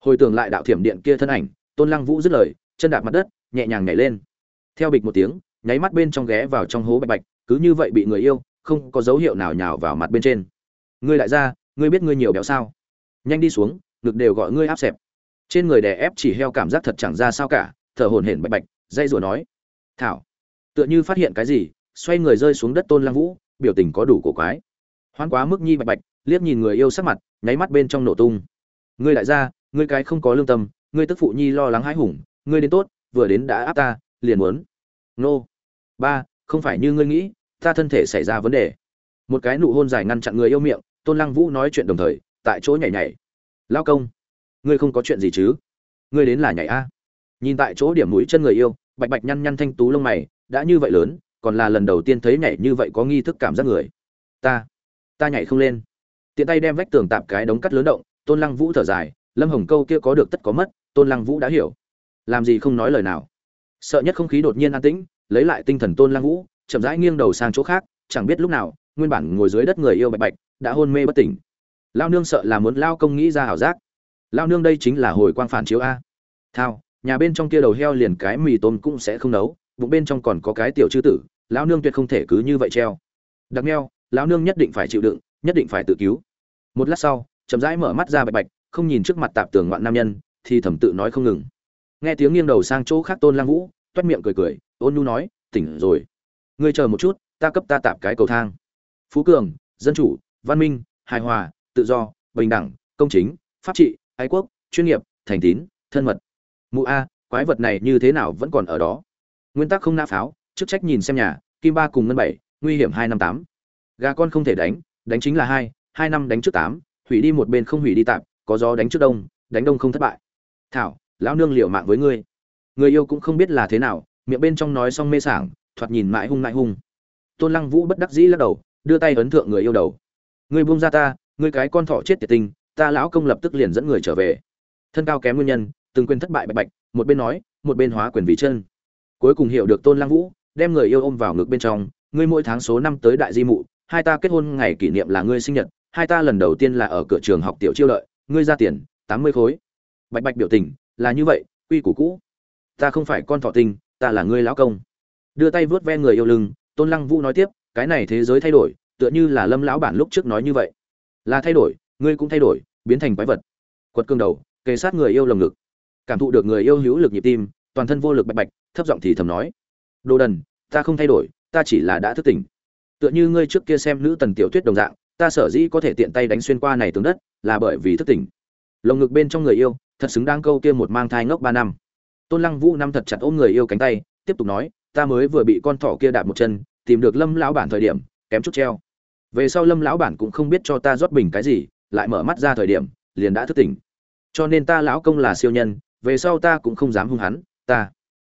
hồi tưởng lại đạo thiểm điện kia thân ảnh, tôn lăng vũ dứt lời, chân đạp mặt đất, nhẹ nhàng nhảy lên. Theo bịch một tiếng, nháy mắt bên trong ghé vào trong hố bạch bạch, cứ như vậy bị người yêu, không có dấu hiệu nào nhào vào mặt bên trên. Ngươi lại ra ngươi biết ngươi nhiều béo sao? Nhanh đi xuống, ngực đều gọi ngươi áp xẹp. Trên người đè ép chỉ heo cảm giác thật chẳng ra sao cả, thở hổn hển bạch bạch dây rủa nói. Thảo, tựa như phát hiện cái gì, xoay người rơi xuống đất tôn lăng vũ, biểu tình có đủ cổ quái. Hoan quá mức nhi bạch bạch, liếc nhìn người yêu sắc mặt, nháy mắt bên trong nổ tung. Ngươi lại ra ngươi cái không có lương tâm, ngươi tức phụ nhi lo lắng hãi hùng, ngươi đến tốt, vừa đến đã áp ta, liền muốn. Nô. Ba, không phải như ngươi nghĩ, ta thân thể xảy ra vấn đề. Một cái nụ hôn dài ngăn chặn người yêu miệng, tôn lăng vũ nói chuyện đồng thời, tại chỗ nhảy nhảy. Lao công, ngươi không có chuyện gì chứ? Ngươi đến là nhảy a. Nhìn tại chỗ điểm mũi chân người yêu, bạch bạch nhăn nhăn thanh tú lông mày, đã như vậy lớn, còn là lần đầu tiên thấy nhảy như vậy có nghi thức cảm giác người. Ta ta nhảy không lên. Tiện tay đem vách tường tạm cái đống cắt lớn động, tôn lăng vũ thở dài lâm hồng câu kia có được tất có mất, tôn lăng vũ đã hiểu. Làm gì không nói lời nào. Sợ nhất không khí đột nhiên an tĩnh, lấy lại tinh thần tôn lăng vũ, chậm rãi nghiêng đầu sang chỗ khác, chẳng biết lúc nào, nguyên bản ngồi dưới đất người yêu bạch bạch đã hôn mê bất tỉnh. Lao nương sợ là muốn lao công nghĩ ra ảo giác. Lao nương đây chính là hồi quang phản chiếu a. Thao, nhà bên trong kia đầu heo liền cái mì tôm cũng sẽ không nấu, bụng bên trong còn có cái tiểu chư tử lão nương tuyệt không thể cứ như vậy treo. Đặc neo lão nương nhất định phải chịu đựng, nhất định phải tự cứu. Một lát sau, chậm rãi mở mắt ra bạch bạch không nhìn trước mặt tạp tường ngoạn nam nhân, thì thầm tự nói không ngừng. Nghe tiếng nghiêng đầu sang chỗ khác tôn lang vũ, toét miệng cười cười, ôn nhu nói, tỉnh rồi. Ngươi chờ một chút, ta cấp ta tạp cái cầu thang. Phú cường, dân chủ, văn minh, hài hòa, tự do, bình đẳng, công chính, pháp trị, ái quốc, chuyên nghiệp, thành tín, thân mật. Mụ a, quái vật này như thế nào vẫn còn ở đó? Nguyên tắc không nã pháo, chức trách nhìn xem nhà, kim ba cùng ngân bảy, nguy hiểm hai năm tám. Gà con không thể đánh đánh chính là hai hai năm đánh trước tám, hủy đi một bên không hủy đi tạm có gió đánh trước đông, đánh đông không thất bại. Thảo, lão nương liệu mạng với ngươi. Người yêu cũng không biết là thế nào, miệng bên trong nói xong mê sảng, thoạt nhìn mãi hung mãi hung. Tôn lăng vũ bất đắc dĩ lắc đầu, đưa tay ấn thượng người yêu đầu. Ngươi buông ra ta, ngươi cái con thỏ chết tiệt tinh ta lão công lập tức liền dẫn người trở về. Thân cao kém nguyên nhân, từng quên thất bại bạch bạch, một bên nói, một bên hóa quyền vì chân. Cuối cùng hiểu được tôn lăng vũ, đem người yêu ôm vào ngực bên trong, ngươi mỗi tháng số năm tới đại di mụ, hai ta kết hôn ngày kỷ niệm là ngươi sinh nhật, hai ta lần đầu tiên là ở cửa trường học tiểu chiêu lợi ngươi ra tiền, tám mươi khối. Bạch bạch biểu tình là như vậy, quy củ cũ. Ta không phải con thọ tinh, ta là ngươi lão công. Đưa tay vớt ve người yêu lưng, tôn lăng vũ nói tiếp, cái này thế giới thay đổi, tựa như là lâm lão bản lúc trước nói như vậy. Là thay đổi, ngươi cũng thay đổi, biến thành quái vật. Quật cương đầu, kề sát người yêu lồng ngực. Cảm thụ được người yêu hữu lực nhịp tim, toàn thân vô lực bạch bạch, thấp giọng thì thầm nói. Đồ đần, ta không thay đổi, ta chỉ là đã thức tỉnh. Tựa như ngươi trước kia xem nữ tần tiểu tuyết đồng dạng ta sở dĩ có thể tiện tay đánh xuyên qua này tướng đất, là bởi vì thức tỉnh. Lồng ngực bên trong người yêu, thật xứng đáng câu kia một mang thai ngốc ba năm. Tôn lăng vũ năm thật chặt ôm người yêu cánh tay, tiếp tục nói, ta mới vừa bị con thỏ kia đạp một chân, tìm được lâm lão bản thời điểm, kém chút treo. Về sau lâm lão bản cũng không biết cho ta rót bình cái gì, lại mở mắt ra thời điểm, liền đã thức tỉnh. Cho nên ta lão công là siêu nhân, về sau ta cũng không dám hung hắn, ta.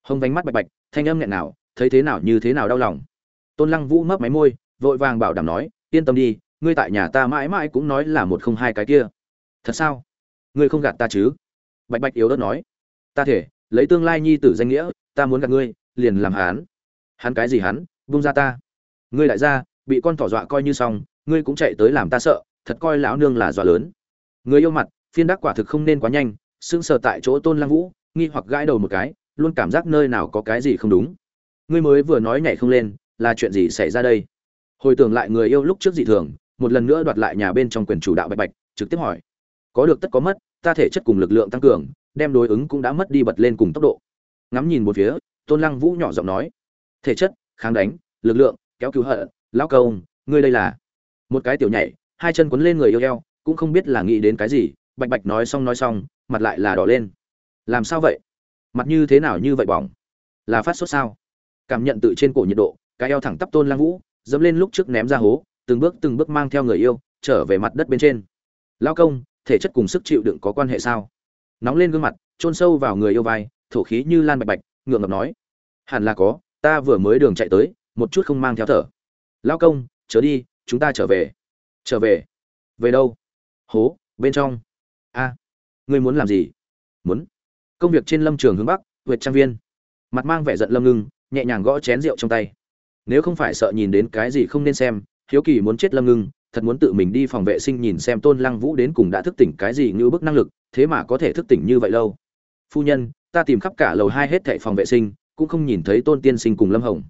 Hông vánh mắt bạch bạch, thanh âm nghẹn nào thấy thế nào như thế nào đau lòng. Tôn lăng vũ mấp máy môi, vội vàng bảo đảm nói, yên tâm đi ngươi tại nhà ta mãi mãi cũng nói là một không hai cái kia. Thật sao? Ngươi không gạt ta chứ? Bạch bạch yếu ớt nói. Ta thể lấy tương lai nhi tử danh nghĩa ta muốn gạt ngươi liền làm hắn. Hắn cái gì hắn? Vung ra ta. Ngươi lại ra, bị con thỏ dọa coi như xong ngươi cũng chạy tới làm ta sợ thật coi lão nương là dọa lớn. Người yêu mặt phiên đắc quả thực không nên quá nhanh sững sờ tại chỗ tôn lăng vũ nghi hoặc gãi đầu một cái luôn cảm giác nơi nào có cái gì không đúng. Ngươi mới vừa nói nhảy không lên là chuyện gì xảy ra đây? Hồi tưởng lại người yêu lúc trước dị thường một lần nữa đoạt lại nhà bên trong quyền chủ đạo bạch bạch, trực tiếp hỏi, có được tất có mất, ta thể chất cùng lực lượng tăng cường, đem đối ứng cũng đã mất đi bật lên cùng tốc độ. Ngắm nhìn một phía, tôn lăng vũ nhỏ giọng nói, thể chất, kháng đánh, lực lượng, kéo cứu hận lão công ngươi đây là một cái tiểu nhảy, hai chân quấn lên người yêu eo, cũng không biết là nghĩ đến cái gì. Bạch bạch nói xong nói xong, mặt lại là đỏ lên. Làm sao vậy? Mặt như thế nào như vậy bỏng? Là phát sốt sao? Cảm nhận tự trên cổ nhiệt độ, cái eo thẳng tắp tôn lang vũ, dẫm lên lúc trước ném ra hố từng bước từng bước mang theo người yêu, trở về mặt đất bên trên. Lao công, thể chất cùng sức chịu đựng có quan hệ sao? Nóng lên gương mặt, chôn sâu vào người yêu vai, thổ khí như lan bạch bạch, ngượng ngập nói. Hẳn là có, ta vừa mới đường chạy tới, một chút không mang theo thở. Lao công, chớ đi, chúng ta trở về. Trở về? Về đâu? Hố, bên trong. A, ngươi muốn làm gì? Muốn. Công việc trên lâm trường hướng bắc huyện trang viên. Mặt mang vẻ giận lâm ngưng, nhẹ nhàng gõ chén rượu trong tay. Nếu không phải sợ nhìn đến cái gì không nên xem hiếu kỳ muốn chết lâm ngưng, thật muốn tự mình đi phòng vệ sinh nhìn xem tôn lăng vũ đến cùng đã thức tỉnh cái gì như bức năng lực, thế mà có thể thức tỉnh như vậy lâu. Phu nhân, ta tìm khắp cả lầu hai hết thệ phòng vệ sinh, cũng không nhìn thấy tôn tiên sinh cùng lâm hồng.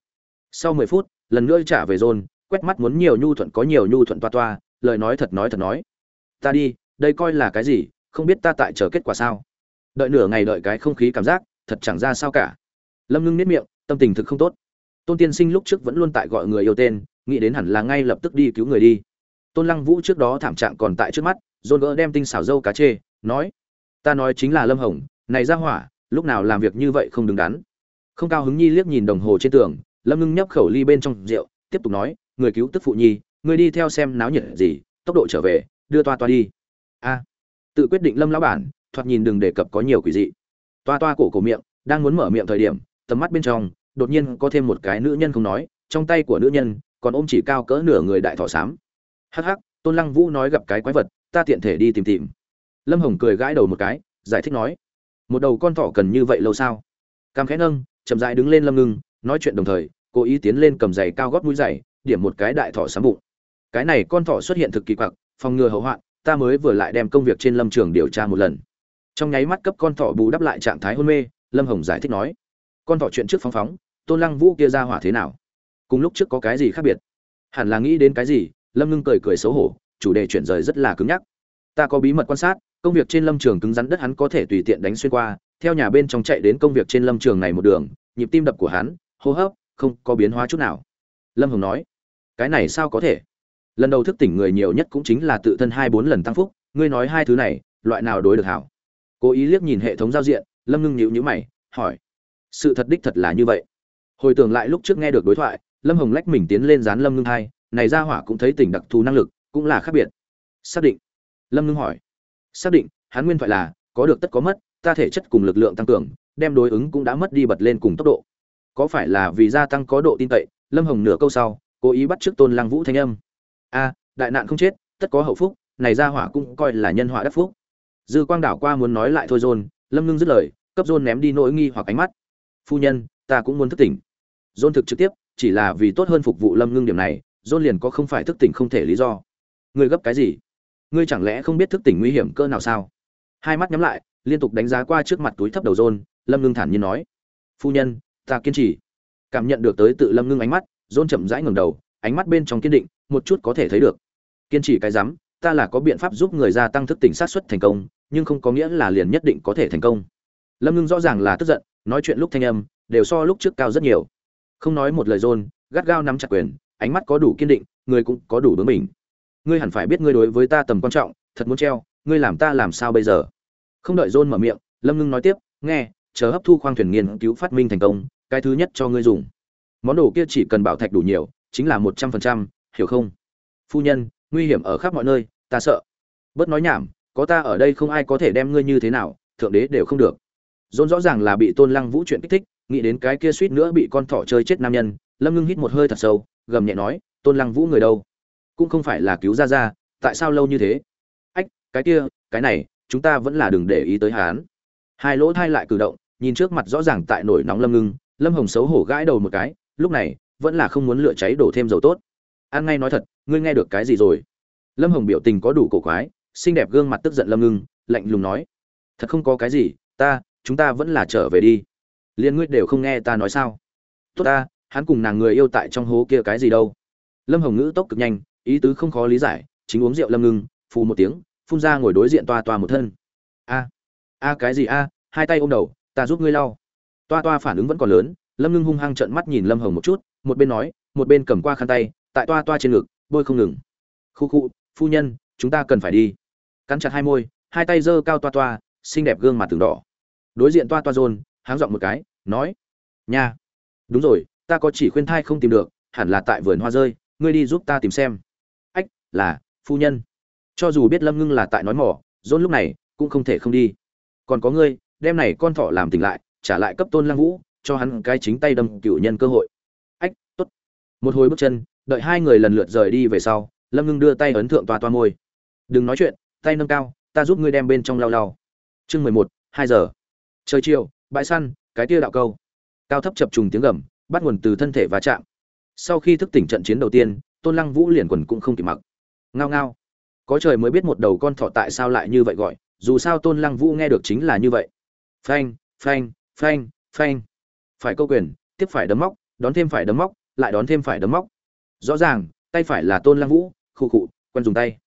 Sau mười phút, lần nữa trả về rôn quét mắt muốn nhiều nhu thuận có nhiều nhu thuận toa toa, lời nói thật nói thật nói. Ta đi, đây coi là cái gì, không biết ta tại chờ kết quả sao. Đợi nửa ngày đợi cái không khí cảm giác, thật chẳng ra sao cả. Lâm ngưng nếp miệng, tâm tình thực không tốt. Tôn tiên sinh lúc trước vẫn luôn tại gọi người yêu tên nghĩ đến hẳn là ngay lập tức đi cứu người đi. Tôn lăng vũ trước đó thảm trạng còn tại trước mắt, dồn gỡ đem tinh xảo dâu cá chê, nói, ta nói chính là lâm hồng, này ra hỏa, lúc nào làm việc như vậy không đứng đắn. Không cao hứng nhi liếc nhìn đồng hồ trên tường, lâm ngưng nhấp khẩu ly bên trong rượu, tiếp tục nói, người cứu tức phụ nhi, người đi theo xem náo nhiệt gì, tốc độ trở về, đưa toa toa đi. A. Tự quyết định lâm lão bản, thoạt nhìn đừng đề cập có nhiều quỷ dị. Toa toa cổ cổ miệng, đang muốn mở miệng thời điểm, tầm mắt bên trong, đột nhiên có thêm một cái nữ nhân không nói, trong tay của nữ nhân còn ôm chỉ cao cỡ nửa người đại thỏ xám. Hắc hắc, tôn lăng vũ nói gặp cái quái vật, ta tiện thể đi tìm tìm. Lâm hồng cười gãi đầu một cái, giải thích nói, một đầu con thỏ cần như vậy lâu sao? Cam khẽ nâng, chậm rãi đứng lên lâm ngưng, nói chuyện đồng thời, cố ý tiến lên cầm giày cao gót mũi giày, điểm một cái đại thỏ sám bụng. Cái này con thỏ xuất hiện thực kỳ quặc, phòng ngừa hậu hoạn, ta mới vừa lại đem công việc trên lâm trường điều tra một lần. Trong nháy mắt cấp con thỏ bù đắp lại trạng thái hôn mê, lâm hồng giải thích nói, con thỏ chuyện trước phóng phóng, tôn lăng vũ kia ra hỏa thế nào? Cùng lúc trước có cái gì khác biệt? Hẳn là nghĩ đến cái gì? Lâm ngưng cười cười xấu hổ, chủ đề chuyển rời rất là cứng nhắc. Ta có bí mật quan sát, công việc trên lâm trường cứng rắn đất hắn có thể tùy tiện đánh xuyên qua, theo nhà bên trong chạy đến công việc trên lâm trường này một đường, nhịp tim đập của hắn, hô hấp, không có biến hóa chút nào. Lâm hồng nói, cái này sao có thể? Lần đầu thức tỉnh người nhiều nhất cũng chính là tự thân hai bốn lần tăng phúc, ngươi nói hai thứ này, loại nào đối được hảo? Cố ý liếc nhìn hệ thống giao diện, lâm ngưng nhịu nhữ mày, hỏi, sự thật đích thật là như vậy? Hồi tưởng lại lúc trước nghe được đối thoại lâm hồng lách mình tiến lên dán lâm ngưng hai, này ra hỏa cũng thấy tỉnh đặc thù năng lực, cũng là khác biệt. Xác định. Lâm ngưng hỏi. Xác định, hắn nguyên thoại là, có được tất có mất, ta thể chất cùng lực lượng tăng cường, đem đối ứng cũng đã mất đi bật lên cùng tốc độ. Có phải là vì gia tăng có độ tin cậy? Lâm hồng nửa câu sau, cố ý bắt t r ư ớ c tôn lăng vũ thanh âm. A, đại nạn không chết, tất có hậu phúc, này ra hỏa cũng coi là nhân họa đắc phúc. Dư quang đảo qua muốn nói lại thôi dôn, lâm ngưng dứt lời, cấp dôn ném đi nỗi nghi hoặc ánh mắt. Phu nhân, ta cũng muốn thức tỉnh. Dôn thực trực tiếp chỉ là vì tốt hơn phục vụ lâm ngưng điểm này dôn liền có không phải thức tỉnh không thể lý do. Ngươi gấp cái gì? Ngươi chẳng lẽ không biết thức tỉnh nguy hiểm cơ nào sao? Hai mắt nhắm lại, liên tục đánh giá qua trước mặt túi thấp đầu dôn lâm ngưng thản nhiên nói. Phu nhân, ta kiên trì. Cảm nhận được tới tự lâm ngưng ánh mắt dôn chậm rãi ngẩng đầu, ánh mắt bên trong kiên định, một chút có thể thấy được. Kiên trì cái rắm, ta là có biện pháp giúp người gia tăng thức tỉnh sát xuất thành công, nhưng không có nghĩa là liền nhất định có thể thành công. Lâm ngưng rõ ràng là tức giận, nói chuyện lúc thanh âm, đều so lúc trước cao rất nhiều không nói một lời dôn gắt gao nắm chặt quyền, ánh mắt có đủ kiên định ngươi cũng có đủ bướng mình ngươi hẳn phải biết ngươi đối với ta tầm quan trọng, thật muốn treo, ngươi làm ta làm sao bây giờ? Không đợi dôn mở miệng, lâm ngưng nói tiếp, nghe, chờ hấp thu khoang thuyền nghiên cứu phát minh thành công, cái thứ nhất cho ngươi dùng. Món đồ kia chỉ cần bảo thạch đủ nhiều, chính là một trăm phần trăm, hiểu không? Phu nhân, nguy hiểm ở khắp mọi nơi, ta sợ. Bớt nói nhảm, có ta ở đây không ai có thể đem ngươi như thế nào, thượng đế đều không được. Dôn rõ ràng là bị tôn lăng vũ chuyện kích thích nghĩ đến cái kia suýt nữa bị con thỏ chơi chết nam nhân, lâm ngưng hít một hơi thật sâu, gầm nhẹ nói, tôn lăng vũ người đâu? Cũng không phải là cứu ra ra tại sao lâu như thế? Ách, cái kia, cái này, chúng ta vẫn là đừng để ý tới hán hai lỗ thai lại cử động, nhìn trước mặt rõ ràng tại nổi nóng lâm ngưng, lâm hồng xấu hổ gãi đầu một cái, lúc này, vẫn là không muốn lựa cháy đổ thêm dầu tốt. An ngay nói thật, ngươi nghe được cái gì rồi? Lâm hồng biểu tình có đủ cổ quái, xinh đẹp gương mặt tức giận lâm ngưng, lạnh lùng nói, thật không có cái gì, ta, chúng ta vẫn là trở về đi liên ngươi đều không nghe ta nói sao? Tốt ta, hắn cùng nàng người yêu tại trong hố kia cái gì đâu? Lâm hồng ngữ tốc cực nhanh, ý tứ không khó lý giải, chính uống rượu lâm ngưng, phù một tiếng, phun ra ngồi đối diện toa toa một thân. A a cái gì a, hai tay ôm đầu, ta giúp ngươi lau. Toa toa phản ứng vẫn còn lớn, lâm ngưng hung hăng trợn mắt nhìn lâm hồng một chút, một bên nói, một bên cầm qua khăn tay, tại toa toa trên ngực, bôi không ngừng. Khu khu, phu nhân, chúng ta cần phải đi. Cắn chặt hai môi, hai tay giơ cao toa toa, xinh đẹp gương mặt từng đỏ. Đối diện toa toa rôn háng giọng một cái, nói, nha, đúng rồi, ta có chỉ khuyên thai không tìm được, hẳn là tại vườn hoa rơi, ngươi đi giúp ta tìm xem. Ách, là, phu nhân. Cho dù biết lâm ngưng là tại nói mỏ rốt lúc này cũng không thể không đi. Còn có ngươi đem này con thỏ làm tỉnh lại, trả lại cấp tôn lăng vũ, cho hắn cái chính tay đâm cựu nhân cơ hội. Ách, tốt. Một hồi bước chân, đợi hai người lần lượt rời đi về sau, lâm ngưng đưa tay ấn thượng toa toa môi. Đừng nói chuyện, tay nâng cao, ta giúp ngươi đem bên trong lau lau. Chương mười một, hai giờ. Trời chiều bãi săn, cái tia đạo câu. Cao thấp chập trùng tiếng gầm, bắt nguồn từ thân thể va chạm. Sau khi thức tỉnh trận chiến đầu tiên, tôn lăng vũ liền quần cũng không kịp mặc. Ngao ngao. Có trời mới biết một đầu con thỏ tại sao lại như vậy gọi, dù sao tôn lăng vũ nghe được chính là như vậy. Phanh phanh phanh phanh. Phải câu quyền, tiếp phải đấm móc, đón thêm phải đấm móc, lại đón thêm phải đấm móc. Rõ ràng, tay phải là tôn lăng vũ, khụ khụ quen dùng tay.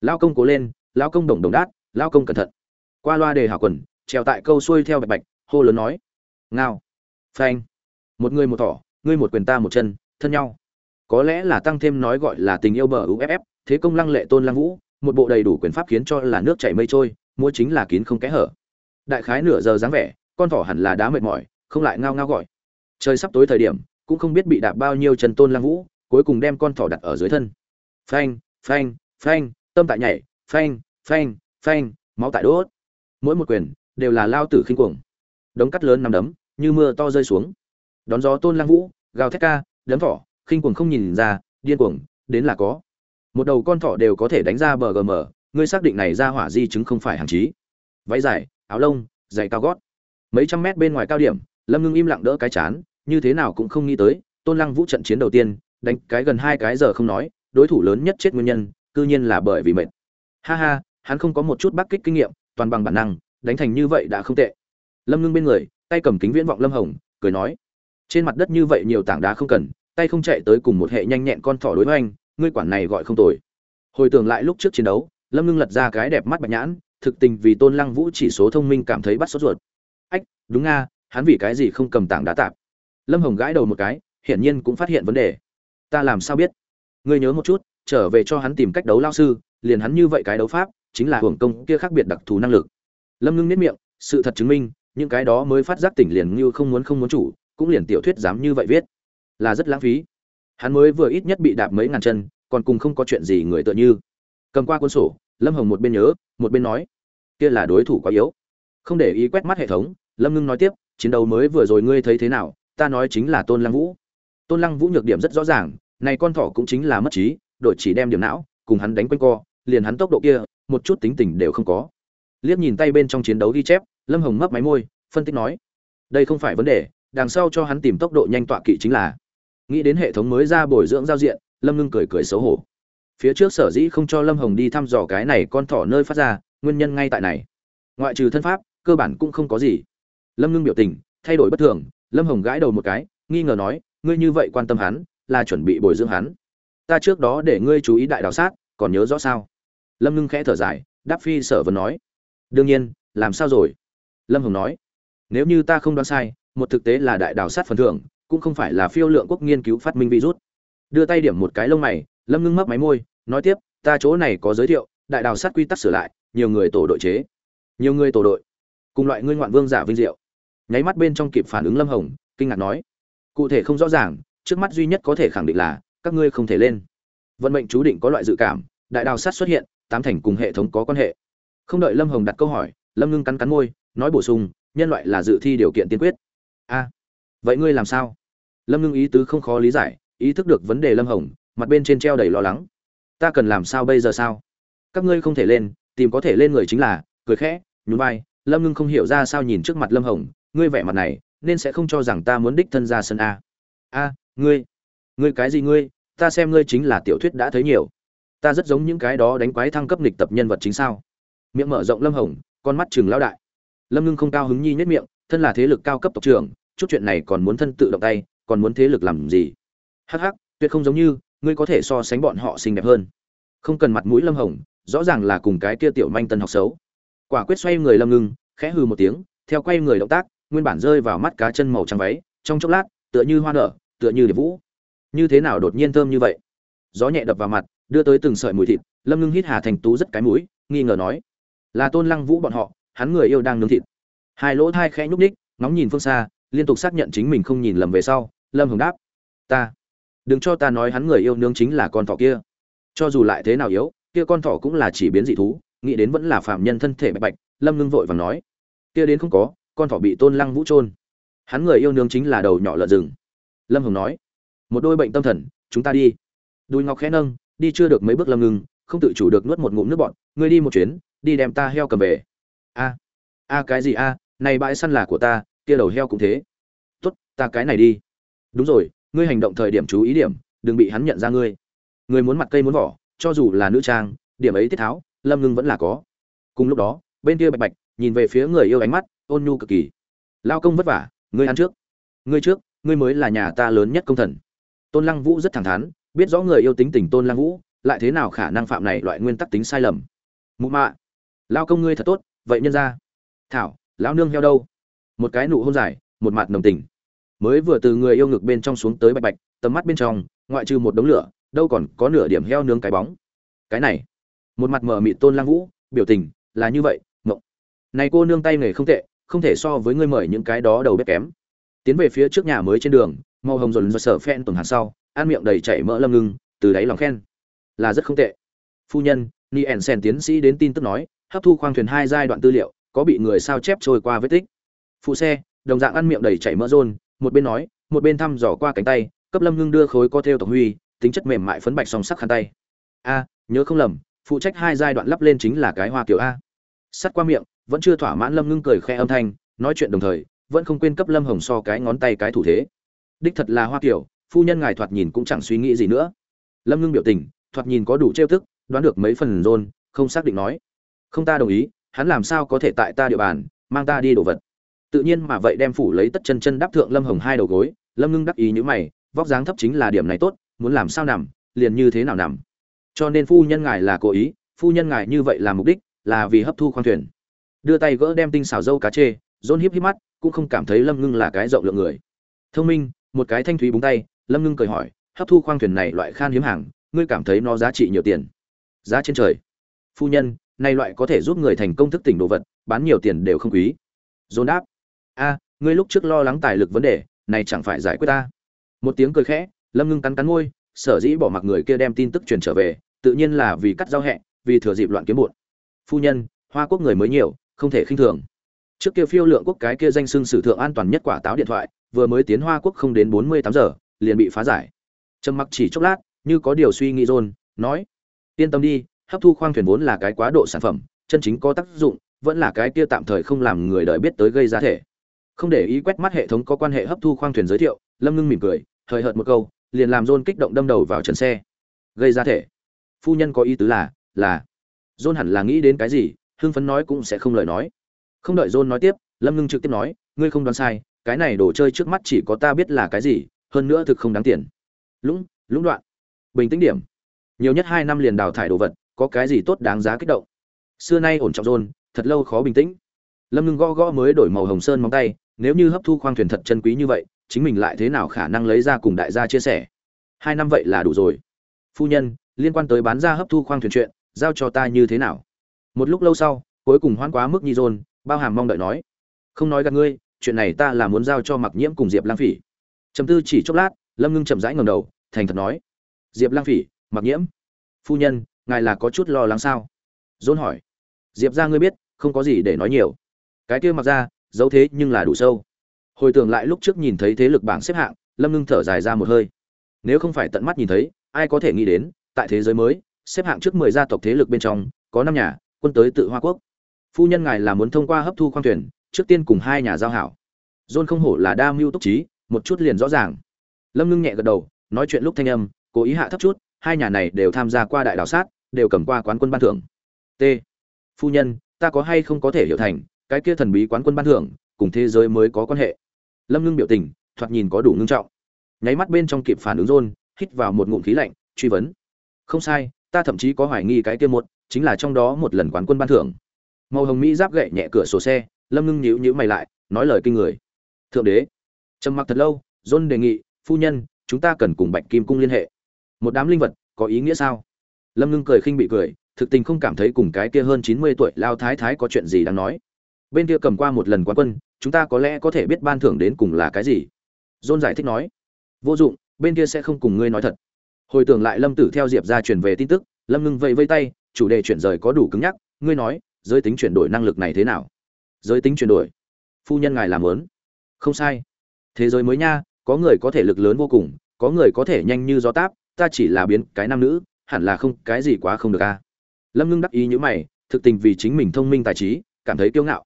Lao công cố lên lao công đồng đồng đát lao công cẩn thận. Qua loa đề hảo quần trèo tại câu xuôi theo bạch bạch hô lớn nói. Ngao. Phanh. Một người một thỏ, ngươi một quyền ta một chân, thân nhau. Có lẽ là tăng thêm nói gọi là tình yêu bờ uff thế công lăng lệ tôn lăng vũ, một bộ đầy đủ quyền pháp khiến cho là nước chảy mây trôi mua chính là kín không kẽ hở. Đại khái nửa giờ dáng vẻ, con thỏ hẳn là đá mệt mỏi, không lại ngao ngao gọi. Trời sắp tối thời điểm, cũng không biết bị đạp bao nhiêu chân tôn lăng vũ, cuối cùng đem con thỏ đặt ở dưới thân. Phanh phanh phanh, tâm tại nhảy, phanh phanh phanh, máu tại đốt. Mỗi một quyền đều là lao tử khinh cuồng đống cắt lớn nằm đấm, như mưa to rơi xuống. Đón gió tôn lang vũ, gào thét ca, đấm thỏ, khinh cuồng không nhìn ra, điên cuồng, đến là có. Một đầu con thỏ đều có thể đánh ra bờ gm ngươi xác định này ra hỏa di chứng không phải hàng chí váy dài, áo lông, giày cao gót. Mấy trăm mét bên ngoài cao điểm, lâm ngưng im lặng đỡ cái chán, như thế nào cũng không nghĩ tới, tôn lăng vũ trận chiến đầu tiên, đánh cái gần hai cái giờ không nói, đối thủ lớn nhất chết nguyên nhân, cư nhiên là bởi vì mệt. Ha ha, hắn không có một chút bắc kích kinh nghiệm, toàn bằng bản năng, đánh thành như vậy đã không tệ lâm ngưng bên người, tay cầm kính viễn vọng lâm hồng, cười nói, trên mặt đất như vậy nhiều tảng đá không cần, tay không chạy tới cùng một hệ nhanh nhẹn con thỏ đối với anh ngươi quản này gọi không tồi. Hồi tưởng lại lúc trước chiến đấu, lâm ngưng lật ra cái đẹp mắt bạch nhãn, thực tình vì tôn lăng vũ chỉ số thông minh cảm thấy bắt sốt ruột. Ách, đúng nga, hắn vì cái gì không cầm tảng đá tạp lâm hồng gãi đầu một cái, hiển nhiên cũng phát hiện vấn đề. Ta làm sao biết? Ngươi nhớ một chút, trở về cho hắn tìm cách đấu lao sư, liền hắn như vậy cái đấu pháp, chính là hưởng công kia khác biệt đặc thù năng lực. Lâm ngưng nếp miệng, sự thật chứng minh những cái đó mới phát giác tỉnh liền như không muốn không muốn chủ, cũng liền tiểu thuyết dám như vậy viết. Là rất lãng phí. Hắn mới vừa ít nhất bị đạp mấy ngàn chân, còn cùng không có chuyện gì người tựa như. Cầm qua cuốn sổ, lâm hồng một bên nhớ, một bên nói, kia là đối thủ quá yếu. Không để ý quét mắt hệ thống, lâm ngưng nói tiếp, chiến đấu mới vừa rồi ngươi thấy thế nào? Ta nói chính là tôn lăng vũ. Tôn lăng vũ nhược điểm rất rõ ràng, này con thỏ cũng chính là mất trí đội chỉ đem điểm não, cùng hắn đánh quanh co, liền hắn tốc độ kia, một chút tính tình đều không có. Liếc nhìn tay bên trong chiến đấu ghi chép lâm hồng mấp máy môi, phân tích nói, đây không phải vấn đề, đằng sau cho hắn tìm tốc độ nhanh tọa kỵ chính là. Nghĩ đến hệ thống mới ra bồi dưỡng giao diện, lâm ngưng cười cười xấu hổ. Phía trước sở dĩ không cho lâm hồng đi thăm dò cái này con thỏ nơi phát ra, nguyên nhân ngay tại này. Ngoại trừ thân pháp, cơ bản cũng không có gì. Lâm ngưng biểu tình, thay đổi bất thường, lâm hồng gãi đầu một cái, nghi ngờ nói, ngươi như vậy quan tâm hắn, là chuẩn bị bồi dưỡng hắn. Ta trước đó để ngươi chú ý đại đào sát, còn nhớ rõ sao? Lâm ngưng khẽ thở dài, đáp phi sở vẫn nói. Đương nhiên, làm sao rồi? Lâm hồng nói, nếu như ta không đoán sai, một thực tế là đại đào sát phần thưởng, cũng không phải là phiêu lượng quốc nghiên cứu phát minh virus. Đưa tay điểm một cái lông mày, lâm ngưng mấp máy môi, nói tiếp, ta chỗ này có giới thiệu, đại đào sát quy tắc sửa lại, nhiều người tổ đội chế. Nhiều người tổ đội? Cùng loại ngươi ngoạn vương giả vinh diệu. Nháy mắt bên trong kịp phản ứng lâm hồng, kinh ngạc nói, cụ thể không rõ ràng, trước mắt duy nhất có thể khẳng định là, các ngươi không thể lên. Vận mệnh chú định có loại dự cảm, đại đào sát xuất hiện, tám thành cùng hệ thống có quan hệ. Không đợi lâm hồng đặt câu hỏi, lâm ngưng cắn cắn môi nói bổ sung, nhân loại là dự thi điều kiện tiên quyết. A, vậy ngươi làm sao? Lâm ngưng ý tứ không khó lý giải, ý thức được vấn đề lâm hồng, mặt bên trên treo đầy lo lắng. Ta cần làm sao bây giờ sao? Các ngươi không thể lên, tìm có thể lên người chính là, cười khẽ, nhún vai, lâm ngưng không hiểu ra sao nhìn trước mặt lâm hồng, ngươi vẻ mặt này, nên sẽ không cho rằng ta muốn đích thân ra sân a. A, ngươi ngươi cái gì ngươi? Ta xem ngươi chính là tiểu thuyết đã thấy nhiều. Ta rất giống những cái đó đánh quái thăng cấp nghịch tập nhân vật chính sao? Miệng mở rộng lâm hồng, con mắt chừng lao đại lâm ngưng không cao hứng nhi nhất miệng, thân là thế lực cao cấp tộc trưởng, chút chuyện này còn muốn thân tự động tay, còn muốn thế lực làm gì? Hắc hắc, tuyệt không giống như, ngươi có thể so sánh bọn họ xinh đẹp hơn. Không cần mặt mũi lâm hồng, rõ ràng là cùng cái kia tiểu manh tân học xấu. Quả quyết xoay người lâm ngưng, khẽ hừ một tiếng, theo quay người động tác, nguyên bản rơi vào mắt cá chân màu trắng váy, trong chốc lát, tựa như hoa nở, tựa như điệp vũ. Như thế nào đột nhiên thơm như vậy? Gió nhẹ đập vào mặt, đưa tới từng sợi mùi thịt, lâm ngưng hít hà thành tú rất cái mũi, nghi ngờ nói, là tôn lăng vũ bọn họ hắn người yêu đang nướng thịt. Hai lỗ thai khẽ nhúc ních ngóng nhìn phương xa, liên tục xác nhận chính mình không nhìn lầm về sau, lâm hồng đáp, ta, đừng cho ta nói hắn người yêu nướng chính là con thỏ kia. Cho dù lại thế nào yếu, kia con thỏ cũng là chỉ biến dị thú, nghĩ đến vẫn là phạm nhân thân thể bạch bạch. Lâm ngưng vội và nói, kia đến không có, con thỏ bị tôn lăng vũ trôn hắn người yêu nướng chính là đầu nhỏ lợn rừng. Lâm hồng nói, một đôi bệnh tâm thần, chúng ta đi. Đùi ngọc khẽ nâng, đi chưa được mấy bước lâm ngưng, không tự chủ được nuốt một ngụm nước bọn ngươi đi một chuyến, đi đem ta heo cầm về a a cái gì a, này bãi săn là của ta, kia đầu heo cũng thế. Tốt, ta cái này đi. Đúng rồi, ngươi hành động thời điểm chú ý điểm, đừng bị hắn nhận ra ngươi. Ngươi muốn mặt cây muốn vỏ, cho dù là nữ trang, điểm ấy tiết tháo, lâm ngưng vẫn là có. Cùng lúc đó, bên kia bạch bạch nhìn về phía người yêu ánh mắt, ôn nhu cực kỳ. Lao công vất vả, ngươi ăn trước. Ngươi trước, ngươi mới là nhà ta lớn nhất công thần. Tôn lăng vũ rất thẳng thắn, biết rõ người yêu tính tình tôn lăng vũ, lại thế nào khả năng phạm này loại nguyên tắc tính sai lầm. Mụ mạ, lao công ngươi thật tốt vậy nhân ra. Thảo, lão nương heo đâu? Một cái nụ hôn dài, một mặt nồng tình. Mới vừa từ người yêu ngực bên trong xuống tới bạch bạch, tầm mắt bên trong, ngoại trừ một đống lửa, đâu còn có nửa điểm heo nướng cái bóng. Cái này, một mặt mờ mịt tôn lang vũ, biểu tình là như vậy, ngộng. Này cô nương tay nghề không tệ, không thể so với ngươi mời những cái đó đầu bếp kém. Tiến về phía trước nhà mới trên đường, màu hồng dồn do sở phen tuần hạt sau, ăn miệng đầy chảy mỡ lâm ngưng, từ đáy lòng khen. Là rất không tệ. Phu nhân ni ẩn sen tiến sĩ đến tin tức nói hấp thu khoang thuyền hai giai đoạn tư liệu, có bị người sao chép trôi qua vết tích. Phụ xe, đồng dạng ăn miệng đầy chảy mỡ rôn, một bên nói, một bên thăm dò qua cánh tay, cấp lâm ngưng đưa khối có theo tổng huy, tính chất mềm mại phấn bạch song sắc khăn tay. A, nhớ không lầm, phụ trách hai giai đoạn lắp lên chính là cái hoa kiểu a. Sắt qua miệng, vẫn chưa thỏa mãn lâm ngưng cười khe âm thanh, nói chuyện đồng thời, vẫn không quên cấp lâm hồng so cái ngón tay cái thủ thế. Đích thật là hoa kiểu, phu nhân ngài thoạt nhìn cũng chẳng suy nghĩ gì nữa. Lâm ngưng biểu tình, thoạt nhìn có đủ trêu thức đoán được mấy phần rôn, không xác định nói không ta đồng ý, hắn làm sao có thể tại ta địa bàn, mang ta đi đồ vật. Tự nhiên mà vậy đem phủ lấy tất chân chân đáp thượng lâm hồng hai đầu gối, lâm ngưng đắc ý như mày, vóc dáng thấp chính là điểm này tốt, muốn làm sao nằm, liền như thế nào nằm. Cho nên phu nhân ngài là cố ý, phu nhân ngài như vậy là mục đích, là vì hấp thu khoang thuyền. Đưa tay gỡ đem tinh xào dâu cá chê dôn híp híp mắt, cũng không cảm thấy lâm ngưng là cái rộng lượng người. Thông minh, một cái thanh thúy búng tay, lâm ngưng cười hỏi, hấp thu khoang thuyền này loại khan hiếm hàng, ngươi cảm thấy nó giá trị nhiều tiền? Giá trên trời. Phu nhân nay loại có thể giúp người thành công thức tỉnh đồ vật, bán nhiều tiền đều không quý. Dồn đáp, a, ngươi lúc trước lo lắng tài lực vấn đề, này chẳng phải giải quyết ta? Một tiếng cười khẽ, lâm ngưng cắn cắn môi, sở dĩ bỏ mặc người kia đem tin tức truyền trở về, tự nhiên là vì cắt giao hẹ, vì thừa dịp loạn kiếm bụt phu nhân, hoa quốc người mới nhiều, không thể khinh thường. Trước kia phiêu lượng quốc cái kia danh xưng sử thượng an toàn nhất quả táo điện thoại, vừa mới tiến hoa quốc không đến bốn mươi tám giờ, liền bị phá giải. Trầm mặc chỉ chốc lát, như có điều suy nghĩ rôn nói, yên tâm đi hấp thu khoang thuyền vốn là cái quá độ sản phẩm, chân chính có tác dụng, vẫn là cái kia tạm thời không làm người đời biết tới gây ra thể. Không để ý quét mắt hệ thống có quan hệ hấp thu khoang thuyền giới thiệu, lâm ngưng mỉm cười, hời hợt một câu, liền làm john kích động đâm đầu vào trần xe. Gây ra thể. Phu nhân có ý tứ là là, john hẳn là nghĩ đến cái gì, hưng phấn nói cũng sẽ không lời nói. Không đợi john nói tiếp, lâm ngưng trực tiếp nói, ngươi không đoán sai, cái này đồ chơi trước mắt chỉ có ta biết là cái gì, hơn nữa thực không đáng tiền. Lũng lũng đoạn. Bình tĩnh điểm. Nhiều nhất hai năm liền đào thải đồ vật có cái gì tốt đáng giá kích động. Xưa nay ổn trọng rôn, thật lâu khó bình tĩnh. Lâm ngưng gõ gõ mới đổi màu hồng sơn móng tay nếu như hấp thu khoang thuyền thật chân quý như vậy chính mình lại thế nào khả năng lấy ra cùng đại gia chia sẻ? Hai năm vậy là đủ rồi. Phu nhân liên quan tới bán ra hấp thu khoang thuyền chuyện giao cho ta như thế nào? Một lúc lâu sau cuối cùng hoan quá mức nhi rôn, bao hàm mong đợi nói. Không nói gặp ngươi chuyện này ta là muốn giao cho mặc nhiễm cùng diệp lang phỉ. Trầm tư chỉ chốc lát lâm ngưng chậm rãi ngầm đầu thành thật nói. Diệp lang phỉ mặc nhiễm. Phu nhân ngài là có chút lo lắng sao? Dôn hỏi. Diệp ra ngươi biết, không có gì để nói nhiều. Cái kia mặc ra, giấu thế nhưng là đủ sâu. Hồi tưởng lại lúc trước nhìn thấy thế lực bảng xếp hạng, lâm ngưng thở dài ra một hơi. Nếu không phải tận mắt nhìn thấy, ai có thể nghĩ đến, tại thế giới mới, xếp hạng trước mười gia tộc thế lực bên trong, có năm nhà, quân tới tự hoa quốc. Phu nhân ngài là muốn thông qua hấp thu khoang thuyền, trước tiên cùng hai nhà giao hảo. John không hổ là đa mưu túc trí, một chút liền rõ ràng. Lâm ngưng nhẹ gật đầu, nói chuyện lúc thanh âm, cố ý hạ thấp chút hai nhà này đều tham gia qua đại đào sát, đều cầm qua quán quân ban thưởng. T. Phu nhân, ta có hay không có thể hiểu thành, cái kia thần bí quán quân ban thưởng, cùng thế giới mới có quan hệ. Lâm ngưng biểu tình, thoạt nhìn có đủ ngưng trọng. Nháy mắt bên trong kịp phản ứng rôn, hít vào một ngụm khí lạnh, truy vấn. Không sai, ta thậm chí có hoài nghi cái kia một, chính là trong đó một lần quán quân ban thưởng. Màu hồng mỹ giáp gậy nhẹ cửa sổ xe, lâm ngưng nhíu nhíu mày lại, nói lời kinh người. Thượng đế. Trầm mặc thật lâu john đề nghị, phu nhân, chúng ta cần cùng bạch kim cung liên hệ một đám linh vật, có ý nghĩa sao? Lâm ngưng cười khinh bị cười, thực tình không cảm thấy cùng cái kia hơn chín mươi tuổi lao thái thái có chuyện gì đáng nói. Bên kia cầm qua một lần quán quân, chúng ta có lẽ có thể biết ban thưởng đến cùng là cái gì? John giải thích nói. Vô dụng, bên kia sẽ không cùng ngươi nói thật. Hồi tưởng lại lâm tử theo diệp ra truyền về tin tức, lâm ngưng vẫy vây tay, chủ đề chuyển rời có đủ cứng nhắc, ngươi nói, giới tính chuyển đổi năng lực này thế nào? Giới tính chuyển đổi. Phu nhân ngài làm lớn. Không sai. Thế giới mới nha, có người có thể lực lớn vô cùng, có người có thể nhanh như gió táp ta chỉ là biến cái nam nữ, hẳn là không, cái gì quá không được a. Lâm ngưng đắc ý như mày, thực tình vì chính mình thông minh tài trí, cảm thấy kiêu ngạo.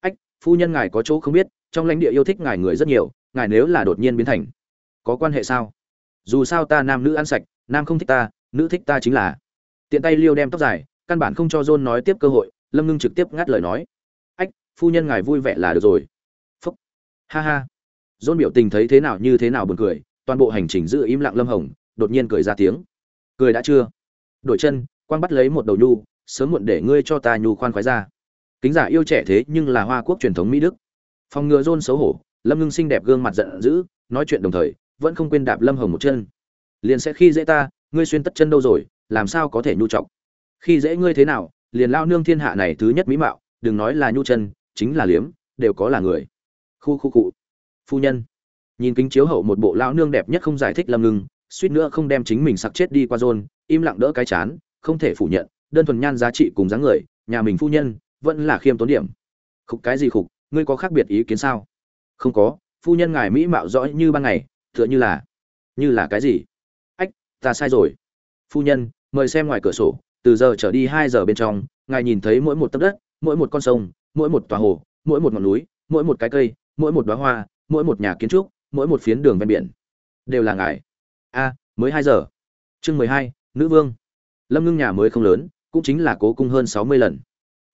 Ách, phu nhân ngài có chỗ không biết, trong lãnh địa yêu thích ngài người rất nhiều, ngài nếu là đột nhiên biến thành, có quan hệ sao? Dù sao ta nam nữ ăn sạch, nam không thích ta, nữ thích ta chính là. Tiện tay liêu đem tóc dài, căn bản không cho john nói tiếp cơ hội, lâm ngưng trực tiếp ngắt lời nói. Ách, phu nhân ngài vui vẻ là được rồi. Phúc. Ha ha. John biểu tình thấy thế nào như thế nào buồn cười, toàn bộ hành trình giữ im lặng lâm hồng đột nhiên cười ra tiếng. Cười đã chưa? Đổi chân, quang bắt lấy một đầu nhu, sớm muộn để ngươi cho ta nhu khoan khoái ra. Kính giả yêu trẻ thế nhưng là hoa quốc truyền thống mỹ đức. Phòng ngừa rôn xấu hổ, lâm ngưng xinh đẹp gương mặt giận dữ, nói chuyện đồng thời, vẫn không quên đạp lâm hồng một chân. Liền sẽ khi dễ ta, ngươi xuyên tất chân đâu rồi, làm sao có thể nhu trọng? Khi dễ ngươi thế nào, liền lao nương thiên hạ này thứ nhất mỹ mạo, đừng nói là nhu chân, chính là liếm, đều có là người. Khu khu cụ. Phu nhân. Nhìn kính chiếu hậu một bộ lão nương đẹp nhất không giải thích lâm ngưng suýt nữa không đem chính mình sặc chết đi qua rôn im lặng đỡ cái chán, không thể phủ nhận, đơn thuần nhan giá trị cùng dáng người, nhà mình phu nhân, vẫn là khiêm tốn điểm. Khục cái gì khục, ngươi có khác biệt ý kiến sao? Không có, phu nhân ngài mỹ mạo rõ như ban ngày, tựa như là như là cái gì? Ách, ta sai rồi. Phu nhân, mời xem ngoài cửa sổ, từ giờ trở đi hai giờ bên trong, ngài nhìn thấy mỗi một tấc đất, mỗi một con sông, mỗi một tòa hồ, mỗi một ngọn núi, mỗi một cái cây, mỗi một đoá hoa, mỗi một nhà kiến trúc, mỗi một phiến đường ven biển. Đều là ngài a, mới hai giờ. Chương mười hai, nữ vương. Lâm ngưng nhà mới không lớn, cũng chính là cố cung hơn sáu mươi lần.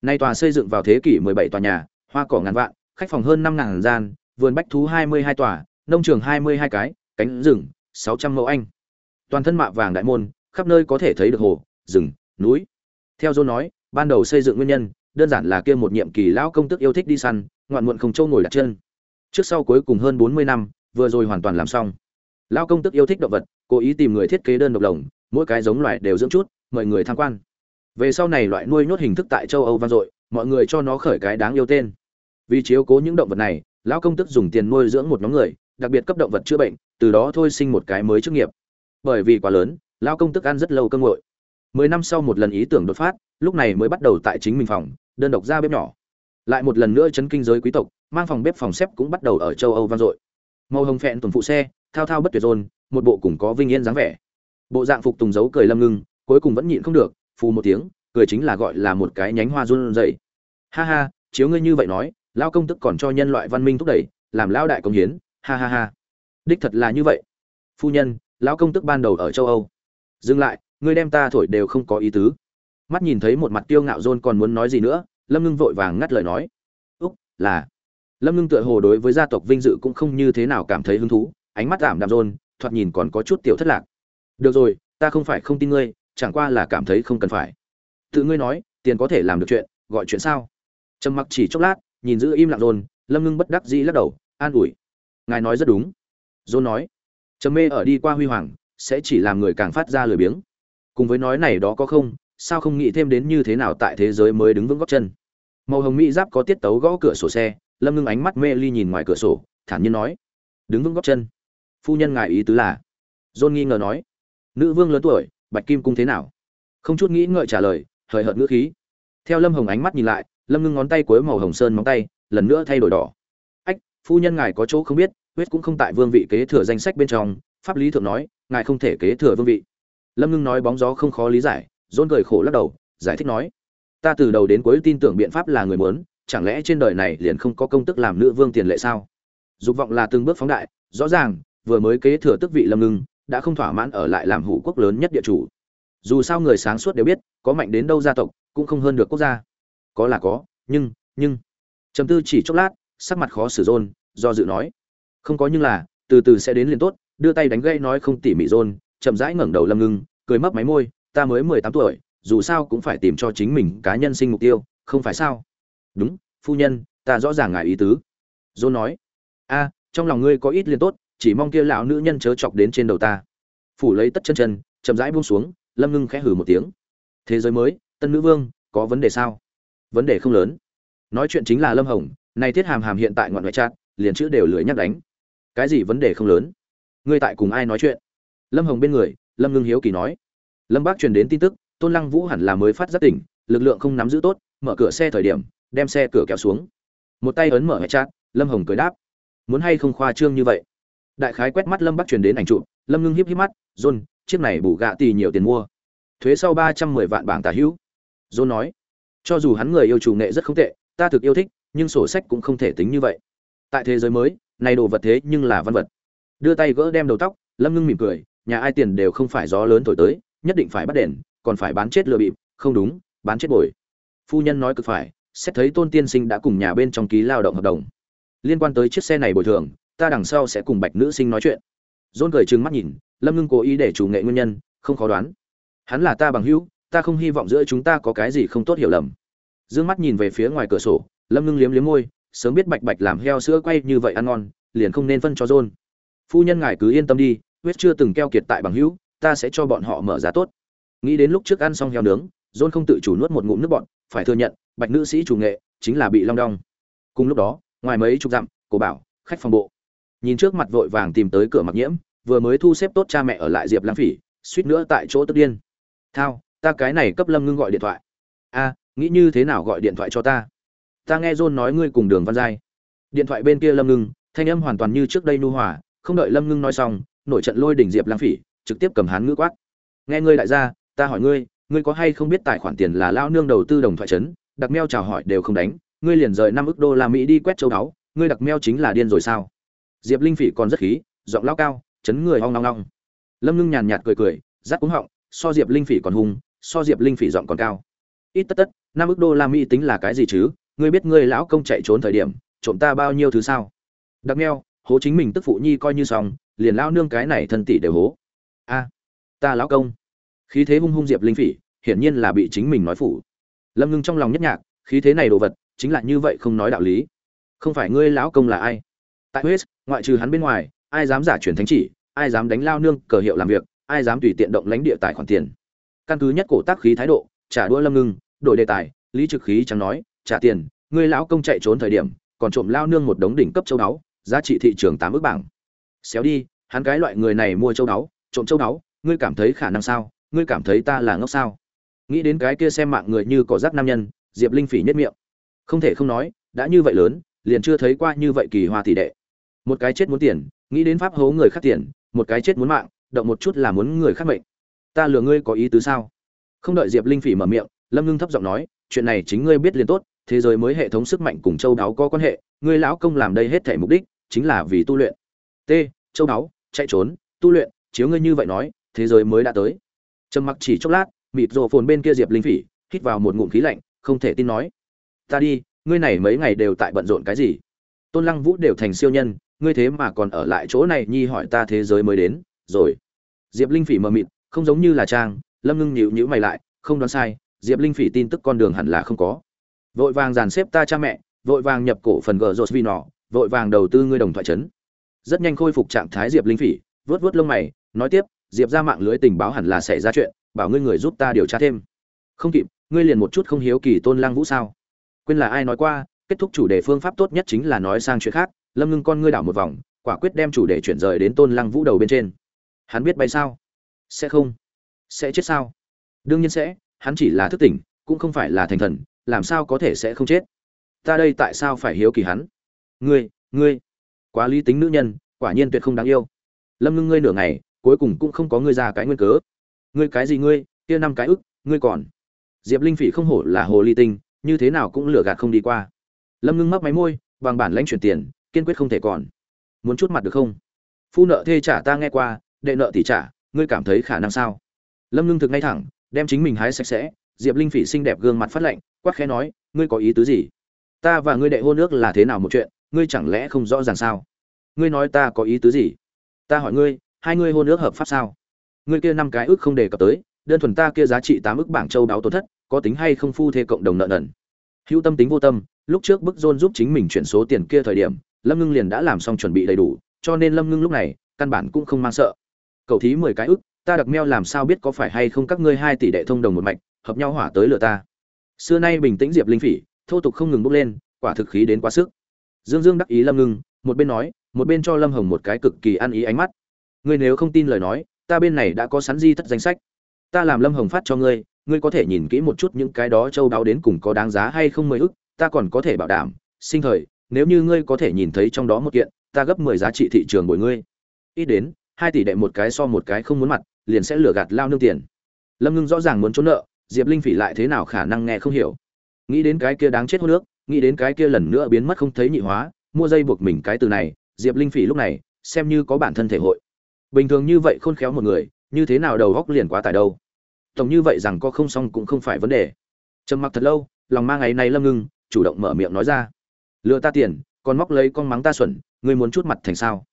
Nay tòa xây dựng vào thế kỷ mười bảy tòa nhà, hoa cỏ ngàn vạn, khách phòng hơn năm ngàn gian, vườn bách thú hai mươi hai tòa, nông trường hai mươi hai cái, cánh rừng, sáu trăm mẫu anh. Toàn thân mạ vàng đại môn, khắp nơi có thể thấy được hồ, rừng, núi. Theo dô nói, ban đầu xây dựng nguyên nhân, đơn giản là kia một nhiệm kỳ lão công tức yêu thích đi săn, ngoạn muộn không trâu ngồi đặt chân. Trước sau cuối cùng hơn bốn mươi năm, vừa rồi hoàn toàn làm xong lão công tức yêu thích động vật, cố ý tìm người thiết kế đơn độc lồng, mỗi cái giống loài đều dưỡng chút, mời người tham quan. Về sau này loại nuôi nhốt hình thức tại châu âu vang dội, mọi người cho nó khởi cái đáng yêu tên. Vì chiếu cố những động vật này lão công tức dùng tiền nuôi dưỡng một nhóm người, đặc biệt cấp động vật chữa bệnh, từ đó thôi sinh một cái mới chức nghiệp. Bởi vì quá lớn lão công tức ăn rất lâu cơ ngội. Mười năm sau một lần ý tưởng đột phát, lúc này mới bắt đầu tại chính mình phòng, đơn độc ra bếp nhỏ. Lại một lần nữa chấn kinh giới quý tộc, mang phòng bếp phòng xếp cũng bắt đầu ở châu âu vang dội màu hồng phẹn tuần phụ xe, thao thao bất tuyệt rôn một bộ cùng có vinh yên dáng vẻ. Bộ dạng phục tùng giấu cười lâm ngưng, cuối cùng vẫn nhịn không được, phù một tiếng, cười chính là gọi là một cái nhánh hoa run dậy ha ha, chiếu ngươi như vậy nói lao công tức còn cho nhân loại văn minh thúc đẩy, làm lao đại công hiến, ha ha ha. Đích thật là như vậy. Phu nhân, lão công tức ban đầu ở châu âu. Dừng lại, ngươi đem ta thổi đều không có ý tứ. Mắt nhìn thấy một mặt tiêu ngạo rôn còn muốn nói gì nữa, lâm ngưng vội vàng ngắt lời nói. Úc, là lâm ngưng tựa hồ đối với gia tộc vinh dự cũng không như thế nào cảm thấy hứng thú, ánh mắt ảm đạm rôn thoạt nhìn còn có chút tiểu thất lạc. Được rồi, ta không phải không tin ngươi, chẳng qua là cảm thấy không cần phải. Tự ngươi nói, tiền có thể làm được chuyện, gọi chuyện sao? Trầm mặc chỉ chốc lát, nhìn giữ im lặng rôn lâm ngưng bất đắc dĩ lắc đầu, an ủi. Ngài nói rất đúng. Rôn nói. Trầm mê ở đi qua huy hoàng, sẽ chỉ làm người càng phát ra lười biếng. Cùng với nói này đó có không, sao không nghĩ thêm đến như thế nào tại thế giới mới đứng vững góc chân? Màu hồng mỹ giáp có tiết tấu gõ cửa sổ xe, lâm ngưng ánh mắt mê ly nhìn ngoài cửa sổ, thản nhiên nói, đứng vững góc chân. Phu nhân ngài ý tứ là? John nghi ngờ nói, nữ vương lớn tuổi, bạch kim cung thế nào? Không chút nghĩ ngợi trả lời, hời hợt ngữ khí. Theo lâm hồng ánh mắt nhìn lại, lâm ngưng ngón tay cuối màu hồng sơn móng tay, lần nữa thay đổi đỏ. Ách, phu nhân ngài có chỗ không biết, huyết cũng không tại vương vị kế thừa danh sách bên trong, pháp lý thượng nói, ngài không thể kế thừa vương vị. Lâm ngưng nói bóng gió không khó lý giải dôn cười khổ lắc đầu, giải thích nói ta từ đầu đến cuối tin tưởng biện pháp là người muốn, chẳng lẽ trên đời này liền không có công tức làm nữ vương tiền lệ sao? Dục vọng là từng bước phóng đại, rõ ràng, vừa mới kế thừa tước vị lâm ngưng, đã không thỏa mãn ở lại làm hủ quốc lớn nhất địa chủ. Dù sao người sáng suốt đều biết, có mạnh đến đâu gia tộc, cũng không hơn được quốc gia. Có là có, nhưng nhưng. Trầm tư chỉ chốc lát, sắc mặt khó xử rôn do dự nói. Không có nhưng là, từ từ sẽ đến liền tốt, đưa tay đánh gây nói không tỉ mỉ rôn chậm rãi ngẩng đầu lâm ngưng, cười mấp máy môi, ta mới mười tám tuổi dù sao cũng phải tìm cho chính mình cá nhân sinh mục tiêu, không phải sao? Đúng, phu nhân, ta rõ ràng ngài ý tứ. Dôn nói. A, trong lòng ngươi có ít liền tốt, chỉ mong kia lão nữ nhân chớ chọc đến trên đầu ta. Phủ lấy tất chân chân, chậm rãi buông xuống, lâm ngưng khẽ hử một tiếng. Thế giới mới, tân nữ vương, có vấn đề sao? Vấn đề không lớn. Nói chuyện chính là lâm hồng này thiết hàm hàm hiện tại ngoạn ngoại trát liền chữ đều lười nhắc đánh. Cái gì vấn đề không lớn? Ngươi tại cùng ai nói chuyện? Lâm hồng bên người, lâm ngưng hiếu kỳ nói. Lâm bác truyền đến tin tức tôn lăng vũ hẳn là mới phát giác tỉnh, lực lượng không nắm giữ tốt, mở cửa xe thời điểm, đem xe cửa kéo xuống. Một tay ấn mở hệ chat lâm hồng cười đáp. Muốn hay không khoa trương như vậy? Đại khái quét mắt lâm bắc truyền đến ảnh trụ lâm ngưng híp híp mắt, john, chiếc này bù gạ tì nhiều tiền mua. Thuế sau ba trăm mười vạn bảng tả hữu. John nói. Cho dù hắn người yêu chủ nghệ rất không tệ, ta thực yêu thích, nhưng sổ sách cũng không thể tính như vậy. Tại thế giới mới, này đồ vật thế nhưng là văn vật. Đưa tay gỡ đem đầu tóc, lâm ngưng mỉm cười, nhà ai tiền đều không phải gió lớn thổi tới, nhất định phải bắt đèn còn phải bán chết lừa bịp, không đúng, bán chết bồi. Phu nhân nói cực phải, xét thấy tôn tiên sinh đã cùng nhà bên trong ký lao động hợp đồng. Liên quan tới chiếc xe này bồi thường, ta đằng sau sẽ cùng bạch nữ sinh nói chuyện. Dôn cười trừng mắt nhìn, lâm ngưng cố ý để chủ nghệ nguyên nhân, không khó đoán. Hắn là ta bằng hữu, ta không hy vọng giữa chúng ta có cái gì không tốt hiểu lầm. D ư ơ n g mắt nhìn về phía ngoài cửa sổ, lâm ngưng liếm liếm môi, sớm biết bạch bạch làm heo sữa quay như vậy ăn ngon, liền không nên phân cho dôn phu nhân ngài cứ yên tâm đi, huyết chưa từng keo kiệt tại bằng hữu, ta sẽ cho bọn họ mở giá tốt nghĩ đến lúc trước ăn xong heo nướng, John không tự chủ nuốt một ngụm nước bọn phải thừa nhận, bạch nữ sĩ chủ nghệ chính là bị long đong. Cùng lúc đó, ngoài mấy chục dặm cổ bảo, khách phòng bộ. Nhìn trước mặt vội vàng tìm tới cửa mặc nhiễm, vừa mới thu xếp tốt cha mẹ ở lại diệp lang phỉ, suýt nữa tại chỗ tức điên. Thao, ta cái này cấp lâm ngưng gọi điện thoại. A, nghĩ như thế nào gọi điện thoại cho ta? Ta nghe john nói ngươi cùng đường văn giai. Điện thoại bên kia lâm ngưng, thanh âm hoàn toàn như trước đây nu hòa, không đợi lâm ngưng nói xong, nổi trận lôi đỉnh diệp lang phỉ, trực tiếp cầm hán ngữ quát. Nghe ngươi đại gia ta hỏi ngươi ngươi có hay không biết tài khoản tiền là lao nương đầu tư đồng thoại trấn đặc meo chào hỏi đều không đánh ngươi liền rời năm ức đô la mỹ đi quét châu đáo ngươi đặc meo chính là điên rồi sao? Diệp linh phỉ còn rất khí giọng lao cao chấn người hoang long long. Lâm ngưng nhàn nhạt cười cười rát cúng họng so diệp linh phỉ còn hung so diệp linh phỉ giọng còn cao. Ít tất tất năm ức đô la mỹ tính là cái gì chứ? Ngươi biết ngươi lão công chạy trốn thời điểm trộm ta bao nhiêu thứ sao? Đặc meo, hố chính mình tức phụ nhi coi như xong liền lao nương cái này thân tỷ đều hố. A ta lão công khí thế hung hung diệp linh phỉ, hiển nhiên là bị chính mình nói phủ. Lâm ngưng trong lòng nhất nhạc, khí thế này đồ vật, chính là như vậy không nói đạo lý. Không phải ngươi lão công là ai? Tại huế, ngoại trừ hắn bên ngoài, ai dám giả truyền thánh chỉ, ai dám đánh lao nương, cờ hiệu làm việc, ai dám tùy tiện động lãnh địa tài khoản tiền. Căn cứ nhất cổ tác khí thái độ, trả đũa lâm ngưng, đổi đề tài, lý trực khí chẳng nói, trả tiền, ngươi lão công chạy trốn thời điểm, còn trộm lao nương một đống đỉnh cấp châu đáo, giá trị thị trường tám ước bảng. Xéo đi, hắn cái loại người này mua châu đáo, trộm châu đáo, ngươi cảm thấy khả năng sao? Ngươi cảm thấy ta là ngốc sao? Nghĩ đến cái kia xem mạng người như cỏ rác nam nhân, diệp linh phỉ nhất miệng. Không thể không nói, đã như vậy lớn, liền chưa thấy qua như vậy kỳ hoa tỷ đệ. Một cái chết muốn tiền, nghĩ đến pháp hố người khác tiền, một cái chết muốn mạng, động một chút là muốn người khác mệnh. Ta lừa ngươi có ý tứ sao? Không đợi diệp linh phỉ mở miệng, lâm ngưng thấp giọng nói, chuyện này chính ngươi biết liền tốt, thế giới mới hệ thống sức mạnh cùng châu đáo có quan hệ, ngươi lão công làm đây hết thể mục đích, chính là vì tu luyện. T, châu đáo, chạy trốn, tu luyện, chiếu ngươi như vậy nói, thế giới mới đã tới trầm mặc chỉ chốc lát, mịt rộ phồn bên kia diệp linh phỉ, hít vào một ngụm khí lạnh, không thể tin nói. Ta đi, ngươi này mấy ngày đều tại bận rộn cái gì? Tôn lăng vũ đều thành siêu nhân, ngươi thế mà còn ở lại chỗ này nhi hỏi ta thế giới mới đến, rồi. Diệp linh phỉ mờ mịt, không giống như là trang, lâm ngưng nhịu nhữ mày lại, không đoán sai, diệp linh phỉ tin tức con đường hẳn là không có. Vội vàng dàn xếp ta cha mẹ, vội vàng nhập cổ phần gờ rột vi nọ, vội vàng đầu tư ngươi đồng thoại trấn. Rất nhanh khôi phục trạng thái diệp linh phỉ vớt vớt lông mày, nói tiếp diệp ra mạng lưới tình báo hẳn là xảy ra chuyện, bảo ngươi người giúp ta điều tra thêm. Không kịp, ngươi liền một chút không hiếu kỳ tôn lang vũ sao? Quên là ai nói qua, kết thúc chủ đề phương pháp tốt nhất chính là nói sang chuyện khác, lâm ngưng con ngươi đảo một vòng, quả quyết đem chủ đề chuyển rời đến tôn lăng vũ đầu bên trên. Hắn biết bay sao? Sẽ không. Sẽ chết sao? Đương nhiên sẽ, hắn chỉ là thức tỉnh, cũng không phải là thành thần, làm sao có thể sẽ không chết? Ta đây tại sao phải hiếu kỳ hắn? Ngươi ngươi, quá lý tính nữ nhân, quả nhiên tuyệt không đáng yêu. Lâm ngưng ngươi nửa ngày cuối cùng cũng không có ngươi ra cái nguyên cớ. Ngươi cái gì ngươi, kia năm cái ức, ngươi còn. Diệp linh phỉ không hổ là hồ ly tinh, như thế nào cũng lừa gạt không đi qua. Lâm ngưng mấp máy môi bằng bản lãnh chuyển tiền, kiên quyết không thể còn. Muốn chút mặt được không? Phu nợ thê trả ta nghe qua, đệ nợ thì trả, ngươi cảm thấy khả năng sao? Lâm ngưng thực ngay thẳng, đem chính mình hái sạch sẽ, diệp linh phỉ xinh đẹp gương mặt phát lạnh quắc khẽ nói, ngươi có ý tứ gì? Ta và ngươi đệ hôn ước là thế nào một chuyện, ngươi chẳng lẽ không rõ ràng sao? Ngươi nói ta có ý tứ gì? Ta hỏi ngươi hai ngươi hôn ước hợp pháp sao? Ngươi kia năm cái ước không đề cập tới, đơn thuần ta kia giá trị tám ước bảng châu đáo tổn thất, có tính hay không phu thê cộng đồng nợ nần? Hữu tâm tính vô tâm, lúc trước bức dôn giúp chính mình chuyển số tiền kia thời điểm, lâm ngưng liền đã làm xong chuẩn bị đầy đủ, cho nên lâm ngưng lúc này, căn bản cũng không mang sợ. Cậu thí mười cái ức ta đặc meo làm sao biết có phải hay không các ngươi hai tỷ đệ thông đồng một mạch, hợp nhau hỏa tới lửa ta. Xưa nay bình tĩnh diệp linh phỉ, thô tục không ngừng bốc lên, quả thực khí đến quá sức. Dương dương đắc ý lâm ngưng, một bên nói, một bên cho lâm hồng một cái cực kỳ ăn ý ánh mắt ngươi nếu không tin lời nói, ta bên này đã có sẵn di thất danh sách. Ta làm lâm hồng phát cho ngươi ngươi có thể nhìn kỹ một chút những cái đó châu đáo đến cùng có đáng giá hay không mười ức, ta còn có thể bảo đảm, sinh thời, nếu như ngươi có thể nhìn thấy trong đó một kiện, ta gấp mười giá trị thị trường bồi ngươi. Ít đến, hai tỷ đệ một cái so một cái không muốn mặt, liền sẽ lừa gạt lao nương tiền. Lâm ngưng rõ ràng muốn trốn nợ, diệp linh phỉ lại thế nào khả năng nghe không hiểu. Nghĩ đến cái kia đáng chết hô nước nghĩ đến cái kia lần nữa biến mất không thấy nhị hóa, mua dây buộc mình cái từ này, diệp linh phỉ lúc này, xem như có bản thân thể hội bình thường như vậy khôn khéo một người, như thế nào đầu góc liền quá tải đâu? Tổng như vậy rằng có không xong cũng không phải vấn đề. Trầm mặc thật lâu, lòng mang ngày này lâm ngưng, chủ động mở miệng nói ra. Lừa ta tiền, còn móc lấy con mắng ta xuẩn, ngươi muốn chút mặt thành sao?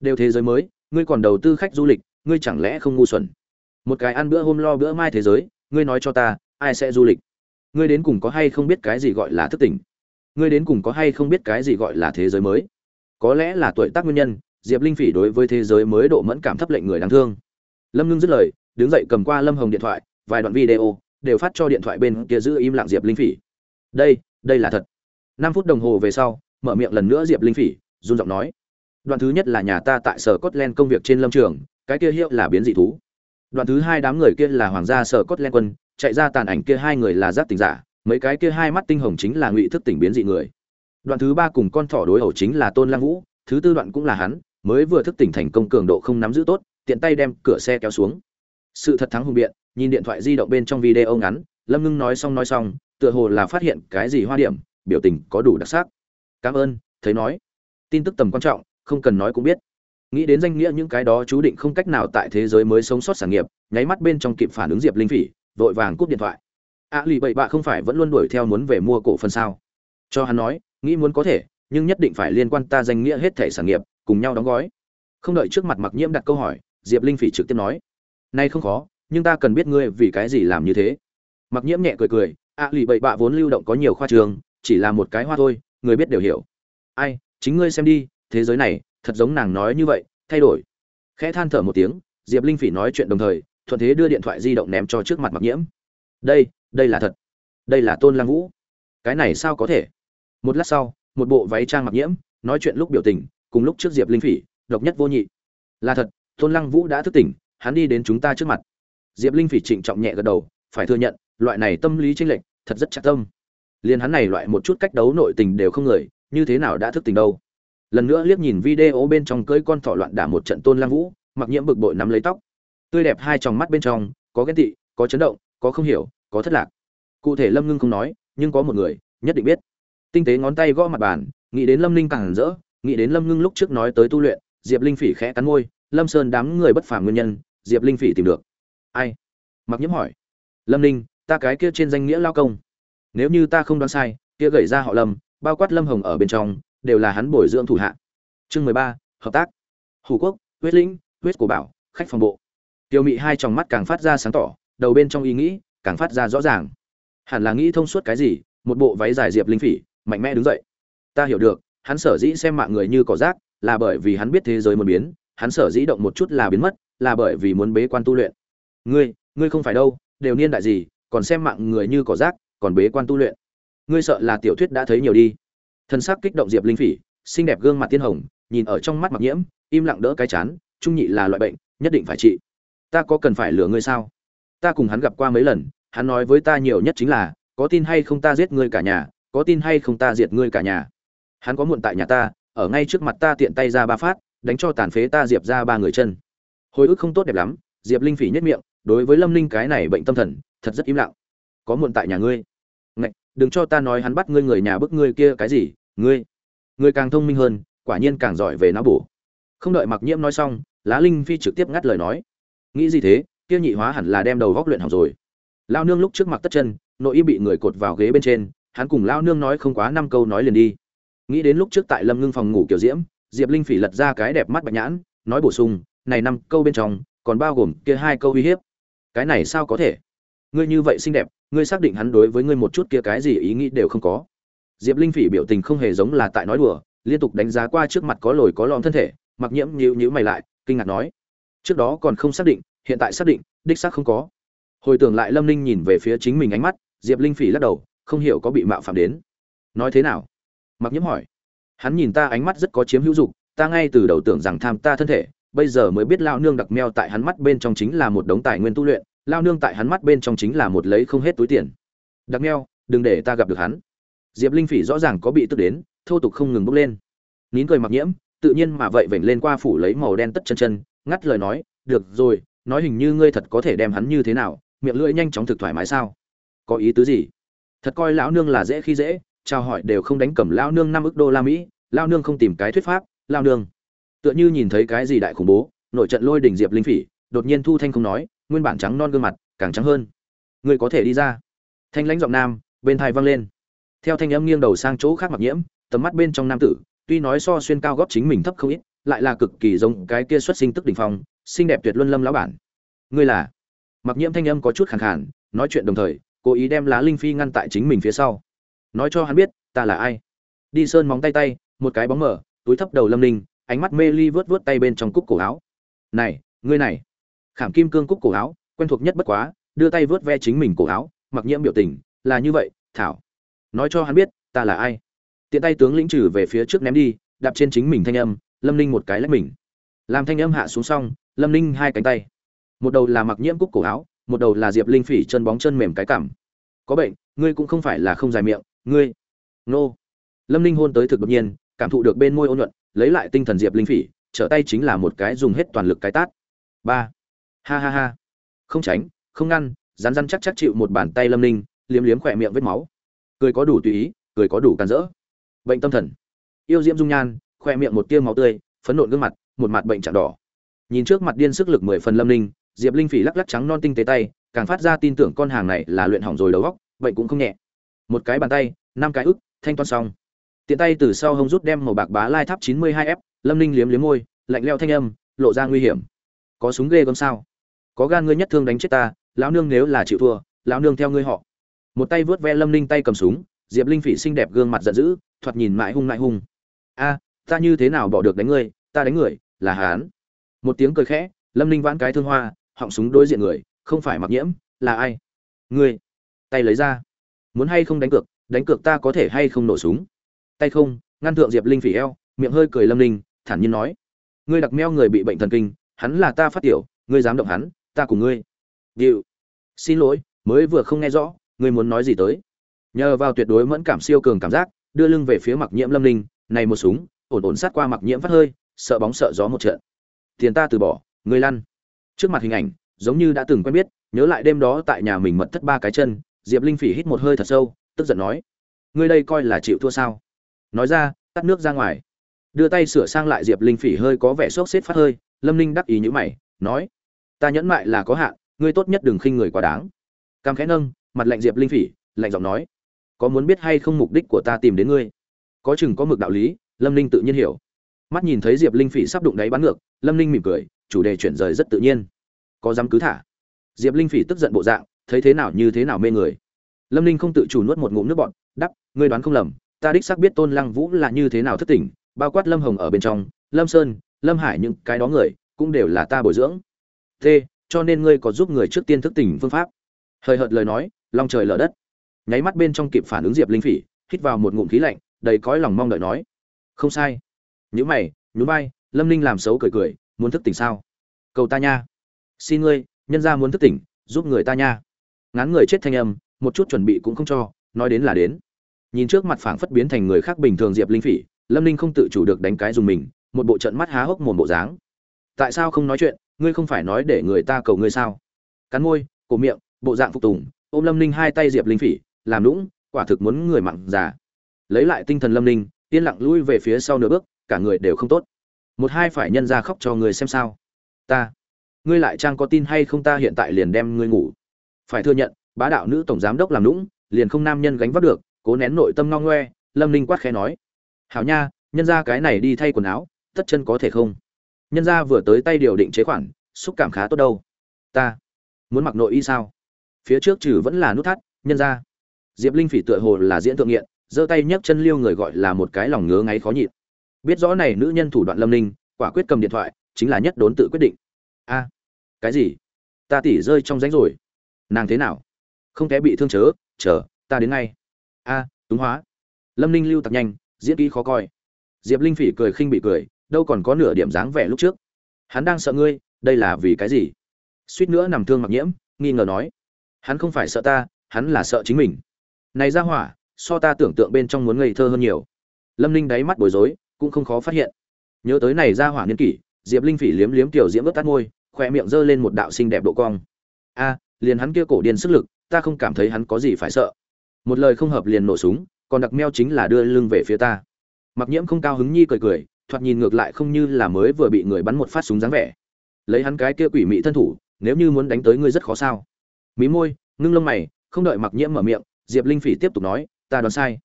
Đều thế giới mới, ngươi còn đầu tư khách du lịch, ngươi chẳng lẽ không ngu xuẩn? Một cái ăn bữa hôm lo bữa mai thế giới, ngươi nói cho ta, ai sẽ du lịch? Ngươi đến cùng có hay không biết cái gì gọi là thức tỉnh? Ngươi đến cùng có hay không biết cái gì gọi là thế giới mới? Có lẽ là tuổi tác nguyên nhân diệp linh phỉ đối với thế giới mới độ mẫn cảm thấp lệnh người đáng thương. Lâm ngưng dứt lời, đứng dậy cầm qua lâm hồng điện thoại, vài đoạn video đều phát cho điện thoại bên kia giữ im lặng diệp linh phỉ. Đây đây là thật. Năm phút đồng hồ về sau, mở miệng lần nữa diệp linh phỉ, run giọng nói, đoạn thứ nhất là nhà ta tại sở Scotland công việc trên lâm trường, cái kia hiệu là biến dị thú. Đoạn thứ hai đám người kia là hoàng gia sở Scotland quân, chạy ra tàn ảnh kia hai người là giáp tình giả, mấy cái kia hai mắt tinh hồng chính là ngụy thức tỉnh biến dị người. Đoạn thứ ba cùng con thỏ đối ẩu chính là tôn lang vũ, thứ tư đoạn cũng là hắn mới vừa thức tỉnh thành công cường độ không nắm giữ tốt, tiện tay đem cửa xe kéo xuống. Sự thật thắng hùng biện, nhìn điện thoại di động bên trong video ngắn, lâm ngưng nói xong nói xong, tựa hồ là phát hiện cái gì hoa điểm, biểu tình có đủ đặc sắc. Cảm ơn, thấy nói. Tin tức tầm quan trọng, không cần nói cũng biết. Nghĩ đến danh nghĩa những cái đó chú định không cách nào tại thế giới mới sống sót sản nghiệp, nháy mắt bên trong kịp phản ứng diệp linh phỉ, vội vàng cúp điện thoại. A lì bậy bạ không phải vẫn luôn đuổi theo muốn về mua cổ phần sao? Cho hắn nói, nghĩ muốn có thể, nhưng nhất định phải liên quan ta danh nghĩa hết thảy sản nghiệp cùng nhau đóng gói. Không đợi trước mặt mặc nhiễm đặt câu hỏi, diệp linh phỉ trực tiếp nói nay không khó, nhưng ta cần biết ngươi vì cái gì làm như thế. Mặc nhiễm nhẹ cười cười, a lì bậy bạ vốn lưu động có nhiều khoa trường, chỉ là một cái hoa thôi, người biết đều hiểu. Ai, chính ngươi xem đi, thế giới này, thật giống nàng nói như vậy, thay đổi. Khẽ than thở một tiếng, diệp linh phỉ nói chuyện đồng thời, thuận thế đưa điện thoại di động ném cho trước mặt mặc nhiễm. Đây đây là thật. Đây là tôn lang vũ. Cái này sao có thể? Một lát sau, một bộ váy trang mặc nhiễm, nói chuyện lúc biểu tình cùng lúc trước diệp linh phỉ, độc nhất vô nhị. Là thật, tôn lăng vũ đã thức tỉnh, hắn đi đến chúng ta trước mặt. Diệp linh phỉ trịnh trọng nhẹ gật đầu, phải thừa nhận, loại này tâm lý tranh lệch, thật rất chặt tâm. Liền hắn này loại một chút cách đấu nội tình đều không người, như thế nào đã thức tỉnh đâu? Lần nữa liếc nhìn video bên trong cưỡi con thỏ loạn đả một trận tôn lăng vũ, mặc nhiễm bực bội nắm lấy tóc. Tươi đẹp hai tròng mắt bên trong, có ghen tị, có chấn động, có không hiểu, có thất lạc. Cụ thể lâm ngưng không nói, nhưng có một người, nhất định biết. Tinh tế ngón tay gõ mặt bàn, nghĩ đến lâm ninh càng rỡ nghĩ đến lâm ngưng lúc trước nói tới tu luyện, diệp linh phỉ khẽ cắn môi, lâm sơn đám người bất phàm nguyên nhân, diệp linh phỉ tìm được. Ai? Mặc nhiễm hỏi. Lâm ninh, ta cái kia trên danh nghĩa lao công. Nếu như ta không đoán sai, kia gầy ra họ lâm, bao quát lâm hồng ở bên trong, đều là hắn bồi dưỡng thủ hạ. Chương mười ba, hợp tác. Hủ quốc, huyết lĩnh, huyết cổ bảo, khách phòng bộ. Tiêu mị hai tròng mắt càng phát ra sáng tỏ, đầu bên trong ý nghĩ càng phát ra rõ ràng. Hẳn là nghĩ thông suốt cái gì, một bộ váy dài diệp linh phỉ, mạnh mẽ đứng dậy. Ta hiểu được hắn sở dĩ xem mạng người như cỏ rác là bởi vì hắn biết thế giới muốn biến, hắn sở dĩ động một chút là biến mất, là bởi vì muốn bế quan tu luyện. Ngươi ngươi không phải đâu, đều niên đại gì, còn xem mạng người như cỏ rác, còn bế quan tu luyện. Ngươi sợ là tiểu thuyết đã thấy nhiều đi. Thân xác kích động diệp linh phỉ, xinh đẹp gương mặt tiên hồng, nhìn ở trong mắt mặc nhiễm, im lặng đỡ cái chán, trung nhị là loại bệnh, nhất định phải trị. Ta có cần phải lừa ngươi sao? Ta cùng hắn gặp qua mấy lần, hắn nói với ta nhiều nhất chính là, có tin hay không ta giết ngươi cả nhà, có tin hay không ta diệt ngươi cả nhà hắn có muộn tại nhà ta ở ngay trước mặt ta tiện tay ra ba phát đánh cho tàn phế ta diệp ra ba người chân. Hồi ức không tốt đẹp lắm diệp linh phỉ nhất miệng đối với lâm linh cái này bệnh tâm thần thật rất im lặng. Có muộn tại nhà ngươi. Ngạch, đừng cho ta nói hắn bắt ngươi người nhà bức ngươi kia cái gì ngươi. Ngươi càng thông minh hơn quả nhiên càng giỏi về não bổ. Không đợi mặc nhiễm nói xong lá linh phi trực tiếp ngắt lời nói. Nghĩ gì thế kia nhị hóa hẳn là đem đầu góc luyện học rồi. Lao nương lúc trước mặt tất chân nội y bị người cột vào ghế bên trên hắn cùng lao nương nói không quá năm câu nói liền đi nghĩ đến lúc trước tại lâm ngưng phòng ngủ kiểu diễm, diệp linh phỉ lật ra cái đẹp mắt bạch nhãn, nói bổ sung, này năm câu bên trong, còn bao gồm kia hai câu uy hiếp. Cái này sao có thể? Ngươi như vậy xinh đẹp, ngươi xác định hắn đối với ngươi một chút kia cái gì ý nghĩ đều không có. Diệp linh phỉ biểu tình không hề giống là tại nói đùa, liên tục đánh giá qua trước mặt có lồi có lõm thân thể, mặc nhiễm nhíu nhíu mày lại, kinh ngạc nói, trước đó còn không xác định, hiện tại xác định, đích xác không có. Hồi tưởng lại lâm ninh nhìn về phía chính mình ánh mắt, diệp linh phỉ lắc đầu, không hiểu có bị mạo phạm đến. Nói thế nào? Mặc nhiễm hỏi. Hắn nhìn ta ánh mắt rất có chiếm hữu dục, ta ngay từ đầu tưởng rằng tham ta thân thể, bây giờ mới biết lao nương đặc meo tại hắn mắt bên trong chính là một đống tài nguyên tu luyện, lao nương tại hắn mắt bên trong chính là một lấy không hết túi tiền. Đặc meo, đừng để ta gặp được hắn. Diệp linh phỉ rõ ràng có bị tức đến, thô tục không ngừng bốc lên. Nín cười mặc nhiễm, tự nhiên mà vậy vểnh lên qua phủ lấy màu đen tất chân chân, ngắt lời nói, được rồi, nói hình như ngươi thật có thể đem hắn như thế nào, miệng lưỡi nhanh chóng thực thoải mái sao? Có ý tứ gì? Thật coi lão nương là dễ khi dễ chào hỏi đều không đánh cầm lão nương năm ức đô la mỹ, lão nương không tìm cái thuyết pháp, lão nương. Tựa như nhìn thấy cái gì đại khủng bố nội trận lôi đỉnh diệp linh phỉ, đột nhiên thu thanh không nói, nguyên bản trắng non gương mặt, càng trắng hơn. Người có thể đi ra. Thanh lãnh giọng nam, bên thai vang lên. Theo thanh âm nghiêng đầu sang chỗ khác mặc nhiễm, tầm mắt bên trong nam tử, tuy nói so xuyên cao góp chính mình thấp không ít, lại là cực kỳ giống cái kia xuất sinh tức đỉnh phong, xinh đẹp tuyệt luân lâm lão bản. Ngươi là? Mặc nhiễm thanh âm có chút khàn khàn, nói chuyện đồng thời, cố ý đem lá linh phi ngăn tại chính mình phía sau nói cho hắn biết, ta là ai. Đi sơn móng tay tay, một cái bóng mở, túi thấp đầu lâm ninh, ánh mắt mê ly vớt vớt tay bên trong cúc cổ áo. Này, ngươi này. Khảm kim cương cúc cổ áo, quen thuộc nhất bất quá, đưa tay vớt ve chính mình cổ áo, mặc nhiễm biểu tình, là như vậy, thảo. Nói cho hắn biết, ta là ai. Tiện tay tướng lĩnh trừ về phía trước ném đi, đạp trên chính mình thanh âm, lâm ninh một cái lách mình. Làm thanh âm hạ xuống xong, lâm ninh hai cánh tay. Một đầu là mặc nhiễm cúc cổ áo, một đầu là diệp linh phỉ chân bóng chân mềm cái cảm có bệnh, ngươi cũng không phải là không dài miệng ngươi? Nô. Lâm ninh hôn tới thực đột nhiên, cảm thụ được bên môi ôn nhuận, lấy lại tinh thần diệp linh phỉ, trở tay chính là một cái dùng hết toàn lực cái tát. Ba. Ha ha ha. Không tránh, không ngăn rán rán chắc chắc chịu một bàn tay lâm ninh, liếm liếm khỏe miệng vết máu. Cười có đủ tùy ý, cười có đủ can rỡ. Bệnh tâm thần. Yêu diễm dung nhan khoe miệng một tia máu tươi, phấn nộn gương mặt, một mặt bệnh trạng đỏ. Nhìn trước mặt điên sức lực mười phần lâm ninh, diệp linh phỉ lắc lắc trắng non tinh tế tay, càng phát ra tin tưởng con hàng này là luyện hỏng rồi đầu góc bệnh cũng không nhẹ một cái bàn tay, năm cái ức, thanh toán xong. Tiện tay từ sau hông rút đem màu bạc bá lai tháp chín mươi hai f, lâm ninh liếm liếm môi, lạnh leo thanh âm, lộ ra nguy hiểm. Có súng ghê gớm sao? Có gan ngươi nhất thương đánh chết ta, lão nương nếu là chịu thua, lão nương theo ngươi họ. Một tay vớt ve lâm ninh tay cầm súng, diệp linh phỉ xinh đẹp gương mặt giận dữ, thoạt nhìn mãi hung mãi hung. A, ta như thế nào bỏ được đánh ngươi, ta đánh người, là hán. Một tiếng cười khẽ, lâm ninh vãn cái thương hoa, họng súng đối diện người, không phải mặc nhiễm, là ai? Ngươi, tay lấy ra muốn hay không đánh cược đánh cược ta có thể hay không nổ súng. Tay không, ngăn thượng diệp linh phỉ eo, miệng hơi cười lâm linh thản nhiên nói. Ngươi đặc meo người bị bệnh thần kinh, hắn là ta phát tiểu, ngươi dám động hắn, ta cùng ngươi. Điệu. Xin lỗi, mới vừa không nghe rõ, ngươi muốn nói gì tới. Nhờ vào tuyệt đối mẫn cảm siêu cường cảm giác, đưa lưng về phía mặc nhiễm lâm linh này một súng, ổn ổn sát qua mặc nhiễm phát hơi, sợ bóng sợ gió một trận. Tiền ta từ bỏ, ngươi lăn. Trước mặt hình ảnh, giống như đã từng quen biết, nhớ lại đêm đó tại nhà mình mật thất ba cái chân diệp linh phỉ hít một hơi thật sâu, tức giận nói, ngươi đây coi là chịu thua sao? Nói ra, tắt nước ra ngoài. Đưa tay sửa sang lại diệp linh phỉ hơi có vẻ sốt xếp phát hơi, lâm ninh đắc ý như mày, nói, ta nhẫn mại là có hạn, ngươi tốt nhất đừng khinh người quá đáng. Cam khẽ nâng, mặt lạnh diệp linh phỉ, lạnh giọng nói, có muốn biết hay không mục đích của ta tìm đến ngươi? Có chừng có mực đạo lý, lâm ninh tự nhiên hiểu. Mắt nhìn thấy diệp linh phỉ sắp đụng đáy bắn ngược, lâm ninh mỉm cười, chủ đề chuyển rời rất tự nhiên. Có dám cứ thả. Diệp linh phỉ tức giận bộ dạng thấy thế nào như thế nào mê người. Lâm ninh không tự chủ nuốt một ngụm nước bọn đắp ngươi đoán không lầm, ta đích xác biết tôn lăng vũ là như thế nào thất tỉnh, bao quát lâm hồng ở bên trong, lâm sơn, lâm hải những cái đó người, cũng đều là ta bồi dưỡng. T cho nên ngươi có giúp người trước tiên thức tỉnh phương pháp. Hời hợt lời nói, long trời lở đất. Nháy mắt bên trong kịp phản ứng diệp linh phỉ, hít vào một ngụm khí lạnh, đầy cõi lòng mong đợi nói, không sai. Nhữ mày nhú vai, lâm ninh làm xấu cười cười, muốn thức tỉnh sao? Cầu ta nha. Xin ngươi, nhân ra muốn thức tỉnh, giúp người ta nha ngán người chết thanh âm, một chút chuẩn bị cũng không cho, nói đến là đến. Nhìn trước mặt phảng phất biến thành người khác bình thường diệp linh phỉ, lâm ninh không tự chủ được đánh cái dùng mình, một bộ trận mắt há hốc mồm bộ dáng. Tại sao không nói chuyện, ngươi không phải nói để người ta cầu ngươi sao? Cắn môi, cổ miệng, bộ dạng phục tùng, ôm lâm ninh hai tay diệp linh phỉ, làm lũng quả thực muốn người mặn già. Lấy lại tinh thần lâm ninh, yên lặng lui về phía sau nửa bước, cả người đều không tốt. Một hai phải nhân ra khóc cho người xem sao. Ta, ngươi lại trang có tin hay không ta hiện tại liền đem ngươi ngủ phải thừa nhận, bá đạo nữ tổng giám đốc làm lũng liền không nam nhân gánh vác được, cố nén nội tâm ngao ngoe, lâm ninh quát khẽ nói. Hảo nha, nhân ra cái này đi thay quần áo, tất chân có thể không? Nhân ra vừa tới tay điều định chế khoản, xúc cảm khá tốt đâu. Ta muốn mặc nội y sao? Phía trước trừ vẫn là nút thắt, nhân ra diệp linh phỉ tựa hồ là diễn tượng nghiện, giơ tay nhấc chân liêu người gọi là một cái lòng ngứa ngáy khó nhịn. Biết rõ này nữ nhân thủ đoạn lâm ninh, quả quyết cầm điện thoại, chính là nhất đốn tự quyết định. A, cái gì? Ta tỉ rơi trong ránh rồi nàng thế nào? Không té bị thương chớ chờ ta đến ngay. A à, túng hóa. Lâm ninh lưu tặc nhanh diễn kỹ khó coi. Diệp linh phỉ cười khinh bị cười đâu còn có nửa điểm dáng vẻ lúc trước. Hắn đang sợ ngươi đây là vì cái gì? Suýt nữa nằm thương mặc nhiễm nghi ngờ nói. Hắn không phải sợ ta hắn là sợ chính mình. Này ra hỏa so ta tưởng tượng bên trong muốn ngây thơ hơn nhiều. Lâm ninh đáy mắt bối rối cũng không khó phát hiện. Nhớ tới này ra hỏa niên kỷ diệp linh phỉ liếm liếm tiểu diễm ướt tắt môi khoe miệng giơ lên một đạo xinh đẹp độ cong. A liền hắn kia cổ điên sức lực, ta không cảm thấy hắn có gì phải sợ. Một lời không hợp liền nổ súng, còn đặc meo chính là đưa lưng về phía ta. Mặc nhiễm không cao hứng nhi cười cười, thoạt nhìn ngược lại không như là mới vừa bị người bắn một phát súng dáng vẻ. Lấy hắn cái kia quỷ mị thân thủ, nếu như muốn đánh tới ngươi rất khó sao. Mí môi, ngưng lông mày, không đợi mặc nhiễm mở miệng, diệp linh phỉ tiếp tục nói, ta đoán sai.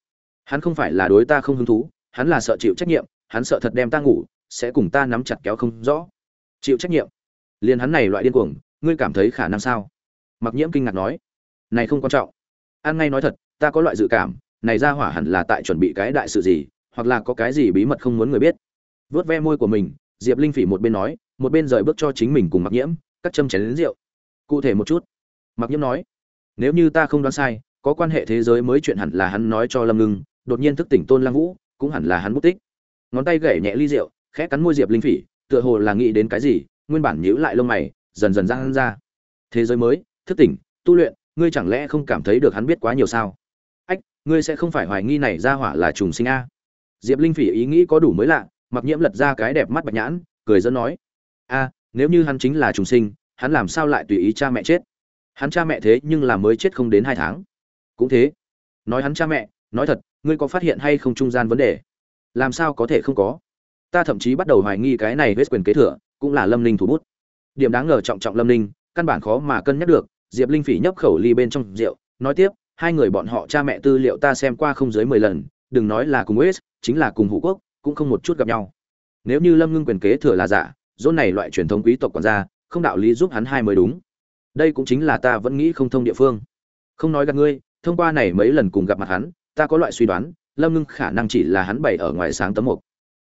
Hắn không phải là đối ta không hứng thú, hắn là sợ chịu trách nhiệm, hắn sợ thật đem ta ngủ, sẽ cùng ta nắm chặt kéo không rõ. Chịu trách nhiệm. Liền hắn này loại điên cuồng, ngươi cảm thấy khả năng sao? Mặc nhiễm kinh ngạc nói, này không quan trọng. An ngay nói thật, ta có loại dự cảm, này ra hỏa hẳn là tại chuẩn bị cái đại sự gì, hoặc là có cái gì bí mật không muốn người biết. Vớt ve môi của mình, diệp linh phỉ một bên nói, một bên rời bước cho chính mình cùng mặc nhiễm, cắt châm chén đến rượu. Cụ thể một chút. Mặc nhiễm nói, nếu như ta không đoán sai, có quan hệ thế giới mới chuyện hẳn là hắn nói cho lâm ngưng, đột nhiên thức tỉnh tôn lăng vũ, cũng hẳn là hắn mất tích. Ngón tay gảy nhẹ ly rượu, khẽ cắn môi diệp linh phỉ, tựa hồ là nghĩ đến cái gì, nguyên bản nhíu lại lông mày, dần dần ra hắn ra. Thế giới mới thức tỉnh, tu luyện, ngươi chẳng lẽ không cảm thấy được hắn biết quá nhiều sao? Ách, ngươi sẽ không phải hoài nghi này ra hỏa là trùng sinh a. Diệp linh phỉ ý nghĩ có đủ mới lạ, mặc nhiễm lật ra cái đẹp mắt bạch nhãn, cười dẫn nói. A, nếu như hắn chính là trùng sinh, hắn làm sao lại tùy ý cha mẹ chết? Hắn cha mẹ thế nhưng là mới chết không đến hai tháng. Cũng thế. Nói hắn cha mẹ, nói thật, ngươi có phát hiện hay không trung gian vấn đề? Làm sao có thể không có? Ta thậm chí bắt đầu hoài nghi cái này hết quyền kế thừa, cũng là lâm ninh thủ bút. Điểm đáng ngờ trọng trọng lâm ninh căn bản khó mà cân nhắc được, diệp linh phỉ nhấp khẩu ly bên trong rượu, nói tiếp, hai người bọn họ cha mẹ tư liệu ta xem qua không dưới mười lần, đừng nói là cùng wes, chính là cùng hữu quốc, cũng không một chút gặp nhau. Nếu như lâm ngưng quyền kế thừa là giả dôn này loại truyền thống quý tộc còn ra không đạo lý giúp hắn hai mới đúng. Đây cũng chính là ta vẫn nghĩ không thông địa phương. Không nói gặp ngươi, thông qua này mấy lần cùng gặp mặt hắn, ta có loại suy đoán, lâm ngưng khả năng chỉ là hắn bày ở ngoài sáng tấm mục.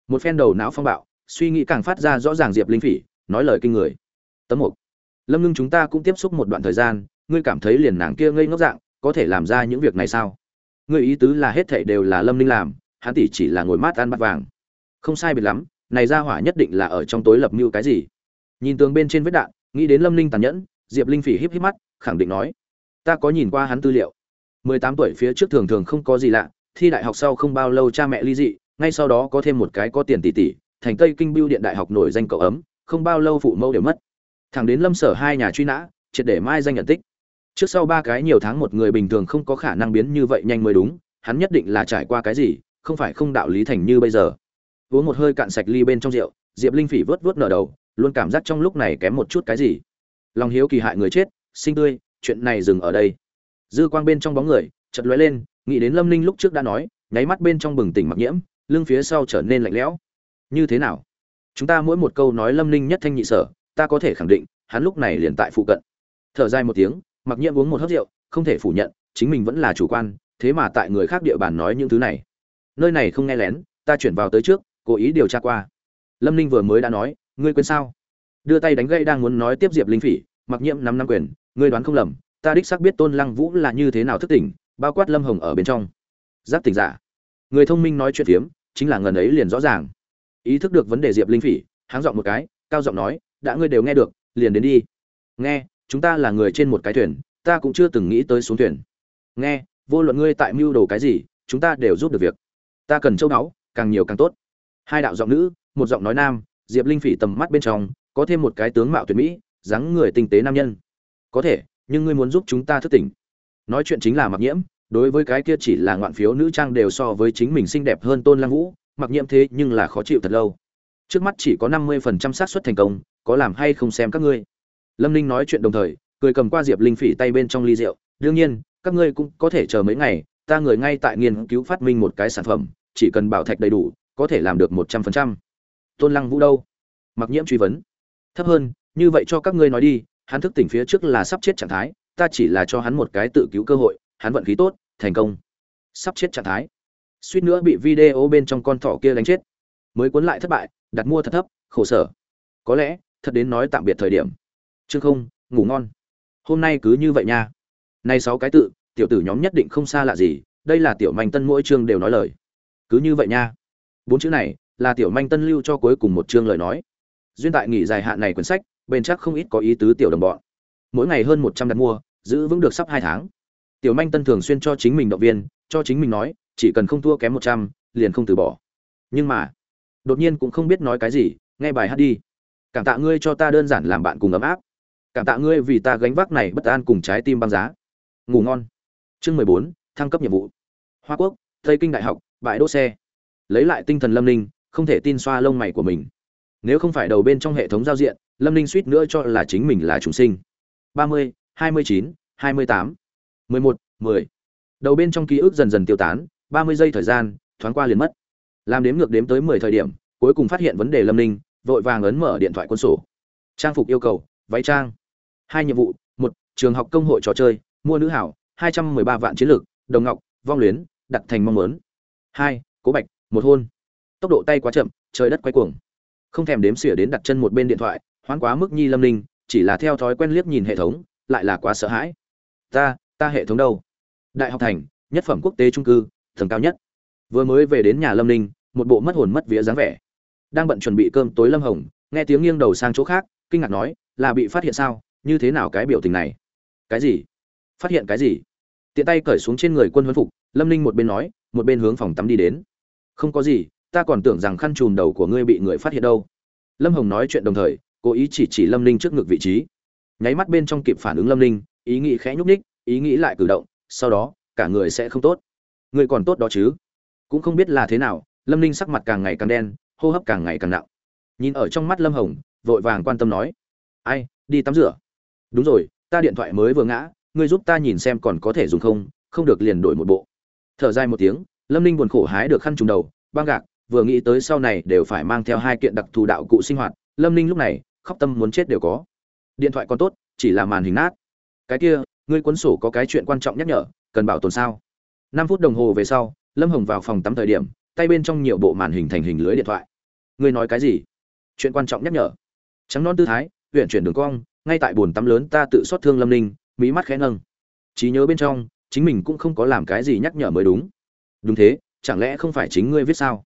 Một phen đầu não phong bạo, suy nghĩ càng phát ra rõ ràng diệp linh phỉ, nói lời kinh người. Tấm mục lâm ngưng chúng ta cũng tiếp xúc một đoạn thời gian, ngươi cảm thấy liền nàng kia ngây ngốc dạng, có thể làm ra những việc này sao? Ngươi ý tứ là hết thảy đều là lâm ninh làm, hắn tỷ chỉ là ngồi mát ăn bát vàng. Không sai biệt lắm, này ra hỏa nhất định là ở trong tối lập mưu cái gì? Nhìn tường bên trên vết đạn, nghĩ đến lâm ninh tàn nhẫn, diệp linh phỉ híp híp mắt, khẳng định nói, ta có nhìn qua hắn tư liệu. Mười tám tuổi phía trước thường thường không có gì lạ, thi đại học sau không bao lâu cha mẹ ly dị, ngay sau đó có thêm một cái có tiền tỷ tỷ, thành tây kinh biêu điện đại học nổi danh cậu ấm, không bao lâu phụ mẫu đều mất thẳng đến lâm sở hai nhà truy nã, triệt để mai danh nhận tích. Trước sau ba cái nhiều tháng một người bình thường không có khả năng biến như vậy nhanh mới đúng, hắn nhất định là trải qua cái gì, không phải không đạo lý thành như bây giờ. Uống một hơi cạn sạch ly bên trong rượu, diệp linh phỉ vớt vớt nở đầu, luôn cảm giác trong lúc này kém một chút cái gì. Lòng hiếu kỳ hại người chết, sinh tươi chuyện này dừng ở đây. Dư quang bên trong bóng người, chợt lóe lên, nghĩ đến lâm ninh lúc trước đã nói, nháy mắt bên trong bừng tỉnh mặc nhiễm, lưng phía sau trở nên lạnh lẽo. Như thế nào? Chúng ta mỗi một câu nói lâm ninh nhất thanh nhị sở ta có thể khẳng định, hắn lúc này liền tại phụ cận. Thở dài một tiếng, mặc nhiệm uống một hớp rượu, không thể phủ nhận, chính mình vẫn là chủ quan, thế mà tại người khác địa bàn nói những thứ này. Nơi này không nghe lén, ta chuyển vào tới trước, cố ý điều tra qua. Lâm ninh vừa mới đã nói, ngươi quên sao? Đưa tay đánh gây đang muốn nói tiếp diệp linh phỉ, mặc Nhiệm năm năm quyền, ngươi đoán không lầm, ta đích xác biết tôn lăng vũ là như thế nào thức tỉnh, bao quát lâm hồng ở bên trong. Giáp tỉnh giả. Người thông minh nói chuyện phiếm, chính là ngần ấy liền rõ ràng. Ý thức được vấn đề diệp linh phỉ, háng giọng một cái, cao giọng nói đã ngươi đều nghe được, liền đến đi. Nghe, chúng ta là người trên một cái thuyền, ta cũng chưa từng nghĩ tới xuống thuyền. Nghe, vô luận ngươi tại mưu đồ cái gì, chúng ta đều giúp được việc. Ta cần châu báu, càng nhiều càng tốt. Hai đạo giọng nữ, một giọng nói nam, diệp linh phỉ tầm mắt bên trong, có thêm một cái tướng mạo tuyệt mỹ, dáng người tinh tế nam nhân. Có thể, nhưng ngươi muốn giúp chúng ta thức tỉnh. Nói chuyện chính là mặc nhiễm, đối với cái kia chỉ là ngoạn phiếu nữ trang đều so với chính mình xinh đẹp hơn tôn lăng vũ, mặc nhiễm thế nhưng là khó chịu thật lâu. Trước mắt chỉ có năm mươi phần trăm xác suất thành công có làm hay không xem các ngươi. Lâm ninh nói chuyện đồng thời, cười cầm qua diệp linh phỉ tay bên trong ly rượu. Đương nhiên, các ngươi cũng có thể chờ mấy ngày, ta người ngay tại nghiên cứu phát minh một cái sản phẩm, chỉ cần bảo thạch đầy đủ, có thể làm được một trăm phần trăm. Tôn lăng vũ đâu? Mặc nhiễm truy vấn. Thấp hơn, như vậy cho các ngươi nói đi, hắn thức tỉnh phía trước là sắp chết trạng thái, ta chỉ là cho hắn một cái tự cứu cơ hội, hắn vận khí tốt, thành công. Sắp chết trạng thái. Suýt nữa bị video bên trong con thỏ kia đánh chết. Mới cuốn lại thất bại, đặt mua thật thấp, khổ sở. Có lẽ thật đến nói tạm biệt thời điểm. Chương không, ngủ ngon. Hôm nay cứ như vậy nha. Nay sáu cái tự, tiểu tử nhóm nhất định không xa lạ gì, đây là tiểu manh tân mỗi chương đều nói lời. Cứ như vậy nha. Bốn chữ này là tiểu manh tân lưu cho cuối cùng một chương lời nói. Duyên tại nghỉ dài hạn này quyển sách bền chắc không ít có ý tứ tiểu đồng bọn. Mỗi ngày hơn một trăm đặt mua, giữ vững được sắp hai tháng. Tiểu manh tân thường xuyên cho chính mình động viên, cho chính mình nói, chỉ cần không thua kém một trăm, liền không từ bỏ. Nhưng mà, đột nhiên cũng không biết nói cái gì, nghe bài hát đi cảm tạ ngươi cho ta đơn giản làm bạn cùng ấm áp. Cảm tạ ngươi vì ta gánh vác này bất an cùng trái tim băng giá. Ngủ ngon. Chương mười bốn, thăng cấp nhiệm vụ. Hoa quốc, tây kinh đại học, bãi đỗ xe. Lấy lại tinh thần lâm ninh, không thể tin xoa lông mày của mình. Nếu không phải đầu bên trong hệ thống giao diện, lâm ninh suýt nữa cho là chính mình là chúng sinh. ba mươi, hai mươi chín, hai mươi tám, mười một, mười. Đầu bên trong ký ức dần dần tiêu tán, ba mươi giây thời gian, thoáng qua liền mất. Làm đếm ngược đếm tới mười thời điểm, cuối cùng phát hiện vấn đề lâm ninh vội vàng ấn mở điện thoại quân sổ. Trang phục yêu cầu, váy trang. Hai nhiệm vụ, một, trường học công hội trò chơi, mua nữ hảo, hai trăm mười ba vạn chiến lược, đồng ngọc, vong luyến, đặt thành mong muốn. Hai, cố bạch, một hôn. Tốc độ tay quá chậm, trời đất quay cuồng. Không thèm đếm xỉa đến đặt chân một bên điện thoại, hoán quá mức nhi lâm ninh, chỉ là theo thói quen liếc nhìn hệ thống, lại là quá sợ hãi. Ta ta hệ thống đâu? Đại học thành, nhất phẩm quốc tế trung cư, tầng cao nhất. Vừa mới về đến nhà lâm ninh, một bộ mất hồn mất vía dáng vẻ đang bận chuẩn bị cơm tối lâm hồng, nghe tiếng nghiêng đầu sang chỗ khác, kinh ngạc nói, là bị phát hiện sao? Như thế nào cái biểu tình này? Cái gì? Phát hiện cái gì? Tiện tay cởi xuống trên người quân huấn phục, lâm ninh một bên nói, một bên hướng phòng tắm đi đến. Không có gì, ta còn tưởng rằng khăn chùm đầu của ngươi bị người phát hiện đâu. Lâm hồng nói chuyện đồng thời, cố ý chỉ chỉ lâm ninh trước ngực vị trí. Nháy mắt bên trong kịp phản ứng lâm ninh, ý nghĩ khẽ nhúc ních ý nghĩ lại cử động, sau đó, cả người sẽ không tốt. Ngươi còn tốt đó chứ? Cũng không biết là thế nào, lâm ninh sắc mặt càng ngày càng đen hô hấp càng ngày càng nặng. Nhìn ở trong mắt lâm hồng, vội vàng quan tâm nói, ai, đi tắm rửa. Đúng rồi, ta điện thoại mới vừa ngã, ngươi giúp ta nhìn xem còn có thể dùng không không được liền đổi một bộ. Thở dài một tiếng, lâm ninh buồn khổ hái được khăn trùng đầu, băng gạc, vừa nghĩ tới sau này đều phải mang theo hai kiện đặc thù đạo cụ sinh hoạt, lâm ninh lúc này, khóc tâm muốn chết đều có. Điện thoại còn tốt, chỉ là màn hình nát. Cái kia, ngươi cuốn sổ có cái chuyện quan trọng nhắc nhở, cần bảo tồn sao? Năm phút đồng hồ về sau, lâm hồng vào phòng tắm thời điểm tay bên trong nhiều bộ màn hình thành hình lưới điện thoại. Ngươi nói cái gì? Chuyện quan trọng nhắc nhở. Trắng non tư thái huyện chuyển đường cong, ngay tại bồn tắm lớn ta tự xót thương lâm ninh mỹ mắt khẽ nâng. Trí nhớ bên trong, chính mình cũng không có làm cái gì nhắc nhở mới đúng. Đúng thế, chẳng lẽ không phải chính ngươi viết sao?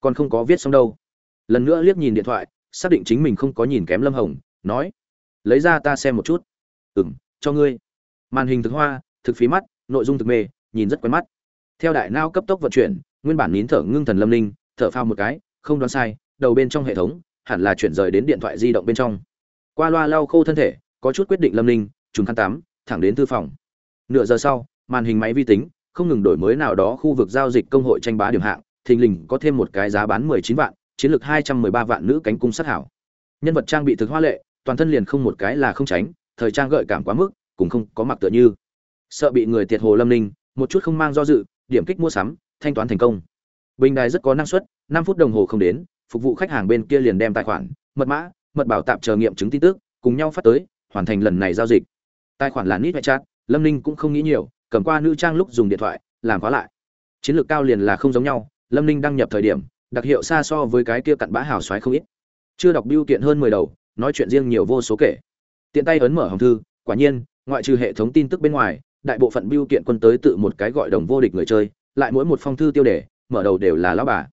Còn không có viết xong đâu. Lần nữa liếc nhìn điện thoại, xác định chính mình không có nhìn kém lâm hồng, nói, lấy ra ta xem một chút. Ừ m cho ngươi. Màn hình thực hoa, thực phí mắt, nội dung thực mê, nhìn rất quen mắt. Theo đại nao cấp tốc vận chuyển nguyên bản nín thở ngưng thần lâm linh thở phao một cái, không đoán sai, đầu bên trong hệ thống hẳn là chuyển rời đến điện thoại di động bên trong. Qua loa lau khô thân thể, có chút quyết định lâm linh trùng khăn tắm, thẳng đến thư phòng. Nửa giờ sau, màn hình máy vi tính, không ngừng đổi mới nào đó khu vực giao dịch công hội tranh bá điểm hạng, thình lình có thêm một cái giá bán mười chín vạn, chiến lược hai trăm mười ba vạn nữ cánh cung sát hảo. Nhân vật trang bị thực hoa lệ, toàn thân liền không một cái là không tránh, thời trang gợi cảm quá mức, cũng không có mặc tựa như. Sợ bị người tiệt hồ lâm ninh, một chút không mang do dự, điểm kích mua sắm thanh toán thành công. Bình đài rất có năng suất, năm phút đồng hồ không đến, phục vụ khách hàng bên kia liền đem tài khoản, mật mã, mật bảo tạm chờ nghiệm chứng tin tức, cùng nhau phát tới, hoàn thành lần này giao dịch. Tài khoản là nít chat lâm ninh cũng không nghĩ nhiều, cầm qua nữ trang lúc dùng điện thoại, làm khóa lại. Chiến lược cao liền là không giống nhau, lâm ninh đăng nhập thời điểm, đặc hiệu xa so với cái kia cặn bã hào xoáy không ít. Chưa đọc biêu kiện hơn mười đầu, nói chuyện riêng nhiều vô số kể. Tiện tay ấn mở hồng thư, quả nhiên, ngoại trừ hệ thống tin tức bên ngoài, đại bộ phận biêu kiện quân tới tự một cái gọi đồng vô địch người chơi lại mỗi một phong thư tiêu đề, mở đầu đều là lão bà.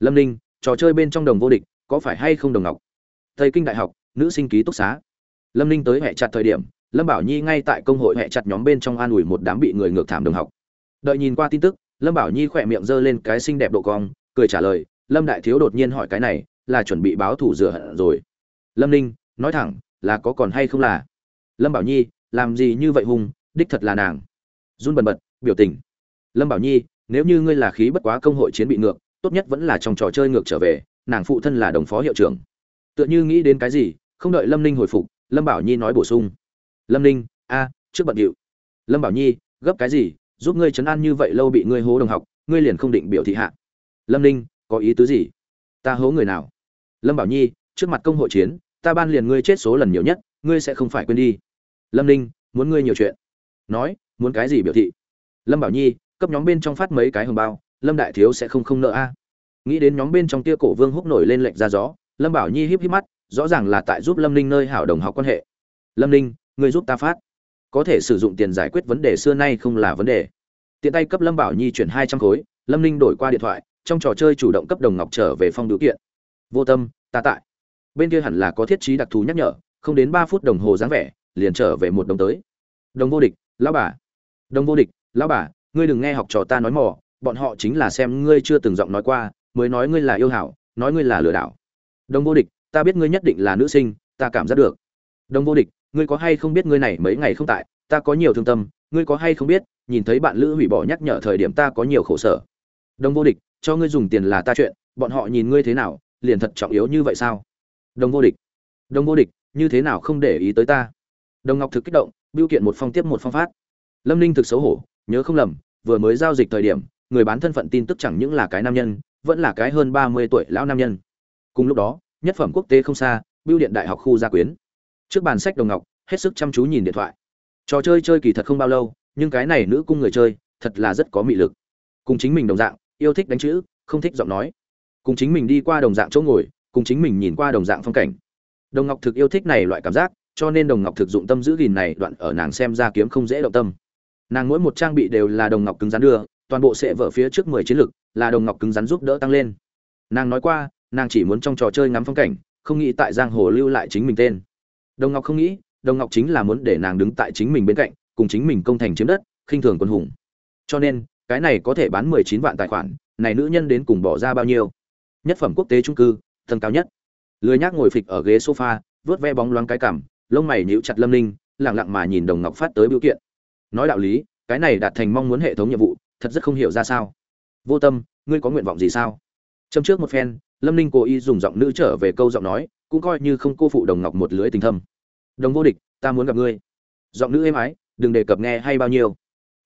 Lâm ninh, trò chơi bên trong đồng vô địch, có phải hay không đồng ngọc? Thầy kinh đại học, nữ sinh ký túc xá. Lâm ninh tới hẹ chặt thời điểm, lâm bảo nhi ngay tại công hội hẹ chặt nhóm bên trong an ủi một đám bị người ngược thảm đồng học. Đợi nhìn qua tin tức, lâm bảo nhi khỏe miệng giơ lên cái xinh đẹp độ cong, cười trả lời, lâm đại thiếu đột nhiên hỏi cái này, là chuẩn bị báo thủ rửa hận rồi. Lâm ninh, nói thẳng, là có còn hay không là? Lâm bảo nhi, làm gì như vậy hùng đích thật là nàng. Run bần bật, biểu tình. Lâm bảo nhi nếu như ngươi là khí bất quá công hội chiến bị ngược, tốt nhất vẫn là trong trò chơi ngược trở về, nàng phụ thân là đồng phó hiệu trưởng. Tựa như nghĩ đến cái gì, không đợi lâm ninh hồi phục, lâm bảo nhi nói bổ sung. Lâm ninh, a, trước bận điệu. Lâm bảo nhi, gấp cái gì, giúp ngươi chấn an như vậy lâu bị ngươi hố đồng học, ngươi liền không định biểu thị hạ. Lâm ninh, có ý tứ gì? Ta hố người nào? Lâm bảo nhi, trước mặt công hội chiến, ta ban liền ngươi chết số lần nhiều nhất, ngươi sẽ không phải quên đi. Lâm ninh, muốn ngươi nhiều chuyện. Nói, muốn cái gì biểu thị? Lâm bảo nhi cấp nhóm bên trong phát mấy cái hồng bao, lâm đại thiếu sẽ không không nợ a. Nghĩ đến nhóm bên trong tia cổ vương húc nổi lên lệnh ra gió, lâm bảo nhi híp híp mắt, rõ ràng là tại giúp lâm ninh nơi hảo đồng học quan hệ. Lâm ninh, người giúp ta phát. Có thể sử dụng tiền giải quyết vấn đề xưa nay không là vấn đề. Tiện tay cấp lâm bảo nhi chuyển hai trăm khối, lâm ninh đổi qua điện thoại, trong trò chơi chủ động cấp đồng ngọc trở về phong điều kiện. Vô tâm, ta tại. Bên kia hẳn là có thiết trí đặc thù nhắc nhở, không đến ba phút đồng hồ dáng vẻ, liền trở về một đồng tới. Đồng vô địch, lão bà. Đồng vô địch, lão bà ngươi đừng nghe học trò ta nói mò, bọn họ chính là xem ngươi chưa từng giọng nói qua, mới nói ngươi là yêu hảo, nói ngươi là lừa đảo. Đồng vô địch, ta biết ngươi nhất định là nữ sinh, ta cảm giác được. Đồng vô địch, ngươi có hay không biết ngươi này mấy ngày không tại, ta có nhiều thương tâm, ngươi có hay không biết, nhìn thấy bạn lữ hủy bỏ nhắc nhở thời điểm ta có nhiều khổ sở. Đồng vô địch, cho ngươi dùng tiền là ta chuyện, bọn họ nhìn ngươi thế nào, liền thật trọng yếu như vậy sao? Đồng vô địch đồng vô địch, như thế nào không để ý tới ta? Đồng ngọc thực kích động, biêu kiện một phong tiếp một phong phát. Lâm ninh thực xấu hổ nhớ không lầm, vừa mới giao dịch thời điểm, người bán thân phận tin tức chẳng những là cái nam nhân, vẫn là cái hơn ba mươi tuổi lão nam nhân. Cùng lúc đó, nhất phẩm quốc tế không xa, bưu điện đại học khu gia quyến. Trước bàn sách đồng ngọc, hết sức chăm chú nhìn điện thoại. Trò chơi chơi kỳ thật không bao lâu, nhưng cái này nữ cung người chơi, thật là rất có mị lực. Cùng chính mình đồng dạng, yêu thích đánh chữ, không thích giọng nói. Cùng chính mình đi qua đồng dạng chỗ ngồi, cùng chính mình nhìn qua đồng dạng phong cảnh. Đồng ngọc thực yêu thích này loại cảm giác, cho nên đồng ngọc thực dụng tâm giữ gìn này đoạn ở nàng xem ra kiếm không dễ động tâm nàng mỗi một trang bị đều là đồng ngọc cứng rắn đưa toàn bộ sẽ vở phía trước mười chiến lực là đồng ngọc cứng rắn giúp đỡ tăng lên. Nàng nói qua nàng chỉ muốn trong trò chơi ngắm phong cảnh không nghĩ tại giang hồ lưu lại chính mình tên. Đồng ngọc không nghĩ đồng ngọc chính là muốn để nàng đứng tại chính mình bên cạnh cùng chính mình công thành chiếm đất khinh thường quân hùng. Cho nên cái này có thể bán mười chín vạn tài khoản này nữ nhân đến cùng bỏ ra bao nhiêu? Nhất phẩm quốc tế trung cư tầng cao nhất. Lười nhác ngồi phịch ở ghế sofa vớt ve bóng loáng cái cảm, lông mày nhíu chặt lâm ninh lẳng lặng mà nhìn đồng ngọc phát tới biểu kiện nói đạo lý, cái này đạt thành mong muốn hệ thống nhiệm vụ, thật rất không hiểu ra sao. Vô tâm, ngươi có nguyện vọng gì sao? Châm trước một phen, lâm ninh cố ý dùng giọng nữ trở về câu giọng nói, cũng coi như không cô phụ đồng ngọc một lưới tình thâm. Đồng vô địch, ta muốn gặp ngươi. Giọng nữ êm ái, đừng đề cập nghe hay bao nhiêu.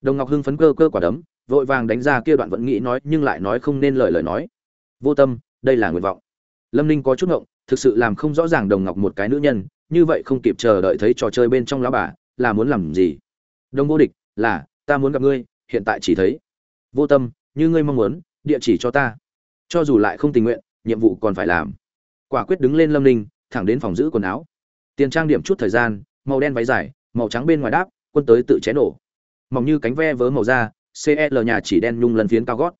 Đồng ngọc hưng phấn cơ cơ quả đấm, vội vàng đánh ra kia đoạn vẫn nghĩ nói, nhưng lại nói không nên lời lời nói. Vô tâm, đây là nguyện vọng. Lâm ninh có chút ngộng, thực sự làm không rõ ràng đồng ngọc một cái nữ nhân, như vậy không kịp chờ đợi thấy trò chơi bên trong lá bà, là muốn làm gì? Đông vô địch, là, ta muốn gặp ngươi, hiện tại chỉ thấy. Vô tâm, như ngươi mong muốn, địa chỉ cho ta. Cho dù lại không tình nguyện, nhiệm vụ còn phải làm. Quả quyết đứng lên lâm ninh, thẳng đến phòng giữ quần áo. Tiền trang điểm chút thời gian, màu đen váy dài, màu trắng bên ngoài đáp, quân tới tự cháy nổ. Mỏng như cánh ve vớ màu da cl nhà chỉ đen nhung lần phiến cao gót.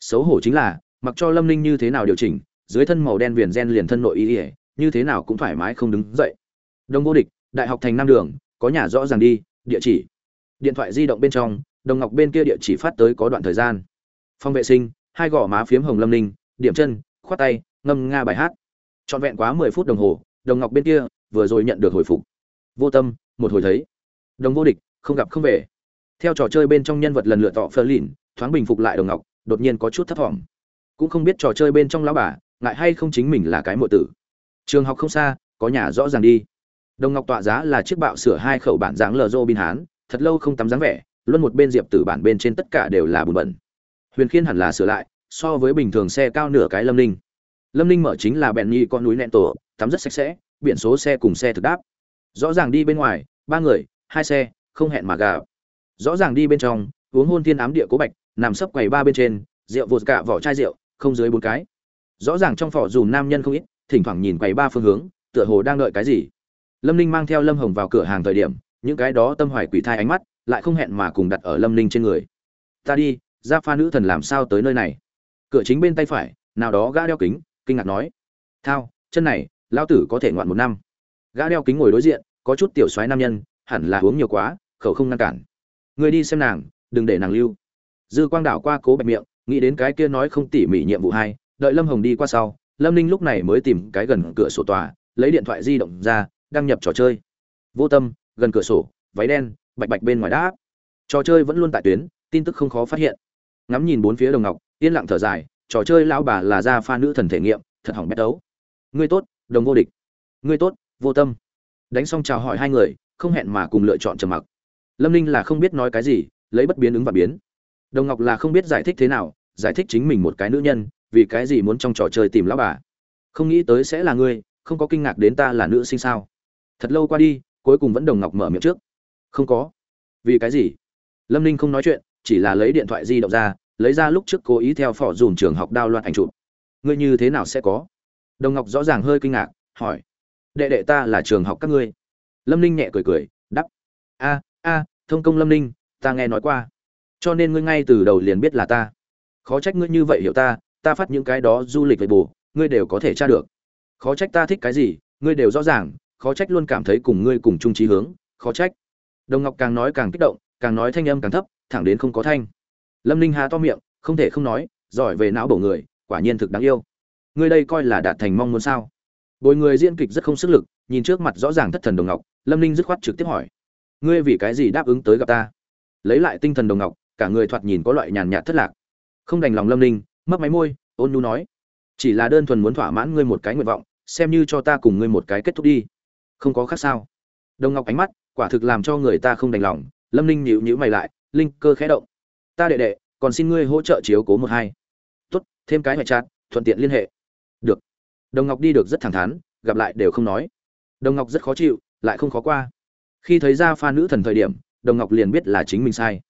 Xấu hổ chính là, mặc cho lâm ninh như thế nào điều chỉnh, dưới thân màu đen viền gen liền thân nội y ỉa như thế nào cũng thoải mái không đứng dậy. Đông vô địch, đại học thành nam đường, có nhà rõ ràng đi, địa chỉ điện thoại di động bên trong, đồng ngọc bên kia địa chỉ phát tới có đoạn thời gian. Phòng vệ sinh, hai gò má phiếm hồng lâm ninh, điểm chân, khoát tay, ngâm nga bài hát. Trọn vẹn quá mười phút đồng hồ, đồng ngọc bên kia vừa rồi nhận được hồi phục. Vô tâm, một hồi thấy. Đồng vô địch, không gặp không về. Theo trò chơi bên trong nhân vật lần lượt tọ phơ lìn thoáng bình phục lại đồng ngọc, đột nhiên có chút thấp thỏm. Cũng không biết trò chơi bên trong lão bà, ngại hay không chính mình là cái mộ tử. Trường học không xa, có nhà rõ ràng đi. Đồng ngọc tọa giá là chiếc bạo sửa hai khẩu bản dáng lờ dô bin hán thật lâu không tắm dáng vẻ, luôn một bên diệp tử bản bên trên tất cả đều là bùn bẩn. Huyền khiên hẳn là sửa lại, so với bình thường xe cao nửa cái lâm ninh. Lâm ninh mở chính là bẹn nhi con núi nẹn tổ, tắm rất sạch sẽ, biển số xe cùng xe thực đáp. Rõ ràng đi bên ngoài, ba người, hai xe, không hẹn mà gà rõ ràng đi bên trong, uống hôn thiên ám địa cố bạch, nằm sấp quầy ba bên trên, rượu vột cả vỏ chai rượu, không dưới bốn cái. Rõ ràng trong phỏ dùm nam nhân không ít, thỉnh thoảng nhìn quầy ba phương hướng, tựa hồ đang đợi cái gì. Lâm ninh mang theo lâm hồng vào cửa hàng thời điểm những cái đó tâm hoài quỷ thai ánh mắt, lại không hẹn mà cùng đặt ở lâm ninh trên người. Ta đi, gia pha nữ thần làm sao tới nơi này? Cửa chính bên tay phải, nào đó gã đeo kính, kinh ngạc nói. Thao, chân này lao tử có thể ngoạn một năm. Gã đeo kính ngồi đối diện, có chút tiểu soái nam nhân, hẳn là uống nhiều quá, khẩu không ngăn cản. Người đi xem nàng, đừng để nàng lưu. Dư quang đảo qua cố bạch miệng, nghĩ đến cái kia nói không tỉ mỉ nhiệm vụ hai, đợi lâm hồng đi qua sau, lâm ninh lúc này mới tìm cái gần cửa sổ tòa, lấy điện thoại di động ra, đăng nhập trò chơi. Vô tâm gần cửa sổ, váy đen, bạch bạch bên ngoài đáp. Trò chơi vẫn luôn tại tuyến, tin tức không khó phát hiện. Ngắm nhìn bốn phía đồng ngọc, yên lặng thở dài, trò chơi lão bà là gia pha nữ thần thể nghiệm, thật hỏng bét đấu. Ngươi tốt, đồng vô địch. Ngươi tốt, vô tâm. Đánh xong chào hỏi hai người, không hẹn mà cùng lựa chọn trầm mặc. Lâm ninh là không biết nói cái gì, lấy bất biến ứng và biến. Đồng ngọc là không biết giải thích thế nào, giải thích chính mình một cái nữ nhân, vì cái gì muốn trong trò chơi tìm lão bà. Không nghĩ tới sẽ là ngươi, không có kinh ngạc đến ta là nữ sinh sao. Thật lâu qua đi cuối cùng vẫn đồng ngọc mở miệng trước. Không có. Vì cái gì? Lâm ninh không nói chuyện, chỉ là lấy điện thoại di động ra, lấy ra lúc trước cố ý theo phỏ dùn trường học đao loạn ảnh chụp. Ngươi như thế nào sẽ có? Đồng ngọc rõ ràng hơi kinh ngạc, hỏi. Đệ đệ ta là trường học các ngươi. Lâm ninh nhẹ cười cười đắp a a, thông công lâm ninh, ta nghe nói qua. Cho nên ngươi ngay từ đầu liền biết là ta. Khó trách ngươi như vậy hiểu ta ta phát những cái đó du lịch về bù, ngươi đều có thể tra được. Khó trách ta thích cái gì, ngươi đều rõ ràng khó trách luôn cảm thấy cùng ngươi cùng chung trí hướng, khó trách. Đồng ngọc càng nói càng kích động, càng nói thanh âm càng thấp, thẳng đến không có thanh. Lâm ninh há to miệng, không thể không nói, giỏi về não bổ người, quả nhiên thực đáng yêu. Ngươi đây coi là đạt thành mong muốn sao? Bồi người diễn kịch rất không sức lực, nhìn trước mặt rõ ràng thất thần đồng ngọc, lâm ninh dứt khoát trực tiếp hỏi. Ngươi vì cái gì đáp ứng tới gặp ta? Lấy lại tinh thần đồng ngọc, cả người thoạt nhìn có loại nhàn nhạt thất lạc. Không đành lòng lâm ninh mất máy môi, ôn nhu nói. Chỉ là đơn thuần muốn thỏa mãn ngươi một cái nguyện vọng, xem như cho ta cùng ngươi một cái kết thúc đi không có khác sao? Đồng ngọc ánh mắt, quả thực làm cho người ta không đành lòng, lâm ninh nhịu nhữ mày lại, linh cơ khẽ động. Ta đệ đệ, còn xin ngươi hỗ trợ chiếu cố một hai. Tốt, thêm cái ngoại chát, thuận tiện liên hệ. Được. Đồng ngọc đi được rất thẳng thắn, gặp lại đều không nói. Đồng ngọc rất khó chịu, lại không khó qua. Khi thấy ra pha nữ thần thời điểm, đồng ngọc liền biết là chính mình sai.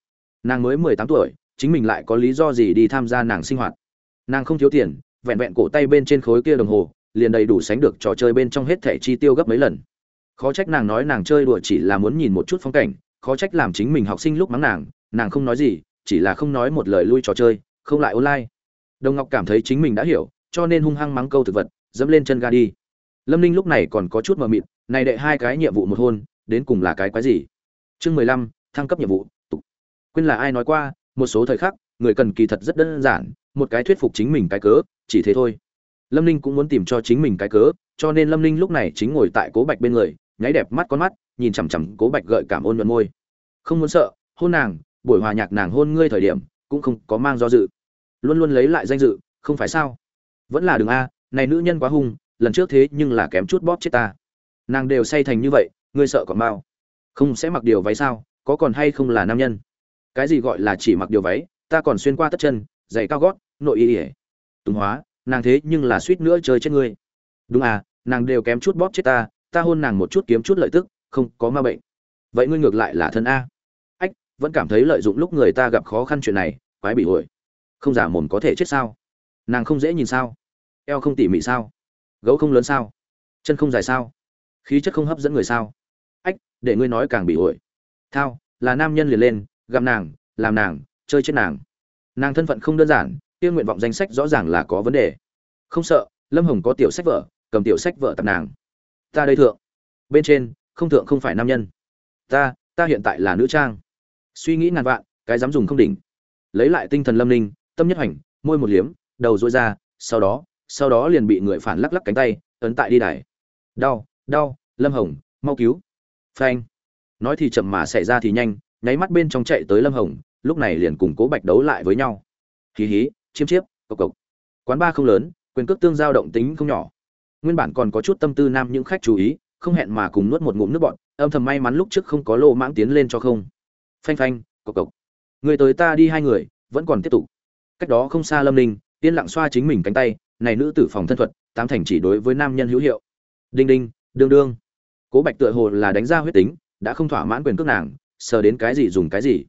Nàng mới mười tám tuổi, chính mình lại có lý do gì đi tham gia nàng sinh hoạt. Nàng không thiếu tiền, vẹn vẹn cổ tay bên trên khối kia đồng hồ, liền đầy đủ sánh được trò chơi bên trong hết thẻ chi tiêu gấp mấy lần khó trách nàng nói nàng chơi đùa chỉ là muốn nhìn một chút phong cảnh, khó trách làm chính mình học sinh lúc mắng nàng nàng không nói gì, chỉ là không nói một lời lui trò chơi, không lại online. Đồng ngọc cảm thấy chính mình đã hiểu, cho nên hung hăng mắng câu thực vật, dẫm lên chân ga đi. Lâm ninh lúc này còn có chút mờ mịt, này đệ hai cái nhiệm vụ một hôn, đến cùng là cái quái gì? Chương mười lăm, thăng cấp nhiệm vụ, tục. Quên là ai nói qua, một số thời khắc, người cần kỳ thật rất đơn giản, một cái thuyết phục chính mình cái cớ, chỉ thế thôi. Lâm ninh cũng muốn tìm cho chính mình cái cớ, cho nên lâm ninh lúc này chính ngồi tại cố bạch bên người nháy đẹp mắt con mắt, nhìn chằm chằm cố bạch gợi cảm ôn nhuận môi. Không muốn sợ, hôn nàng, buổi hòa nhạc nàng hôn ngươi thời điểm, cũng không có mang do dự. Luôn luôn lấy lại danh dự, không phải sao? Vẫn là đường a, này nữ nhân quá hung, lần trước thế nhưng là kém chút bóp chết ta. Nàng đều say thành như vậy, ngươi sợ còn bao? Không sẽ mặc điều váy sao, có còn hay không là nam nhân? Cái gì gọi là chỉ mặc điều váy, ta còn xuyên qua tất chân, giày cao gót, nội y ỉa tùng hóa, nàng thế nhưng là suýt nữa chơi chết ngươi. Đúng à nàng đều kém chút bóp chết ta ta hôn nàng một chút kiếm chút lợi tức, không có ma bệnh. Vậy ngươi ngược lại là thân a. Ách, vẫn cảm thấy lợi dụng lúc người ta gặp khó khăn chuyện này, quái bị ổi không giả mồm có thể chết sao? Nàng không dễ nhìn sao? Eo không tỉ mỉ sao? Gấu không lớn sao? Chân không dài sao? Khí chất không hấp dẫn người sao? Ách, để ngươi nói càng bị ổi thao, là nam nhân liền lên, gặp nàng, làm nàng, chơi chết nàng. Nàng thân phận không đơn giản, kia nguyện vọng danh sách rõ ràng là có vấn đề. Không sợ, lâm hồng có tiểu sách vở cầm tiểu sách vở tập nàng ta đây thượng. Bên trên, không thượng không phải nam nhân. Ta ta hiện tại là nữ trang. Suy nghĩ ngàn vạn, cái dám dùng không đỉnh. Lấy lại tinh thần lâm ninh, tâm nhất hoành, môi một liếm, đầu dối ra, sau đó sau đó liền bị người phản lắc lắc cánh tay, ấn tại đi đài. Đau đau, lâm hồng, mau cứu. Phanh. Nói thì chậm mà xảy ra thì nhanh, nháy mắt bên trong chạy tới lâm hồng, lúc này liền cùng cố bạch đấu lại với nhau. Hí hí, chiêm chiếp, cộc cộc. Quán ba không lớn, quyền cước tương giao động tính không nhỏ nguyên bản còn có chút tâm tư nam những khách chú ý, không hẹn mà cùng nuốt một ngụm nước bọn âm thầm may mắn lúc trước không có lô mãng tiến lên cho không. Phanh phanh, cộc cộc. Người tới ta đi hai người, vẫn còn tiếp tục. Cách đó không xa lâm ninh, yên lặng xoa chính mình cánh tay, này nữ tử phòng thân thuật, tám thành chỉ đối với nam nhân hữu hiệu. Đinh đinh, đương đương. Cố bạch tựa hồ là đánh ra huyết tính, đã không thỏa mãn quyền cước nàng, sờ đến cái gì dùng cái gì.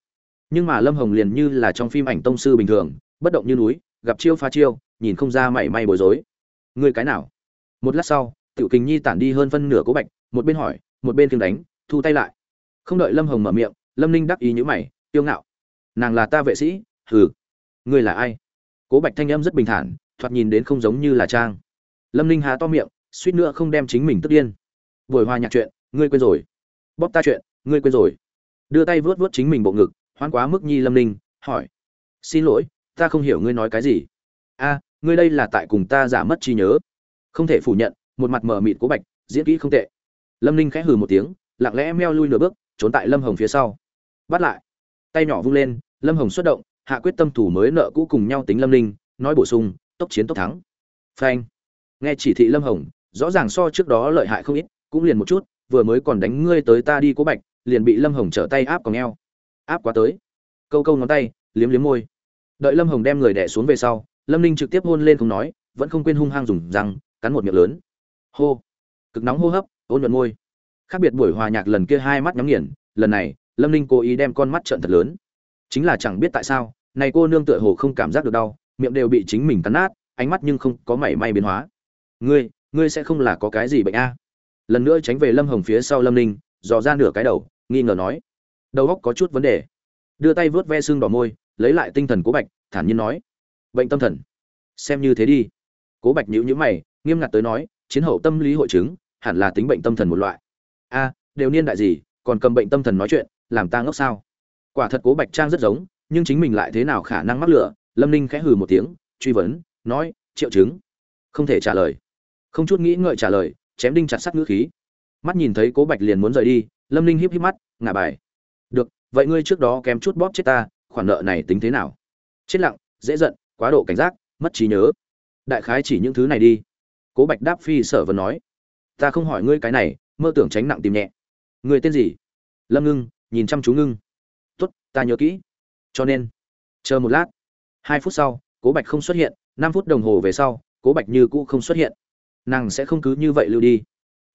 Nhưng mà lâm hồng liền như là trong phim ảnh tông sư bình thường, bất động như núi, gặp chiêu pha chiêu, nhìn không ra mảy may bối rối. Người cái nào? Một lát sau, tiểu kình nhi tản đi hơn phân nửa cố bạch, một bên hỏi, một bên kiêng đánh, thu tay lại. Không đợi lâm hồng mở miệng, lâm ninh đắc ý nhữ mày, tiêu ngạo. Nàng là ta vệ sĩ, hừ. Ngươi là ai? Cố bạch thanh âm rất bình thản, thoạt nhìn đến không giống như là trang. Lâm ninh há to miệng, suýt nữa không đem chính mình tức điên. Buổi hoa nhạc chuyện, ngươi quên rồi. Bóp ta chuyện, ngươi quên rồi. Đưa tay vớt vớt chính mình bộ ngực, hoan quá mức nhi lâm ninh, hỏi. Xin lỗi, ta không hiểu ngươi nói cái gì. A, ngươi đây là tại cùng ta giả mất trí nhớ không thể phủ nhận, một mặt mờ mịt cố bạch, diễn kỹ không tệ. Lâm ninh khẽ hừ một tiếng, lặng lẽ meo lui nửa bước, trốn tại lâm hồng phía sau. Bắt lại. Tay nhỏ vung lên, lâm hồng xuất động, hạ quyết tâm thủ mới nợ cũ cùng nhau tính lâm ninh, nói bổ sung, tốc chiến tốc thắng. Phanh. Nghe chỉ thị lâm hồng, rõ ràng so trước đó lợi hại không ít, cũng liền một chút, vừa mới còn đánh ngươi tới ta đi cố bạch, liền bị lâm hồng trở tay áp còn eo. Áp quá tới. Câu câu ngón tay, liếm liếm môi. Đợi lâm hồng đem người đẻ xuống về sau, lâm ninh trực tiếp hôn lên không nói, vẫn không quên hung hăng dùng rằng cắn một miệng lớn. Hô. Cực nóng hô hấp, ôn nhuận môi. Khác biệt buổi hòa nhạc lần kia hai mắt nhắm nghiền, lần này, lâm ninh cố ý đem con mắt trợn thật lớn. Chính là chẳng biết tại sao, này cô nương tựa hồ không cảm giác được đau, miệng đều bị chính mình cắn nát, ánh mắt nhưng không có mảy may biến hóa. Ngươi ngươi sẽ không là có cái gì bệnh a? Lần nữa tránh về lâm hồng phía sau lâm ninh, dò ra nửa cái đầu, nghi ngờ nói. Đầu óc có chút vấn đề. Đưa tay vớt ve xương đỏ môi, lấy lại tinh thần cố bạch, thản nhiên nói. Bệnh tâm thần. Xem như thế đi. Cố bạch nhữ nhữ mày nghiêm ngặt tới nói, chiến hậu tâm lý hội chứng, hẳn là tính bệnh tâm thần một loại. A, đều niên đại gì, còn cầm bệnh tâm thần nói chuyện, làm ta ngốc sao? Quả thật cố bạch trang rất giống, nhưng chính mình lại thế nào khả năng mắc lửa? Lâm ninh khẽ hừ một tiếng, truy vấn, nói, triệu chứng. Không thể trả lời. Không chút nghĩ ngợi trả lời, chém đinh chặt sắt ngữ khí. Mắt nhìn thấy cố bạch liền muốn rời đi, lâm ninh híp híp mắt, ngả bài. Được, vậy ngươi trước đó kém chút bóp chết ta, khoản nợ này tính thế nào? Chết lặng, dễ giận, quá độ cảnh giác, mất trí nhớ. Đại khái chỉ những thứ này đi cố bạch đáp phi sở vẫn nói, ta không hỏi ngươi cái này, mơ tưởng tránh nặng tìm nhẹ. Ngươi tên gì? Lâm ngưng, nhìn chăm chú ngưng. Tốt, ta nhớ kỹ. Cho nên, chờ một lát. Hai phút sau, cố bạch không xuất hiện, năm phút đồng hồ về sau, cố bạch như cũ không xuất hiện. Nàng sẽ không cứ như vậy lưu đi.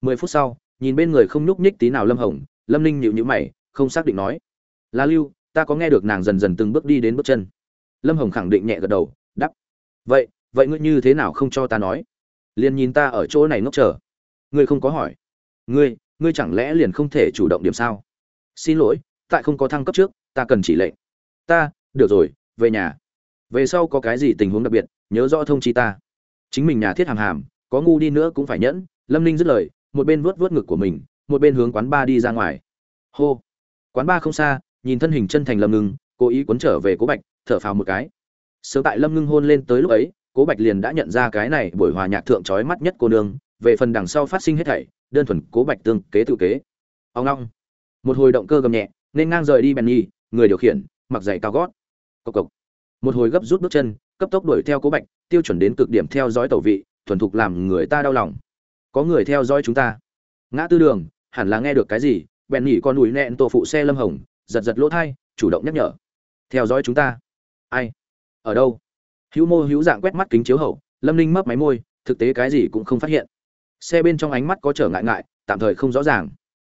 Mười phút sau, nhìn bên người không nhúc nhích tí nào lâm hồng, lâm ninh nhịu nhữ mày, không xác định nói, là lưu, ta có nghe được nàng dần dần từng bước đi đến bước chân. Lâm hồng khẳng định nhẹ gật đầu đắp vậy vậy ngươi như thế nào không cho ta nói? Liền nhìn ta ở chỗ này ngốc chờ. Ngươi không có hỏi. Ngươi ngươi chẳng lẽ liền không thể chủ động điểm sao? Xin lỗi, tại không có thăng cấp trước, ta cần chỉ lệnh. Ta, được rồi, về nhà. Về sau có cái gì tình huống đặc biệt, nhớ rõ thông chi ta. Chính mình nhà thiết hàm hàm, có ngu đi nữa cũng phải nhẫn. Lâm ninh dứt lời, một bên vuốt vuốt ngực của mình, một bên hướng quán ba đi ra ngoài. Hô. Quán ba không xa, nhìn thân hình chân thành lâm ngưng, cố ý cuốn trở về cố bạch, thở phào một cái. Sớm tại lâm ngưng hôn lên tới lúc ấy cố bạch liền đã nhận ra cái này buổi hòa nhạc thượng trói mắt nhất cô nương, về phần đằng sau phát sinh hết thảy, đơn thuần cố bạch tương kế tự kế. Ông long. Một hồi động cơ gầm nhẹ, nên ngang rời đi bèn nhi người điều khiển, mặc giày cao gót. Cộc cộc. Một hồi gấp rút bước chân, cấp tốc đuổi theo cố bạch, tiêu chuẩn đến cực điểm theo dõi tẩu vị, thuần thục làm người ta đau lòng. Có người theo dõi chúng ta. Ngã tư đường, hẳn là nghe được cái gì bèn nhỉ con núi nẹn tổ phụ xe lâm hồng, giật giật lỗ thai, chủ động nhắc nhở. Theo dõi chúng ta. Ai? Ở đâu? Hữu mô hữu dạng quét mắt kính chiếu hậu, lâm ninh mấp máy môi, thực tế cái gì cũng không phát hiện. Xe bên trong ánh mắt có trở ngại ngại, tạm thời không rõ ràng.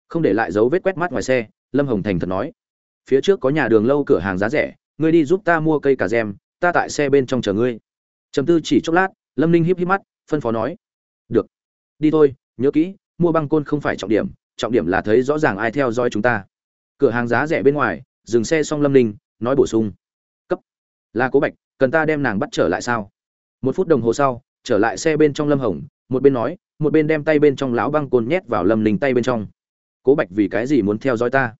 Không để lại dấu vết quét mắt ngoài xe, lâm hồng thành thật nói. Phía trước có nhà đường lâu cửa hàng giá rẻ, ngươi đi giúp ta mua cây cà gem ta tại xe bên trong chờ ngươi. Chầm tư chỉ chốc lát, lâm ninh híp híp mắt, phân phó nói. Được. Đi thôi, nhớ kỹ, mua băng côn không phải trọng điểm trọng điểm là thấy rõ ràng ai theo dõi chúng ta. Cửa hàng giá rẻ bên ngoài, dừng xe xong lâm ninh, nói bổ sung. Cấp. Là cố bạch cần ta đem nàng bắt trở lại sao? Một phút đồng hồ sau trở lại xe bên trong lâm hồng một bên nói một bên đem tay bên trong lão băng côn nhét vào lâm linh tay bên trong. Cố bạch vì cái gì muốn theo dõi ta?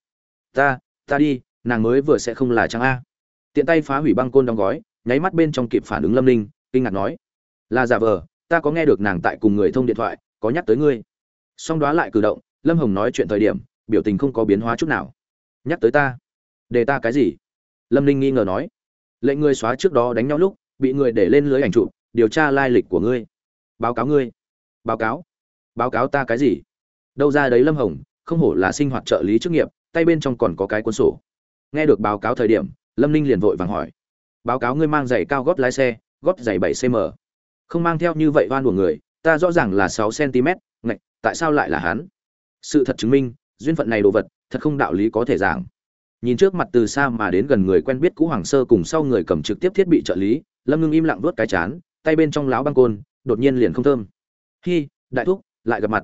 Ta ta đi nàng mới vừa sẽ không là trang a. Tiện tay phá hủy băng côn đóng gói nháy mắt bên trong kịp phản ứng lâm linh, kinh ngạc nói là giả vờ ta có nghe được nàng tại cùng người thông điện thoại có nhắc tới ngươi. Song đoá lại cử động lâm hồng nói chuyện thời điểm biểu tình không có biến hóa chút nào. Nhắc tới ta? Đề ta cái gì? Lâm linh nghi ngờ nói lệnh ngươi xóa trước đó đánh nhau lúc, bị người để lên lưới ảnh chụp, điều tra lai lịch của ngươi. Báo cáo ngươi. Báo cáo. Báo cáo ta cái gì? Đâu ra đấy lâm hồng, không hổ là sinh hoạt trợ lý chức nghiệp, tay bên trong còn có cái cuốn sổ. Nghe được báo cáo thời điểm, lâm ninh liền vội vàng hỏi. Báo cáo ngươi mang giày cao gót lái xe, gót giày bảy cm không mang theo như vậy oan của người, ta rõ ràng là sáu cm ngạch, tại sao lại là hắn? Sự thật chứng minh, duyên phận này đồ vật, thật không đạo lý có thể giảng nhìn trước mặt từ xa mà đến gần người quen biết cũ hoàng sơ cùng sau người cầm trực tiếp thiết bị trợ lý, lâm ngưng im lặng vuốt cái chán, tay bên trong láo băng côn, đột nhiên liền không thơm. Hi, đại thúc, lại gặp mặt.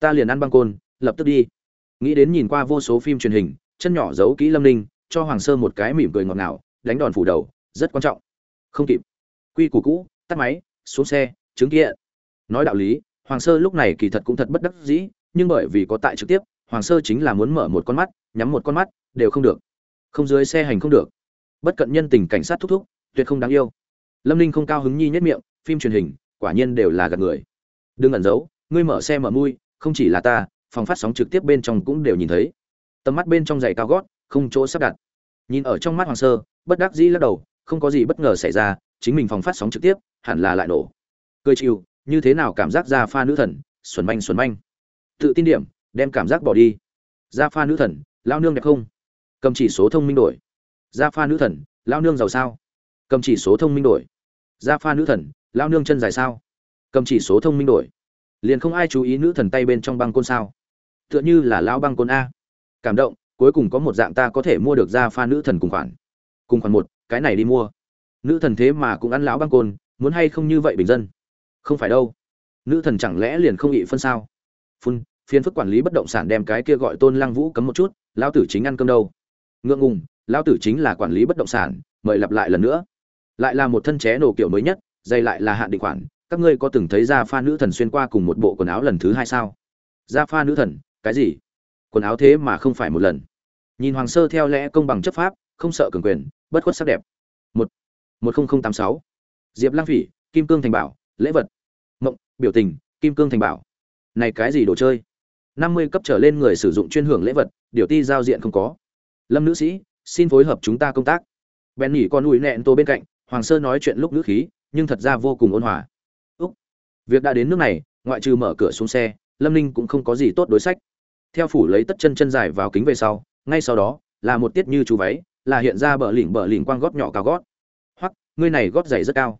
Ta liền ăn băng côn, lập tức đi. Nghĩ đến nhìn qua vô số phim truyền hình, chân nhỏ giấu kỹ lâm ninh, cho hoàng sơ một cái mỉm cười ngọt ngào, đánh đòn phủ đầu, rất quan trọng. Không kịp. Quy củ cũ, tắt máy, xuống xe, chứng kia nói đạo lý, hoàng sơ lúc này kỳ thật cũng thật bất đắc dĩ, nhưng bởi vì có tại trực tiếp, hoàng sơ chính là muốn mở một con mắt, nhắm một con mắt đều không được. Không dưới xe hành không được. Bất cận nhân tình cảnh sát thúc thúc, tuyệt không đáng yêu. Lâm ninh không cao hứng nhi nhất miệng, phim truyền hình, quả nhiên đều là gạt người. Đừng ẩn giấu, ngươi mở xe mở mui, không chỉ là ta, phòng phát sóng trực tiếp bên trong cũng đều nhìn thấy. Tầm mắt bên trong giày cao gót, không chỗ sắp đặt. Nhìn ở trong mắt hoàng sơ, bất đắc dĩ lắc đầu, không có gì bất ngờ xảy ra, chính mình phòng phát sóng trực tiếp, hẳn là lại nổ. Cười chịu, như thế nào cảm giác ra pha nữ thần, xuẩn manh xuẩn manh. Tự tin điểm, đem cảm giác bỏ đi. Ra pha nữ thần, lao nương đẹp không? Cầm chỉ số thông minh đổi. Gia pha nữ thần lao nương giàu sao? Cầm chỉ số thông minh đổi. Gia pha nữ thần lao nương chân dài sao? Cầm chỉ số thông minh đổi. Liền không ai chú ý nữ thần tay bên trong băng côn sao? Tựa như là lão băng côn a. Cảm động, cuối cùng có một dạng ta có thể mua được gia pha nữ thần cùng khoản. Cùng khoản một, cái này đi mua. Nữ thần thế mà cũng ăn lão băng côn, muốn hay không như vậy bình dân? Không phải đâu. Nữ thần chẳng lẽ liền không ị phân sao? Phun phiên phức quản lý bất động sản đem cái kia gọi tôn lăng vũ cấm một chút, lão tử chính ăn cơm đâu? Ngượng ngùng, lão tử chính là quản lý bất động sản, mời lặp lại lần nữa. Lại là một thân ché nổ kiểu mới nhất dây lại là hạn định khoản, các ngươi có từng thấy ra pha nữ thần xuyên qua cùng một bộ quần áo lần thứ hai sao? Ra pha nữ thần? Cái gì? Quần áo thế mà không phải một lần. Nhìn hoàng sơ theo lẽ công bằng chấp pháp, không sợ cường quyền, bất khuất sắc đẹp. Một một nghìn tám sáu. Diệp lang phỉ, kim cương thành bảo, lễ vật. Mộng, biểu tình, kim cương thành bảo. Này cái gì đồ chơi? Năm mươi cấp trở lên người sử dụng chuyên hưởng lễ vật, điều ti giao diện không có lâm nữ sĩ, xin phối hợp chúng ta công tác. Bèn nhỉ con ủi nẹn tô bên cạnh, hoàng sơ nói chuyện lúc nữ khí, nhưng thật ra vô cùng ôn hòa. Úc, việc đã đến nước này, ngoại trừ mở cửa xuống xe, lâm ninh cũng không có gì tốt đối sách. Theo phủ lấy tất chân chân dài vào kính về sau, ngay sau đó, là một tiết như chú váy, là hiện ra bờ lỉnh bờ lỉnh quang gót nhỏ cao gót. Hoặc ngươi này gót giày rất cao.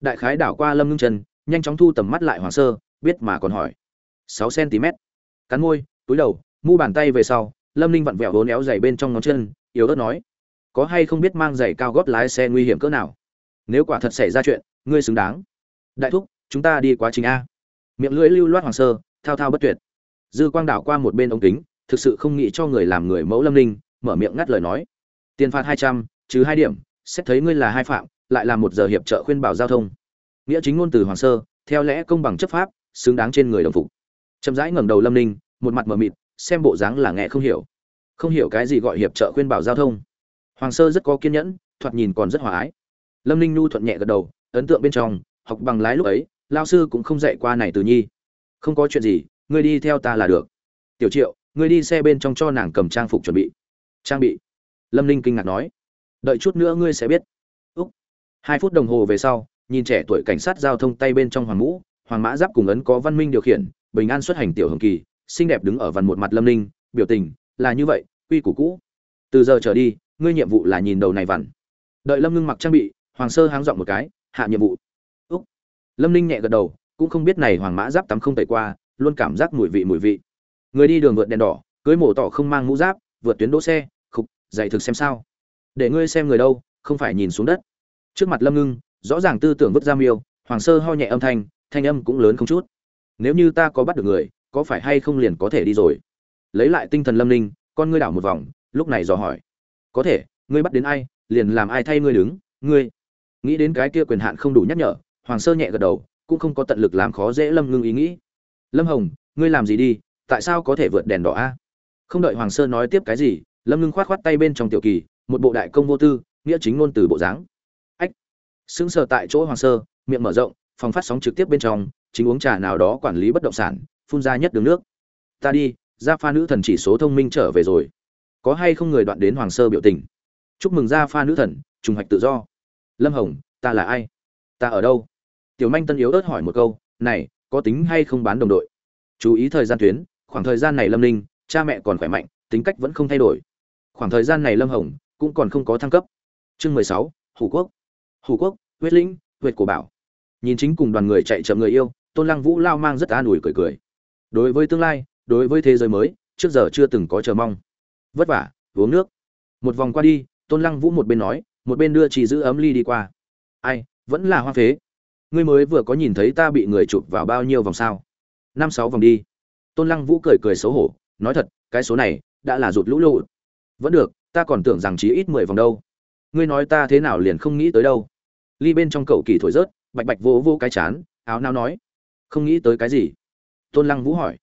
Đại khái đảo qua lâm ngưng chân nhanh chóng thu tầm mắt lại hoàng sơ, biết mà còn hỏi. Sáu cm cắn môi, túi đầu, mu bàn tay về sau lâm ninh vặn vẹo hố néo giày bên trong ngón chân, yếu ớt nói, có hay không biết mang giày cao gót lái xe nguy hiểm cỡ nào? Nếu quả thật xảy ra chuyện, ngươi xứng đáng. Đại thúc, chúng ta đi quá trình a. Miệng lưỡi lưu loát hoàng sơ, thao thao bất tuyệt. Dư quang đảo qua một bên ống kính, thực sự không nghĩ cho người làm người mẫu lâm ninh, mở miệng ngắt lời nói, tiền phạt hai trăm, trừ hai điểm, xét thấy ngươi là hai phạm, lại là một giờ hiệp trợ khuyên bảo giao thông. Nghĩa chính ngôn từ hoàng sơ, theo lẽ công bằng chấp pháp, xứng đáng trên người đồng phục. Chậm rãi ngẩng đầu lâm ninh, một mặt mờ mịt xem bộ dáng là nghe không hiểu. Không hiểu cái gì gọi hiệp trợ khuyên bảo giao thông. Hoàng sơ rất có kiên nhẫn, thoạt nhìn còn rất hòa ái. Lâm ninh nhu thuận nhẹ gật đầu, ấn tượng bên trong, học bằng lái lúc ấy, lao sư cũng không dạy qua này từ nhi. Không có chuyện gì, ngươi đi theo ta là được. Tiểu triệu, ngươi đi xe bên trong cho nàng cầm trang phục chuẩn bị. Trang bị. Lâm ninh kinh ngạc nói. Đợi chút nữa ngươi sẽ biết. Úc. Hai phút đồng hồ về sau, nhìn trẻ tuổi cảnh sát giao thông tay bên trong hoàng mũ, hoàng mã giáp cùng ấn có văn minh điều khiển, bình an xuất hành tiểu hồng kỳ xinh đẹp đứng ở vằn một mặt lâm ninh, biểu tình là như vậy, quy củ cũ. Từ giờ trở đi, ngươi nhiệm vụ là nhìn đầu này vằn. Đợi lâm ngưng mặc trang bị, hoàng sơ háng dọn một cái, hạ nhiệm vụ. Úc. Lâm ninh nhẹ gật đầu, cũng không biết này hoàng mã giáp tắm không tẩy qua, luôn cảm giác mùi vị mùi vị. Người đi đường vượt đèn đỏ, cưới mổ tỏ không mang mũ giáp, vượt tuyến đỗ xe, khục dạy thực xem sao. Để ngươi xem người đâu, không phải nhìn xuống đất. Trước mặt lâm ngưng, rõ ràng tư tưởng vứt ra miêu, hoàng sơ ho nhẹ âm thanh thanh âm cũng lớn không chút. Nếu như ta có bắt được người có phải hay không liền có thể đi rồi? Lấy lại tinh thần lâm ninh, con ngươi đảo một vòng, lúc này dò hỏi. Có thể, ngươi bắt đến ai, liền làm ai thay ngươi đứng, ngươi. Nghĩ đến cái kia quyền hạn không đủ nhắc nhở, hoàng sơ nhẹ gật đầu, cũng không có tận lực làm khó dễ lâm ngưng ý nghĩ. Lâm hồng, ngươi làm gì đi, tại sao có thể vượt đèn đỏ a? Không đợi hoàng sơ nói tiếp cái gì, lâm ngưng khoát khoát tay bên trong tiểu kỳ, một bộ đại công vô tư, nghĩa chính ngôn từ bộ dáng. Ách! Sững sờ tại chỗ hoàng sơ, miệng mở rộng, phòng phát sóng trực tiếp bên trong, chính uống trà nào đó quản lý bất động sản phun ra nhất đường nước. Ta đi, gia pha nữ thần chỉ số thông minh trở về rồi. Có hay không người đoạn đến hoàng sơ biểu tình? Chúc mừng gia pha nữ thần, trùng hoạch tự do. Lâm hồng, ta là ai? Ta ở đâu? Tiểu manh tân yếu ớt hỏi một câu, này, có tính hay không bán đồng đội? Chú ý thời gian tuyến, khoảng thời gian này lâm ninh, cha mẹ còn khỏe mạnh, tính cách vẫn không thay đổi. Khoảng thời gian này lâm hồng, cũng còn không có thăng cấp. Chương mười sáu, hủ quốc. Hủ quốc, huyết lĩnh, huyệt cổ bảo. Nhìn chính cùng đoàn người chạy chậm người yêu, tôn lăng vũ lao mang rất an ủi cười cười đối với tương lai, đối với thế giới mới, trước giờ chưa từng có chờ mong. Vất vả, uống nước. Một vòng qua đi, tôn lăng vũ một bên nói, một bên đưa chị giữ ấm ly đi qua. Ai, vẫn là hoa phế. Ngươi mới vừa có nhìn thấy ta bị người chụp vào bao nhiêu vòng sao? Năm sáu vòng đi. Tôn lăng vũ cười cười xấu hổ, nói thật, cái số này đã là rụt lũ lụt. Vẫn được, ta còn tưởng rằng chỉ ít mười vòng đâu. Ngươi nói ta thế nào liền không nghĩ tới đâu. Ly bên trong cậu kỳ thổi rớt, bạch bạch vô vô cái chán, áo nao nói, không nghĩ tới cái gì tôn lăng vũ hỏi.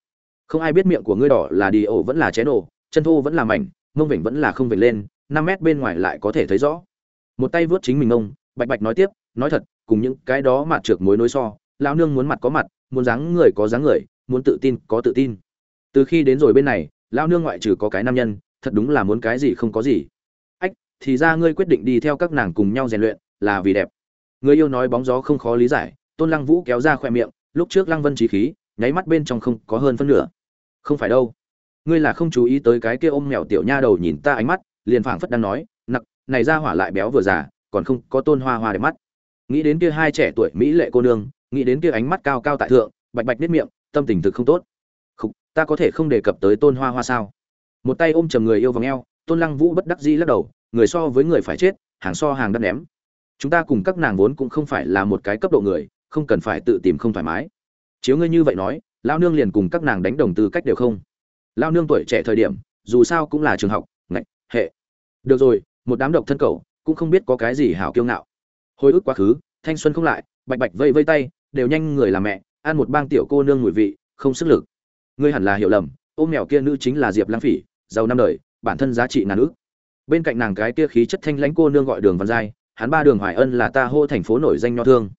Không ai biết miệng của ngươi đỏ là đi ổ vẫn là chén ổ chân thô vẫn là mảnh, mông vểnh vẫn là không vểnh lên, năm mét bên ngoài lại có thể thấy rõ. Một tay vớt chính mình ông, bạch bạch nói tiếp, nói thật, cùng những cái đó mà trượt mối nối so, lão nương muốn mặt có mặt, muốn dáng người có dáng người, muốn tự tin có tự tin. Từ khi đến rồi bên này, lão nương ngoại trừ có cái nam nhân, thật đúng là muốn cái gì không có gì. Ách, thì ra ngươi quyết định đi theo các nàng cùng nhau rèn luyện, là vì đẹp. Người yêu nói bóng gió không khó lý giải, tôn lăng vũ kéo ra khoe miệng, lúc trước lăng vân trí khí nháy mắt bên trong không có hơn phân nửa. Không phải đâu. Ngươi là không chú ý tới cái kia ôm mèo tiểu nha đầu nhìn ta ánh mắt liền phảng phất đang nói nặc này ra hỏa lại béo vừa già còn không có tôn hoa hoa đẹp mắt. Nghĩ đến kia hai trẻ tuổi mỹ lệ cô nương nghĩ đến kia ánh mắt cao cao tại thượng bạch bạch nết miệng tâm tình thực không tốt. Khục, ta có thể không đề cập tới tôn hoa hoa sao? Một tay ôm chầm người yêu vòng eo tôn lăng vũ bất đắc dĩ lắc đầu người so với người phải chết hàng so hàng đắt ném. Chúng ta cùng các nàng vốn cũng không phải là một cái cấp độ người không cần phải tự tìm không thoải mái chiếu ngươi như vậy nói lao nương liền cùng các nàng đánh đồng tư cách đều không. Lao nương tuổi trẻ thời điểm, dù sao cũng là trường học, ngạch, hệ. Được rồi, một đám độc thân cầu cũng không biết có cái gì hảo kiêu ngạo. Hồi ức quá khứ, thanh xuân không lại, bạch bạch vây vây tay, đều nhanh người làm mẹ, ăn một bang tiểu cô nương mùi vị, không sức lực. Ngươi hẳn là hiểu lầm, ôm mèo kia nữ chính là diệp lang phỉ, giàu năm đời, bản thân giá trị ngàn ước bên cạnh nàng cái kia khí chất thanh lãnh cô nương gọi đường văn giai, hắn ba đường hoài ân là ta hô thành phố nổi danh nho thương.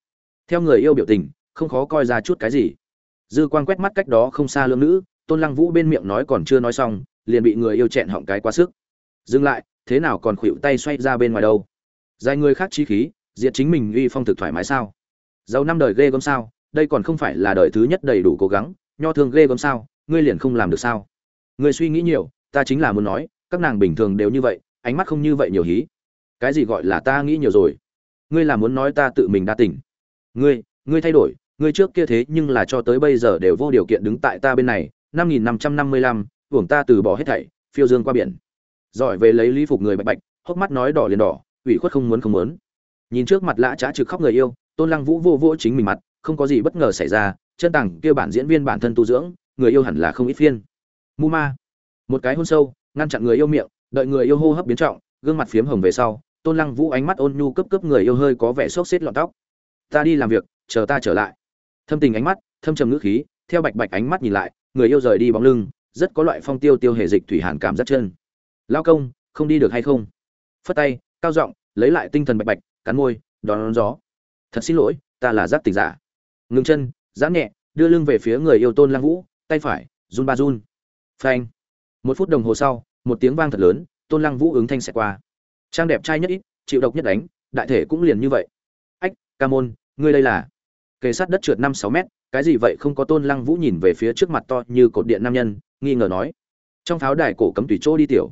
Theo người yêu biểu tình không khó coi ra chút cái gì. Dư quan quét mắt cách đó không xa lương nữ, tôn lăng vũ bên miệng nói còn chưa nói xong, liền bị người yêu chẹn họng cái quá sức. Dừng lại, thế nào còn khuỵu tay xoay ra bên ngoài đâu? Dài người khác trí khí, diệt chính mình uy phong thực thoải mái sao? Giàu năm đời ghê gớm sao? Đây còn không phải là đời thứ nhất đầy đủ cố gắng, nho thương ghê gớm sao? Ngươi liền không làm được sao? Ngươi suy nghĩ nhiều, ta chính là muốn nói, các nàng bình thường đều như vậy, ánh mắt không như vậy nhiều hí. Cái gì gọi là ta nghĩ nhiều rồi? Ngươi là muốn nói ta tự mình đa tỉnh ngươi ngươi thay đổi ngươi trước kia thế nhưng là cho tới bây giờ đều vô điều kiện đứng tại ta bên này, năm nghìn năm trăm năm mươi lăm, hưởng ta từ bỏ hết thảy, phiêu dương qua biển. Giỏi về lấy lý phục người bạch bạch, hốc mắt nói đỏ liền đỏ, ủy khuất không muốn không muốn. Nhìn trước mặt lã trá trực khóc người yêu, tôn lăng vũ vô vô chính mình mặt, không có gì bất ngờ xảy ra, chân tảng kia bản diễn viên bản thân tu dưỡng, người yêu hẳn là không ít phiên. Mu ma. Một cái hôn sâu, ngăn chặn người yêu miệng, đợi người yêu hô hấp biến trọng, gương mặt phiếm hồng về sau, tôn lăng vũ ánh mắt ôn nhu cấp cấp người yêu hơi có vẻ sốt xếp lọn tóc. Ta đi làm việc, chờ ta trở lại thâm tình ánh mắt thâm trầm ngữ khí theo bạch bạch ánh mắt nhìn lại người yêu rời đi bóng lưng rất có loại phong tiêu tiêu hề dịch thủy hàn cảm giác chân. Lao công không đi được hay không? Phất tay cao giọng lấy lại tinh thần bạch bạch cắn môi đón, đón gió. Thật xin lỗi ta là giác tình giả. Ngừng chân giãn nhẹ đưa lưng về phía người yêu tôn lang vũ tay phải run ba run. Phanh. Một phút đồng hồ sau một tiếng vang thật lớn tôn lang vũ ứng thanh sẽ qua. Trang đẹp trai nhất ít chịu độc nhất đánh đại thể cũng liền như vậy. Ách ca môn ngươi đây là kề sát đất trượt năm sáu mét, cái gì vậy không có tôn lăng vũ nhìn về phía trước mặt to như cột điện nam nhân, nghi ngờ nói. Trong pháo đài cổ cấm tùy chỗ đi tiểu.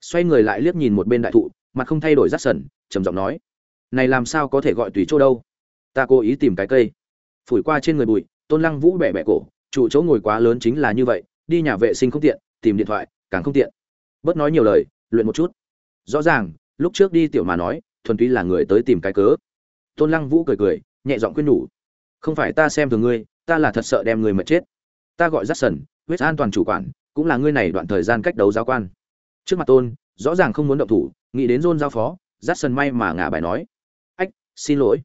Xoay người lại liếc nhìn một bên đại thụ, mặt không thay đổi rắt sần, trầm giọng nói. Này làm sao có thể gọi tùy chỗ đâu? Ta cố ý tìm cái cây. Phủi qua trên người bụi, tôn lăng vũ bẻ bẻ cổ, trụ chỗ ngồi quá lớn chính là như vậy, đi nhà vệ sinh không tiện, tìm điện thoại, càng không tiện. Bớt nói nhiều lời, luyện một chút. Rõ ràng, lúc trước đi tiểu mà nói, thuần túy là người tới tìm cái cớ. Tôn lăng vũ cười cười, nhẹ giọng khuyên nhủ không phải ta xem thường ngươi, ta là thật sợ đem ngươi mà chết. Ta gọi rắt sần huyết an toàn chủ quản, cũng là ngươi này đoạn thời gian cách đấu giáo quan. Trước mặt tôn, rõ ràng không muốn động thủ, nghĩ đến dôn giao phó rắt sần may mà ngả bài nói. Ách, xin lỗi.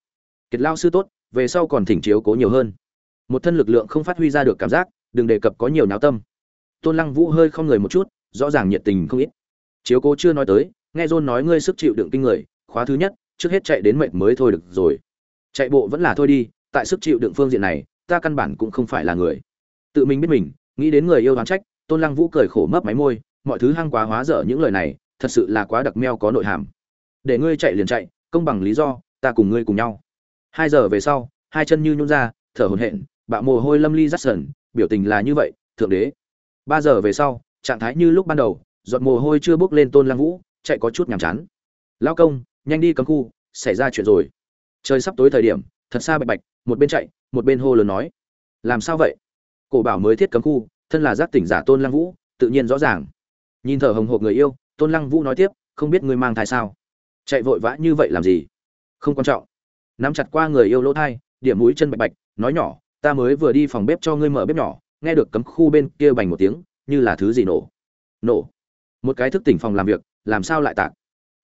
Kiệt lao sư tốt, về sau còn thỉnh chiếu cố nhiều hơn. Một thân lực lượng không phát huy ra được cảm giác, đừng đề cập có nhiều náo tâm. Tôn lăng vũ hơi không người một chút, rõ ràng nhiệt tình không ít. Chiếu cố chưa nói tới, nghe john nói ngươi sức chịu đựng kinh người, khóa thứ nhất, trước hết chạy đến mệt mới thôi được rồi. Chạy bộ vẫn là thôi đi tại sức chịu đựng phương diện này, ta căn bản cũng không phải là người. Tự mình biết mình, nghĩ đến người yêu đoán trách, tôn lăng vũ cười khổ mấp máy môi, mọi thứ hăng quá hóa dở những lời này, thật sự là quá đặc meo có nội hàm. Để ngươi chạy liền chạy, công bằng lý do, ta cùng ngươi cùng nhau. Hai giờ về sau, hai chân như nhún ra, thở hổn hển bạo mồ hôi lâm ly rắt sần, biểu tình là như vậy, thượng đế. Ba giờ về sau, trạng thái như lúc ban đầu, giọt mồ hôi chưa bước lên tôn lăng vũ, chạy có chút nhàm chán. Lao công, nhanh đi cấm khu, xảy ra chuyện rồi. Trời sắp tối thời điểm, thật xa bạch bạch một bên chạy, một bên hô lớn nói. Làm sao vậy? Cổ bảo mới thiết cấm khu, thân là giác tỉnh giả tôn lăng vũ, tự nhiên rõ ràng. Nhìn thở hồng hộp người yêu, tôn lăng vũ nói tiếp, không biết ngươi mang thai sao? Chạy vội vã như vậy làm gì? Không quan trọng. Nắm chặt qua người yêu lỗ thai, điểm mũi chân bạch bạch, nói nhỏ, ta mới vừa đi phòng bếp cho ngươi mở bếp nhỏ, nghe được cấm khu bên kia bành một tiếng, như là thứ gì nổ. Nổ. Một cái thức tỉnh phòng làm việc, làm sao lại tạc?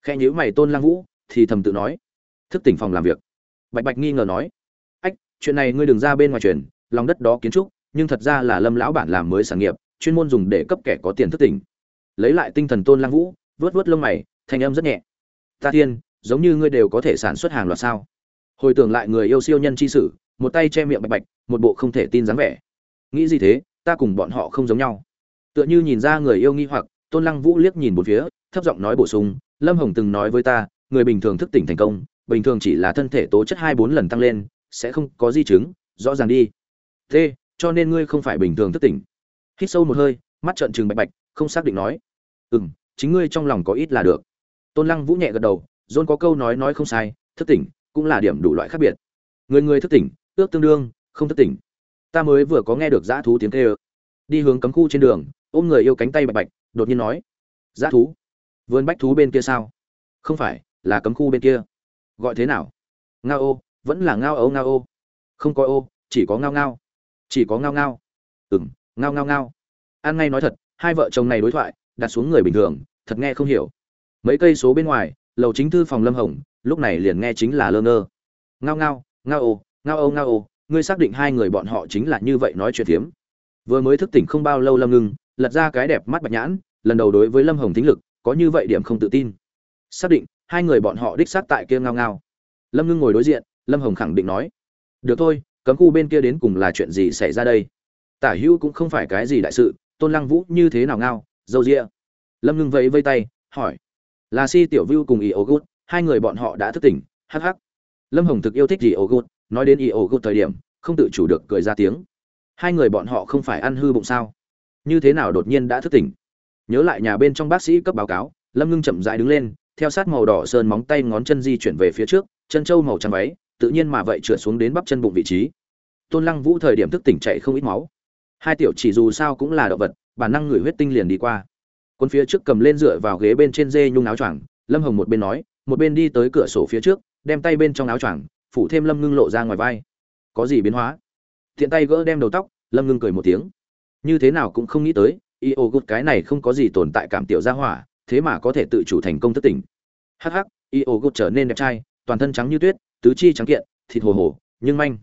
Khe nhữ mày tôn lăng vũ, thì thầm tự nói. Thức tỉnh phòng làm việc. Bạch bạch nghi ngờ nói chuyện này ngươi đừng ra bên ngoài truyền, lòng đất đó kiến trúc, nhưng thật ra là lâm lão bản làm mới sản nghiệp, chuyên môn dùng để cấp kẻ có tiền thức tỉnh. Lấy lại tinh thần tôn lăng vũ, vớt vớt lông mày, thanh âm rất nhẹ. Ta thiên, giống như ngươi đều có thể sản xuất hàng loạt sao? Hồi tưởng lại người yêu siêu nhân chi sử, một tay che miệng bạch bạch, một bộ không thể tin dáng vẻ. Nghĩ gì thế? Ta cùng bọn họ không giống nhau. Tựa như nhìn ra người yêu nghi hoặc, tôn lăng vũ liếc nhìn một phía, thấp giọng nói bổ sung, lâm hồng từng nói với ta, người bình thường thức tỉnh thành công, bình thường chỉ là thân thể tố chất hai bốn lần tăng lên sẽ không có di chứng, rõ ràng đi. T, cho nên ngươi không phải bình thường thức tỉnh. Hít sâu một hơi, mắt trợn trừng bạch bạch, không xác định nói. Ừ m chính ngươi trong lòng có ít là được. Tôn lăng vũ nhẹ gật đầu, john có câu nói nói không sai, thức tỉnh cũng là điểm đủ loại khác biệt. Người người thức tỉnh, ước tương đương, không thức tỉnh. Ta mới vừa có nghe được dã thú tiếng kêu. Đi hướng cấm khu trên đường, ôm người yêu cánh tay bạch bạch, đột nhiên nói. Dã thú? Vườn bách thú bên kia sao? Không phải, là cấm khu bên kia. Gọi thế nào? Ngao. ô vẫn là ngao ấu ngao ô. Không có ô, chỉ có ngao ngao. Chỉ có ngao ngao. Ừng ngao ngao ngao. An ngay nói thật, hai vợ chồng này đối thoại, đặt xuống người bình thường, thật nghe không hiểu. Mấy cây số bên ngoài, lầu chính thư phòng lâm hồng, lúc này liền nghe chính là lơ ngơ. Ngao ngao ngao ô ngao ô ngao ô, ngươi xác định hai người bọn họ chính là như vậy nói chuyện tiếm vừa mới thức tỉnh không bao lâu lâm ngưng, lật ra cái đẹp mắt bạch nhãn, lần đầu đối với lâm hồng thính lực, có như vậy điểm không tự tin. Xác định, hai người bọn họ đích xác tại kia ngao ngao. Lâm ngưng ngồi đối diện lâm hồng khẳng định nói. Được thôi, cấm khu bên kia đến cùng là chuyện gì xảy ra đây? Tả hữu cũng không phải cái gì đại sự, tôn lăng vũ như thế nào ngao, dâu rịa lâm ngưng vẫy vây tay, hỏi. Là si tiểu vưu cùng ý ô gút hai người bọn họ đã thức tỉnh hh lâm hồng thực yêu thích gì ô gút nói đến ý ô gút thời điểm, không tự chủ được cười ra tiếng. Hai người bọn họ không phải ăn hư bụng sao? Như thế nào đột nhiên đã thức tỉnh? Nhớ lại nhà bên trong bác sĩ cấp báo cáo, lâm ngưng chậm dại đứng lên, theo sát màu đỏ sơn móng tay ngón chân di chuyển về phía trước, chân trâu màu trắng váy tự nhiên mà vậy trượt xuống đến bắp chân bụng vị trí. Tôn lăng vũ thời điểm thức tỉnh chạy không ít máu. Hai tiểu chỉ dù sao cũng là động vật, bản năng ngửi huyết tinh liền đi qua. Quân phía trước cầm lên dựa vào ghế bên trên dê nhung áo choàng, lâm hồng một bên nói, một bên đi tới cửa sổ phía trước, đem tay bên trong áo choàng, phủ thêm lâm ngưng lộ ra ngoài vai. Có gì biến hóa? Thiện tay gỡ đem đầu tóc, lâm ngưng cười một tiếng. Như thế nào cũng không nghĩ tới, y ô gút cái này không có gì tồn tại cảm tiểu gia hỏa, thế mà có thể tự chủ thành công thất tỉnh. Hắc hắc, y ô gút trở nên đẹp trai, toàn thân trắng như tuyết tứ chi trắng kiện, thịt hồ hồ, nhưng manh.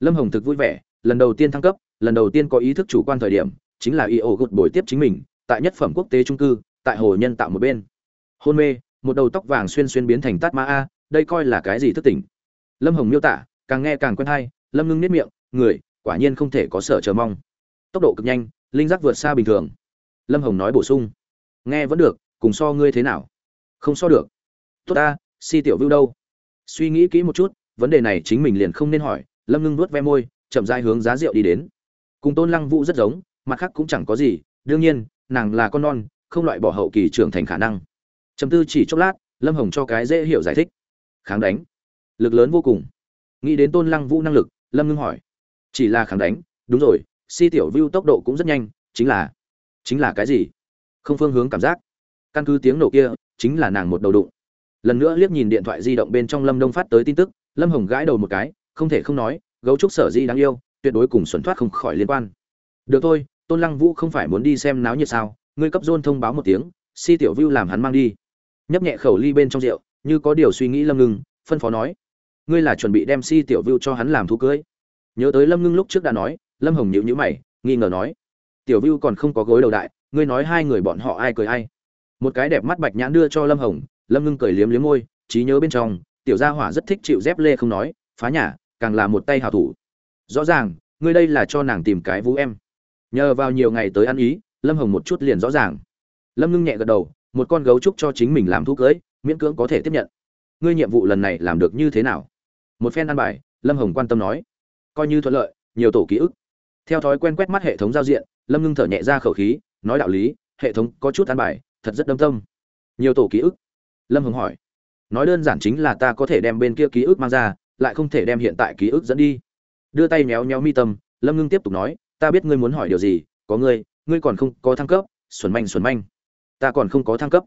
Lâm hồng thực vui vẻ, lần đầu tiên thăng cấp, lần đầu tiên có ý thức chủ quan thời điểm, chính là y ô bồi tiếp chính mình, tại nhất phẩm quốc tế trung cư, tại hồ nhân tạo một bên. Hôn mê, một đầu tóc vàng xuyên xuyên biến thành tát ma a, đây coi là cái gì thức tỉnh? Lâm hồng miêu tả, càng nghe càng quen hay, lâm ngưng nếp miệng, người, quả nhiên không thể có sở chờ mong. Tốc độ cực nhanh, linh giác vượt xa bình thường. Lâm hồng nói bổ sung, nghe vẫn được, cùng so ngươi thế nào? Không so được. Tốt ta, si tiểu vưu đâu? Suy nghĩ kỹ một chút, vấn đề này chính mình liền không nên hỏi, lâm ngưng nuốt ve môi, chậm dai hướng giá rượu đi đến. Cùng tôn lăng vũ rất giống, mặt khác cũng chẳng có gì, đương nhiên, nàng là con non, không loại bỏ hậu kỳ trưởng thành khả năng. Chầm tư chỉ chốc lát, lâm hồng cho cái dễ hiểu giải thích. Kháng đánh. Lực lớn vô cùng. Nghĩ đến tôn lăng vũ năng lực, lâm ngưng hỏi. Chỉ là kháng đánh, đúng rồi, si tiểu view tốc độ cũng rất nhanh, chính là chính là cái gì? Không phương hướng cảm giác. Căn cứ tiếng nổ kia, chính là nàng một đầu đụng lần nữa liếc nhìn điện thoại di động bên trong lâm đông phát tới tin tức, lâm hồng gãi đầu một cái, không thể không nói, gấu trúc sở di đáng yêu, tuyệt đối cùng xuẩn thoát không khỏi liên quan. Được thôi, tôn lăng vũ không phải muốn đi xem náo nhiệt sao, ngươi cấp dôn thông báo một tiếng, si tiểu view làm hắn mang đi. Nhấp nhẹ khẩu ly bên trong rượu, như có điều suy nghĩ lâm ngưng, phân phó nói, ngươi là chuẩn bị đem si tiểu view cho hắn làm thú cưới. Nhớ tới lâm ngưng lúc trước đã nói, lâm hồng nhịu nhữ mày, nghi ngờ nói, tiểu view còn không có gối đầu đại, ngươi nói hai người bọn họ ai cười ai. Một cái đẹp mắt bạch nhãn đưa cho lâm hồng lâm ngưng cười liếm liếm môi trí nhớ bên trong tiểu gia hỏa rất thích chịu dép lê không nói phá nhà càng là một tay hào thủ. Rõ ràng ngươi đây là cho nàng tìm cái vũ em. Nhờ vào nhiều ngày tới ăn ý lâm hồng một chút liền rõ ràng. Lâm ngưng nhẹ gật đầu một con gấu trúc cho chính mình làm thuốc cưỡi, miễn cưỡng có thể tiếp nhận. Ngươi nhiệm vụ lần này làm được như thế nào? Một phen ăn bài lâm hồng quan tâm nói. Coi như thuận lợi nhiều tổ ký ức. Theo thói quen quét mắt hệ thống giao diện lâm ngưng thở nhẹ ra khẩu khí nói đạo lý hệ thống có chút ăn bài thật rất đâm tâm. Nhiều tổ ký ức lâm hồng hỏi. Nói đơn giản chính là ta có thể đem bên kia ký ức mang ra, lại không thể đem hiện tại ký ức dẫn đi. Đưa tay méo méo mi tâm, lâm ngưng tiếp tục nói, ta biết ngươi muốn hỏi điều gì, có ngươi ngươi còn không có thăng cấp, xuẩn manh xuẩn manh. Ta còn không có thăng cấp.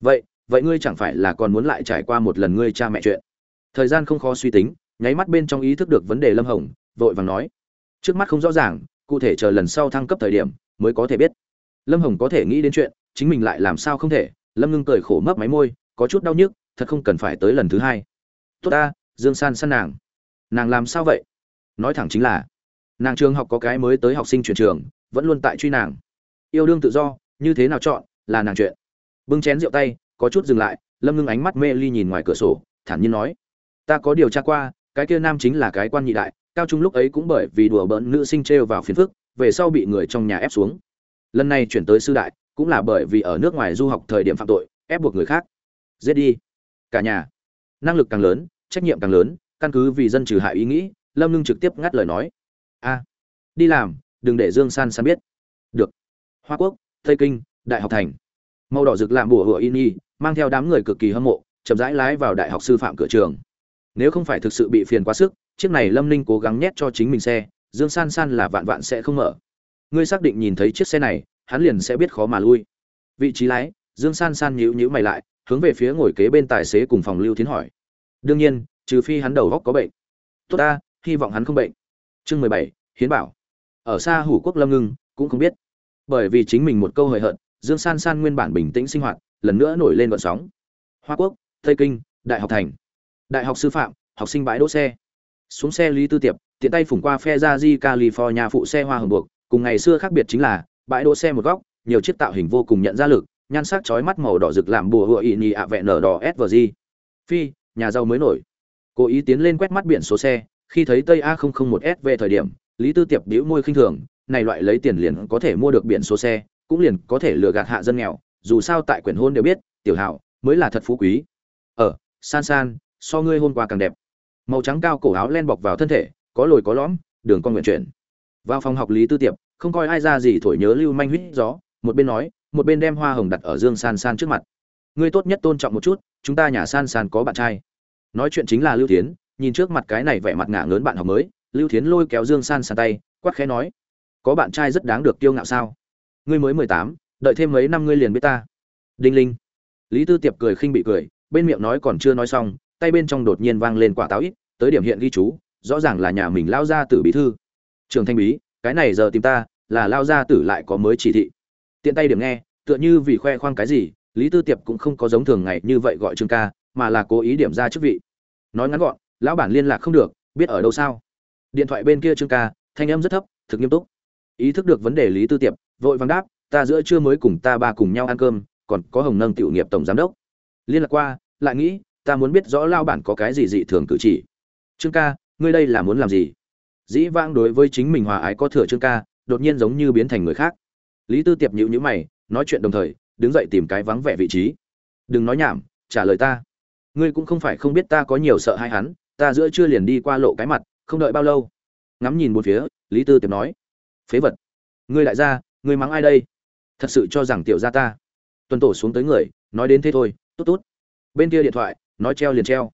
Vậy vậy ngươi chẳng phải là còn muốn lại trải qua một lần ngươi cha mẹ chuyện? Thời gian không khó suy tính, nháy mắt bên trong ý thức được vấn đề lâm hồng, vội vàng nói. Trước mắt không rõ ràng, cụ thể chờ lần sau thăng cấp thời điểm, mới có thể biết. Lâm hồng có thể nghĩ đến chuyện, chính mình lại làm sao không thể? Lâm ngưng cười khổ mấp máy môi có chút đau nhức, thật không cần phải tới lần thứ hai. Tốt ta, dương san săn nàng. Nàng làm sao vậy? Nói thẳng chính là, nàng trường học có cái mới tới học sinh chuyển trường, vẫn luôn tại truy nàng. Yêu đương tự do, như thế nào chọn, là nàng chuyện. Bưng chén rượu tay, có chút dừng lại, lâm ngưng ánh mắt mê ly nhìn ngoài cửa sổ, thản nhiên nói, ta có điều tra qua, cái kia nam chính là cái quan nhị đại, cao trung lúc ấy cũng bởi vì đùa bỡn nữ sinh trêu vào phiền phức, về sau bị người trong nhà ép xuống. Lần này chuyển tới sư đại, cũng là bởi vì ở nước ngoài du học thời điểm phạm tội, ép buộc người khác giết đi. Cả nhà. Năng lực càng lớn, trách nhiệm càng lớn, căn cứ vì dân trừ hại ý nghĩ, lâm Lương trực tiếp ngắt lời nói. A, đi làm, đừng để dương san san biết. Được. Hoa quốc, tây kinh, đại học thành. Màu đỏ rực làm bùa hựa in y, mang theo đám người cực kỳ hâm mộ, chậm rãi lái vào đại học sư phạm cửa trường. Nếu không phải thực sự bị phiền quá sức, chiếc này lâm ninh cố gắng nhét cho chính mình xe, dương san san là vạn vạn sẽ không mở. Ngươi xác định nhìn thấy chiếc xe này, hắn liền sẽ biết khó mà lui. Vị trí lái, dương san san nhíu nhíu mày lại hướng về phía ngồi kế bên tài xế cùng phòng lưu tiến hỏi. Đương nhiên, trừ phi hắn đầu góc có bệnh. Tốt ta, hy vọng hắn không bệnh. Chương mười bảy, hiến bảo. Ở xa hủ quốc lâm ngưng, cũng không biết. Bởi vì chính mình một câu hời hợt, dương san san nguyên bản bình tĩnh sinh hoạt, lần nữa nổi lên vận sóng. Hoa quốc, tây kinh, đại học thành. Đại học sư phạm, học sinh bãi đỗ xe. Xuống xe lý tư tiệp, tiện tay phủng qua phe ra di california phụ xe hoa hồng buộc, cùng ngày xưa khác biệt chính là, bãi đỗ xe một góc, nhiều chiếc tạo hình vô cùng nhận ra lực nhan sắc chói mắt màu đỏ rực làm bùa hựa ỉ nhị ạ vẹn nở đỏ svg phi, nhà giàu mới nổi. Cố ý tiến lên quét mắt biển số xe, khi thấy tây a một s về thời điểm, lý tư tiệp đĩu môi khinh thường, này loại lấy tiền liền có thể mua được biển số xe, cũng liền có thể lừa gạt hạ dân nghèo, dù sao tại quyển hôn đều biết, tiểu hảo, mới là thật phú quý. Ở san san, so ngươi hôm qua càng đẹp. Màu trắng cao cổ áo len bọc vào thân thể, có lồi có lõm, đường con nguyện chuyển. Vào phòng học lý tư tiệp, không coi ai ra gì thổi nhớ lưu manh huýt gió, một bên nói một bên đem hoa hồng đặt ở dương san san trước mặt. Ngươi tốt nhất tôn trọng một chút, chúng ta nhà san san có bạn trai. Nói chuyện chính là lưu tiến nhìn trước mặt cái này vẻ mặt ngả ngớn bạn học mới, lưu tiến lôi kéo dương san san tay, quát khẽ nói, có bạn trai rất đáng được kiêu ngạo sao? Ngươi mới mười tám, đợi thêm mấy năm ngươi liền biết ta. Đinh linh. Lý tư tiệp cười khinh bị cười, bên miệng nói còn chưa nói xong, tay bên trong đột nhiên vang lên quả táo ít, tới điểm hiện ghi chú, rõ ràng là nhà mình lao ra tử bí thư. Trường thanh bí, cái này giờ tìm ta, là lao ra tử lại có mới chỉ thị tiện tay điểm nghe, tựa như vì khoe khoang cái gì, lý tư tiệp cũng không có giống thường ngày như vậy gọi trương ca, mà là cố ý điểm ra chức vị. Nói ngắn gọn, lão bản liên lạc không được, biết ở đâu sao? Điện thoại bên kia trương ca, thanh âm rất thấp, thực nghiêm túc. Ý thức được vấn đề lý tư tiệp, vội vàng đáp, ta giữa trưa mới cùng ta ba cùng nhau ăn cơm, còn có hồng nâng tiểu nghiệp tổng giám đốc. Liên lạc qua, lại nghĩ, ta muốn biết rõ lao bản có cái gì dị thường cử chỉ. Trương ca, ngươi đây là muốn làm gì? Dĩ vãng đối với chính mình hòa ái có thừa trương ca, đột nhiên giống như biến thành người khác lý tư tiệp nhíu nhữ mày, nói chuyện đồng thời, đứng dậy tìm cái vắng vẻ vị trí. Đừng nói nhảm, trả lời ta. Ngươi cũng không phải không biết ta có nhiều sợ hai hắn, ta giữa chưa liền đi qua lộ cái mặt, không đợi bao lâu. Ngắm nhìn một phía, lý tư tiệp nói. Phế vật. Ngươi lại ra ngươi mắng ai đây? Thật sự cho rằng tiểu gia ta. Tuần tổ xuống tới người, nói đến thế thôi, tốt tốt. Bên kia điện thoại, nói treo liền treo.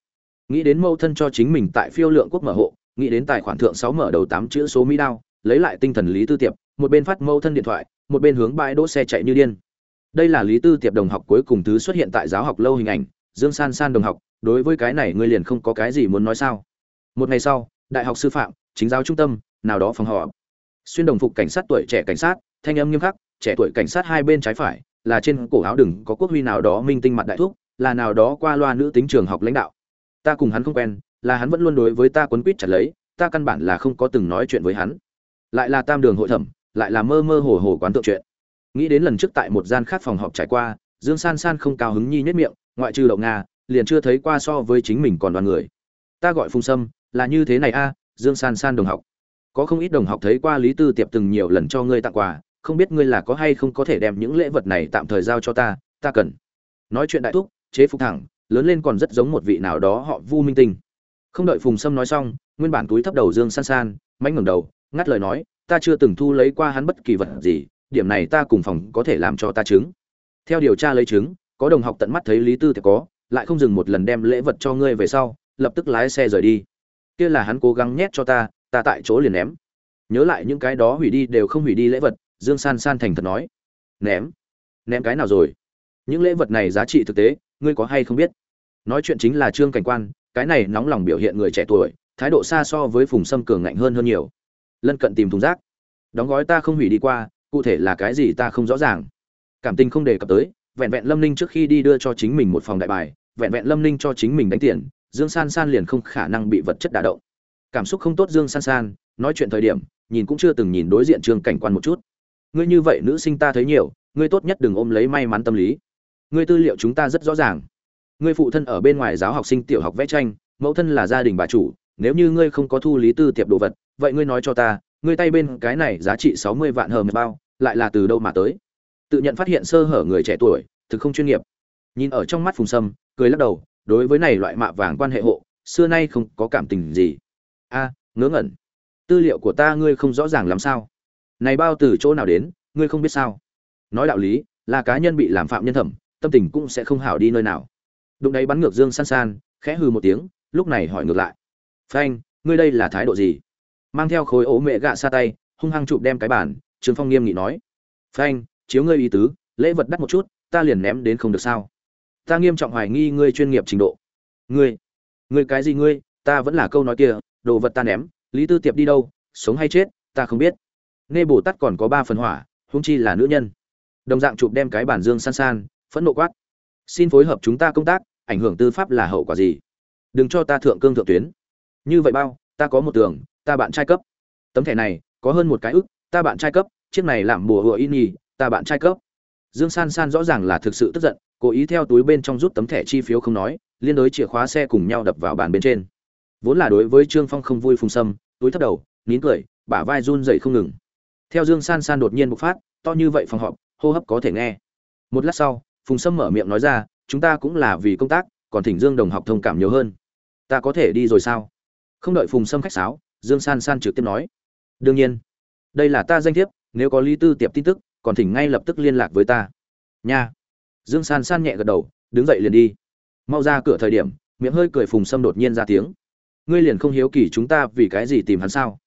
Nghĩ đến mâu thân cho chính mình tại phiêu lượng quốc mở hộ, nghĩ đến tài khoản thượng sáu mở đầu tám chữ số mỹ đao, lấy lại tinh thần lý tư tiệp, một bên phát mâu thân điện thoại một bên hướng bãi đỗ xe chạy như điên. Đây là lý tư tiệp đồng học cuối cùng thứ xuất hiện tại giáo học lâu hình ảnh, dương san san đồng học, đối với cái này ngươi liền không có cái gì muốn nói sao? Một ngày sau, đại học sư phạm, chính giáo trung tâm, nào đó phòng họ xuyên đồng phục cảnh sát tuổi trẻ cảnh sát, thanh âm nghiêm khắc, trẻ tuổi cảnh sát hai bên trái phải, là trên cổ áo đừng có quốc huy nào đó minh tinh mặt đại thúc, là nào đó qua loa nữ tính trường học lãnh đạo. Ta cùng hắn không quen, là hắn vẫn luôn đối với ta quấn quýt chặt lấy, ta căn bản là không có từng nói chuyện với hắn. Lại là tam đường hội thẩm lại là mơ mơ hồ hồ quán tượng chuyện. Nghĩ đến lần trước tại một gian khác phòng họp trải qua, dương san san không cao hứng nhi nhất miệng, ngoại trừ đậu nga, liền chưa thấy qua so với chính mình còn đoàn người. Ta gọi phùng sâm, là như thế này a, dương san san đồng học. Có không ít đồng học thấy qua lý tư tiệp từng nhiều lần cho ngươi tặng quà, không biết ngươi là có hay không có thể đem những lễ vật này tạm thời giao cho ta ta cần. Nói chuyện đại thúc, chế phục thẳng, lớn lên còn rất giống một vị nào đó họ vu minh tinh. Không đợi phùng sâm nói xong, nguyên bản túi thấp đầu dương san san mánh ngẩng đầu, ngắt lời nói ta chưa từng thu lấy qua hắn bất kỳ vật gì, điểm này ta cùng phòng có thể làm cho ta chứng. Theo điều tra lấy chứng, có đồng học tận mắt thấy lý tư thì có, lại không dừng một lần đem lễ vật cho ngươi về sau, lập tức lái xe rời đi. Kia là hắn cố gắng nhét cho ta ta tại chỗ liền ném. Nhớ lại những cái đó hủy đi đều không hủy đi lễ vật, dương san san thành thật nói. Ném? Ném cái nào rồi? Những lễ vật này giá trị thực tế, ngươi có hay không biết? Nói chuyện chính là trương cảnh quan, cái này nóng lòng biểu hiện người trẻ tuổi, thái độ xa so với phùng sâm cường ngạnh hơn hơn nhiều lân cận tìm thùng rác. Đóng gói ta không hủy đi qua, cụ thể là cái gì ta không rõ ràng. Cảm tình không đề cập tới, vẹn vẹn lâm ninh trước khi đi đưa cho chính mình một phòng đại bài, vẹn vẹn lâm ninh cho chính mình đánh tiền, dương san san liền không khả năng bị vật chất đả động. Cảm xúc không tốt dương san san, nói chuyện thời điểm, nhìn cũng chưa từng nhìn đối diện trường cảnh quan một chút. Ngươi như vậy nữ sinh ta thấy nhiều, ngươi tốt nhất đừng ôm lấy may mắn tâm lý. Ngươi tư liệu chúng ta rất rõ ràng. Ngươi phụ thân ở bên ngoài giáo học sinh tiểu học vẽ tranh, mẫu thân là gia đình bà chủ, nếu như ngươi không có thu lý tư tiệp đồ vật vậy ngươi nói cho ta, ngươi tay bên cái này giá trị sáu mươi vạn hờ mười bao, lại là từ đâu mà tới? Tự nhận phát hiện sơ hở người trẻ tuổi, thực không chuyên nghiệp. Nhìn ở trong mắt phùng sâm, cười lắc đầu, đối với này loại mạ vàng quan hệ hộ, xưa nay không có cảm tình gì. A, ngớ ngẩn. Tư liệu của ta ngươi không rõ ràng làm sao? Này bao từ chỗ nào đến, ngươi không biết sao? Nói đạo lý, là cá nhân bị làm phạm nhân thẩm, tâm tình cũng sẽ không hảo đi nơi nào. Đụng đấy bắn ngược dương san san, khẽ hư một tiếng, lúc này hỏi ngược lại. Phanh, ngươi đây là thái độ gì? Mang theo khối ố mẹ gạ xa tay, hung hăng chụp đem cái bản trương phong nghiêm nghị nói. Phanh, chiếu ngươi ý tứ, lễ vật đắt một chút, ta liền ném đến không được sao. Ta nghiêm trọng hoài nghi ngươi chuyên nghiệp trình độ. Ngươi ngươi cái gì ngươi, ta vẫn là câu nói kia, đồ vật ta ném, lý tư tiệp đi đâu, sống hay chết, ta không biết. Nghe bồ tát còn có ba phần hỏa húng chi là nữ nhân. Đồng dạng chụp đem cái bản dương san san, phẫn nộ quát. Xin phối hợp chúng ta công tác, ảnh hưởng tư pháp là hậu quả gì? Đừng cho ta thượng cương thượng tuyến. Như vậy bao, ta có một tường ta bạn trai cấp. Tấm thẻ này, có hơn một cái ức, ta bạn trai cấp, chiếc này làm bùa hựa in nhì ta bạn trai cấp. Dương san san rõ ràng là thực sự tức giận, cố ý theo túi bên trong rút tấm thẻ chi phiếu không nói, liên đối chìa khóa xe cùng nhau đập vào bàn bên trên. Vốn là đối với trương phong không vui phùng sâm, túi thấp đầu, nín cười, bả vai run dậy không ngừng. Theo dương san san đột nhiên bộc phát, to như vậy phòng họp, hô hấp có thể nghe. Một lát sau, phùng sâm mở miệng nói ra, chúng ta cũng là vì công tác, còn thỉnh dương đồng học thông cảm nhiều hơn. Ta có thể đi rồi sao? Không đợi phùng sâm khách sáo dương san san trực tiếp nói. Đương nhiên, đây là ta danh thiếp, nếu có lý tư tiệp tin tức, còn thỉnh ngay lập tức liên lạc với ta. Nha. Dương san san nhẹ gật đầu, đứng dậy liền đi. Mau ra cửa thời điểm, miệng hơi cười phùng sâm đột nhiên ra tiếng. Ngươi liền không hiếu kỳ chúng ta vì cái gì tìm hắn sao?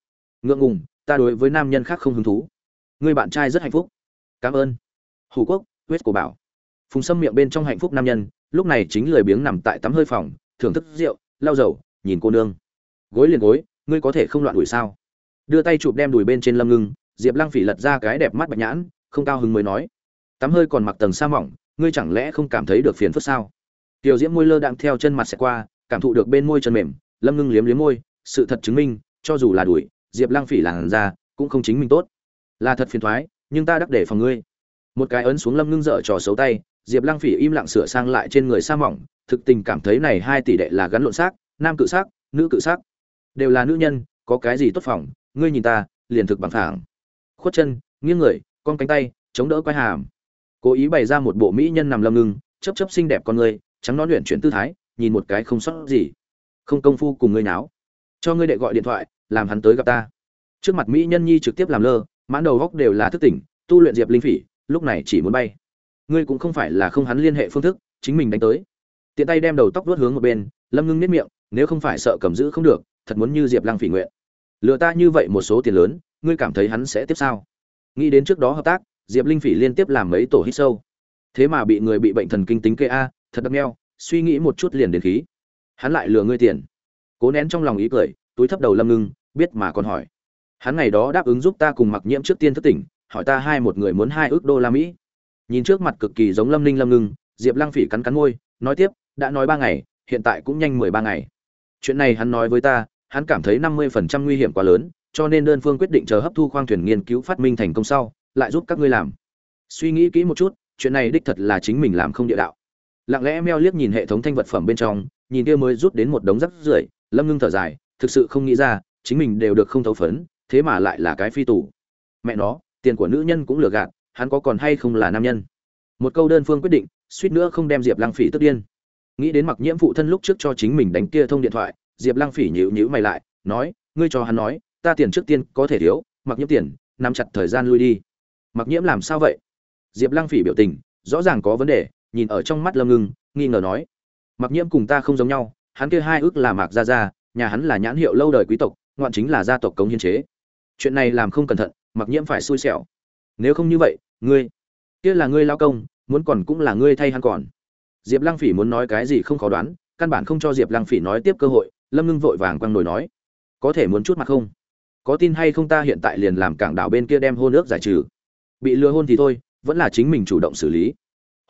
Ngượng ngùng, ta đối với nam nhân khác không hứng thú. Ngươi bạn trai rất hạnh phúc. Cảm ơn. Hủ quốc, huyết của bảo. Phùng sâm miệng bên trong hạnh phúc nam nhân, lúc này chính lười biếng nằm tại tắm hơi phòng, thưởng thức rượu, lau dầu, nhìn cô nương. Gối liền gối ngươi có thể không loạn đuổi sao? Đưa tay chụp đem đùi bên trên lâm ngưng, diệp lăng phỉ lật ra cái đẹp mắt bạch nhãn, không cao hứng mới nói. Tắm hơi còn mặc tầng sa mỏng, ngươi chẳng lẽ không cảm thấy được phiền phức sao? Tiểu diễm môi lơ đạm theo chân mặt sẽ qua, cảm thụ được bên môi chân mềm, lâm ngưng liếm liếm môi, sự thật chứng minh, cho dù là đuổi, diệp lăng phỉ làn ra cũng không chính mình tốt. Là thật phiền thoái, nhưng ta đắc để phòng ngươi. Một cái ấn xuống lâm ngưng dở trò xấu tay, diệp lăng phỉ im lặng sửa sang lại trên người sa mỏng, thực tình cảm thấy này hai tỷ đệ là gắn lộn xác, nam cự xác, nữ cự xác đều là nữ nhân, có cái gì tốt phòng, ngươi nhìn ta, liền thực bằng phẳng. Khuất chân, nghiêng người, con cánh tay, chống đỡ quai hàm. Cố ý bày ra một bộ mỹ nhân nằm lâm ngưng chấp chấp xinh đẹp con người, trắng nón luyện chuyển tư thái, nhìn một cái không sót gì. Không công phu cùng ngươi náo. Cho ngươi đệ gọi điện thoại, làm hắn tới gặp ta. Trước mặt mỹ nhân nhi trực tiếp làm lơ, mãn đầu góc đều là thức tỉnh, tu luyện diệp linh phỉ, lúc này chỉ muốn bay. Ngươi cũng không phải là không hắn liên hệ phương thức, chính mình đánh tới. Tiện tay đem đầu tóc vuốt hướng một bên, lâm ngưng nếp miệng, nếu không phải sợ cầm giữ không được thật muốn như diệp lăng phỉ nguyện. Lừa ta như vậy một số tiền lớn, ngươi cảm thấy hắn sẽ tiếp sao? Nghĩ đến trước đó hợp tác, diệp linh phỉ liên tiếp làm mấy tổ hít sâu. Thế mà bị người bị bệnh thần kinh tính kê a, thật đắc neo suy nghĩ một chút liền đến khí. Hắn lại lừa ngươi tiền. Cố nén trong lòng ý cười, túi thấp đầu lâm ngưng, biết mà còn hỏi. Hắn ngày đó đáp ứng giúp ta cùng mặc nhiễm trước tiên thất tỉnh, hỏi ta hai một người muốn hai ước đô la mỹ. Nhìn trước mặt cực kỳ giống lâm ninh lâm ngưng, diệp lăng phỉ cắn cắn môi, nói tiếp, đã nói ba ngày, hiện tại cũng nhanh mười ba ngày. Chuyện này hắn nói với ta hắn cảm thấy năm mươi phần trăm nguy hiểm quá lớn, cho nên đơn phương quyết định chờ hấp thu khoang thuyền nghiên cứu phát minh thành công sau, lại giúp các ngươi làm. Suy nghĩ kỹ một chút, chuyện này đích thật là chính mình làm không địa đạo. Lặng lẽ meo liếc nhìn hệ thống thanh vật phẩm bên trong, nhìn kia mới rút đến một đống rác rưởi, lâm ngưng thở dài, thực sự không nghĩ ra, chính mình đều được không thấu phấn, thế mà lại là cái phi tủ. mẹ nó, tiền của nữ nhân cũng lừa gạt, hắn có còn hay không là nam nhân? Một câu đơn phương quyết định, suýt nữa không đem diệp lăng phỉ tức điên. Nghĩ đến mặc nhiễm phụ thân lúc trước cho chính mình đánh kia thông điện thoại diệp lăng phỉ nhíu nhíu mày lại, nói, ngươi cho hắn nói, ta tiền trước tiên có thể thiếu, mặc nhiễm tiền, nắm chặt thời gian lui đi. Mặc nhiễm làm sao vậy? Diệp lăng phỉ biểu tình, rõ ràng có vấn đề, nhìn ở trong mắt lâm ngưng, nghi ngờ nói, mặc nhiễm cùng ta không giống nhau, hắn kia hai ước là mạc gia gia, nhà hắn là nhãn hiệu lâu đời quý tộc, ngoạn chính là gia tộc cống hiến chế. Chuyện này làm không cẩn thận, mặc nhiễm phải xui xẻo. Nếu không như vậy, ngươi, kia là ngươi lao công, muốn còn cũng là ngươi thay hắn còn. Diệp lăng phỉ muốn nói cái gì không khó đoán, căn bản không cho diệp lăng phỉ nói tiếp cơ hội lâm ngưng vội vàng quăng nổi nói, có thể muốn chút mặt không? Có tin hay không ta hiện tại liền làm cảng đảo bên kia đem hôn ước giải trừ. Bị lừa hôn thì thôi, vẫn là chính mình chủ động xử lý.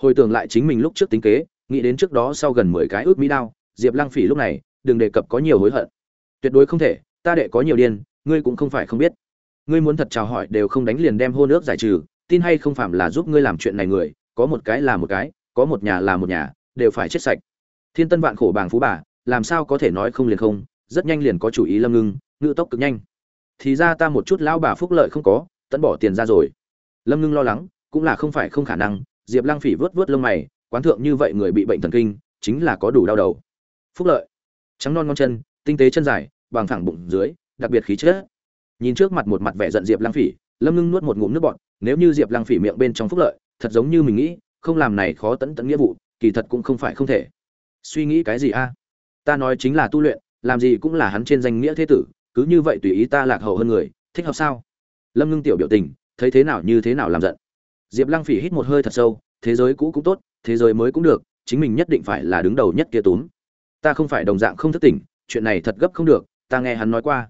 Hồi tưởng lại chính mình lúc trước tính kế, nghĩ đến trước đó sau gần mười cái ước mỹ đao, diệp lăng phỉ lúc này, đừng đề cập có nhiều hối hận. Tuyệt đối không thể, ta đệ có nhiều điên, ngươi cũng không phải không biết. Ngươi muốn thật chào hỏi đều không đánh liền đem hôn ước giải trừ, tin hay không phạm là giúp ngươi làm chuyện này người, có một cái là một cái, có một nhà là một nhà, đều phải chết sạch. Thiên tân vạn khổ bàng phú bà làm sao có thể nói không liền không, rất nhanh liền có chủ ý lâm ngưng, ngự tốc cực nhanh. Thì ra ta một chút lão bà phúc lợi không có tẫn bỏ tiền ra rồi. Lâm ngưng lo lắng, cũng là không phải không khả năng, diệp lăng phỉ vớt vớt lông mày, quán thượng như vậy người bị bệnh thần kinh, chính là có đủ đau đầu. Phúc lợi. Trắng non ngon chân, tinh tế chân dài, bằng thẳng bụng dưới, đặc biệt khí chất. Nhìn trước mặt một mặt vẻ giận diệp lăng phỉ, lâm ngưng nuốt một ngụm nước bọt, nếu như diệp lăng phỉ miệng bên trong phúc lợi, thật giống như mình nghĩ, không làm này khó tẫn tẫn nghĩa vụ, kỳ thật cũng không phải không thể. Suy nghĩ cái gì a? Ta nói chính là tu luyện, làm gì cũng là hắn trên danh nghĩa thế tử, cứ như vậy tùy ý ta lạc hậu hơn người, thích hợp sao? Lâm ngưng tiểu biểu tình, thấy thế nào như thế nào làm giận. Diệp lăng phỉ hít một hơi thật sâu, thế giới cũ cũng tốt, thế giới mới cũng được, chính mình nhất định phải là đứng đầu nhất kia túm. Ta không phải đồng dạng không thức tỉnh, chuyện này thật gấp không được, ta nghe hắn nói qua.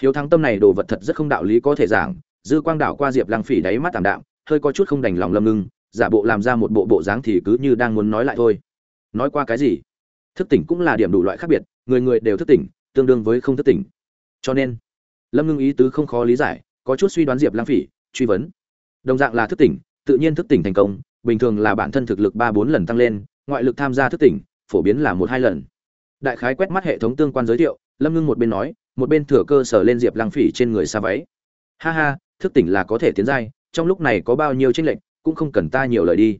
Hiếu thắng tâm này đồ vật thật rất không đạo lý có thể giảng, dư quang đảo qua diệp lăng phỉ đáy mắt tảm đạm, hơi có chút không đành lòng lâm ngưng, giả bộ làm ra một bộ bộ dáng thì cứ như đang muốn nói lại thôi. Nói qua cái gì? Thức tỉnh cũng là điểm đủ loại khác biệt, người người đều thức tỉnh, tương đương với không thức tỉnh. Cho nên, lâm ngưng ý tứ không khó lý giải, có chút suy đoán diệp lang phỉ, truy vấn. Đồng dạng là thức tỉnh, tự nhiên thức tỉnh thành công, bình thường là bản thân thực lực ba bốn lần tăng lên, ngoại lực tham gia thức tỉnh, phổ biến là một hai lần. Đại khái quét mắt hệ thống tương quan giới thiệu, lâm ngưng một bên nói, một bên thừa cơ sở lên diệp lang phỉ trên người xa váy. Ha ha, thức tỉnh là có thể tiến giai, trong lúc này có bao nhiêu tranh lệch, cũng không cần ta nhiều lời đi.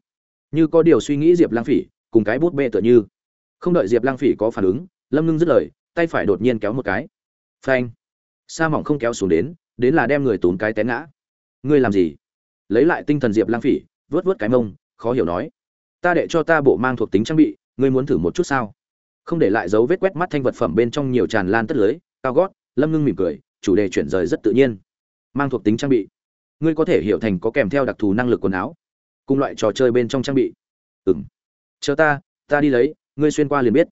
Như có điều suy nghĩ diệp lang phỉ, cùng cái bút bê tựa như không đợi diệp lang phỉ có phản ứng, lâm ngưng dứt lời, tay phải đột nhiên kéo một cái. Phanh! Sa mỏng không kéo xuống đến đến là đem người tốn cái té ngã. Ngươi làm gì? Lấy lại tinh thần diệp lang phỉ, vớt vớt cái mông, khó hiểu nói. Ta đệ cho ta bộ mang thuộc tính trang bị, ngươi muốn thử một chút sao? Không để lại dấu vết quét mắt thanh vật phẩm bên trong nhiều tràn lan tất lưới, cao gót, lâm ngưng mỉm cười, chủ đề chuyển rời rất tự nhiên. Mang thuộc tính trang bị. Ngươi có thể hiểu thành có kèm theo đặc thù năng lực quần áo, cùng loại trò chơi bên trong trang bị. Ừ m chờ ta ta đi lấy ngươi xuyên qua liền biết.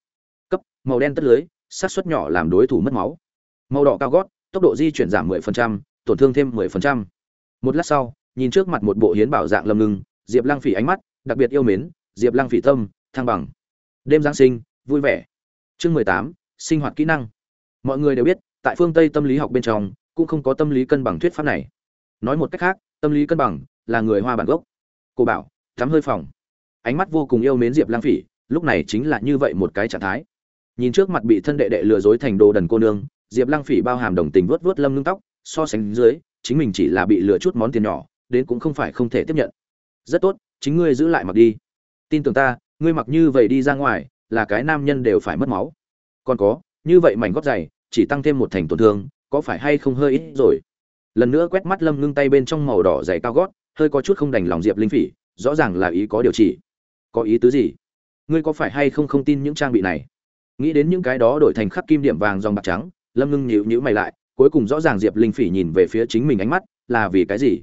Cấp màu đen tất lưới sát xuất nhỏ làm đối thủ mất máu. Màu đỏ cao gót tốc độ di chuyển giảm 10%, tổn thương thêm 10%. một lát sau nhìn trước mặt một bộ hiến bảo dạng lâm ngưng diệp lăng phỉ ánh mắt đặc biệt yêu mến diệp lăng phỉ tâm thăng bằng. Đêm giáng sinh vui vẻ. Chương mười tám sinh hoạt kỹ năng. Mọi người đều biết tại phương tây tâm lý học bên trong cũng không có tâm lý cân bằng thuyết pháp này. Nói một cách khác tâm lý cân bằng là người hoa bản gốc. Cô bảo tắm hơi phòng. Ánh mắt vô cùng yêu mến diệp lang phỉ lúc này chính là như vậy một cái trạng thái. Nhìn trước mặt bị thân đệ đệ lừa dối thành đồ đần cô nương, diệp lăng phỉ bao hàm đồng tình vuốt vuốt lâm ngưng tóc, so sánh dưới, chính mình chỉ là bị lừa chút món tiền nhỏ, đến cũng không phải không thể tiếp nhận. Rất tốt, chính ngươi giữ lại mặc đi. Tin tưởng ta, ngươi mặc như vậy đi ra ngoài, là cái nam nhân đều phải mất máu. Còn có, như vậy mảnh gót dày, chỉ tăng thêm một thành tổn thương, có phải hay không hơi ít rồi? Lần nữa quét mắt lâm ngưng tay bên trong màu đỏ dày cao gót, hơi có chút không đành lòng diệp linh phỉ, rõ ràng là ý có điều chỉ. Có ý tứ gì? Ngươi có phải hay không không tin những trang bị này? Nghĩ đến những cái đó đổi thành khắc kim điểm vàng dòng bạc trắng, lâm ngưng nhịu nhíu mày lại, cuối cùng rõ ràng diệp linh phỉ nhìn về phía chính mình ánh mắt, là vì cái gì?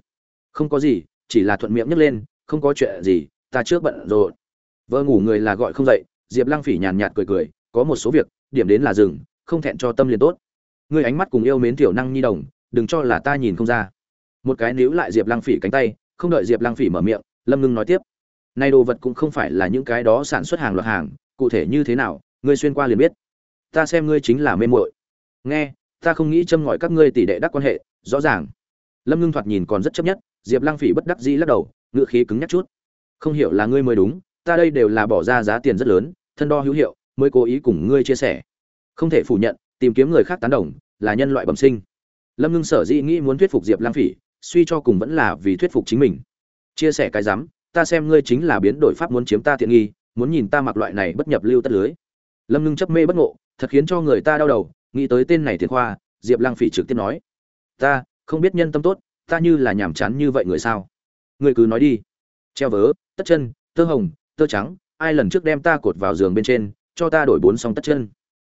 Không có gì, chỉ là thuận miệng nhấc lên, không có chuyện gì, ta trước bận rồi vợ ngủ người là gọi không dậy, diệp lăng phỉ nhàn nhạt cười cười, có một số việc, điểm đến là dừng, không thẹn cho tâm liền tốt. Ngươi ánh mắt cùng yêu mến tiểu năng nhi đồng, đừng cho là ta nhìn không ra. Một cái níu lại diệp lăng phỉ cánh tay, không đợi diệp lăng phỉ mở miệng, lâm ngưng nói tiếp nay đồ vật cũng không phải là những cái đó sản xuất hàng loạt hàng, cụ thể như thế nào, ngươi xuyên qua liền biết. Ta xem ngươi chính là mê muội. Nghe, ta không nghĩ châm ngòi các ngươi tỷ đệ đắc quan hệ, rõ ràng. Lâm ngưng thoạt nhìn còn rất chấp nhất, diệp lăng phỉ bất đắc dĩ lắc đầu ngựa khí cứng nhắc chút. Không hiểu là ngươi mới đúng, ta đây đều là bỏ ra giá tiền rất lớn, thân đo hữu hiệu, mới cố ý cùng ngươi chia sẻ. Không thể phủ nhận, tìm kiếm người khác tán đồng, là nhân loại bẩm sinh. Lâm ngưng sở dĩ nghĩ muốn thuyết phục diệp lang phỉ, suy cho cùng vẫn là vì thuyết phục chính mình. Chia sẻ cái rắm ta xem ngươi chính là biến đổi pháp muốn chiếm ta tiện nghi, muốn nhìn ta mặc loại này bất nhập lưu tất lưới. Lâm ngưng chấp mê bất ngộ, thật khiến cho người ta đau đầu, nghĩ tới tên này thiệt khoa, diệp lang phỉ trực tiếp nói. Ta, không biết nhân tâm tốt, ta như là nhàm chán như vậy người sao? Ngươi cứ nói đi. Treo vớ, tất chân, tơ hồng, tơ trắng, ai lần trước đem ta cột vào giường bên trên, cho ta đổi bốn song tất chân.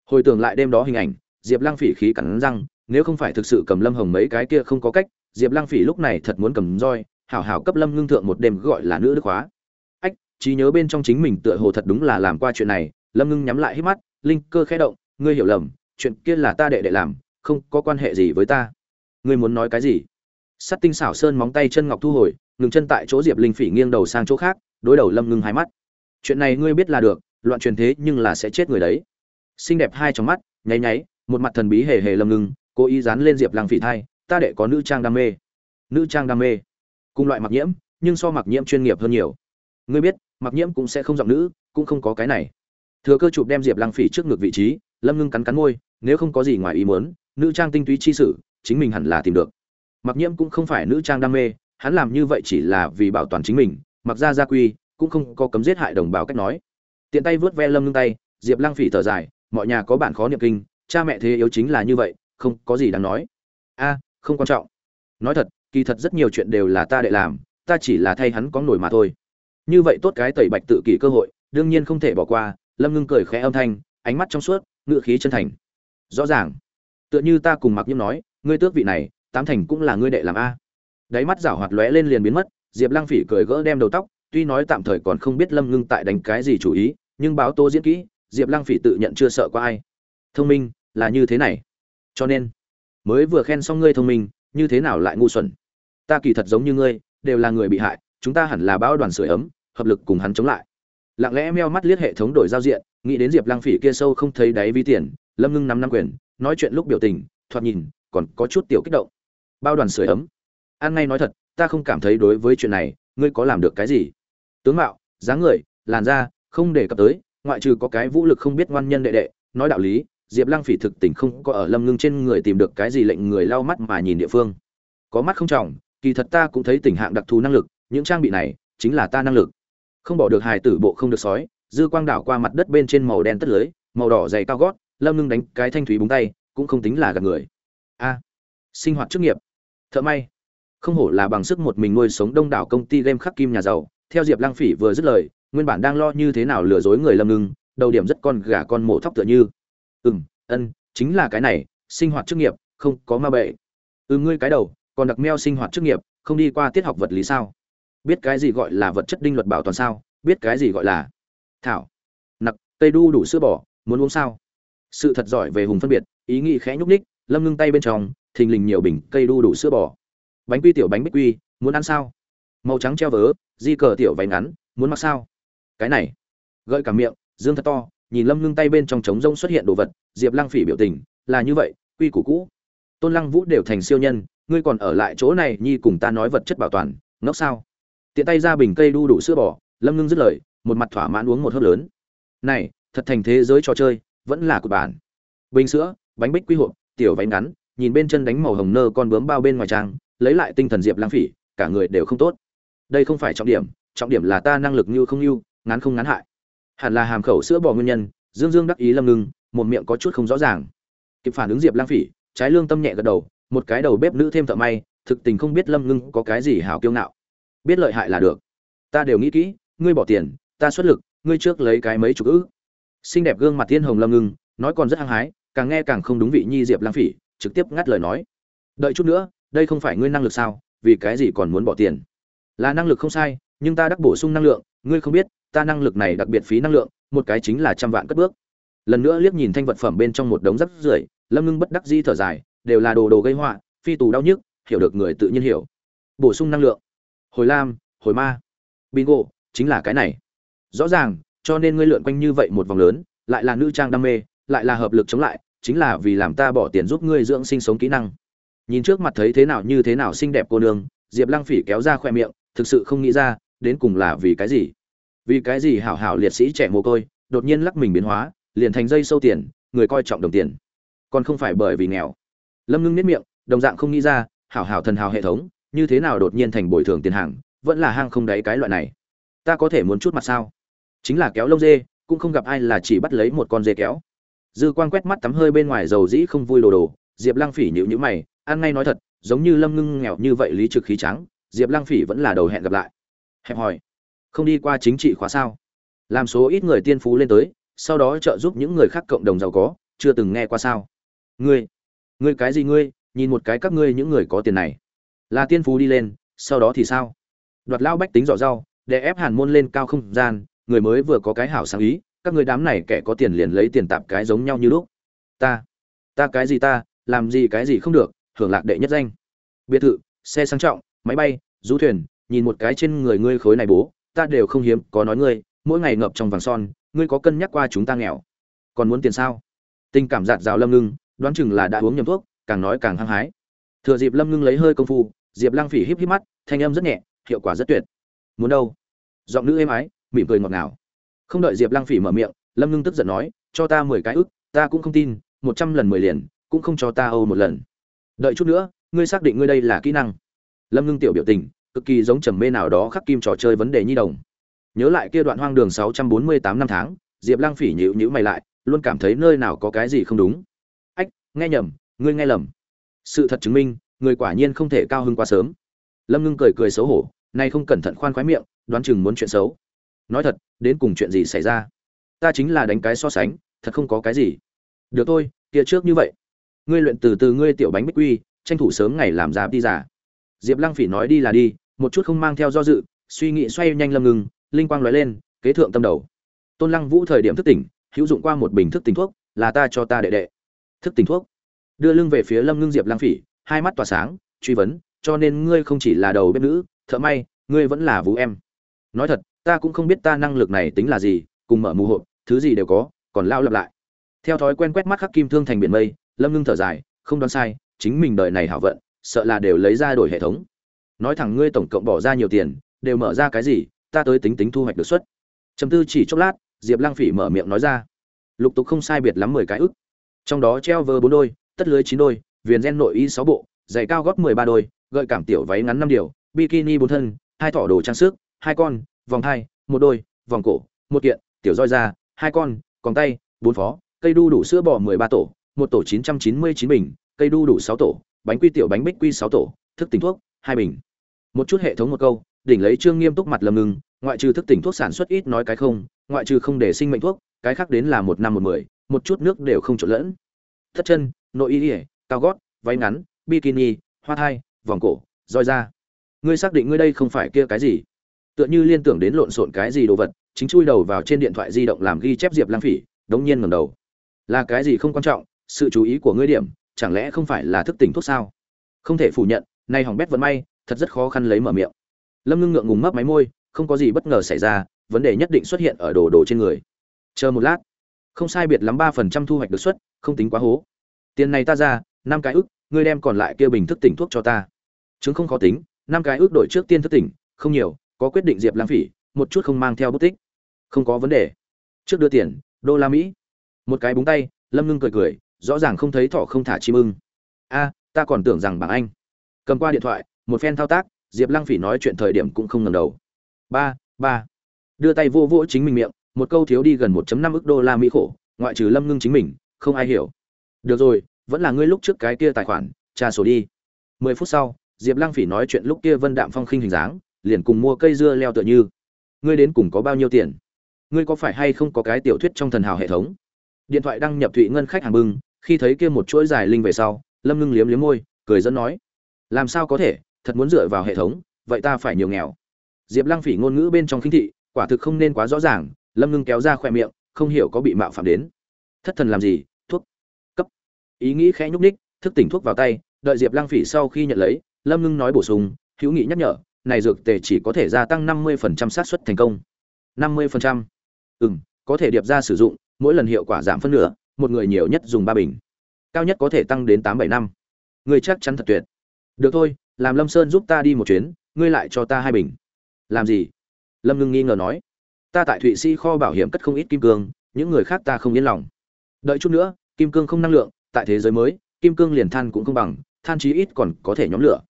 Hồi tưởng lại đêm đó hình ảnh, diệp lăng phỉ khí cắn răng, nếu không phải thực sự cầm lâm hồng mấy cái kia không có cách, diệp lăng phỉ lúc này thật muốn cầm roi hảo hảo cấp lâm ngưng thượng một đêm gọi là nữ đức hóa. Ách, trí nhớ bên trong chính mình tựa hồ thật đúng là làm qua chuyện này. Lâm ngưng nhắm lại hít mắt, linh cơ khẽ động, ngươi hiểu lầm, chuyện kia là ta đệ đệ làm, không có quan hệ gì với ta. Ngươi muốn nói cái gì? Sắt tinh xảo sơn móng tay chân ngọc thu hồi, ngừng chân tại chỗ diệp linh phỉ nghiêng đầu sang chỗ khác, đối đầu lâm ngưng hai mắt. Chuyện này ngươi biết là được, loạn truyền thế nhưng là sẽ chết người đấy. Xinh đẹp hai trong mắt, nháy nháy, một mặt thần bí hề hề lâm ngưng, cố ý dán lên diệp lăng phỉ thai, ta đệ có nữ trang đam mê. Nữ trang đam mê cùng loại mặc nhiễm, nhưng so mặc nhiễm chuyên nghiệp hơn nhiều. Ngươi biết, mặc nhiễm cũng sẽ không giọng nữ, cũng không có cái này. Thừa cơ chụp đem diệp lăng phỉ trước ngực vị trí, lâm ngưng cắn cắn môi, nếu không có gì ngoài ý muốn, nữ trang tinh túy chi sử chính mình hẳn là tìm được. Mặc nhiễm cũng không phải nữ trang đam mê, hắn làm như vậy chỉ là vì bảo toàn chính mình, mặc ra gia quy, cũng không có cấm giết hại đồng bào cách nói. Tiện tay vớt ve lâm ngưng tay, diệp lăng phỉ thở dài, mọi nhà có bạn khó niệm kinh, cha mẹ thế yếu chính là như vậy, không có gì đáng nói. A, không quan trọng. Nói thật kỳ thật rất nhiều chuyện đều là ta đệ làm, ta chỉ là thay hắn có nổi mà thôi. Như vậy tốt cái tẩy bạch tự kỷ cơ hội, đương nhiên không thể bỏ qua, lâm ngưng cười khẽ âm thanh, ánh mắt trong suốt ngự khí chân thành. Rõ ràng. Tựa như ta cùng mặc nhiễm nói, ngươi tước vị này, tám thành cũng là ngươi đệ làm a. Đáy mắt rảo hoạt lóe lên liền biến mất, diệp lăng phỉ cười gỡ đem đầu tóc, tuy nói tạm thời còn không biết lâm ngưng tại đánh cái gì chủ ý, nhưng báo tố diễn kỹ, diệp lăng phỉ tự nhận chưa sợ qua ai. Thông minh, là như thế này. Cho nên, mới vừa khen xong ngươi thông minh, như thế nào lại ngu xuẩn? Ta kỳ thật giống như ngươi, đều là người bị hại, chúng ta hẳn là bão đoàn sửa ấm, hợp lực cùng hắn chống lại. Lặng lẽ meo mắt liếc hệ thống đổi giao diện, nghĩ đến diệp lăng phỉ kia sâu không thấy đáy vi tiền, lâm ngưng năm năm quyền, nói chuyện lúc biểu tình, thoạt nhìn, còn có chút tiểu kích động. Bao đoàn sửa ấm. An ngay nói thật, ta không cảm thấy đối với chuyện này, ngươi có làm được cái gì? Tướng mạo, dáng người, làn da, không để cập tới, ngoại trừ có cái vũ lực không biết ngoan nhân đệ đệ, nói đạo lý, diệp lăng phỉ thực tình không có ở lâm ngưng trên người tìm được cái gì lệnh người lau mắt mà nhìn địa phương. Có mắt không tròng kỳ thật ta cũng thấy tình hạng đặc thù năng lực, những trang bị này chính là ta năng lực. Không bỏ được hài tử bộ không được sói, dư quang đảo qua mặt đất bên trên màu đen tất lưới, màu đỏ dày cao gót, lâm ngưng đánh cái thanh thúy búng tay, cũng không tính là gạt người. A, sinh hoạt chức nghiệp. Thợ may. Không hổ là bằng sức một mình nuôi sống đông đảo công ty game khắc kim nhà giàu. Theo diệp Lang phỉ vừa dứt lời, nguyên bản đang lo như thế nào lừa dối người lâm ngưng, đầu điểm rất con gà con mổ thóc tựa như. Ừ ân, chính là cái này, sinh hoạt chức nghiệp, không có ma bệ. Ừ ngươi cái đầu còn đặc meo sinh hoạt chức nghiệp, không đi qua tiết học vật lý sao? Biết cái gì gọi là vật chất đinh luật bảo toàn sao? Biết cái gì gọi là thảo, nặc, cây đu đủ sữa bò, muốn uống sao? Sự thật giỏi về hùng phân biệt, ý nghĩ khẽ nhúc ních lâm ngưng tay bên trong, thình lình nhiều bình cây đu đủ sữa bò. Bánh quy tiểu bánh bích quy, muốn ăn sao? Màu trắng treo vớ, di cờ tiểu váy ngắn, muốn mặc sao? Cái này, gợi cả miệng, dương thật to, nhìn lâm ngưng tay bên trong trống rông xuất hiện đồ vật, diệp lăng phỉ biểu tình, là như vậy, quy củ cũ. Tôn lăng vũ đều thành siêu nhân ngươi còn ở lại chỗ này, nhi cùng ta nói vật chất bảo toàn, ngốc sao? Tiện tay ra bình cây đu đủ sữa bò, lâm ngưng dứt lời, một mặt thỏa mãn uống một hớp lớn. Này, thật thành thế giới trò chơi, vẫn là của bản bình sữa, bánh bích quy hộp, tiểu váy ngắn, nhìn bên chân đánh màu hồng nơ con bướm bao bên ngoài trang, lấy lại tinh thần diệp lang phỉ, cả người đều không tốt. Đây không phải trọng điểm trọng điểm là ta năng lực như không như, ngắn không ngắn hại. Hẳn là hàm khẩu sữa bò nguyên nhân, dương dương đắc ý lâm ngưng, một miệng có chút không rõ ràng. Kịp phản ứng diệp lang phỉ, trái lương tâm nhẹ gật đầu một cái đầu bếp nữ thêm thợ may, thực tình không biết lâm ngưng có cái gì hảo kiêu ngạo. Biết lợi hại là được. Ta đều nghĩ kỹ, ngươi bỏ tiền, ta xuất lực, ngươi trước lấy cái mấy chục ư. Xinh đẹp gương mặt tiên hồng lâm ngưng, nói còn rất hăng hái, càng nghe càng không đúng vị nhi diệp lang phỉ, trực tiếp ngắt lời nói. Đợi chút nữa, đây không phải ngươi năng lực sao, vì cái gì còn muốn bỏ tiền? Là năng lực không sai, nhưng ta đắc bổ sung năng lượng, ngươi không biết, ta năng lực này đặc biệt phí năng lượng, một cái chính là trăm vạn cất bước. Lần nữa liếc nhìn thanh vật phẩm bên trong một đống rắc rưởi, lâm ngưng bất đắc di thở dài đều là đồ đồ gây họa, phi tù đau nhức, hiểu được người tự nhiên hiểu. Bổ sung năng lượng. Hồi lam, hồi ma. Bingo, chính là cái này. Rõ ràng, cho nên ngươi lượn quanh như vậy một vòng lớn, lại là nữ trang đam mê, lại là hợp lực chống lại, chính là vì làm ta bỏ tiền giúp ngươi dưỡng sinh sống kỹ năng. Nhìn trước mặt thấy thế nào như thế nào xinh đẹp cô nương, diệp lăng phỉ kéo ra khoe miệng, thực sự không nghĩ ra, đến cùng là vì cái gì? Vì cái gì hảo hảo liệt sĩ trẻ mồ côi, đột nhiên lắc mình biến hóa, liền thành dây sâu tiền, người coi trọng đồng tiền. Còn không phải bởi vì nghèo lâm ngưng nếp miệng, đồng dạng không nghĩ ra, hảo hảo thần hào hệ thống, như thế nào đột nhiên thành bồi thường tiền hàng, vẫn là hang không đáy cái loại này. Ta có thể muốn chút mặt sao? Chính là kéo lông dê, cũng không gặp ai là chỉ bắt lấy một con dê kéo. Dư quan quét mắt tắm hơi bên ngoài dầu dĩ không vui đồ đồ, diệp lăng phỉ nhịu nhữ mày, ăn ngay nói thật, giống như lâm ngưng nghèo như vậy lý trực khí trắng, diệp lăng phỉ vẫn là đầu hẹn gặp lại. Hẹp hỏi không đi qua chính trị khóa sao? Làm số ít người tiên phú lên tới, sau đó trợ giúp những người khác cộng đồng giàu có, chưa từng nghe qua sao? Ngươi ngươi cái gì ngươi, nhìn một cái các ngươi những người có tiền này. Là tiên phú đi lên, sau đó thì sao? Đoạt lao bách tính dọ rau để ép hàn môn lên cao không gian, người mới vừa có cái hảo sáng ý, các người đám này kẻ có tiền liền lấy tiền tạp cái giống nhau như lúc. Ta ta cái gì ta, làm gì cái gì không được, hưởng lạc đệ nhất danh. Biệt thự, xe sang trọng, máy bay, du thuyền, nhìn một cái trên người ngươi khối này bố, ta đều không hiếm, có nói ngươi, mỗi ngày ngập trong vàng son, ngươi có cân nhắc qua chúng ta nghèo. Còn muốn tiền sao? Tình cảm giạt rào lâm ngưng đoán chừng là đã uống nhầm thuốc, càng nói càng hăng hái. Thừa dịp lâm ngưng lấy hơi công phu, diệp lăng phỉ híp híp mắt, thanh âm rất nhẹ, hiệu quả rất tuyệt. Muốn đâu? Giọng nữ êm ái, mỉm cười ngọt ngào. Không đợi diệp lăng phỉ mở miệng, lâm ngưng tức giận nói, cho ta mười cái ức, ta cũng không tin, một trăm lần mười liền, cũng không cho ta âu một lần. Đợi chút nữa, ngươi xác định ngươi đây là kỹ năng. Lâm ngưng tiểu biểu tình, cực kỳ giống trầm mê nào đó khắc kim trò chơi vấn đề nhi đồng. Nhớ lại kia đoạn hoang đường sáu trăm bốn mươi tám năm tháng, diệp lăng phỉ nhịu nhữ mày lại, luôn cảm thấy nơi nào có cái gì không đúng nghe nhầm ngươi nghe lầm. Sự thật chứng minh người quả nhiên không thể cao hơn quá sớm. Lâm ngưng cười cười xấu hổ nay không cẩn thận khoan khoái miệng đoán chừng muốn chuyện xấu. Nói thật đến cùng chuyện gì xảy ra? Ta chính là đánh cái so sánh thật không có cái gì. Được thôi kia trước như vậy. Ngươi luyện từ từ ngươi tiểu bánh bích quy tranh thủ sớm ngày làm giá đi giả diệp lăng phỉ nói đi là đi một chút không mang theo do dự suy nghĩ xoay nhanh lâm Ngưng, linh quang nói lên kế thượng tâm đầu. Tôn lăng vũ thời điểm thức tỉnh hữu dụng qua một bình thức tỉnh thuốc là ta cho ta đệ đệ thức tỉnh thuốc. Đưa lưng về phía lâm ngưng diệp lang phỉ, hai mắt tỏa sáng, truy vấn, cho nên ngươi không chỉ là đầu bếp nữ, thợ may, ngươi vẫn là vũ em. Nói thật, ta cũng không biết ta năng lực này tính là gì, cùng mở mù hộp, thứ gì đều có, còn lao lặp lại. Theo thói quen quét mắt khắc kim thương thành biển mây, lâm ngưng thở dài, không đoán sai, chính mình đời này hảo vận, sợ là đều lấy ra đổi hệ thống. Nói thẳng ngươi tổng cộng bỏ ra nhiều tiền, đều mở ra cái gì, ta tới tính tính thu hoạch được suất. Chấm tư chỉ chốc lát, diệp lang phỉ mở miệng nói ra. Lục tục không sai biệt lắm mười cái ức trong đó treo vơ bốn đôi, tất lưới chín đôi, viền gen nội y sáu bộ, giày cao gót mười ba đôi, gợi cảm tiểu váy ngắn năm điều, bikini bốn thân, hai thỏ đồ trang sức, hai con, vòng hai một đôi, vòng cổ, một kiện, tiểu roi da, hai con còn tay, bốn phó, cây đu đủ sữa bò mười ba tổ, một tổ chín trăm chín mươi chín bình, cây đu đủ sáu tổ, bánh quy tiểu bánh bích quy sáu tổ, thức tỉnh thuốc, hai bình. Một chút hệ thống một câu, đỉnh lấy trương nghiêm túc mặt lầm ngừng, ngoại trừ thức tỉnh thuốc sản xuất ít nói cái không, ngoại trừ không để sinh mệnh thuốc, cái khác đến là một năm một mười một chút nước đều không trộn lẫn. Thất chân, nội y ỉa cao gót, váy ngắn, bikini, hoa thai, vòng cổ, roi da. Ngươi xác định ngươi đây không phải kia cái gì? Tựa như liên tưởng đến lộn xộn cái gì đồ vật, chính chui đầu vào trên điện thoại di động làm ghi chép diệp lang phỉ, đống nhiên ngầm đầu. Là cái gì không quan trọng, sự chú ý của ngươi điểm, chẳng lẽ không phải là thức tỉnh thuốc sao? Không thể phủ nhận, nay hỏng bét vẫn may, thật rất khó khăn lấy mở miệng. Lâm ngưng ngượng ngùng mấp máy môi, không có gì bất ngờ xảy ra, vấn đề nhất định xuất hiện ở đồ đồ trên người. Chờ một lát không sai biệt lắm ba phần trăm thu hoạch được xuất không tính quá hố. Tiền này ta ra, năm cái ức, ngươi đem còn lại kia bình thức tỉnh thuốc cho ta. Chứng không khó tính, năm cái ước đổi trước tiên thức tỉnh, không nhiều, có quyết định diệp lãng phỉ, một chút không mang theo bút tích. Không có vấn đề. Trước đưa tiền, đô la mỹ. Một cái búng tay, lâm ngưng cười cười, rõ ràng không thấy thỏ không thả chim ưng. A, ta còn tưởng rằng bảng anh. Cầm qua điện thoại, một phen thao tác, diệp lăng phỉ nói chuyện thời điểm cũng không ngầm đầu. Ba ba. Đưa tay vô vỗ chính mình miệng một câu thiếu đi gần 1.5 ức đô la mỹ khổ, ngoại trừ lâm ngưng chính mình, không ai hiểu. Được rồi, vẫn là ngươi lúc trước cái kia tài khoản tra sổ đi. Mười phút sau, diệp lăng phỉ nói chuyện lúc kia vân đạm phong khinh hình dáng, liền cùng mua cây dưa leo tựa như. Ngươi đến cùng có bao nhiêu tiền? Ngươi có phải hay không có cái tiểu thuyết trong thần hào hệ thống? Điện thoại đăng nhập thụy ngân khách hàng bưng, khi thấy kia một chuỗi dài linh về sau, lâm ngưng liếm liếm môi, cười dẫn nói, làm sao có thể, thật muốn dựa vào hệ thống, vậy ta phải nhiều nghèo. Diệp lăng phỉ ngôn ngữ bên trong khinh thị, quả thực không nên quá rõ ràng lâm ngưng kéo ra khoe miệng, không hiểu có bị mạo phạm đến. Thất thần làm gì? Thuốc. Cấp. Ý nghĩ khẽ nhúc ních thức tỉnh thuốc vào tay, đợi diệp Lang phỉ sau khi nhận lấy, lâm ngưng nói bổ sung, hữu nghị nhắc nhở, này dược tề chỉ có thể gia tăng năm mươi xác suất thành công. năm mươi ừ m có thể điệp ra sử dụng, mỗi lần hiệu quả giảm phân nửa, một người nhiều nhất dùng ba bình. Cao nhất có thể tăng đến tám bảy năm. Người chắc chắn thật tuyệt. Được thôi, làm lâm sơn giúp ta đi một chuyến, ngươi lại cho ta hai bình. Làm gì? Lâm ngưng nghi ngờ nói ta tại thụy sĩ kho bảo hiểm cất không ít kim cương, những người khác ta không yên lòng. Đợi chút nữa, kim cương không năng lượng, tại thế giới mới, kim cương liền than cũng không bằng, than chí ít còn có thể nhóm lửa.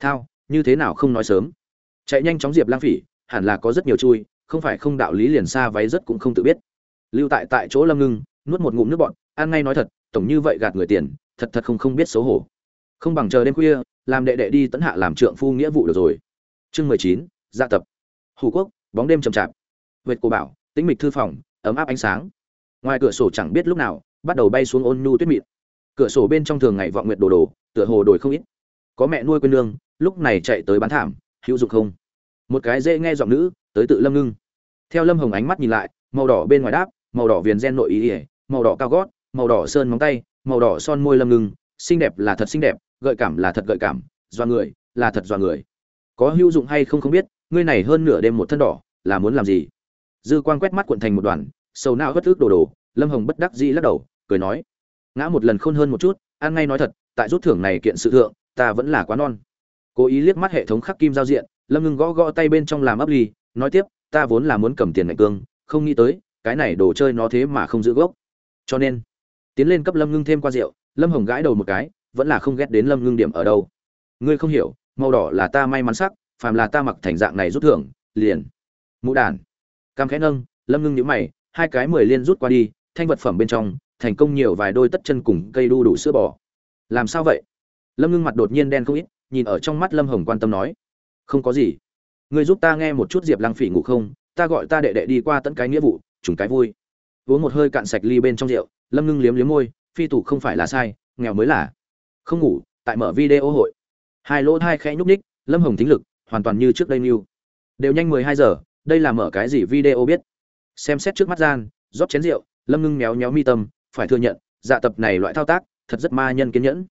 Thao, như thế nào không nói sớm? Chạy nhanh chóng diệp lang phỉ, hẳn là có rất nhiều chui, không phải không đạo lý liền xa váy rất cũng không tự biết. Lưu tại tại chỗ lâm ngưng, nuốt một ngụm nước bọn ăn ngay nói thật, tổng như vậy gạt người tiền, thật thật không không biết xấu hổ. Không bằng chờ đêm khuya, làm đệ đệ đi tấn hạ làm trượng phu nghĩa vụ được rồi. Chương mười chín dạ tập. Hủ quốc, bóng đêm chậm chạp vệt cô bảo, tĩnh mịch thư phòng, ấm áp ánh sáng. Ngoài cửa sổ chẳng biết lúc nào, bắt đầu bay xuống ôn nhu tuyết mịn. Cửa sổ bên trong thường ngày vọng nguyệt đồ đồ, tựa hồ đổi không ít. Có mẹ nuôi quên lương lúc này chạy tới bán thảm, hữu dụng không? Một cái dễ nghe giọng nữ, tới tự lâm ngưng. Theo lâm hồng ánh mắt nhìn lại, màu đỏ bên ngoài đáp, màu đỏ viền gen nội ý ỉa, màu đỏ cao gót, màu đỏ sơn móng tay, màu đỏ son môi lâm ngưng, xinh đẹp là thật xinh đẹp, gợi cảm là thật gợi cảm do người là thật do người. Có hữu dụng hay không không biết, ngươi này hơn nửa đêm một thân đỏ, là muốn làm gì? Dư quan quét mắt cuộn thành một đoàn, sầu não hất ước đồ đồ, lâm hồng bất đắc dĩ lắc đầu, cười nói, ngã một lần khôn hơn một chút an ngay nói thật, tại rút thưởng này kiện sự thượng, ta vẫn là quá non. Cố ý liếc mắt hệ thống khắc kim giao diện, lâm ngưng gõ gõ tay bên trong làm ấp ly, nói tiếp, ta vốn là muốn cầm tiền ngạch cương, không nghĩ tới, cái này đồ chơi nó thế mà không giữ gốc. Cho nên, tiến lên cấp lâm ngưng thêm qua rượu, lâm hồng gãi đầu một cái, vẫn là không ghét đến lâm ngưng điểm ở đâu. Ngươi không hiểu, màu đỏ là ta may mắn sắc, phàm là ta mặc thành dạng này rút thưởng, liền, mũ đàn cam khẽ nâng, lâm ngưng nhíu mày, hai cái mười liên rút qua đi, thanh vật phẩm bên trong, thành công nhiều vài đôi tất chân cùng cây đu đủ sữa bò. Làm sao vậy? Lâm ngưng mặt đột nhiên đen không ít, nhìn ở trong mắt lâm hồng quan tâm nói. Không có gì. Người giúp ta nghe một chút diệp lăng phỉ ngủ không, ta gọi ta đệ đệ đi qua tận cái nghĩa vụ, trùng cái vui. Uống một hơi cạn sạch ly bên trong rượu, lâm ngưng liếm liếm môi, phi tủ không phải là sai, nghèo mới là. Không ngủ, tại mở video hội. Hai lỗ hai khẽ nhúc ních lâm hồng thính lực, hoàn toàn như trước đây mưu đều nhanh mười hai giờ đây là mở cái gì video biết? Xem xét trước mắt gian, rót chén rượu, lâm ngưng méo méo mi tâm, phải thừa nhận dạ tập này loại thao tác, thật rất ma nhân kiên nhẫn.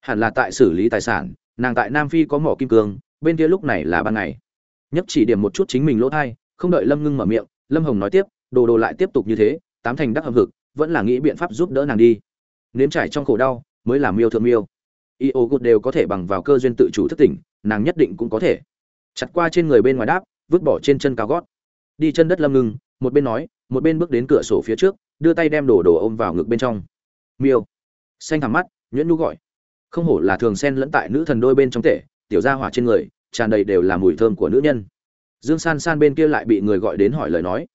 Hẳn là tại xử lý tài sản, nàng tại nam phi có mỏ kim cương, bên kia lúc này là ban ngày. Nhấp chỉ điểm một chút chính mình lỗ thai, không đợi lâm ngưng mở miệng, lâm hồng nói tiếp, đồ đồ lại tiếp tục như thế, tám thành đắc hợp hực, vẫn là nghĩ biện pháp giúp đỡ nàng đi. Nếm trải trong khổ đau, mới làm miêu thượng miêu. Y ô gột đều có thể bằng vào cơ duyên tự chủ thức tỉnh, nàng nhất định cũng có thể. Chặt qua trên người bên ngoài đáp vứt bỏ trên chân cao gót. Đi chân đất lâm ngưng, một bên nói, một bên bước đến cửa sổ phía trước, đưa tay đem đồ đồ ôm vào ngực bên trong. Miêu. Xanh thẳm mắt, nhuyễn nhu gọi. Không hổ là thường xen lẫn tại nữ thần đôi bên trong tể tiểu gia hỏa trên người, tràn đầy đều là mùi thơm của nữ nhân. Dương san san bên kia lại bị người gọi đến hỏi lời nói.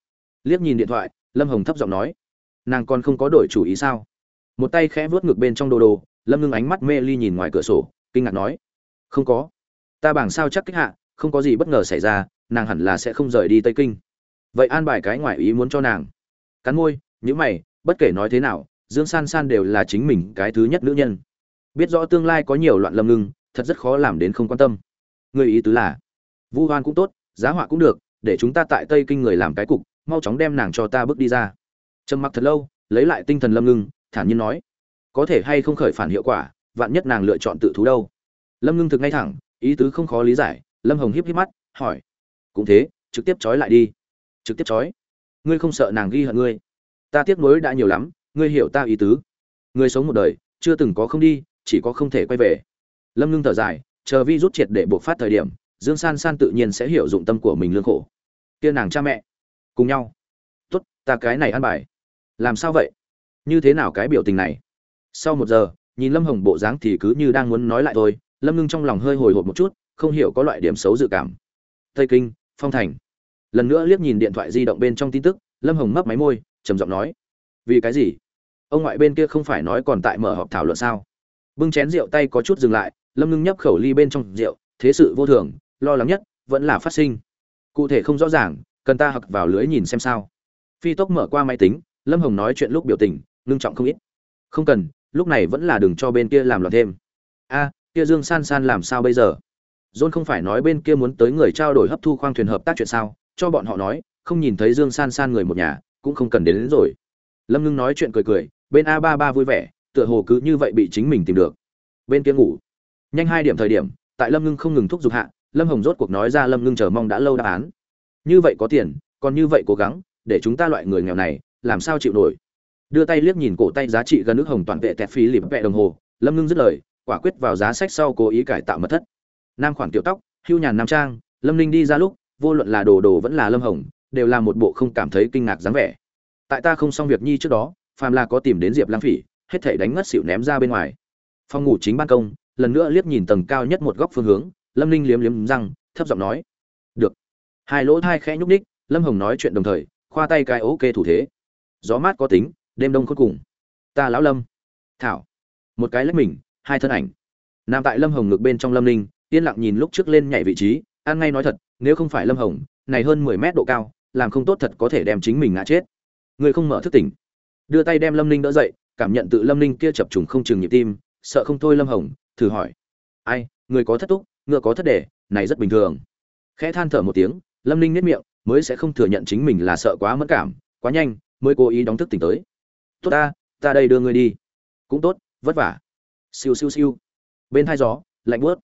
Liếc nhìn điện thoại, lâm hồng thấp giọng nói. Nàng còn không có đổi chủ ý sao? Một tay khẽ vuốt ngực bên trong đồ đồ, lâm ngưng ánh mắt mê ly nhìn ngoài cửa sổ, kinh ngạc nói. Không có. Ta bảng sao chắc kích hạ, không có gì bất ngờ xảy ra nàng hẳn là sẽ không rời đi tây kinh. Vậy an bài cái ngoại ý muốn cho nàng. Cắn môi nhữ mày, bất kể nói thế nào, dương san san đều là chính mình cái thứ nhất nữ nhân. Biết rõ tương lai có nhiều loạn lâm ngưng, thật rất khó làm đến không quan tâm. Người ý tứ là, vu hoan cũng tốt, giá họa cũng được, để chúng ta tại tây kinh người làm cái cục, mau chóng đem nàng cho ta bước đi ra. Trầm mặc thật lâu, lấy lại tinh thần lâm ngưng, thản nhiên nói, có thể hay không khởi phản hiệu quả, vạn nhất nàng lựa chọn tự thú đâu? Lâm ngưng thực ngay thẳng, ý tứ không khó lý giải, lâm hồng híp híp mắt, hỏi cũng thế, trực tiếp trói lại đi. Trực tiếp trói. Ngươi không sợ nàng ghi hận ngươi? Ta tiếc nuối đã nhiều lắm, ngươi hiểu ta ý tứ. Ngươi sống một đời, chưa từng có không đi, chỉ có không thể quay về. Lâm ngưng thở dài, chờ vi rút triệt để buộc phát thời điểm, dương san san tự nhiên sẽ hiểu dụng tâm của mình lương khổ. Kia nàng cha mẹ, cùng nhau. Tốt, ta cái này ăn bài. Làm sao vậy? Như thế nào cái biểu tình này? Sau một giờ, nhìn lâm hồng bộ dáng thì cứ như đang muốn nói lại thôi, lâm ngưng trong lòng hơi hồi hộp một chút, không hiểu có loại điểm xấu dự cảm. Tây kinh phong thành. Lần nữa liếc nhìn điện thoại di động bên trong tin tức, lâm hồng mấp máy môi, trầm giọng nói, vì cái gì? Ông ngoại bên kia không phải nói còn tại mở họp thảo luận sao? Bưng chén rượu tay có chút dừng lại, lâm ngưng nhấp khẩu ly bên trong rượu, thế sự vô thường, lo lắng nhất, vẫn là phát sinh. Cụ thể không rõ ràng, cần ta hặc vào lưới nhìn xem sao. Phi tốc mở qua máy tính, lâm hồng nói chuyện lúc biểu tình, ngưng trọng không ít. Không cần, lúc này vẫn là đừng cho bên kia làm loạn thêm. A, kia dương san san làm sao bây giờ? John không phải nói bên kia muốn tới người trao đổi hấp thu khoang thuyền hợp tác chuyện sao? Cho bọn họ nói không nhìn thấy dương san san người một nhà cũng không cần đến, đến rồi. Lâm ngưng nói chuyện cười cười bên a ba ba vui vẻ tựa hồ cứ như vậy bị chính mình tìm được. Bên kia ngủ. Nhanh hai điểm thời điểm tại lâm ngưng không ngừng thúc giục hạ lâm hồng rốt cuộc nói ra lâm ngưng chờ mong đã lâu đáp án. Như vậy có tiền còn như vậy cố gắng để chúng ta loại người nghèo này làm sao chịu nổi? Đưa tay liếc nhìn cổ tay giá trị gần nước hồng toàn vệ tẹt phí lịp vẹ đồng hồ lâm ngưng dứt lời quả quyết vào giá sách sau cố ý cải tạo mật thất nam khoản tiểu tóc, hưu nhàn nam trang, lâm ninh đi ra lúc, vô luận là đồ đồ vẫn là lâm hồng, đều là một bộ không cảm thấy kinh ngạc dáng vẻ. Tại ta không xong việc nhi trước đó, phàm là có tìm đến diệp lang phỉ, hết thảy đánh ngất xỉu ném ra bên ngoài. Phòng ngủ chính ban công, lần nữa liếc nhìn tầng cao nhất một góc phương hướng, lâm ninh liếm liếm răng, thấp giọng nói, được. Hai lỗ thai khẽ nhúc ních lâm hồng nói chuyện đồng thời, khoa tay cái ok thủ thế. Gió mát có tính, đêm đông khôn cùng. Ta lão lâm. Thảo. Một cái lách mình, hai thân ảnh. Nằm tại lâm hồng ngực bên trong lâm ninh yên lặng nhìn lúc trước lên nhảy vị trí an ngay nói thật, nếu không phải lâm hồng, này hơn mười mét độ cao, làm không tốt thật có thể đem chính mình ngã chết. Người không mở thức tỉnh. Đưa tay đem lâm ninh đỡ dậy, cảm nhận tự lâm ninh kia chập trùng không chừng nhịp tim, sợ không thôi lâm hồng, thử hỏi. Ai, người có thất túc, ngựa có thất đề, này rất bình thường. Khẽ than thở một tiếng, lâm ninh nếp miệng, mới sẽ không thừa nhận chính mình là sợ quá mất cảm, quá nhanh, mới cố ý đóng thức tỉnh tới. Tốt ta ta đây đưa ngươi đi. Cũng tốt, vất vả. Siêu siêu siêu. Bên hai gió, lạnh bớt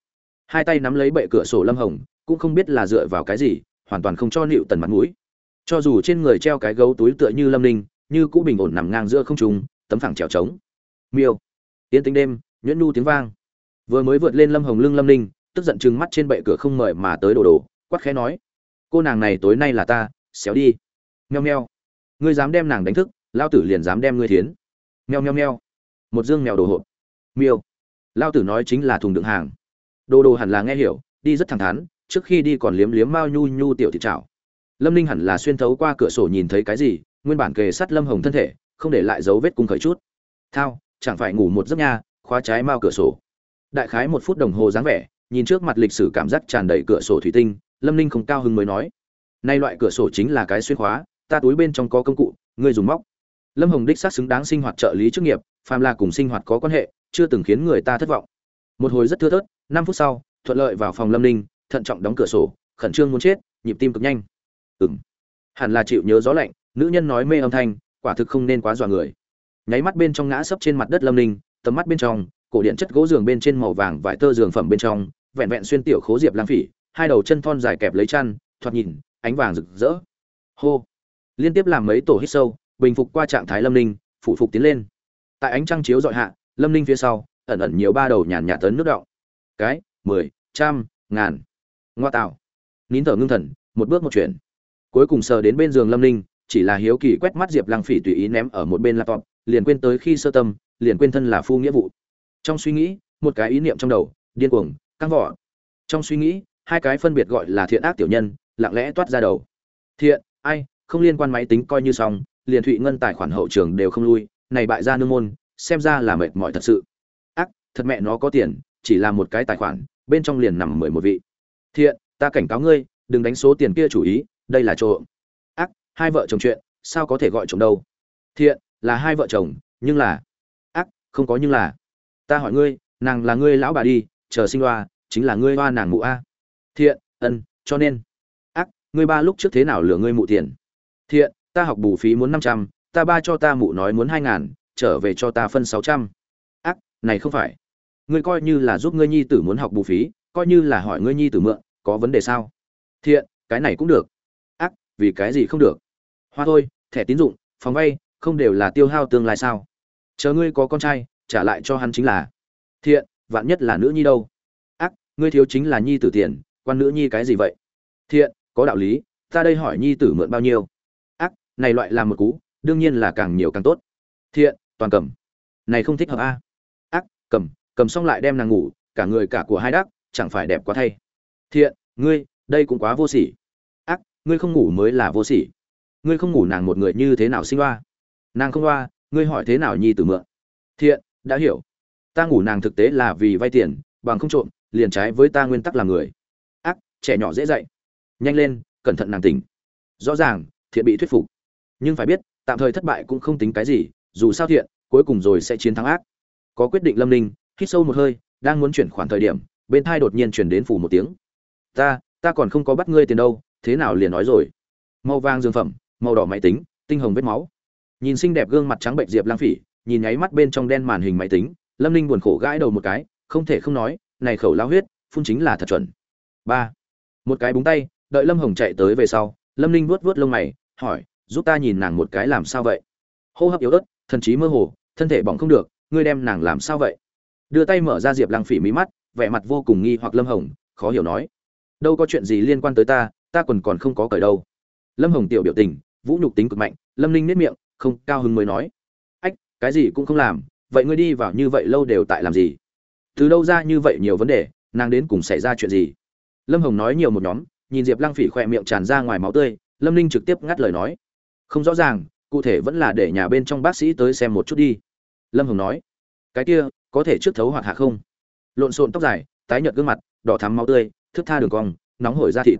hai tay nắm lấy bệ cửa sổ lâm hồng, cũng không biết là dựa vào cái gì, hoàn toàn không cho nịu tần mặt mũi. Cho dù trên người treo cái gấu túi tựa như lâm ninh, như cũ bình ổn nằm ngang giữa không trung, tấm phẳng trèo trống. Miêu. Tiến tính đêm, nhuyễn nu tiếng vang. Vừa mới vượt lên lâm hồng lưng lâm ninh, tức giận chừng mắt trên bệ cửa không mời mà tới đồ đồ, quát khẽ nói. Cô nàng này tối nay là ta, xéo đi. Meo meo. Ngươi dám đem nàng đánh thức lao tử liền dám đem ngươi thiến. Meo meo meo. Một dương mèo đồ hộp. Miêu. Lao tử nói chính là thùng đựng hàng đồ đồ hẳn là nghe hiểu, đi rất thẳng thắn, trước khi đi còn liếm liếm mao nhu nhu tiểu thịt chảo. Lâm ninh hẳn là xuyên thấu qua cửa sổ nhìn thấy cái gì, nguyên bản kề sắt lâm hồng thân thể, không để lại dấu vết cung khởi chút. Thao, chẳng phải ngủ một giấc nha, khóa trái mao cửa sổ. Đại khái một phút đồng hồ dáng vẻ, nhìn trước mặt lịch sử cảm giác tràn đầy cửa sổ thủy tinh, lâm ninh không cao hứng mới nói. Nay loại cửa sổ chính là cái xuyên khóa, ta túi bên trong có công cụ, ngươi dùng móc. Lâm hồng đích xác xứng đáng sinh hoạt trợ lý chức nghiệp, phàm là cùng sinh hoạt có quan hệ, chưa từng khiến người ta thất vọng. Một hồi rất thưa thớt năm phút sau, thuận lợi vào phòng lâm ninh, thận trọng đóng cửa sổ, khẩn trương muốn chết, nhịp tim cực nhanh. Ừm. hẳn là chịu nhớ gió lạnh, nữ nhân nói mê âm thanh, quả thực không nên quá dọa người. Nháy mắt bên trong ngã sấp trên mặt đất lâm ninh, tầm mắt bên trong, cổ điện chất gỗ giường bên trên màu vàng vải tơ giường phẩm bên trong, vẹn vẹn xuyên tiểu khố diệp lang phỉ, hai đầu chân thon dài kẹp lấy chăn, thoạt nhìn, ánh vàng rực rỡ. Hô. Liên tiếp làm mấy tổ hít sâu, bình phục qua trạng thái lâm ninh phụ phục tiến lên. Tại ánh trăng chiếu dọi hạ, lâm ninh phía sau, ẩn ẩn nhiều ba đầu nhàn nhạt tấn nước động cái, mười, trăm, ngàn. Ngoa tạo. Nín thở ngưng thần, một bước một chuyển. Cuối cùng sờ đến bên giường lâm ninh, chỉ là hiếu kỳ quét mắt diệp lăng phỉ tùy ý ném ở một bên laptop, liền quên tới khi sơ tâm, liền quên thân là phu nghĩa vụ. Trong suy nghĩ, một cái ý niệm trong đầu, điên cuồng, căng vỏ trong suy nghĩ, hai cái phân biệt gọi là thiện ác tiểu nhân, lặng lẽ toát ra đầu. Thiện, ai, không liên quan máy tính coi như xong, liền thụy ngân tài khoản hậu trường đều không lui, này bại ra nương môn, xem ra là mệt mỏi thật sự. Ác, thật mẹ nó có tiền chỉ là một cái tài khoản, bên trong liền nằm mười một vị. Thiện, ta cảnh cáo ngươi, đừng đánh số tiền kia chủ ý, đây là trộm. Ác, hai vợ chồng chuyện, sao có thể gọi trộm đâu? Thiện, là hai vợ chồng, nhưng là ác, không có nhưng là. Ta hỏi ngươi, nàng là ngươi lão bà đi, chờ sinh hoa, chính là ngươi hoa nàng mụ a. Thiện, ân, cho nên. Ác, ngươi ba lúc trước thế nào lừa ngươi mụ tiền? Thiện, ta học bù phí muốn năm trăm, ta ba cho ta mụ nói muốn hai ngàn, trở về cho ta phân sáu trăm. Ác, này không phải ngươi coi như là giúp ngươi nhi tử muốn học bù phí, coi như là hỏi ngươi nhi tử mượn, có vấn đề sao? Thiện, cái này cũng được. Ác, vì cái gì không được? Hoa thôi, thẻ tín dụng, phòng vay, không đều là tiêu hao tương lai sao? Chờ ngươi có con trai, trả lại cho hắn chính là. Thiện, vạn nhất là nữ nhi đâu? Ác, ngươi thiếu chính là nhi tử tiền, quan nữ nhi cái gì vậy? Thiện, có đạo lý, ta đây hỏi nhi tử mượn bao nhiêu? Ác, này loại làm một cú, đương nhiên là càng nhiều càng tốt. Thiện, toàn cầm. Này không thích hợp a. Ác, cầm cầm xong lại đem nàng ngủ cả người cả của hai đắc chẳng phải đẹp quá thay. Thiện ngươi đây cũng quá vô sỉ. Ác ngươi không ngủ mới là vô sỉ. Ngươi không ngủ nàng một người như thế nào sinh hoa? nàng không hoa, ngươi hỏi thế nào nhi tử mượn? Thiện đã hiểu. Ta ngủ nàng thực tế là vì vay tiền bằng không trộm liền trái với ta nguyên tắc làm người. Ác trẻ nhỏ dễ dạy. Nhanh lên cẩn thận nàng tỉnh. Rõ ràng thiện bị thuyết phục. Nhưng phải biết tạm thời thất bại cũng không tính cái gì dù sao thiện cuối cùng rồi sẽ chiến thắng ác. Có quyết định lâm ninh hít sâu một hơi, đang muốn chuyển khoản thời điểm, bên thai đột nhiên chuyển đến phủ một tiếng. Ta ta còn không có bắt ngươi tiền đâu, thế nào liền nói rồi? Màu vàng dương phẩm, màu đỏ máy tính, tinh hồng vết máu. Nhìn xinh đẹp gương mặt trắng bệnh diệp lang phỉ, nhìn nháy mắt bên trong đen màn hình máy tính, lâm ninh buồn khổ gãi đầu một cái, không thể không nói, này khẩu lao huyết, phun chính là thật chuẩn. Ba, một cái búng tay, đợi lâm hồng chạy tới về sau, lâm ninh vuốt vuốt lông mày, hỏi, giúp ta nhìn nàng một cái làm sao vậy? Hô hấp yếu ớt, thần trí mơ hồ, thân thể bỏng không được, ngươi đem nàng làm sao vậy? Đưa tay mở ra diệp lăng phỉ mí mắt, vẻ mặt vô cùng nghi hoặc lâm hồng, khó hiểu nói. Đâu có chuyện gì liên quan tới ta ta còn còn không có cởi đâu. Lâm hồng tiểu biểu tình, vũ nhục tính cực mạnh, lâm ninh nếp miệng, không, cao hứng mới nói. Ách, cái gì cũng không làm, vậy ngươi đi vào như vậy lâu đều tại làm gì? Từ đâu ra như vậy nhiều vấn đề, nàng đến cùng xảy ra chuyện gì? Lâm hồng nói nhiều một nhóm, nhìn diệp lăng phỉ khỏe miệng tràn ra ngoài máu tươi, lâm ninh trực tiếp ngắt lời nói. Không rõ ràng, cụ thể vẫn là để nhà bên trong bác sĩ tới xem một chút đi. Lâm hồng nói. Cái kia có thể trước thấu hoạt hạ không? Lộn xộn tóc dài, tái nhợt gương mặt, đỏ thắm máu tươi thức tha đường cong, nóng hổi da thịt.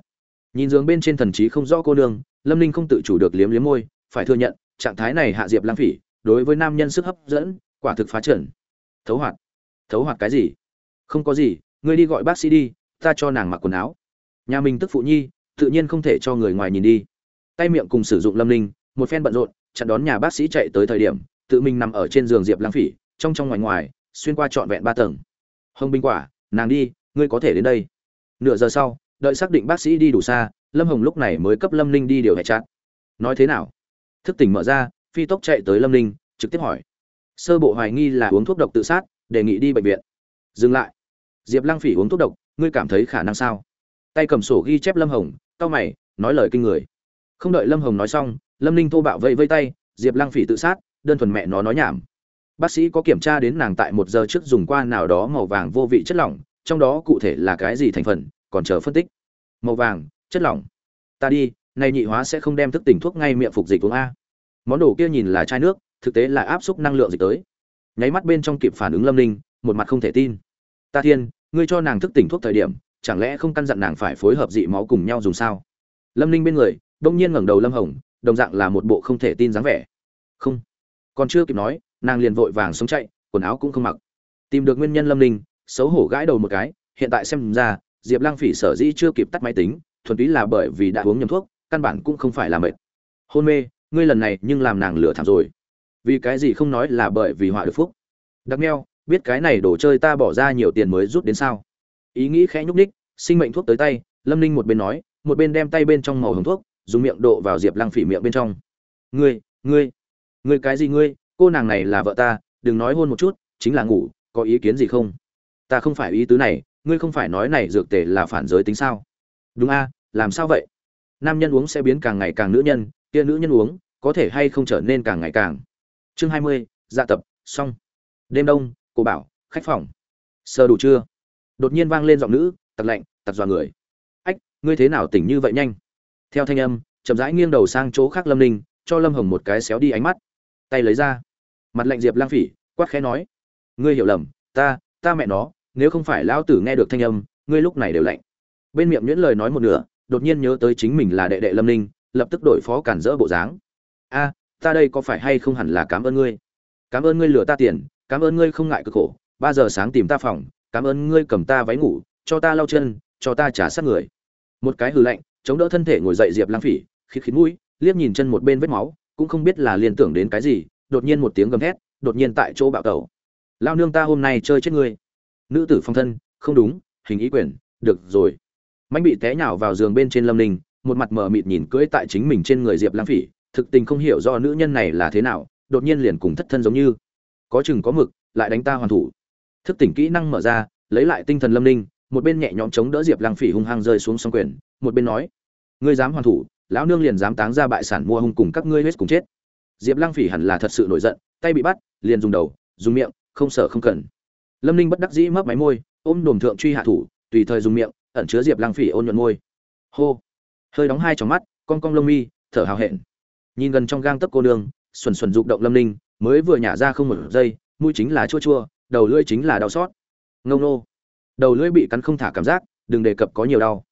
Nhìn giường bên trên thần trí không rõ cô nương, lâm ninh không tự chủ được liếm liếm môi, phải thừa nhận, trạng thái này hạ diệp lang phỉ, đối với nam nhân sức hấp dẫn, quả thực phá trần. Thấu hoạt. Thấu hoạt cái gì? Không có gì, ngươi đi gọi bác sĩ đi, ta cho nàng mặc quần áo. Nhà mình tức phụ nhi, tự nhiên không thể cho người ngoài nhìn đi. Tay miệng cùng sử dụng lâm ninh, một phen bận rộn, chặn đón nhà bác sĩ chạy tới thời điểm, tự mình nằm ở trên giường diệp lang phỉ, trong trong ngoài ngoài xuyên qua trọn vẹn ba tầng. Hồng binh quả, nàng đi, ngươi có thể đến đây. Nửa giờ sau, đợi xác định bác sĩ đi đủ xa, lâm hồng lúc này mới cấp lâm ninh đi điều hệ chặt nói thế nào? Thức tỉnh mở ra, phi tốc chạy tới lâm ninh, trực tiếp hỏi. Sơ bộ hoài nghi là uống thuốc độc tự sát, đề nghị đi bệnh viện. Dừng lại. Diệp lăng phỉ uống thuốc độc, ngươi cảm thấy khả năng sao? Tay cầm sổ ghi chép lâm hồng tao mày, nói lời kinh người. Không đợi lâm hồng nói xong, lâm ninh thô bạo vây vây tay, diệp lăng phỉ tự sát, đơn thuần mẹ nó nói nhảm bác sĩ có kiểm tra đến nàng tại một giờ trước dùng qua nào đó màu vàng vô vị chất lỏng, trong đó cụ thể là cái gì thành phần, còn chờ phân tích. Màu vàng, chất lỏng. Ta đi nay nhị hóa sẽ không đem thức tỉnh thuốc ngay miệng phục dịch uống a. Món đồ kia nhìn là chai nước, thực tế là áp suất năng lượng dịch tới. Nháy mắt bên trong kịp phản ứng lâm ninh, một mặt không thể tin. Ta thiên, ngươi cho nàng thức tỉnh thuốc thời điểm, chẳng lẽ không căn dặn nàng phải phối hợp dị máu cùng nhau dùng sao? Lâm ninh bên người đông nhiên ngẩng đầu lâm hồng, đồng dạng là một bộ không thể tin dáng vẻ. Không. Còn chưa kịp nói nàng liền vội vàng sống chạy, quần áo cũng không mặc. Tìm được nguyên nhân lâm ninh, xấu hổ gãi đầu một cái, hiện tại xem ra, diệp lang phỉ sở dĩ chưa kịp tắt máy tính, thuần túy là bởi vì đã uống nhầm thuốc, căn bản cũng không phải là mệt. Hôn mê, ngươi lần này nhưng làm nàng lửa thảm rồi. Vì cái gì không nói là bởi vì họa được phúc. Đặc neo biết cái này đồ chơi ta bỏ ra nhiều tiền mới rút đến sao? Ý nghĩ khẽ nhúc ních sinh mệnh thuốc tới tay, lâm ninh một bên nói, một bên đem tay bên trong màu hồng thuốc, dùng miệng độ vào diệp lăng phỉ miệng bên trong. Ngươi ngươi ngươi cái gì ngươi? Cô nàng này là vợ ta, đừng nói hôn một chút, chính là ngủ, có ý kiến gì không? Ta không phải ý tứ này, ngươi không phải nói này dược tề là phản giới tính sao? Đúng a, làm sao vậy? Nam nhân uống sẽ biến càng ngày càng nữ nhân, kia nữ nhân uống, có thể hay không trở nên càng ngày càng? Chương hai mươi dạ tập, xong. Đêm đông, cô bảo, khách phòng. Sơ đủ chưa? Đột nhiên vang lên giọng nữ, tặc lạnh, tặc dọa người. Ách, ngươi thế nào tỉnh như vậy nhanh? Theo thanh âm, chậm rãi nghiêng đầu sang chỗ khác lâm ninh, cho lâm hồng một cái xéo đi ánh mắt. Tay lấy ra mặt lạnh diệp lang phỉ, quát khẽ nói, ngươi hiểu lầm, ta ta mẹ nó, nếu không phải lão tử nghe được thanh âm, ngươi lúc này đều lạnh. Bên miệng nhuyễn lời nói một nửa, đột nhiên nhớ tới chính mình là đệ đệ lâm ninh, lập tức đổi phó cản rỡ bộ dáng. A, ta đây có phải hay không hẳn là cảm ơn ngươi? Cảm ơn ngươi lừa ta tiền, cảm ơn ngươi không ngại cực khổ, ba giờ sáng tìm ta phòng, cảm ơn ngươi cầm ta váy ngủ, cho ta lau chân, cho ta trả sát người. Một cái hư lạnh, chống đỡ thân thể ngồi dậy diệp lang phỉ khít khít mũi, liếc nhìn chân một bên vết máu, cũng không biết là liên tưởng đến cái gì đột nhiên một tiếng gầm thét, đột nhiên tại chỗ bạo tẩu. Lao nương ta hôm nay chơi chết ngươi. Nữ tử phong thân, không đúng, hình ý quyền, được rồi. Mạnh bị té nhào vào giường bên trên lâm ninh, một mặt mờ mịt nhìn cưỡi tại chính mình trên người diệp lang phỉ, thực tình không hiểu do nữ nhân này là thế nào, đột nhiên liền cùng thất thân giống như. Có chừng có mực, lại đánh ta hoàn thủ. Thức tỉnh kỹ năng mở ra, lấy lại tinh thần lâm ninh, một bên nhẹ nhõm chống đỡ diệp lang phỉ hung hăng rơi xuống song quyền, một bên nói, ngươi dám hoàn thủ, lão nương liền dám táng ra bại sản mua hung cùng các ngươi huyết cùng chết diệp lang phỉ hẳn là thật sự nổi giận, tay bị bắt, liền dùng đầu, dùng miệng, không sợ không cần. Lâm ninh bất đắc dĩ mấp máy môi, ôm đồm thượng truy hạ thủ, tùy thời dùng miệng, ẩn chứa diệp lang phỉ ôn nhuận môi. Hô. Hơi đóng hai tròng mắt con cong lông mi, thở hào hẹn. Nhìn gần trong gang tấc cô nương, xuẩn xuẩn rụng động lâm ninh, mới vừa nhả ra không một giây, mũi chính là chua chua, đầu lưỡi chính là đau xót. Ngông nô. Đầu lưỡi bị cắn không thả cảm giác, đừng đề cập có nhiều đau.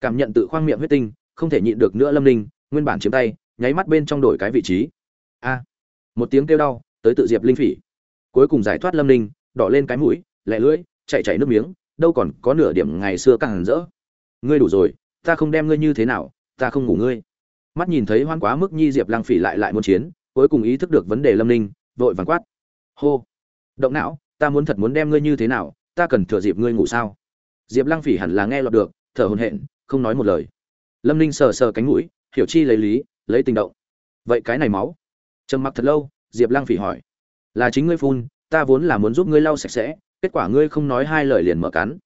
Cảm nhận tự khoang miệng huyết tinh, không thể nhịn được nữa lâm ninh, nguyên bản chiếm tay, nháy mắt bên trong đổi cái vị trí a, một tiếng kêu đau, tới tự diệp linh phỉ. Cuối cùng giải thoát lâm ninh, đỏ lên cái mũi, lẹ lưỡi, chạy chạy nước miếng, đâu còn có nửa điểm ngày xưa càng rỡ. Ngươi đủ rồi, ta không đem ngươi như thế nào, ta không ngủ ngươi. Mắt nhìn thấy hoan quá mức nhi diệp lang phỉ lại lại muốn chiến, cuối cùng ý thức được vấn đề lâm ninh, vội vàng quát. Hô, động não, ta muốn thật muốn đem ngươi như thế nào, ta cần thừa dịp ngươi ngủ sao? Diệp lang phỉ hẳn là nghe lọt được, thở hồn hện không nói một lời. Lâm ninh sờ sờ cánh mũi, hiểu chi lấy lý, lấy tình động. Vậy cái này máu trầm mặc thật lâu, diệp lăng phỉ hỏi, là chính ngươi phun, ta vốn là muốn giúp ngươi lau sạch sẽ, kết quả ngươi không nói hai lời liền mở cắn.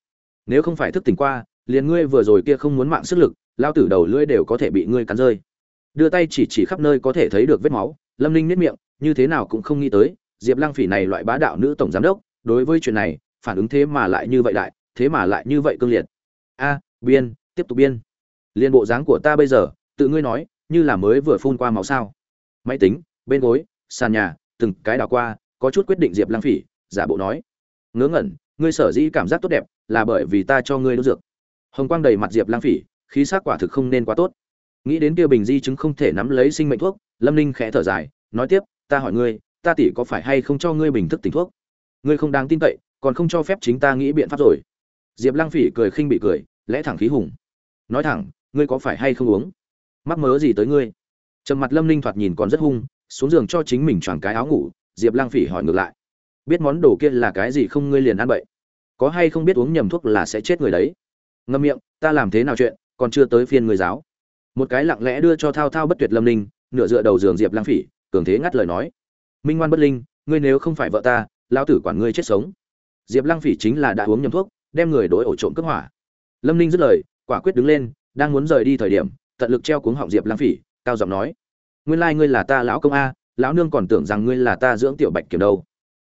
Nếu không phải thức tỉnh qua, liền ngươi vừa rồi kia không muốn mạng sức lực, lao tử đầu lưỡi đều có thể bị ngươi cắn rơi. Đưa tay chỉ chỉ khắp nơi có thể thấy được vết máu, lâm ninh nếp miệng, như thế nào cũng không nghĩ tới, diệp lăng phỉ này loại bá đạo nữ tổng giám đốc, đối với chuyện này, phản ứng thế mà lại như vậy đại, thế mà lại như vậy cương liệt. A, biên, tiếp tục biên. Liên bộ dáng của ta bây giờ, tự ngươi nói, như là mới vừa phun qua máu sao? Máy tính bên gối, sàn nhà, từng cái đào qua, có chút quyết định diệp lăng phỉ, giả bộ nói. Ngớ ngẩn, ngươi sở dĩ cảm giác tốt đẹp là bởi vì ta cho ngươi đốt dược. Hồng quang đầy mặt diệp lăng phỉ, khí sắc quả thực không nên quá tốt. Nghĩ đến kia bình di chứng không thể nắm lấy sinh mệnh thuốc, lâm ninh khẽ thở dài, nói tiếp, ta hỏi ngươi, ta tỷ có phải hay không cho ngươi bình thức tỉnh thuốc? Ngươi không đáng tin cậy, còn không cho phép chính ta nghĩ biện pháp rồi. Diệp lăng phỉ cười khinh bị cười, lẽ thẳng khí hùng. Nói thẳng, ngươi có phải hay không uống? Mắc mớ gì tới ngươi? Trầm mặt lâm ninh thoạt nhìn còn rất hung xuống giường cho chính mình choàng cái áo ngủ, diệp Lang phỉ hỏi ngược lại. Biết món đồ kia là cái gì không ngươi liền ăn bậy. Có hay không biết uống nhầm thuốc là sẽ chết người đấy. Ngâm miệng, ta làm thế nào chuyện, còn chưa tới phiên người giáo. Một cái lặng lẽ đưa cho thao thao bất tuyệt lâm ninh, nửa dựa đầu giường diệp Lang phỉ, cường thế ngắt lời nói. Minh ngoan bất linh, ngươi nếu không phải vợ ta, lão tử quản ngươi chết sống. Diệp Lang phỉ chính là đã uống nhầm thuốc, đem người đổi ổ trộm cướp hỏa. Lâm ninh dứt lời, quả quyết đứng lên, đang muốn rời đi thời điểm, tận lực treo cuống họng diệp Lang phỉ, cao giọng nói nguyên lai ngươi là ta lão công a, lão nương còn tưởng rằng ngươi là ta dưỡng tiểu bạch kiểm đâu.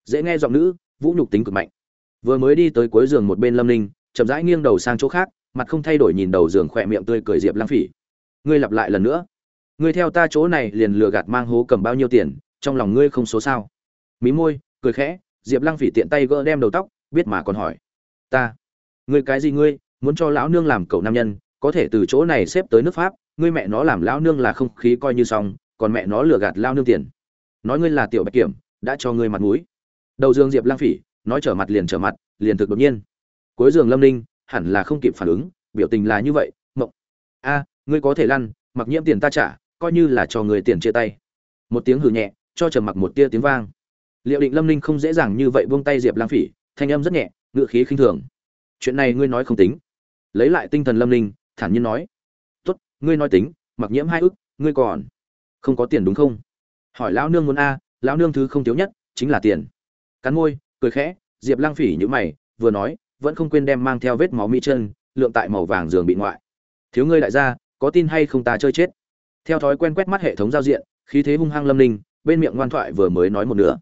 Dễ nghe giọng nữ, vũ nhục tính cực mạnh. Vừa mới đi tới cuối giường một bên lâm ninh, chậm rãi nghiêng đầu sang chỗ khác, mặt không thay đổi nhìn đầu giường khỏe miệng tươi cười diệp lăng phỉ. Ngươi lặp lại lần nữa. Ngươi theo ta chỗ này liền lừa gạt mang hố cầm bao nhiêu tiền, trong lòng ngươi không số sao? Mí môi, cười khẽ, diệp lăng phỉ tiện tay gỡ đem đầu tóc, biết mà còn hỏi. Ta. Ngươi cái gì ngươi, muốn cho lão nương làm cậu nam nhân, có thể từ chỗ này xếp tới nước pháp ngươi mẹ nó làm lão nương là không khí coi như xong, còn mẹ nó lừa gạt lao nương tiền. Nói ngươi là tiểu bạch kiểm, đã cho ngươi mặt mũi. Đầu dương diệp lang phỉ, nói trở mặt liền trở mặt, liền thực đột nhiên. Cuối giường lâm ninh, hẳn là không kịp phản ứng, biểu tình là như vậy, mộng. A, ngươi có thể lăn, mặc nhiễm tiền ta trả, coi như là cho người tiền chia tay. Một tiếng hừ nhẹ, cho trầm mặc một tia tiếng vang. Liệu định lâm ninh không dễ dàng như vậy buông tay diệp lang phỉ, thanh âm rất nhẹ, ngựa khí khinh thường. Chuyện này ngươi nói không tính. Lấy lại tinh thần lâm ninh, thản nhiên nói ngươi nói tính mặc nhiễm hai ức ngươi còn không có tiền đúng không? Hỏi lão nương muốn a lão nương thứ không thiếu nhất chính là tiền. Cắn môi cười khẽ diệp lang phỉ nhữ mày vừa nói vẫn không quên đem mang theo vết máu mỹ chân lượng tại màu vàng giường bị ngoại. Thiếu ngươi đại gia có tin hay không ta chơi chết? Theo thói quen quét mắt hệ thống giao diện khí thế hung hăng lâm linh, bên miệng ngoan thoại vừa mới nói một nửa.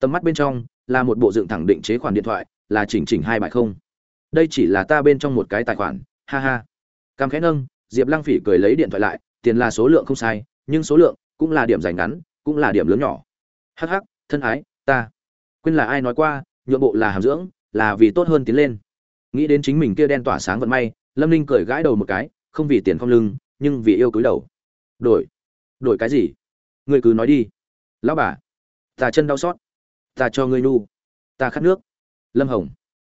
Tầm mắt bên trong là một bộ dựng thẳng định chế khoản điện thoại là chỉnh chỉnh hai bài không. Đây chỉ là ta bên trong một cái tài khoản ha ha. Cam khẽ nâng diệp lăng phỉ cười lấy điện thoại lại, tiền là số lượng không sai, nhưng số lượng cũng là điểm dành ngắn, cũng là điểm lớn nhỏ. Hh thân ái, ta. Quên là ai nói qua, nhượng bộ là hàm dưỡng, là vì tốt hơn tiến lên. Nghĩ đến chính mình kia đen tỏa sáng vận may, lâm ninh cười gãi đầu một cái, không vì tiền không lưng, nhưng vì yêu cúi đầu. Đổi. Đổi cái gì? Ngươi cứ nói đi. Lão bà, ta chân đau xót. Ta cho ngươi nu. Ta khát nước. Lâm hồng,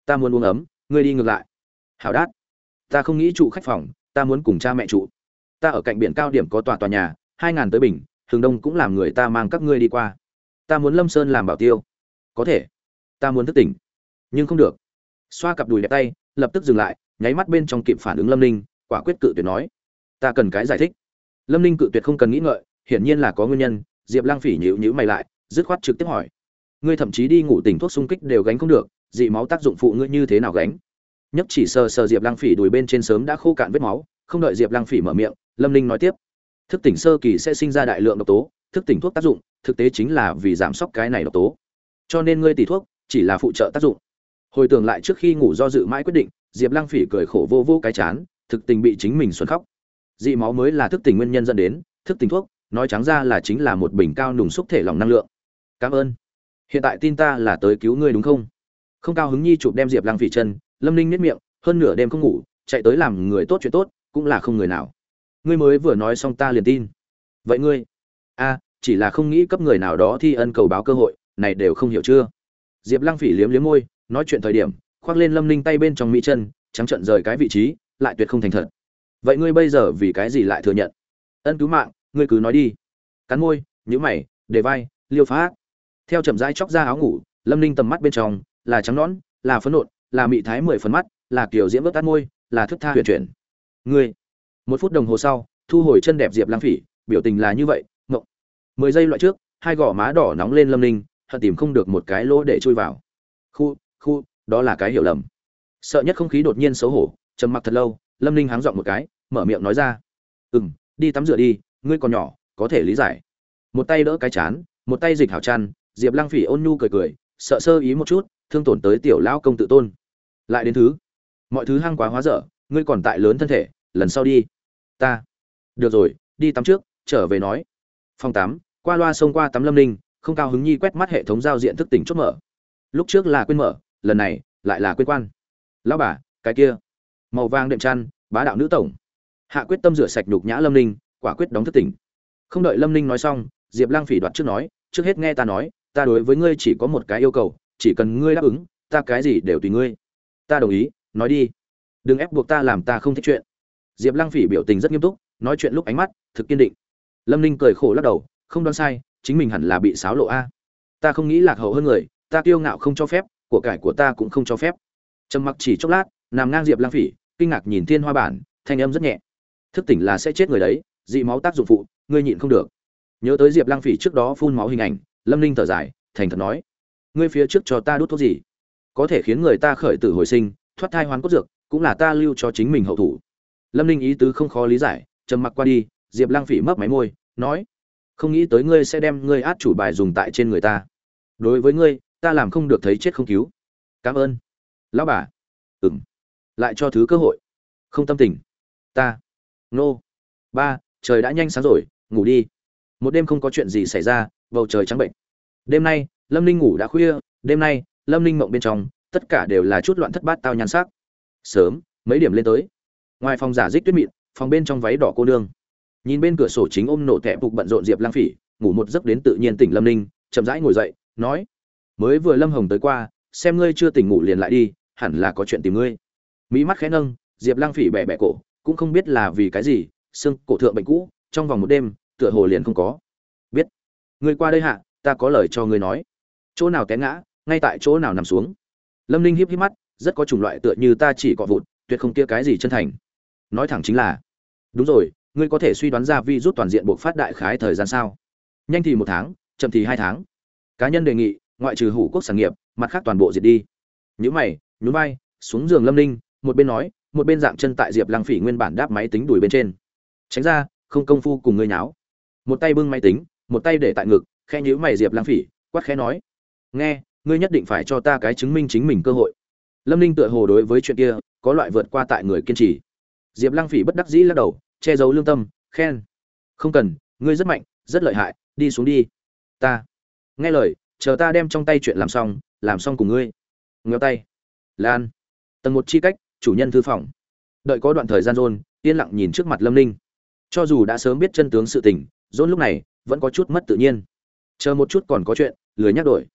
ta muốn uống ấm, ngươi đi ngược lại. Hảo đát. Ta không nghĩ trụ khách phòng ta muốn cùng cha mẹ trụ. Ta ở cạnh biển cao điểm có tòa tòa nhà, hai ngàn tới bình thường đông cũng làm người ta mang các ngươi đi qua. Ta muốn lâm sơn làm bảo tiêu. Có thể. Ta muốn thức tỉnh. Nhưng không được. Xoa cặp đùi đẹp tay, lập tức dừng lại, nháy mắt bên trong kịp phản ứng lâm ninh, quả quyết cự tuyệt nói. Ta cần cái giải thích. Lâm ninh cự tuyệt không cần nghĩ ngợi, hiển nhiên là có nguyên nhân, diệp lang phỉ nhịu nhữ mày lại, dứt khoát trực tiếp hỏi. Ngươi thậm chí đi ngủ tỉnh thuốc xung kích đều gánh không được, dị máu tác dụng phụ ngươi như thế nào gánh? Nhấp chỉ sờ sờ diệp lang phỉ đùi bên trên sớm đã khô cạn vết máu, không đợi diệp lang phỉ mở miệng, lâm ninh nói tiếp. Thức tỉnh sơ kỳ sẽ sinh ra đại lượng độc tố, thức tỉnh thuốc tác dụng, thực tế chính là vì giảm sốc cái này độc tố. Cho nên ngươi tỷ thuốc, chỉ là phụ trợ tác dụng. Hồi tưởng lại trước khi ngủ do dự mãi quyết định, diệp lăng phỉ cười khổ vô vô cái chán, thực tình bị chính mình xuân khóc. Dị máu mới là thức tỉnh nguyên nhân dẫn đến, thức tỉnh thuốc, nói trắng ra là chính là một bình cao nùng xúc thể lòng năng lượng. Cảm ơn. Hiện tại tin ta là tới cứu ngươi đúng không? Không cao hứng nhi chụp đem diệp lăng phỉ chân lâm ninh nếp miệng, hơn nửa đêm không ngủ, chạy tới làm người tốt chuyện tốt, cũng là không người nào. Ngươi mới vừa nói xong ta liền tin. Vậy ngươi? A, chỉ là không nghĩ cấp người nào đó thi ân cầu báo cơ hội, này đều không hiểu chưa? Diệp lăng phỉ liếm liếm môi, nói chuyện thời điểm, khoác lên lâm ninh tay bên trong mỹ chân, trắng trận rời cái vị trí, lại tuyệt không thành thật. Vậy ngươi bây giờ vì cái gì lại thừa nhận? Ân cứu mạng, ngươi cứ nói đi. Cắn môi nhữ mày, để vai, liêu phá. Theo chậm rãi chóc ra áo ngủ, lâm ninh tầm mắt bên trong là trắng nõn, là phấn nộn là mị thái mười phần mắt, là kiểu diễm vớt tắt môi, là thức tha huyền chuyển. Ngươi, một phút đồng hồ sau, thu hồi chân đẹp diệp lang phỉ, biểu tình là như vậy, ngộng. Mười giây loại trước, hai gò má đỏ nóng lên lâm ninh, hận tìm không được một cái lỗ để chui vào. Khu khu, đó là cái hiểu lầm. Sợ nhất không khí đột nhiên xấu hổ, trầm mặc thật lâu, lâm ninh háng dọn một cái, mở miệng nói ra. Ừ m đi tắm rửa đi, ngươi còn nhỏ, có thể lý giải. Một tay đỡ cái chán, một tay dịch hảo chăn, diệp lăng phỉ ôn nhu cười cười, sợ sơ ý một chút thương tổn tới tiểu lão công tự tôn. Lại đến thứ, mọi thứ hăng quá hóa dở, ngươi còn tại lớn thân thể, lần sau đi. Ta. Được rồi, đi tắm trước, trở về nói. Phòng tắm, qua loa xông qua tắm lâm ninh, không cao hứng nhi quét mắt hệ thống giao diện thức tỉnh chốt mở. Lúc trước là quên mở, lần này lại là quên quan. Lão bà, cái kia. Màu vàng đệm chăn, bá đạo nữ tổng. Hạ quyết tâm rửa sạch nhục nhã lâm ninh, quả quyết đóng thức tỉnh. Không đợi lâm ninh nói xong, diệp lăng phỉ đoạt trước nói, trước hết nghe ta nói, ta đối với ngươi chỉ có một cái yêu cầu chỉ cần ngươi đáp ứng, ta cái gì đều tùy ngươi. Ta đồng ý, nói đi. Đừng ép buộc ta làm ta không thích chuyện. Diệp lăng phỉ biểu tình rất nghiêm túc, nói chuyện lúc ánh mắt thực kiên định. Lâm ninh cười khổ lắc đầu, không đoán sai, chính mình hẳn là bị xáo lộ a. Ta không nghĩ lạc hậu hơn người, ta kiêu ngạo không cho phép, của cải của ta cũng không cho phép. Trầm mặc chỉ chốc lát, nằm ngang diệp lang phỉ, kinh ngạc nhìn thiên hoa bản, thanh âm rất nhẹ. Thức tỉnh là sẽ chết người đấy, dị máu tác dụng phụ, ngươi nhịn không được. Nhớ tới diệp lang phỉ trước đó phun máu hình ảnh, lâm ninh thở dài, thành thật nói ngươi phía trước cho ta đút thuốc gì? Có thể khiến người ta khởi tử hồi sinh, thoát thai hoán cốt dược, cũng là ta lưu cho chính mình hậu thủ. Lâm ninh ý tứ không khó lý giải, trầm mặc qua đi, diệp lang phỉ mấp máy môi, nói, không nghĩ tới ngươi sẽ đem ngươi át chủ bài dùng tại trên người ta. Đối với ngươi, ta làm không được thấy chết không cứu. Cảm ơn. Lão bà. Ừng lại cho thứ cơ hội. Không tâm tình. Ta. Nô. Ba, trời đã nhanh sáng rồi, ngủ đi. Một đêm không có chuyện gì xảy ra, bầu trời trắng bệnh. Đêm nay lâm ninh ngủ đã khuya, đêm nay, lâm ninh mộng bên trong, tất cả đều là chút loạn thất bát tao nhan sắc. Sớm, mấy điểm lên tới. Ngoài phòng giả dích tuyết mịn, phòng bên trong váy đỏ cô nương. Nhìn bên cửa sổ chính ôm nổ tẹp phục bận rộn diệp lang phỉ, ngủ một giấc đến tự nhiên tỉnh lâm ninh, chậm rãi ngồi dậy, nói, mới vừa lâm hồng tới qua, xem ngươi chưa tỉnh ngủ liền lại đi, hẳn là có chuyện tìm ngươi. Mỹ mắt khẽ nâng, diệp lang phỉ bẻ bẻ cổ, cũng không biết là vì cái gì, xương cổ thượng bệnh cũ, trong vòng một đêm, tựa hồ liền không có. Biết. Ngươi qua đây hạ, ta có lời cho ngươi nói chỗ nào té ngã, ngay tại chỗ nào nằm xuống. Lâm ninh hiếp hiếp mắt, rất có chủng loại tựa như ta chỉ cọ vụt, tuyệt không kia cái gì chân thành. Nói thẳng chính là, đúng rồi, ngươi có thể suy đoán ra vi rút toàn diện buộc phát đại khái thời gian sao? Nhanh thì một tháng, chậm thì hai tháng. Cá nhân đề nghị, ngoại trừ hủ quốc sản nghiệp, mặt khác toàn bộ diệt đi. Nhữ mày, nhún vai, xuống giường lâm ninh, một bên nói, một bên dạng chân tại diệp lăng phỉ nguyên bản đáp máy tính đùi bên trên. Tránh ra, không công phu cùng ngươi nháo. Một tay bưng máy tính, một tay để tại ngực khe nhữ mày diệp lăng phỉ, quát khẽ nói nghe, ngươi nhất định phải cho ta cái chứng minh chính mình cơ hội. Lâm ninh tựa hồ đối với chuyện kia, có loại vượt qua tại người kiên trì. Diệp lăng phỉ bất đắc dĩ lắc đầu, che giấu lương tâm, khen. Không cần, ngươi rất mạnh, rất lợi hại, đi xuống đi. Ta. Nghe lời, chờ ta đem trong tay chuyện làm xong làm xong cùng ngươi. Ngheo tay. Lan. Tầng một chi cách, chủ nhân thư phòng. Đợi có đoạn thời gian rôn yên lặng nhìn trước mặt lâm ninh. Cho dù đã sớm biết chân tướng sự tình rôn lúc này, vẫn có chút mất tự nhiên. Chờ một chút còn có chuyện, lười nhắc đổi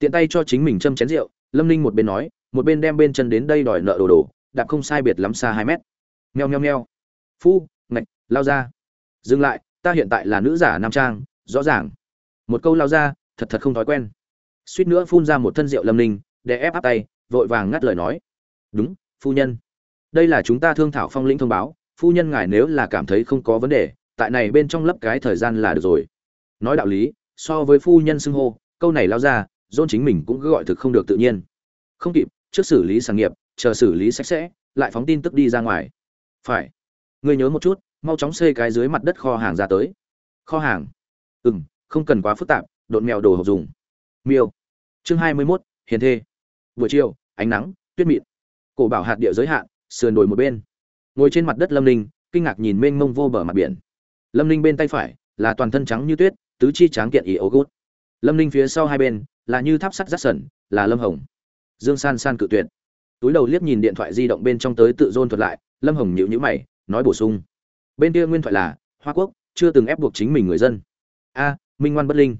tiện tay cho chính mình châm chén rượu, lâm ninh một bên nói, một bên đem bên chân đến đây đòi nợ đồ đồ, đạp không sai biệt lắm xa hai mét. Meo meo o phu, ngạch, lao ra. Dừng lại, ta hiện tại là nữ giả nam trang, rõ ràng. Một câu lao ra, thật thật không thói quen. Suýt nữa phun ra một thân rượu lâm ninh để ép áp tay, vội vàng ngắt lời nói. Đúng, phu nhân. Đây là chúng ta thương thảo phong lĩnh thông báo, phu nhân ngài nếu là cảm thấy không có vấn đề, tại này bên trong lấp cái thời gian là được rồi. Nói đạo lý, so với phu nhân xưng hô, câu này lao ra dôn chính mình cũng cứ gọi thực không được tự nhiên. Không kịp, trước xử lý sản nghiệp, chờ xử lý sạch sẽ, lại phóng tin tức đi ra ngoài. Phải. Ngươi nhớ một chút, mau chóng xây cái dưới mặt đất kho hàng ra tới. Kho hàng. Ừ m không cần quá phức tạp, độn mèo đồ hộp dùng. Miêu. Chương hai mươi mốt, hiền thê. Buổi chiều, ánh nắng, tuyết mịn. Cổ bảo hạt địa giới hạn, sườn đồi một bên. Ngồi trên mặt đất lâm ninh, kinh ngạc nhìn mênh mông vô bờ mặt biển. Lâm ninh bên tay phải là toàn thân trắng như tuyết, tứ chi tráng kiện ý ấu gút. Lâm ninh phía sau hai bên là như tháp sắt rắt sẩn là lâm hồng. Dương san san cự tuyệt. Túi đầu liếc nhìn điện thoại di động bên trong tới tự dôn thuật lại lâm hồng nhịu nhữ mày nói bổ sung. Bên kia nguyên thoại là hoa quốc chưa từng ép buộc chính mình người dân. A minh ngoan bất linh.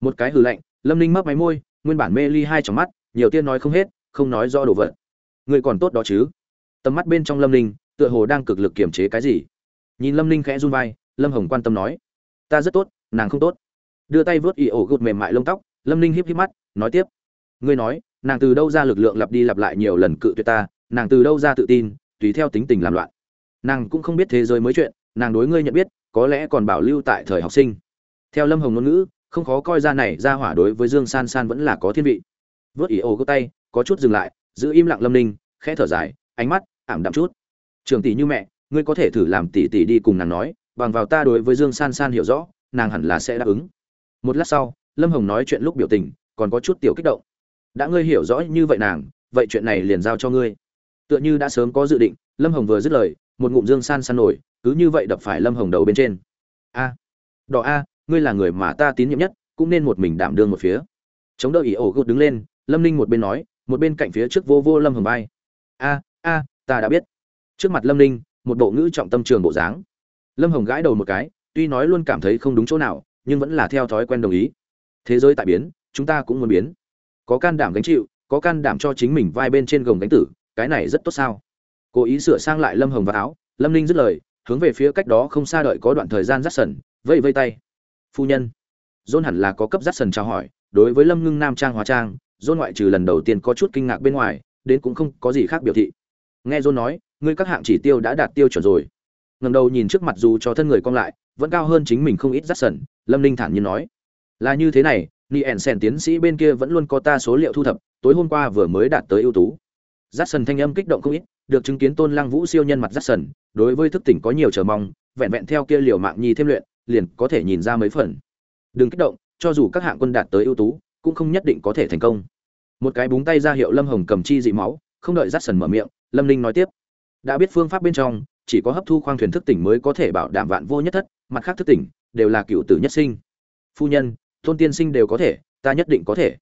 Một cái hừ lạnh lâm linh mấp máy môi nguyên bản mê ly hai trong mắt nhiều tiên nói không hết không nói do đồ vật. Người còn tốt đó chứ? Tầm mắt bên trong lâm linh, tựa hồ đang cực lực kiềm chế cái gì. Nhìn lâm linh khẽ run vai lâm hồng quan tâm nói. Ta rất tốt nàng không tốt. Đưa tay vớt ỉ ổ gột mềm mại lông tóc lâm ninh híp híp mắt, nói tiếp. Ngươi nói, nàng từ đâu ra lực lượng lặp đi lặp lại nhiều lần cự tuyệt ta, nàng từ đâu ra tự tin, tùy theo tính tình làm loạn. Nàng cũng không biết thế giới mới chuyện, nàng đối ngươi nhận biết, có lẽ còn bảo lưu tại thời học sinh. Theo lâm hồng ngôn ngữ, không khó coi ra này ra hỏa đối với dương san san vẫn là có thiên vị. Vớt ỉ ô gốc tay, có chút dừng lại, giữ im lặng lâm ninh, khẽ thở dài, ánh mắt ảm đạm chút. Trường tỷ như mẹ, ngươi có thể thử làm tỷ tỷ đi cùng nàng nói, bằng vào ta đối với dương san san hiểu rõ, nàng hẳn là sẽ đáp ứng. Một lát sau lâm hồng nói chuyện lúc biểu tình, còn có chút tiểu kích động. Đã ngươi hiểu rõ như vậy nàng, vậy chuyện này liền giao cho ngươi. Tựa như đã sớm có dự định, lâm hồng vừa dứt lời, một ngụm dương san san nổi, cứ như vậy đập phải lâm hồng đầu bên trên. A, đỏ a, ngươi là người mà ta tín nhiệm nhất, cũng nên một mình đảm đương một phía. Chống đỡ ý ổ gột đứng lên, lâm ninh một bên nói, một bên cạnh phía trước vô vô lâm hồng bay a a, ta đã biết. Trước mặt lâm ninh, một bộ ngữ trọng tâm trường bộ dáng. Lâm hồng gãi đầu một cái, tuy nói luôn cảm thấy không đúng chỗ nào, nhưng vẫn là theo thói quen đồng ý thế giới tại biến, chúng ta cũng muốn biến. Có can đảm gánh chịu, có can đảm cho chính mình vai bên trên gồng gánh tử, cái này rất tốt sao? Cố ý sửa sang lại lâm hồng và áo lâm ninh dứt lời, hướng về phía cách đó không xa đợi có đoạn thời gian rắt sần vây vây tay. Phu nhân, dôn hẳn là có cấp rắt sần chào hỏi, đối với lâm ngưng nam trang hóa trang, dôn ngoại trừ lần đầu tiên có chút kinh ngạc bên ngoài, đến cũng không có gì khác biểu thị. Nghe dôn nói, ngươi các hạng chỉ tiêu đã đạt tiêu chuẩn rồi. Ngầm đầu nhìn trước mặt dù cho thân người cong lại, vẫn cao hơn chính mình không ít rắt sần, lâm ninh thản nhiên nói là như thế này ni sen tiến sĩ bên kia vẫn luôn có ta số liệu thu thập, tối hôm qua vừa mới đạt tới ưu tú. Giắt sần thanh âm kích động không ít, được chứng kiến tôn lăng vũ siêu nhân mặt giắt sần đối với thức tỉnh có nhiều chờ mong, vẹn vẹn theo kia liều mạng nhi thêm luyện, liền có thể nhìn ra mấy phần. Đừng kích động, cho dù các hạng quân đạt tới ưu tú, cũng không nhất định có thể thành công. Một cái búng tay ra hiệu lâm hồng cầm chi dị máu, không đợi rắt sần mở miệng, lâm ninh nói tiếp. Đã biết phương pháp bên trong, chỉ có hấp thu khoang thuyền thức tỉnh mới có thể bảo đảm vạn vô nhất thất, mặt khác thức tỉnh đều là cựu tử nhất sinh. Phu nhân tôn tiên sinh đều có thể, ta nhất định có thể.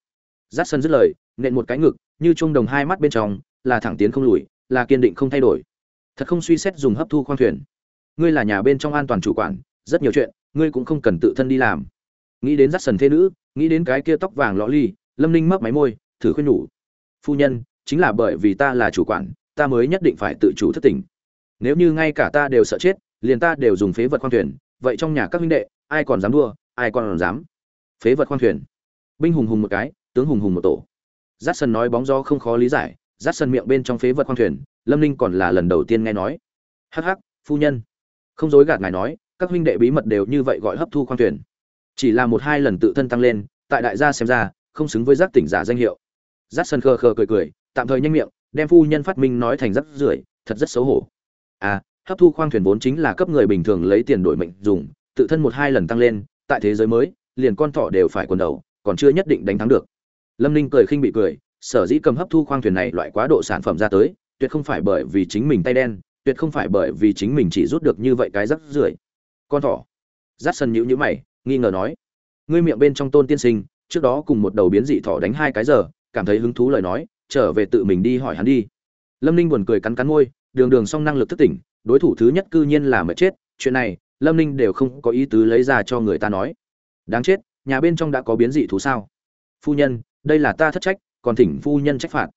Giắt sân dứt lời, nện một cái ngực, như trung đồng hai mắt bên trong, là thẳng tiến không lùi, là kiên định không thay đổi. Thật không suy xét dùng hấp thu khoang thuyền. Ngươi là nhà bên trong an toàn chủ quản, rất nhiều chuyện, ngươi cũng không cần tự thân đi làm. Nghĩ đến giắt sần thế nữ, nghĩ đến cái kia tóc vàng lõ ly, lâm ninh mấp máy môi, thử khuyên nhủ. Phu nhân, chính là bởi vì ta là chủ quản, ta mới nhất định phải tự chủ thất tình nếu như ngay cả ta đều sợ chết, liền ta đều dùng phế vật khoang thuyền, vậy trong nhà các huynh đệ, ai còn dám đua, ai còn dám? Phế vật khoang thuyền. Binh hùng hùng một cái, tướng hùng hùng một tổ. Giắt sân nói bóng gió không khó lý giải giắt sân miệng bên trong phế vật khoang thuyền, lâm ninh còn là lần đầu tiên nghe nói. Hắc hắc, phu nhân. Không dối gạt ngài nói, các huynh đệ bí mật đều như vậy gọi hấp thu khoang thuyền. Chỉ là một hai lần tự thân tăng lên, tại đại gia xem ra, không xứng với giác tỉnh giả danh hiệu. Giắt sân khờ khờ cười cười, tạm thời nhanh miệng, đem phu nhân phát minh nói thành rất rưởi, thật rất xấu hổ. À hấp thu khoang thuyền vốn chính là cấp người bình thường lấy tiền đổi mệnh dùng, tự thân một hai lần tăng lên, tại thế giới mới liền con thỏ đều phải quần đầu, còn chưa nhất định đánh thắng được. Lâm ninh cười khinh bị cười, sở dĩ cầm hấp thu khoang thuyền này loại quá độ sản phẩm ra tới, tuyệt không phải bởi vì chính mình tay đen, tuyệt không phải bởi vì chính mình chỉ rút được như vậy cái rắc rưởi. Con thỏ. Rát sân nhữ nhữ mày, nghi ngờ nói, ngươi miệng bên trong tôn tiên sinh, trước đó cùng một đầu biến dị thỏ đánh hai cái giờ, cảm thấy hứng thú lời nói, trở về tự mình đi hỏi hắn đi. Lâm ninh buồn cười cắn cắn môi, đường đường song năng lực thức tỉnh, đối thủ thứ nhất cư nhiên là mệt chết, chuyện này, lâm ninh đều không có ý tứ lấy ra cho người ta nói đáng chết, nhà bên trong đã có biến dị thú sao? Phu nhân, đây là ta thất trách, còn thỉnh phu nhân trách phạt.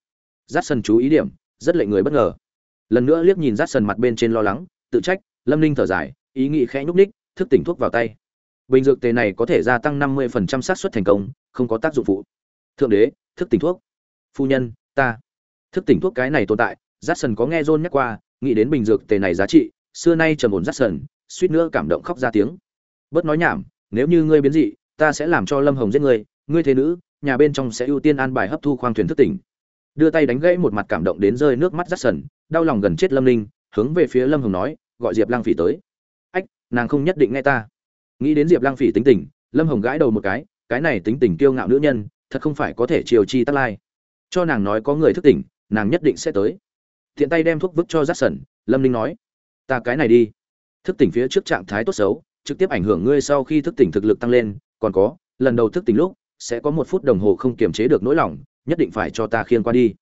Giắt sần chú ý điểm, rất lệ người bất ngờ. Lần nữa liếc nhìn giắt sần mặt bên trên lo lắng, tự trách, lâm ninh thở dài, ý nghĩ khẽ nhúc ních thức tỉnh thuốc vào tay. Bình dược tề này có thể gia tăng năm mươi xác suất thành công, không có tác dụng phụ. Thượng đế, thức tỉnh thuốc. Phu nhân, ta. Thức tỉnh thuốc cái này tồn tại giắt sần có nghe john nhắc qua, nghĩ đến bình dược tề này giá trị, xưa nay trầm ổn giắt sần suýt nữa cảm động khóc ra tiếng. Bớt nói nhảm nếu như ngươi biến dị, ta sẽ làm cho lâm hồng giết ngươi ngươi thế nữ, nhà bên trong sẽ ưu tiên an bài hấp thu khoang thuyền thức tỉnh. Đưa tay đánh gãy một mặt cảm động đến rơi nước mắt rắt sần, đau lòng gần chết lâm ninh, hướng về phía lâm hồng nói, gọi diệp lang phỉ tới. Ách, nàng không nhất định nghe ta. Nghĩ đến diệp lang phỉ tính tình, lâm hồng gãi đầu một cái cái này tính tình kiêu ngạo nữ nhân, thật không phải có thể chiều chi tắc lai. Cho nàng nói có người thức tỉnh, nàng nhất định sẽ tới. Thiện tay đem thuốc vứt cho rắt sần, lâm ninh nói, ta cái này đi. Thức tỉnh phía trước trạng thái tốt xấu trực tiếp ảnh hưởng ngươi sau khi thức tỉnh thực lực tăng lên, còn có, lần đầu thức tỉnh lúc, sẽ có một phút đồng hồ không kiềm chế được nỗi lòng, nhất định phải cho ta khiêng qua đi.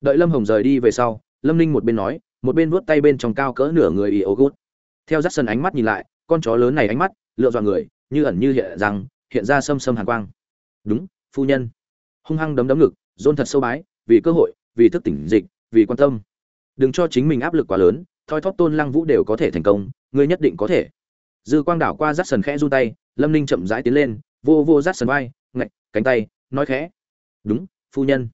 Đợi lâm hồng rời đi về sau, lâm ninh một bên nói, một bên vuốt tay bên trong cao cỡ nửa người y ô gút. Theo dắt sân ánh mắt nhìn lại, con chó lớn này ánh mắt, lựa dọa người, như ẩn như hiện rằng, hiện ra xâm xâm hàn quang. Đúng, phu nhân. Hung hăng đấm đấm ngực dôn thật sâu bái, vì cơ hội, vì thức tỉnh dịch, vì quan tâm. Đừng cho chính mình áp lực quá lớn, thoi thóp tôn lăng vũ đều có thể thành công, ngươi nhất định có thể dư quang đảo qua rát sần khẽ run tay, lâm ninh chậm rãi tiến lên, vô vô rát sần vai, ngạch, cánh tay, nói khẽ. Đúng, phu nhân.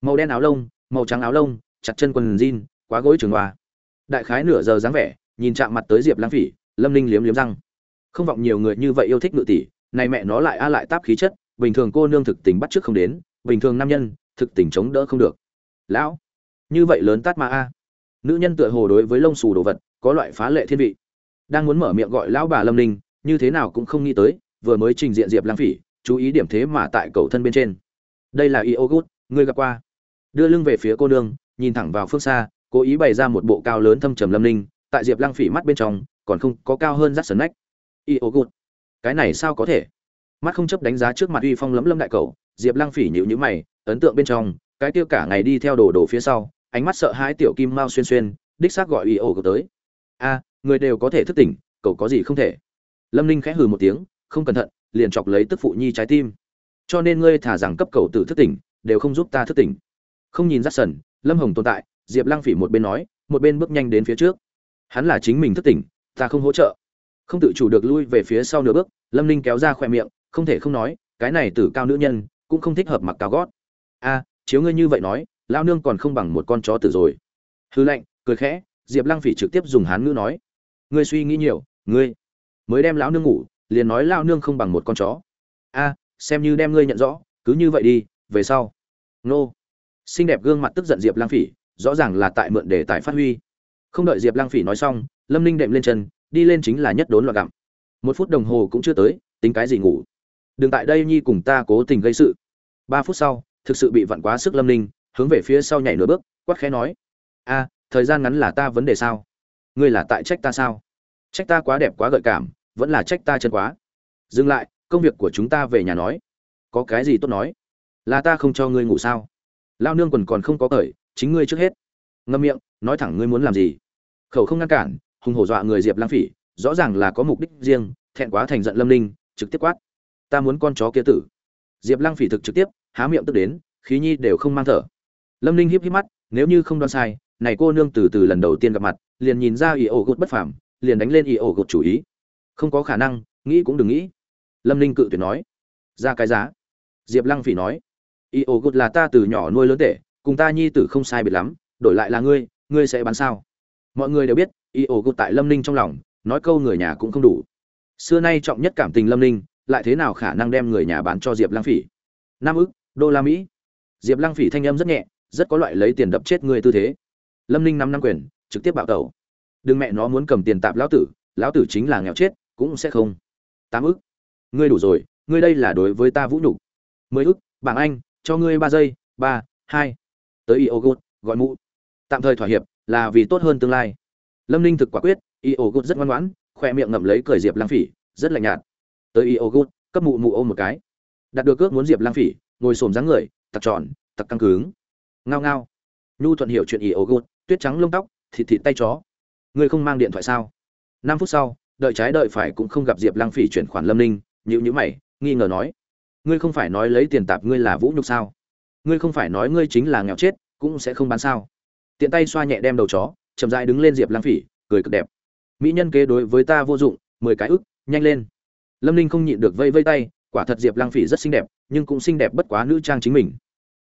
Màu đen áo lông, màu trắng áo lông, chặt chân quần jean, quá gối trường hoa đại khái nửa giờ dáng vẻ, nhìn chạm mặt tới diệp lang phỉ, lâm ninh liếm liếm răng. Không vọng nhiều người như vậy yêu thích ngự tỷ, này mẹ nó lại a lại táp khí chất, bình thường cô nương thực tình bắt trước không đến, bình thường nam nhân, thực tình chống đỡ không được. Lão, như vậy lớn tát ma a. Nữ nhân tựa hồ đối với lông xù đồ vật, có loại phá lệ thiên vị đang muốn mở miệng gọi lão bà lâm ninh, như thế nào cũng không nghĩ tới, vừa mới trình diện diệp lang phỉ, chú ý điểm thế mà tại cầu thân bên trên. Đây là iogut ngươi gặp qua. Đưa lưng về phía cô nương, nhìn thẳng vào phương xa, cố ý bày ra một bộ cao lớn thâm trầm lâm ninh, tại diệp Lang phỉ mắt bên trong, còn không có cao hơn rắt sần nách. Iogut cái này sao có thể? Mắt không chấp đánh giá trước mặt uy phong lấm lâm đại cầu, diệp Lang phỉ nhịu nhữ mày, ấn tượng bên trong, cái tiêu cả ngày đi theo đồ đồ phía sau, ánh mắt sợ hãi tiểu kim mao xuyên xuyên, đích xác gọi iogut tới. A người đều có thể thức tỉnh, cậu có gì không thể. Lâm ninh khẽ hừ một tiếng, không cẩn thận, liền chọc lấy tức phụ nhi trái tim. Cho nên ngươi thả rằng cấp cầu tử thức tỉnh, đều không giúp ta thức tỉnh. Không nhìn rắt sần, lâm hồng tồn tại, diệp lăng phỉ một bên nói, một bên bước nhanh đến phía trước. Hắn là chính mình thức tỉnh, ta không hỗ trợ. Không tự chủ được lui về phía sau nửa bước, lâm ninh kéo ra khoe miệng, không thể không nói, cái này tử cao nữ nhân, cũng không thích hợp mặc cao gót. A, chiếu ngươi như vậy nói lao nương còn không bằng một con chó tử rồi. Hư lệnh, cười khẽ, diệp lăng phỉ trực tiếp dùng hán ngữ nói ngươi suy nghĩ nhiều, ngươi mới đem lão nương ngủ, liền nói lao nương không bằng một con chó. A, xem như đem ngươi nhận rõ, cứ như vậy đi, về sau. Nô. Xinh đẹp gương mặt tức giận diệp lang phỉ, rõ ràng là tại mượn đề tài phát huy. Không đợi diệp lang phỉ nói xong, lâm ninh đệm lên chân, đi lên chính là nhất đốn loạt gặm. Một phút đồng hồ cũng chưa tới, tính cái gì ngủ. Đừng tại đây nhi cùng ta cố tình gây sự. Ba phút sau, thực sự bị vặn quá sức lâm ninh, hướng về phía sau nhảy nửa bước, quát khẽ nói. A, thời gian ngắn là ta vấn đề sao? Ngươi là tại trách ta sao? Trách ta quá đẹp quá gợi cảm, vẫn là trách ta chân quá. Dừng lại, công việc của chúng ta về nhà nói. Có cái gì tốt nói? Là ta không cho ngươi ngủ sao? Lao nương quần còn không có cởi, chính ngươi trước hết. Ngâm miệng, nói thẳng ngươi muốn làm gì? Khẩu không ngăn cản, hùng hổ dọa người diệp lang phỉ, rõ ràng là có mục đích riêng, thẹn quá thành giận lâm ninh, trực tiếp quát. Ta muốn con chó kia tử. Diệp lang phỉ thực trực tiếp, há miệng tức đến, khí nhi đều không mang thở. Lâm ninh híp híp mắt, nếu như không đoán sai, này cô nương từ từ lần đầu tiên gặp mặt liền nhìn ra ý ổ gột bất phàm, liền đánh lên ý ổ gột chủ ý. Không có khả năng, nghĩ cũng đừng nghĩ. Lâm ninh cự tuyệt nói. Ra cái giá. Diệp lăng phỉ nói. Y ổ gột là ta từ nhỏ nuôi lớn tể, cùng ta nhi tử không sai biệt lắm, đổi lại là ngươi ngươi sẽ bán sao? Mọi người đều biết y ổ gột tại lâm ninh trong lòng, nói câu người nhà cũng không đủ. Xưa nay trọng nhất cảm tình lâm ninh, lại thế nào khả năng đem người nhà bán cho diệp lăng phỉ? Năm ức, đô la mỹ. Diệp lăng phỉ thanh âm rất nhẹ, rất có loại lấy tiền đập chết người tư thế. Lâm ninh năm năm quyền trực tiếp bạo tẩu. Đừng mẹ nó muốn cầm tiền tạp lão tử lão tử chính là nghèo chết, cũng sẽ không. Tám ức. Ngươi đủ rồi, ngươi đây là đối với ta vũ nhục. Mười ức, bảng anh, cho ngươi ba giây, ba, hai. Tới iogot gọi mụ. Tạm thời thỏa hiệp, là vì tốt hơn tương lai. Lâm ninh thực quả quyết iogot rất ngoan ngoãn, khoe miệng ngậm lấy cười diệp lang phỉ, rất lạnh nhạt. Tới iogot cấp mụ mụ ôm một cái. Đặt được cước muốn diệp lang phỉ, ngồi xổm dáng người, tặc tròn, tặc căng cứng. Ngao ngao. Nhu thuận hiểu chuyện iogot tuyết trắng lông tóc thịt thịt tay chó. Ngươi không mang điện thoại sao? Năm phút sau, đợi trái đợi phải cũng không gặp diệp lăng phỉ chuyển khoản lâm ninh nhữ nhữ mày, nghi ngờ nói, ngươi không phải nói lấy tiền tạp ngươi là vũ nhục sao? Ngươi không phải nói ngươi chính là nghèo chết, cũng sẽ không bán sao? Tiện tay xoa nhẹ đem đầu chó, chậm dại đứng lên diệp lăng phỉ, cười cực đẹp. Mỹ nhân kế đối với ta vô dụng, mười cái ức, nhanh lên. Lâm ninh không nhịn được vây vây tay, quả thật diệp lăng phỉ rất xinh đẹp, nhưng cũng xinh đẹp bất quá nữ trang chính mình.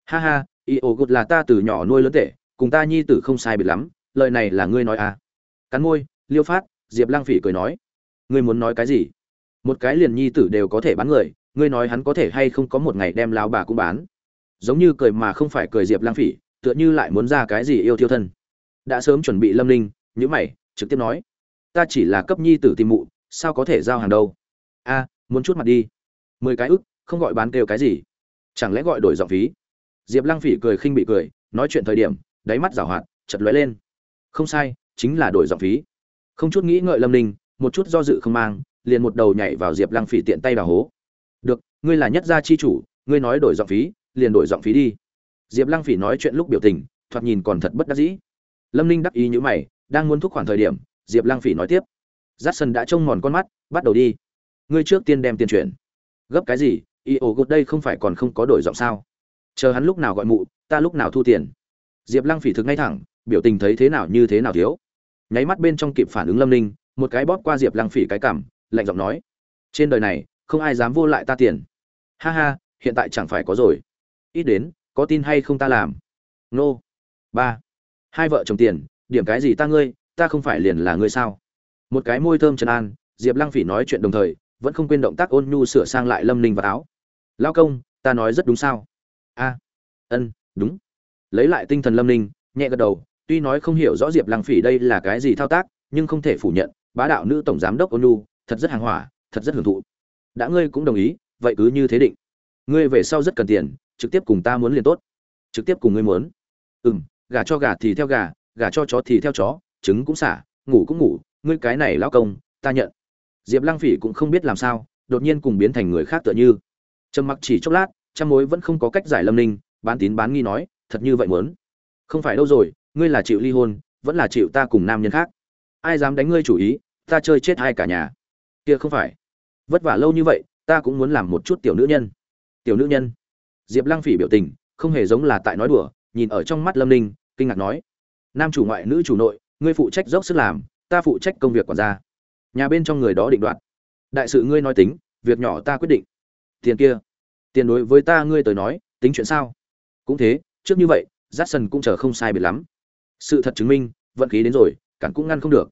Ha ha, y ổ gột là ta từ nhỏ nuôi lớn tệ, cùng ta nhi tử không sai biệt lắm lời này là ngươi nói à? Cắn môi liêu phát diệp Lang phỉ cười nói. Ngươi muốn nói cái gì? Một cái liền nhi tử đều có thể bán người ngươi nói hắn có thể hay không có một ngày đem lao bà cũng bán? Giống như cười mà không phải cười diệp lang phỉ tựa như lại muốn ra cái gì yêu thiêu thân. Đã sớm chuẩn bị lâm Linh, nhữ mày trực tiếp nói. Ta chỉ là cấp nhi tử tìm mụ sao có thể giao hàng đâu? A muốn chút mặt đi. Mười cái ức không gọi bán kêu cái gì. Chẳng lẽ gọi đổi giọng phí? Diệp lăng phỉ cười khinh bị cười nói chuyện thời điểm đáy mắt giảo hoạt chật lóe lên không sai, chính là đổi giọng phí. Không chút nghĩ ngợi lâm ninh, một chút do dự không mang, liền một đầu nhảy vào diệp lăng phỉ tiện tay đào hố. Được, ngươi là nhất gia chi chủ, ngươi nói đổi giọng phí, liền đổi giọng phí đi. Diệp lăng phỉ nói chuyện lúc biểu tình, thoạt nhìn còn thật bất đắc dĩ. Lâm ninh đắc ý như mày, đang muốn thúc khoản thời điểm, diệp lăng phỉ nói tiếp. J a đã trông mòn con mắt, bắt đầu đi. Ngươi trước tiên đem tiền chuyển. Gấp cái gì? Y ổ gột đây không phải còn không có đổi giọng sao? Chờ hắn lúc nào gọi mụ, ta lúc nào thu tiền? Diệp lăng phỉ thực ngay thẳng biểu tình thấy thế nào như thế nào thiếu. Nháy mắt bên trong kịp phản ứng lâm ninh, một cái bóp qua diệp lăng phỉ cái cảm lạnh giọng nói, trên đời này, không ai dám vô lại ta tiền. Ha ha, hiện tại chẳng phải có rồi. Ít đến, có tin hay không ta làm? Nô. Ba. Hai vợ chồng tiền, điểm cái gì ta ngươi, ta không phải liền là ngươi sao? Một cái môi thơm trần an, diệp lăng phỉ nói chuyện đồng thời, vẫn không quên động tác ôn nhu sửa sang lại lâm ninh và áo. Lao công, ta nói rất đúng sao? A. Ân, đúng. Lấy lại tinh thần lâm ninh, nhẹ gật đầu tuy nói không hiểu rõ diệp lăng phỉ đây là cái gì thao tác, nhưng không thể phủ nhận, bá đạo nữ tổng giám đốc ôn nhu, thật rất hàng hỏa, thật rất hưởng thụ. Đã ngươi cũng đồng ý, vậy cứ như thế định. Ngươi về sau rất cần tiền, trực tiếp cùng ta muốn liền tốt. Trực tiếp cùng ngươi muốn. Ừ m gà cho gà thì theo gà gà cho chó thì theo chó, trứng cũng xả, ngủ cũng ngủ, ngươi cái này lao công, ta nhận. Diệp lăng phỉ cũng không biết làm sao, đột nhiên cùng biến thành người khác tựa như. Trầm mặc chỉ chốc lát, trăm mối vẫn không có cách giải lâm ninh, bán tín bán nghi nói, thật như vậy muốn. Không phải đâu rồi ngươi là chịu ly hôn, vẫn là chịu ta cùng nam nhân khác. Ai dám đánh ngươi chủ ý, ta chơi chết hai cả nhà. Kia không phải. Vất vả lâu như vậy, ta cũng muốn làm một chút tiểu nữ nhân. Tiểu nữ nhân. Diệp lăng phỉ biểu tình, không hề giống là tại nói đùa, nhìn ở trong mắt lâm ninh, kinh ngạc nói. Nam chủ ngoại nữ chủ nội, ngươi phụ trách dốc sức làm, ta phụ trách công việc còn gia. Nhà bên trong người đó định đoạt. Đại sự ngươi nói tính, việc nhỏ ta quyết định. Tiền kia. Tiền đối với ta ngươi tới nói, tính chuyện sao? Cũng thế, trước như vậy j a c k s o n cũng chờ không sai biệt lắm sự thật chứng minh, vận khí đến rồi, cản cũng ngăn không được.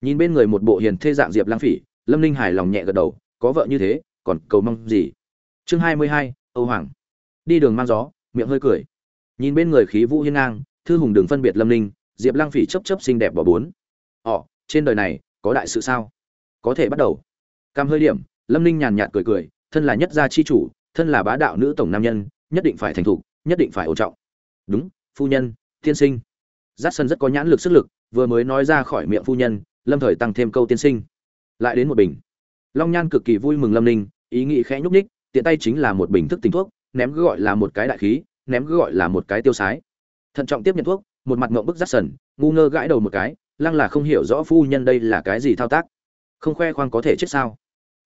Nhìn bên người một bộ hiền thê dạng diệp lang phỉ, lâm ninh hài lòng nhẹ gật đầu, có vợ như thế, còn cầu mong gì? Chương hai mươi hai, âu hoàng. Đi đường mang gió, miệng hơi cười. Nhìn bên người khí vũ hiên ngang, thư hùng đường phân biệt lâm ninh, diệp lang phỉ chấp chấp xinh đẹp bỏ bốn. Ỏ trên đời này, có đại sự sao? Có thể bắt đầu. Cam hơi điểm, lâm ninh nhàn nhạt cười cười, thân là nhất gia chi chủ, thân là bá đạo nữ tổng nam nhân, nhất định phải thành thục, nhất định phải ổn trọng. Đúng, phu nhân, tiên sinh giắt sân rất có nhãn lực sức lực, vừa mới nói ra khỏi miệng phu nhân, lâm thời tăng thêm câu tiên sinh. Lại đến một bình. Long nhan cực kỳ vui mừng lâm ninh, ý nghĩ khẽ nhúc ních tiện tay chính là một bình thức tình thuốc, ném cứ gọi là một cái đại khí, ném cứ gọi là một cái tiêu sái. Thận trọng tiếp nhận thuốc, một mặt ngộng bức rắt sần ngu ngơ gãi đầu một cái, lăng là không hiểu rõ phu nhân đây là cái gì thao tác. Không khoe khoang có thể chết sao?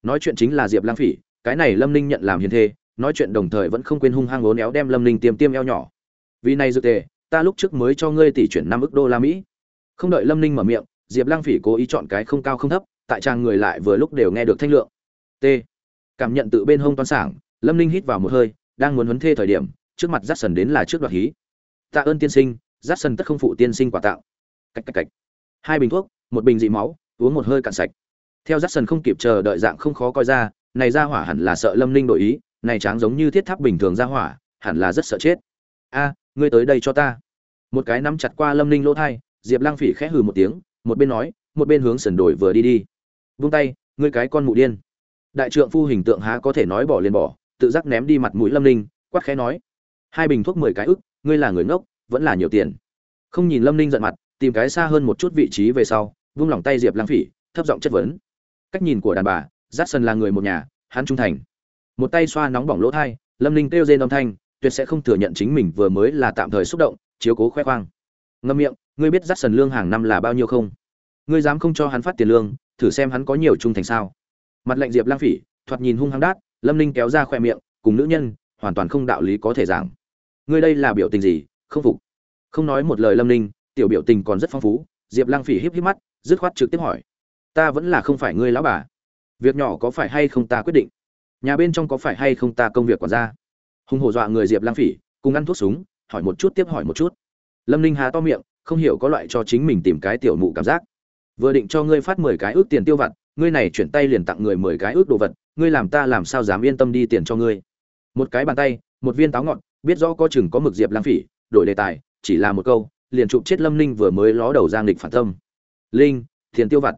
Nói chuyện chính là diệp lang phỉ, cái này lâm ninh nhận làm hiền thê, nói chuyện đồng thời vẫn không quên hung hăng ốn éo đem lâm ninh tiêm tiêm eo nhỏ. Vì này dự tề ta lúc trước mới cho ngươi tỷ chuyển năm ức đô la mỹ. Không đợi lâm ninh mở miệng, diệp lang phỉ cố ý chọn cái không cao không thấp, tại trang người lại vừa lúc đều nghe được thanh lượng. T. Cảm nhận tự bên hông toan sảng, lâm ninh hít vào một hơi, đang muốn huấn thê thời điểm, trước mặt rát sần đến là trước đoạt hí. Tạ ơn tiên sinh rát sần tất không phụ tiên sinh quả tạo Cạch cạch cạch. hai bình thuốc, một bình dị máu, uống một hơi cạn sạch. Theo rát sần không kịp chờ đợi dạng không khó coi ra, này ra hỏa hẳn là sợ lâm ninh đổi ý, này tráng giống như thiết tháp bình thường ra hỏa, hẳn là rất sợ chết. A ngươi tới đây cho ta. Một cái nắm chặt qua lâm ninh lỗ thai, diệp lang phỉ khẽ hừ một tiếng, một bên nói, một bên hướng sườn đổi vừa đi đi. Vung tay, ngươi cái con mụ điên. Đại trượng phu hình tượng há có thể nói bỏ liền bỏ, tự giác ném đi mặt mũi lâm ninh, quát khẽ nói, hai bình thuốc mười cái ức, ngươi là người ngốc, vẫn là nhiều tiền. Không nhìn lâm ninh giận mặt, tìm cái xa hơn một chút vị trí về sau, vung lòng tay diệp lang phỉ, thấp giọng chất vấn. Cách nhìn của đàn bà giắt sần là người một nhà, hắn trung thành. Một tay xoa nóng bỏng lỗ thai, lâm ninh kêu rên âm thanh tuyệt sẽ không thừa nhận chính mình vừa mới là tạm thời xúc động, chiếu cố khoe khoang. Ngâm miệng, ngươi biết dắt sần lương hàng năm là bao nhiêu không? Ngươi dám không cho hắn phát tiền lương, thử xem hắn có nhiều trung thành sao? Mặt lệnh diệp lang phỉ, thoạt nhìn hung hăng đát, lâm ninh kéo ra khoe miệng, cùng nữ nhân, hoàn toàn không đạo lý có thể giảng. Ngươi đây là biểu tình gì, không phục? Không nói một lời lâm ninh, tiểu biểu tình còn rất phong phú, diệp lang phỉ híp híp mắt, dứt khoát trực tiếp hỏi. Ta vẫn là không phải ngươi lão bà. Việc nhỏ có phải hay không ta quyết định? Nhà bên trong có phải hay không ta công việc quản gia? Hùng hổ dọa người diệp lang phỉ, cùng ăn thuốc súng, hỏi một chút tiếp hỏi một chút. Lâm ninh há to miệng, không hiểu có loại cho chính mình tìm cái tiểu mụ cảm giác. Vừa định cho ngươi phát mười cái ước tiền tiêu vặt, ngươi này chuyển tay liền tặng người mười cái ước đồ vật, ngươi làm ta làm sao dám yên tâm đi tiền cho ngươi. Một cái bàn tay, một viên táo ngọn biết rõ có chừng có mực diệp lang phỉ, đổi đề tài, chỉ là một câu, liền chụp chết lâm ninh vừa mới ló đầu giang lịch phản tâm. Linh, tiền tiêu vặt.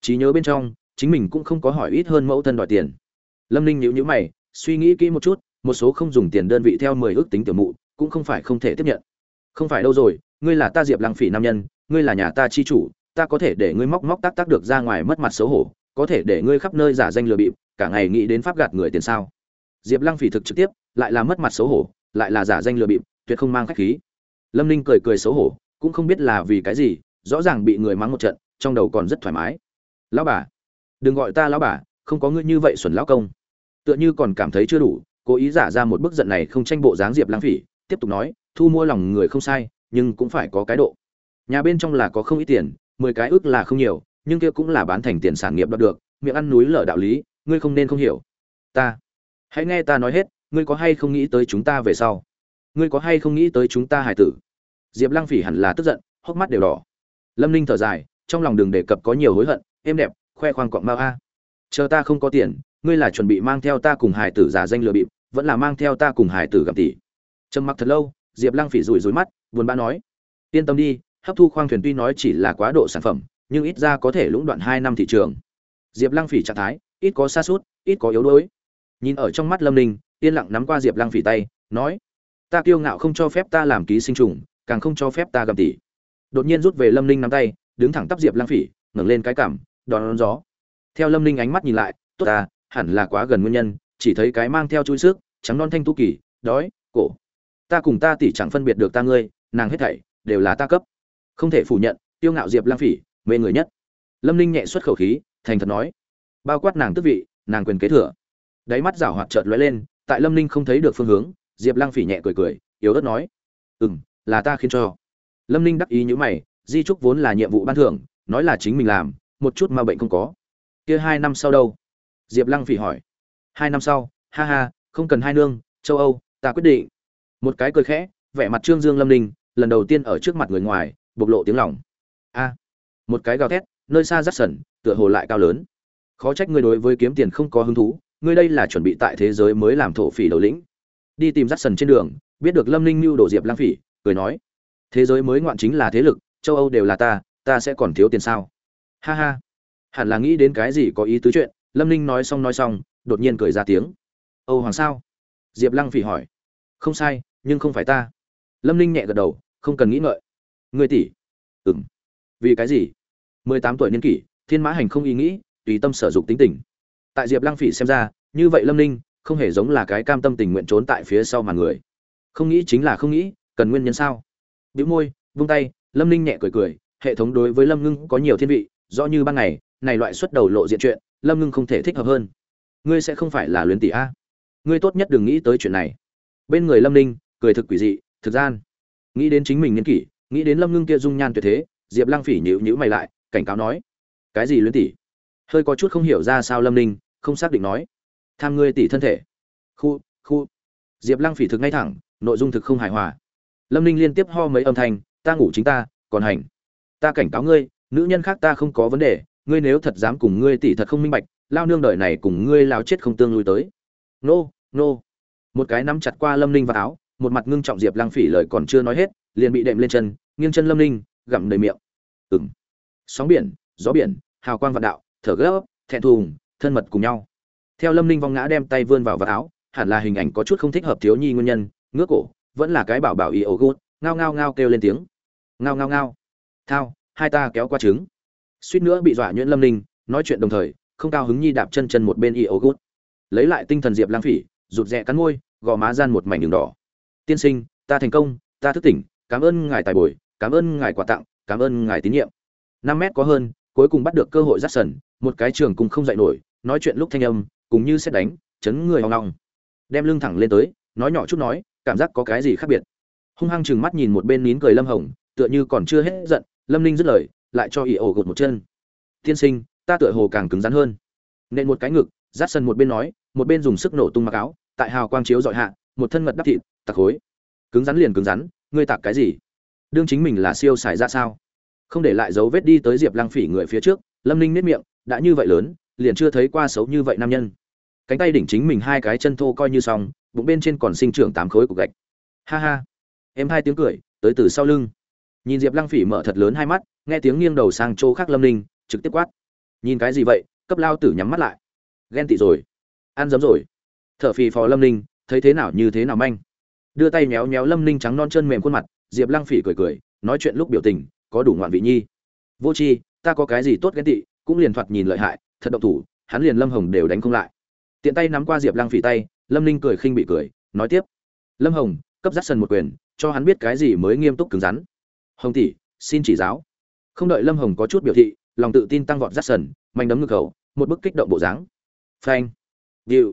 Trí nhớ bên trong, chính mình cũng không có hỏi ít hơn mẫu thân đòi tiền. Lâm ninh nhíu nhíu mày, suy nghĩ kỹ một chút một số không dùng tiền đơn vị theo mười ước tính tiểu mụ, cũng không phải không thể tiếp nhận. Không phải đâu rồi, ngươi là ta diệp lăng phỉ nam nhân, ngươi là nhà ta chi chủ, ta có thể để ngươi móc móc tác tác được ra ngoài mất mặt xấu hổ, có thể để ngươi khắp nơi giả danh lừa bịp, cả ngày nghĩ đến pháp gạt người tiền sao? Diệp lăng phỉ thực trực tiếp, lại là mất mặt xấu hổ, lại là giả danh lừa bịp, tuyệt không mang khách khí. Lâm ninh cười cười xấu hổ, cũng không biết là vì cái gì, rõ ràng bị người mắng một trận, trong đầu còn rất thoải mái. Lão bà, đừng gọi ta lão bà, không có ngươi như vậy xuẩn lão công. Tựa như còn cảm thấy chưa đủ cố ý giả ra một bức giận này không tranh bộ dáng diệp lãng phỉ, tiếp tục nói, thu mua lòng người không sai, nhưng cũng phải có cái độ. Nhà bên trong là có không ít tiền, mười cái ước là không nhiều, nhưng kia cũng là bán thành tiền sản nghiệp đoạt được, miệng ăn núi lở đạo lý, ngươi không nên không hiểu. Ta, hãy nghe ta nói hết, ngươi có hay không nghĩ tới chúng ta về sau? Ngươi có hay không nghĩ tới chúng ta hải tử? Diệp lăng phỉ hẳn là tức giận, hốc mắt đều đỏ. Lâm ninh thở dài, trong lòng đừng đề cập có nhiều hối hận, êm đẹp, khoe khoang cọng mao a. Chờ ta không có tiền, ngươi là chuẩn bị mang theo ta cùng hải tử giả danh lừa bịp vẫn là mang theo ta cùng hải tử gặp tỷ. Trầm mặc thật lâu diệp lăng phỉ rủi rủi mắt buồn bã nói yên tâm đi hấp thu khoang thuyền tuy nói chỉ là quá độ sản phẩm nhưng ít ra có thể lũng đoạn hai năm thị trường. Diệp lăng phỉ trạng thái ít có xa suốt ít có yếu đuối. Nhìn ở trong mắt lâm ninh yên lặng nắm qua diệp lăng phỉ tay nói ta kiêu ngạo không cho phép ta làm ký sinh trùng càng không cho phép ta gặp tỷ. Đột nhiên rút về lâm ninh nắm tay đứng thẳng tắp diệp lăng phỉ ngẩng lên cái cảm đón, đón gió. Theo lâm ninh ánh mắt nhìn lại tốt ta hẳn là quá gần nguyên nhân chỉ thấy cái mang theo chui sức, trắng non thanh tu kỳ, đói, cổ. Ta cùng ta tỷ chẳng phân biệt được ta ngươi, nàng hết thảy đều là ta cấp. Không thể phủ nhận, tiêu ngạo diệp lang phỉ, mê người nhất. Lâm ninh nhẹ xuất khẩu khí, thành thật nói. Bao quát nàng tức vị, nàng quyền kế thừa. Đáy mắt rảo hoạt chợt lóe lên, tại lâm ninh không thấy được phương hướng, diệp lang phỉ nhẹ cười cười, yếu ớt nói. Ừ m là ta khiến cho. Lâm ninh đắc ý nhữ mày, di trúc vốn là nhiệm vụ ban thưởng, nói là chính mình làm, một chút ma bệnh không có. Kia hai năm sau đâu? Diệp lăng phỉ hỏi hai năm sau, ha ha, không cần hai nương, châu âu, ta quyết định. Một cái cười khẽ, vẻ mặt trương dương lâm ninh lần đầu tiên ở trước mặt người ngoài, bộc lộ tiếng lòng. A, một cái gào thét, nơi xa rắt sẩn tựa hồ lại cao lớn. Khó trách ngươi đối với kiếm tiền không có hứng thú, ngươi đây là chuẩn bị tại thế giới mới làm thổ phỉ đầu lĩnh. Đi tìm rắt sần trên đường, biết được lâm ninh mưu đồ diệp lang phỉ, cười nói, thế giới mới ngoạn chính là thế lực, châu âu đều là ta ta sẽ còn thiếu tiền sao? Ha ha. Hẳn là nghĩ đến cái gì có ý tứ chuyện, lâm ninh nói xong nói xong đột nhiên cười ra tiếng. Âu hoàng sao? Diệp lăng phỉ hỏi. Không sai, nhưng không phải ta. Lâm ninh nhẹ gật đầu, không cần nghĩ ngợi. Người tỷ? Ừng vì cái gì? Mười tám tuổi niên kỷ, thiên mã hành không ý nghĩ, tùy tâm sở dụng tính tình. Tại diệp lăng phỉ xem ra, như vậy lâm ninh không hề giống là cái cam tâm tình nguyện trốn tại phía sau màn người. Không nghĩ chính là không nghĩ, cần nguyên nhân sao? Bĩu môi, vung tay, lâm ninh nhẹ cười cười, hệ thống đối với lâm ngưng có nhiều thiên vị, rõ như ban ngày, này loại xuất đầu lộ diện chuyện, lâm ngưng không thể thích hợp hơn ngươi sẽ không phải là luyến tỷ a. Ngươi tốt nhất đừng nghĩ tới chuyện này. Bên người lâm ninh, cười thực quỷ dị, thực gian. Nghĩ đến chính mình niên kỷ, nghĩ đến lâm ngưng kia dung nhan tuyệt thế, diệp lăng phỉ nhịu nhữ mày lại, cảnh cáo nói, cái gì luyến tỷ hơi có chút không hiểu ra sao lâm ninh, không xác định nói, tham ngươi tỷ thân thể. Khu khu. Diệp lăng phỉ thực ngay thẳng, nội dung thực không hài hòa. Lâm ninh liên tiếp ho mấy âm thanh, ta ngủ chính ta, còn hành. Ta cảnh cáo ngươi, nữ nhân khác ta không có vấn đề, ngươi nếu thật dám cùng ngươi tỷ thật không minh bạch lao nương đời này cùng ngươi lao chết không tương lui tới. Nô nô. Một cái nắm chặt qua lâm ninh vào áo, một mặt ngưng trọng diệp lang phỉ lời còn chưa nói hết, liền bị đệm lên chân, nghiêng chân lâm ninh, gặm đầy miệng. Ừng sóng biển, gió biển, hào quang vạn đạo, thở gấp, thẹn thùng, thân mật cùng nhau. Theo lâm ninh vong ngã đem tay vươn vào vạt áo, hẳn là hình ảnh có chút không thích hợp thiếu nhi nguyên nhân, ngước cổ, vẫn là cái bảo bảo y ổ gút, ngao ngao ngao kêu lên tiếng. Ngao ngao ngao. Thao, hai ta kéo qua trứng. Suýt nữa bị dọa nhuyễn lâm ninh, nói chuyện đồng thời không cao hứng nhi đạp chân chân một bên y ổ gút. Lấy lại tinh thần diệp lang phỉ, rụt rè cắn môi, gò má gian một mảnh đường đỏ. Tiên sinh, ta thành công, ta thức tỉnh, cảm ơn ngài tài bồi, cảm ơn ngài quà tặng, cảm ơn ngài tín nhiệm. Năm mét có hơn, cuối cùng bắt được cơ hội dắt sần, một cái trường cùng không dạy nổi, nói chuyện lúc thanh âm, cùng như xét đánh, chấn người hoang long. Đem lưng thẳng lên tới, nói nhỏ chút nói, cảm giác có cái gì khác biệt? Hung hăng chừng mắt nhìn một bên nín cười lâm hồng, tựa như còn chưa hết giận, lâm ninh dứt lời, lại cho ỉ ổ gột một chân. Tiên sinh ta tựa hồ càng cứng rắn hơn. Nên một cái ngực dắt sân một bên nói, một bên dùng sức nổ tung mặc áo, tại hào quang chiếu dọi hạ, một thân mật đắp thịt tặc khối. Cứng rắn liền cứng rắn, ngươi tạc cái gì? Đương chính mình là siêu xài ra sao? Không để lại dấu vết đi tới diệp lăng phỉ người phía trước, lâm ninh nếp miệng, đã như vậy lớn, liền chưa thấy qua xấu như vậy nam nhân. Cánh tay đỉnh chính mình hai cái chân thô coi như xong, bụng bên trên còn sinh trưởng tám khối cục gạch. Ha ha. Em hai tiếng cười, tới từ sau lưng. Nhìn diệp lăng phỉ mở thật lớn hai mắt, nghe tiếng nghiêng đầu sang chỗ khác lâm ninh, trực tiếp quát nhìn cái gì vậy? Cấp lao tử nhắm mắt lại. Ghen tị rồi. Ăn dấm rồi. T h ở phì phò lâm ninh, thấy thế nào như thế nào manh. Đưa tay méo méo lâm ninh trắng non chân mềm khuôn mặt, diệp lăng phỉ cười cười, nói chuyện lúc biểu tình, có đủ ngoạn vị nhi. Vô c h i ta có cái gì tốt ghen tị, cũng liền thoạt nhìn lợi hại, thật độc thủ, hắn liền lâm hồng đều đánh không lại. Tiện tay nắm qua diệp lăng phỉ tay, lâm ninh cười khinh bị cười, nói tiếp. Lâm hồng, cấp dắt sần một quyền, cho hắn biết cái gì mới nghiêm túc cứng rắn. Hồng tỷ, xin chỉ giáo. Không đợi lâm hồng có chút biểu thị lòng tự tin tăng vọt rát sần, manh đấm ngực khẩu một bức kích động bộ dáng. Phanh. Điệu.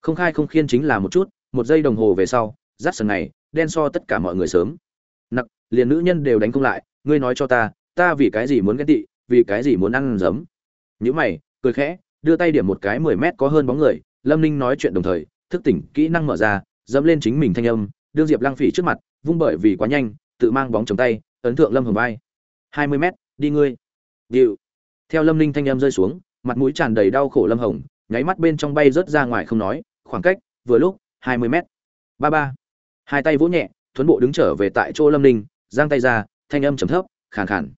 Không khai không khiên chính là một chút, một giây đồng hồ về sau rát sần này, đen so tất cả mọi người sớm. Nặc, liền nữ nhân đều đánh không lại, ngươi nói cho ta ta vì cái gì muốn ghen tị, vì cái gì muốn ăn giấm? Nhữ mày, cười khẽ, đưa tay điểm một cái mười mét có hơn bóng người, lâm ninh nói chuyện đồng thời, thức tỉnh, kỹ năng mở ra, dẫm lên chính mình thanh âm, đương diệp lăng phỉ trước mặt, vung bởi vì quá nhanh, tự mang bóng chống tay, ấn thượng lâm hồng vai. Hai mươi mét, đi ngươi. Điệu theo lâm ninh thanh âm rơi xuống, mặt mũi tràn đầy đau khổ lâm hồng, nháy mắt bên trong bay rớt ra ngoài không nói, khoảng cách, vừa lúc, hai mươi mét. Ba ba. Hai tay vỗ nhẹ, thuấn bộ đứng trở về tại chỗ lâm ninh, giang tay ra, thanh âm trầm thấp, khàn khàn.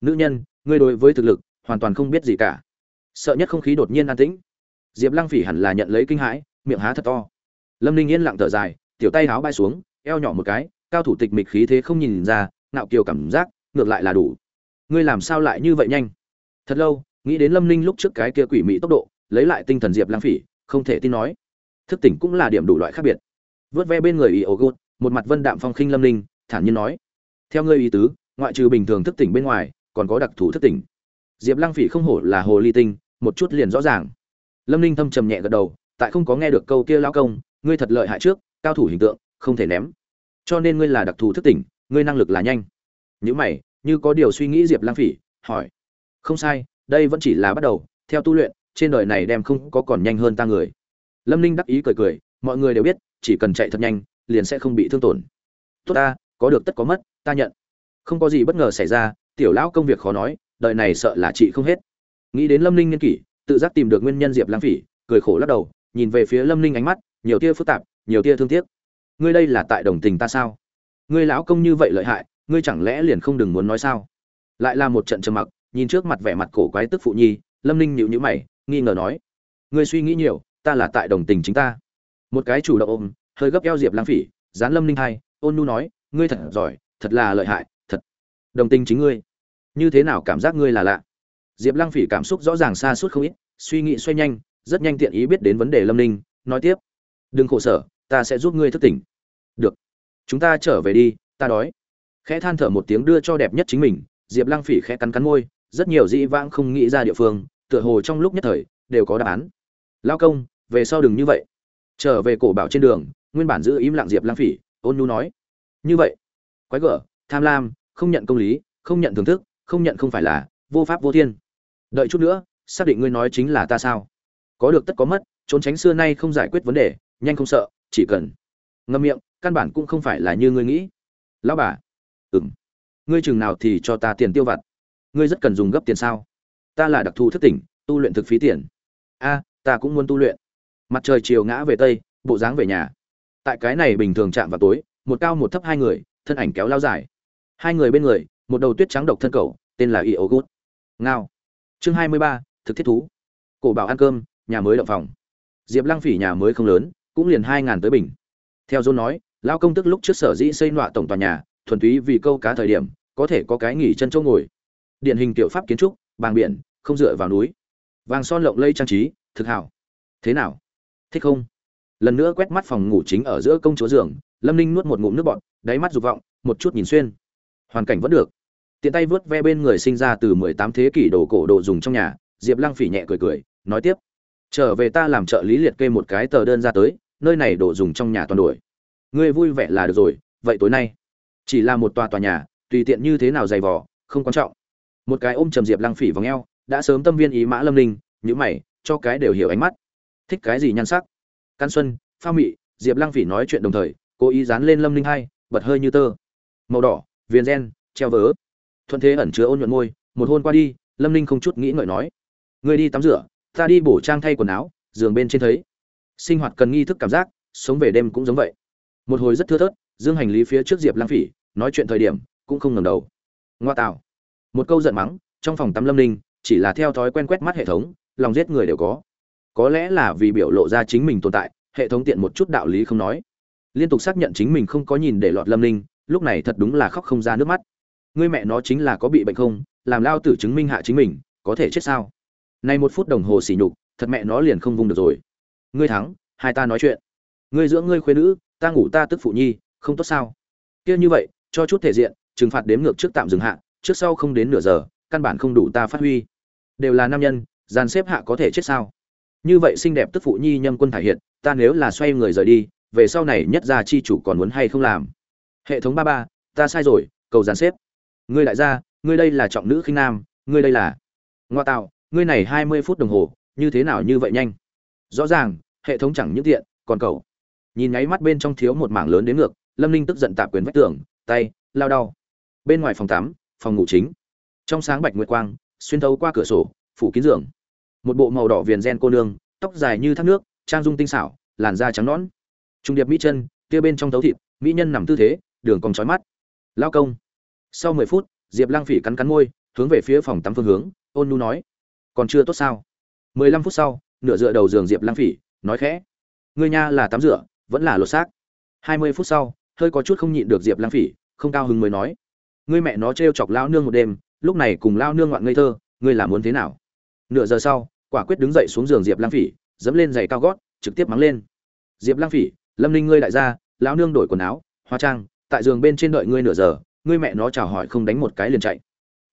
Nữ nhân, ngươi đối với thực lực, hoàn toàn không biết gì cả. Sợ nhất không khí đột nhiên an tĩnh. Diệp lăng phỉ hẳn là nhận lấy kinh hãi, miệng há thật to. Lâm ninh yên lặng thở dài, tiểu tay háo bay xuống, eo nhỏ một cái, cao thủ tịch mịch khí thế không nhìn ra nạo kiều cảm giác, ngược lại là đủ. Ngươi làm sao lại như vậy nhanh? Thật lâu, nghĩ đến lâm ninh lúc trước cái kia quỷ mị tốc độ, lấy lại tinh thần diệp Lang phỉ, không thể tin nói. Thức tỉnh cũng là điểm đủ loại khác biệt. Vớt ve bên người ý ổ gốt một mặt vân đạm phong khinh lâm ninh, thản nhiên nói. Theo ngươi ý tứ, ngoại trừ bình thường thức tỉnh bên ngoài, còn có đặc thù thức tỉnh. Diệp Lang phỉ không hổ là hồ ly tinh, một chút liền rõ ràng. Lâm ninh thâm trầm nhẹ gật đầu, tại không có nghe được câu kia lao công, ngươi thật lợi hại trước, cao thủ hình tượng, không thể ném. Cho nên ngươi là đặc thù thức tỉnh, ngươi năng lực là nhanh. Những mày, như có điều suy nghĩ diệp lang phỉ, hỏi không sai, đây vẫn chỉ là bắt đầu, theo tu luyện, trên đời này đem không có còn nhanh hơn ta người. Lâm ninh đắc ý cười cười, mọi người đều biết, chỉ cần chạy thật nhanh, liền sẽ không bị thương tổn. Tốt ta, có được tất có mất, ta nhận. Không có gì bất ngờ xảy ra, tiểu lão công việc khó nói, đời này sợ là chị không hết. Nghĩ đến lâm ninh niên kỷ, tự giác tìm được nguyên nhân diệp lang phỉ, cười khổ lắc đầu, nhìn về phía lâm ninh ánh mắt, nhiều tia phức tạp, nhiều tia thương tiếc. Ngươi đây là tại đồng tình ta sao? Ngươi lão công như vậy lợi hại, ngươi chẳng lẽ liền không đừng muốn nói sao? Lại là một trận trầm mặc nhìn trước mặt vẻ mặt cổ quái tức phụ nhi, lâm ninh nhịu nhữ mày, nghi ngờ nói, ngươi suy nghĩ nhiều, ta là tại đồng tình chính ta. Một cái chủ động ôm, hơi gấp eo diệp lang phỉ, dán lâm ninh hai, ôn nu nói, ngươi thật giỏi, thật là lợi hại, thật đồng tình chính ngươi. Như thế nào cảm giác ngươi là lạ? Diệp lang phỉ cảm xúc rõ ràng xa suốt không ít, suy nghĩ xoay nhanh, rất nhanh tiện ý biết đến vấn đề lâm ninh, nói tiếp, đừng khổ sở, ta sẽ giúp ngươi thức tỉnh. Được, chúng ta trở về đi, ta đói. Khẽ than thở một tiếng đưa cho đẹp nhất chính mình, diệp lang phỉ khẽ cắn cắn môi rất nhiều dĩ vãng không nghĩ ra địa phương, tựa hồ trong lúc nhất thời, đều có đáp án. Lao công, về sau đừng như vậy. Trở về cổ bảo trên đường, nguyên bản giữ im lặng diệp lang phỉ, ôn nhu nói. Như vậy. Quái gở, tham lam, không nhận công lý, không nhận thưởng thức, không nhận không phải là vô pháp vô thiên. Đợi chút nữa, xác định ngươi nói chính là ta sao? Có được tất có mất, trốn tránh xưa nay không giải quyết vấn đề, nhanh không sợ, chỉ cần. Ngâm miệng, căn bản cũng không phải là như ngươi nghĩ. Lão bà. Ừm. Ngươi chừng nào thì cho ta tiền tiêu vặt ngươi rất cần dùng gấp tiền sao ta là đặc thù thất tỉnh tu luyện thực phí tiền a ta cũng muốn tu luyện mặt trời chiều ngã về tây bộ dáng về nhà tại cái này bình thường chạm vào tối một cao một thấp hai người thân ảnh kéo lao dài hai người bên người một đầu tuyết trắng độc thân cầu tên là Iogut. Ngao. Chương 23, thực thiết thú. Cổ bảo ăn cơm, nhà mới động phòng. Diệp Lăng Phỉ nhà mới không lớn, cũng liền hai ngàn tới bình. Theo dôn nói, lao công tức lúc trước sở dĩ xây nọa tổng tòa nhà, thuần túy vì câu cá thời điểm, có thể có cái nghỉ chân chỗ ngồi. Điển hình tiểu pháp kiến trúc, bàng biển, không dựa vào núi. Vàng son lộng lây trang trí, thực hảo. Thế nào? Thích không? Lần nữa quét mắt phòng ngủ chính ở giữa công chúa giường, Lâm Ninh nuốt một ngụm nước bọt, đáy mắt dục vọng, một chút nhìn xuyên. Hoàn cảnh vẫn được tiện tay vớt ve bên người sinh ra từ mười tám thế kỷ đồ cổ đồ dùng trong nhà diệp lăng phỉ nhẹ cười cười nói tiếp trở về ta làm trợ lý liệt kê một cái tờ đơn ra tới nơi này đồ dùng trong nhà toàn đuổi ngươi vui vẻ là được rồi vậy tối nay chỉ là một tòa tòa nhà tùy tiện như thế nào dày vò không quan trọng một cái ôm trầm diệp lăng phỉ vào ngheo đã sớm tâm viên ý mã lâm linh nhữ mày, cho cái đều hiểu ánh mắt. Thích cái gì nhan sắc? Căn xuân, pha mị, diệp lăng phỉ nói chuyện đồng thời, cố ý dán lên lâm linh hai, bật hơi như tơ. Màu đỏ, viền gen, treo vớ. Thuận thế ẩn chứa ôn nhuận môi, một hôn qua đi, lâm linh không chút nghĩ ngợi nói. Người đi tắm rửa, ta đi bổ trang thay quần áo, giường bên trên thấy. Sinh hoạt cần nghi thức cảm giác, sống về đêm cũng giống vậy. Một hồi rất thưa thớt, dương hành lý phía trước diệp lang phỉ, nói chuyện thời điểm, cũng không ngầm đầu. Ngoa tạo một câu giận mắng, trong phòng tắm lâm ninh, chỉ là theo thói quen quét mắt hệ thống, lòng giết người đều có. Có lẽ là vì biểu lộ ra chính mình tồn tại, hệ thống tiện một chút đạo lý không nói. Liên tục xác nhận chính mình không có nhìn để lọt lâm ninh, lúc này thật đúng là khóc không ra nước mắt. Ngươi mẹ nó chính là có bị bệnh không? Làm lao tử chứng minh hạ chính mình, có thể chết sao? Nay một phút đồng hồ xỉ nhục, thật mẹ nó liền không vung được rồi. Ngươi thắng, hai ta nói chuyện. Ngươi giữa ngươi khuyên nữ, ta ngủ ta tức phụ nhi, không tốt sao? Kia như vậy, cho chút thể diện, trừng phạt đếm ngược trước tạm dừng hạ trước sau không đến nửa giờ, căn bản không đủ ta phát huy. Đều là nam nhân, dàn xếp hạ có thể chết sao? Như vậy xinh đẹp tức phụ nhi nhâm quân thải hiện, ta nếu là xoay người rời đi, về sau này nhất gia chi chủ còn muốn hay không làm? Hệ thống ba ba, ta sai rồi, cầu dàn xếp. Ngươi đại gia, ngươi đây là trọng nữ khinh nam, ngươi đây là. Ngoa tạo, ngươi này hai mươi phút đồng hồ, như thế nào như vậy nhanh? Rõ ràng, hệ thống chẳng những tiện, còn cầu. Nhìn nháy mắt bên trong thiếu một mảng lớn đến ngược, lâm ninh tức giận tạp quyền vách tường, tay, lao đau. Bên ngoài phòng tắm phòng ngủ chính. Trong sáng bạch nguyệt quang, xuyên thấu qua cửa sổ, phủ kín giường. Một bộ màu đỏ viền gen cô nương, tóc dài như thác nước, trang dung tinh xảo, làn da trắng nõn. Trung điệp mỹ chân, kia bên trong tấu thịt, mỹ nhân nằm tư thế, đường cong trói mắt. Lao công. Sau mười phút, diệp lăng phỉ cắn cắn môi, hướng về phía phòng tắm phương hướng, ôn nu nói, còn chưa tốt sao? Mười lăm phút sau, nửa dựa đầu giường diệp lăng phỉ, nói khẽ, ngươi nha là tắm rửa, vẫn là lột xác. Hai mươi phút sau, hơi có chút không nhịn được diệp lăng phỉ, không cao hứng mới nói ngươi mẹ nó trêu chọc lao nương một đêm, lúc này cùng lao nương ngoạn ngây thơ, ngươi làm muốn thế nào? Nửa giờ sau, quả quyết đứng dậy xuống giường diệp Lang phỉ, dẫm lên giày cao gót, trực tiếp mắng lên. Diệp Lang phỉ, lâm ninh ngươi đại gia, lão nương đổi quần áo, hóa trang, tại giường bên trên đợi ngươi nửa giờ, ngươi mẹ nó chào hỏi không đánh một cái liền chạy.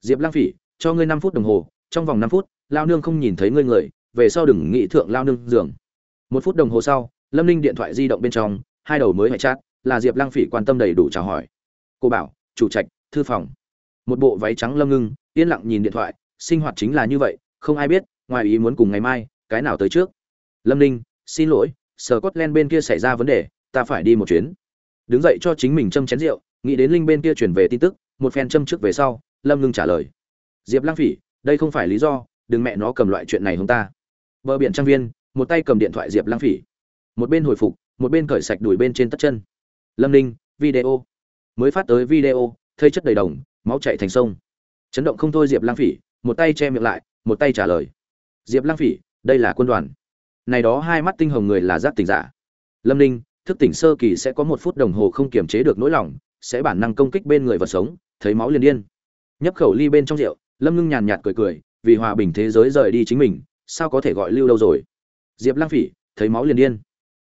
Diệp Lang phỉ, cho ngươi năm phút đồng hồ, trong vòng năm phút lao nương không nhìn thấy ngươi người, về sau đừng nghĩ thượng lao nương giường. Một phút đồng hồ sau, lâm ninh điện thoại di động bên trong, hai đầu mới hệ chat, là diệp Lang phỉ quan tâm đầy đủ chào hỏi. Cô bảo, chủ trạch thư phòng. Một bộ váy trắng lâm ngưng, yên lặng nhìn điện thoại, sinh hoạt chính là như vậy, không ai biết, ngoài ý muốn cùng ngày mai, cái nào tới trước. Lâm ninh, xin lỗi sở cốt len bên kia xảy ra vấn đề, ta phải đi một chuyến. Đứng dậy cho chính mình châm chén rượu, nghĩ đến linh bên kia chuyển về tin tức, một phen châm trước về sau, lâm ngưng trả lời. Diệp lang phỉ, đây không phải lý do, đừng mẹ nó cầm loại chuyện này không ta. Bờ biển trang viên, một tay cầm điện thoại diệp lang phỉ. Một bên hồi phục, một bên cởi sạch đùi bên trên tất chân. Lâm ninh, video. Mới phát tới video thây chất đầy đồng, máu chạy thành sông. Chấn động không thôi diệp lang phỉ, một tay che miệng lại, một tay trả lời. Diệp lang phỉ, đây là quân đoàn. Này đó hai mắt tinh hồng người là giác tỉnh giả. Lâm ninh, thức tỉnh sơ kỳ sẽ có một phút đồng hồ không kiềm chế được nỗi lòng, sẽ bản năng công kích bên người vật sống, thấy máu liền điên. Nhấp khẩu ly bên trong rượu, lâm ngưng nhàn nhạt cười cười, vì hòa bình thế giới rời đi chính mình, sao có thể gọi lưu đâu rồi? Diệp Lang phỉ, thấy máu liền điên.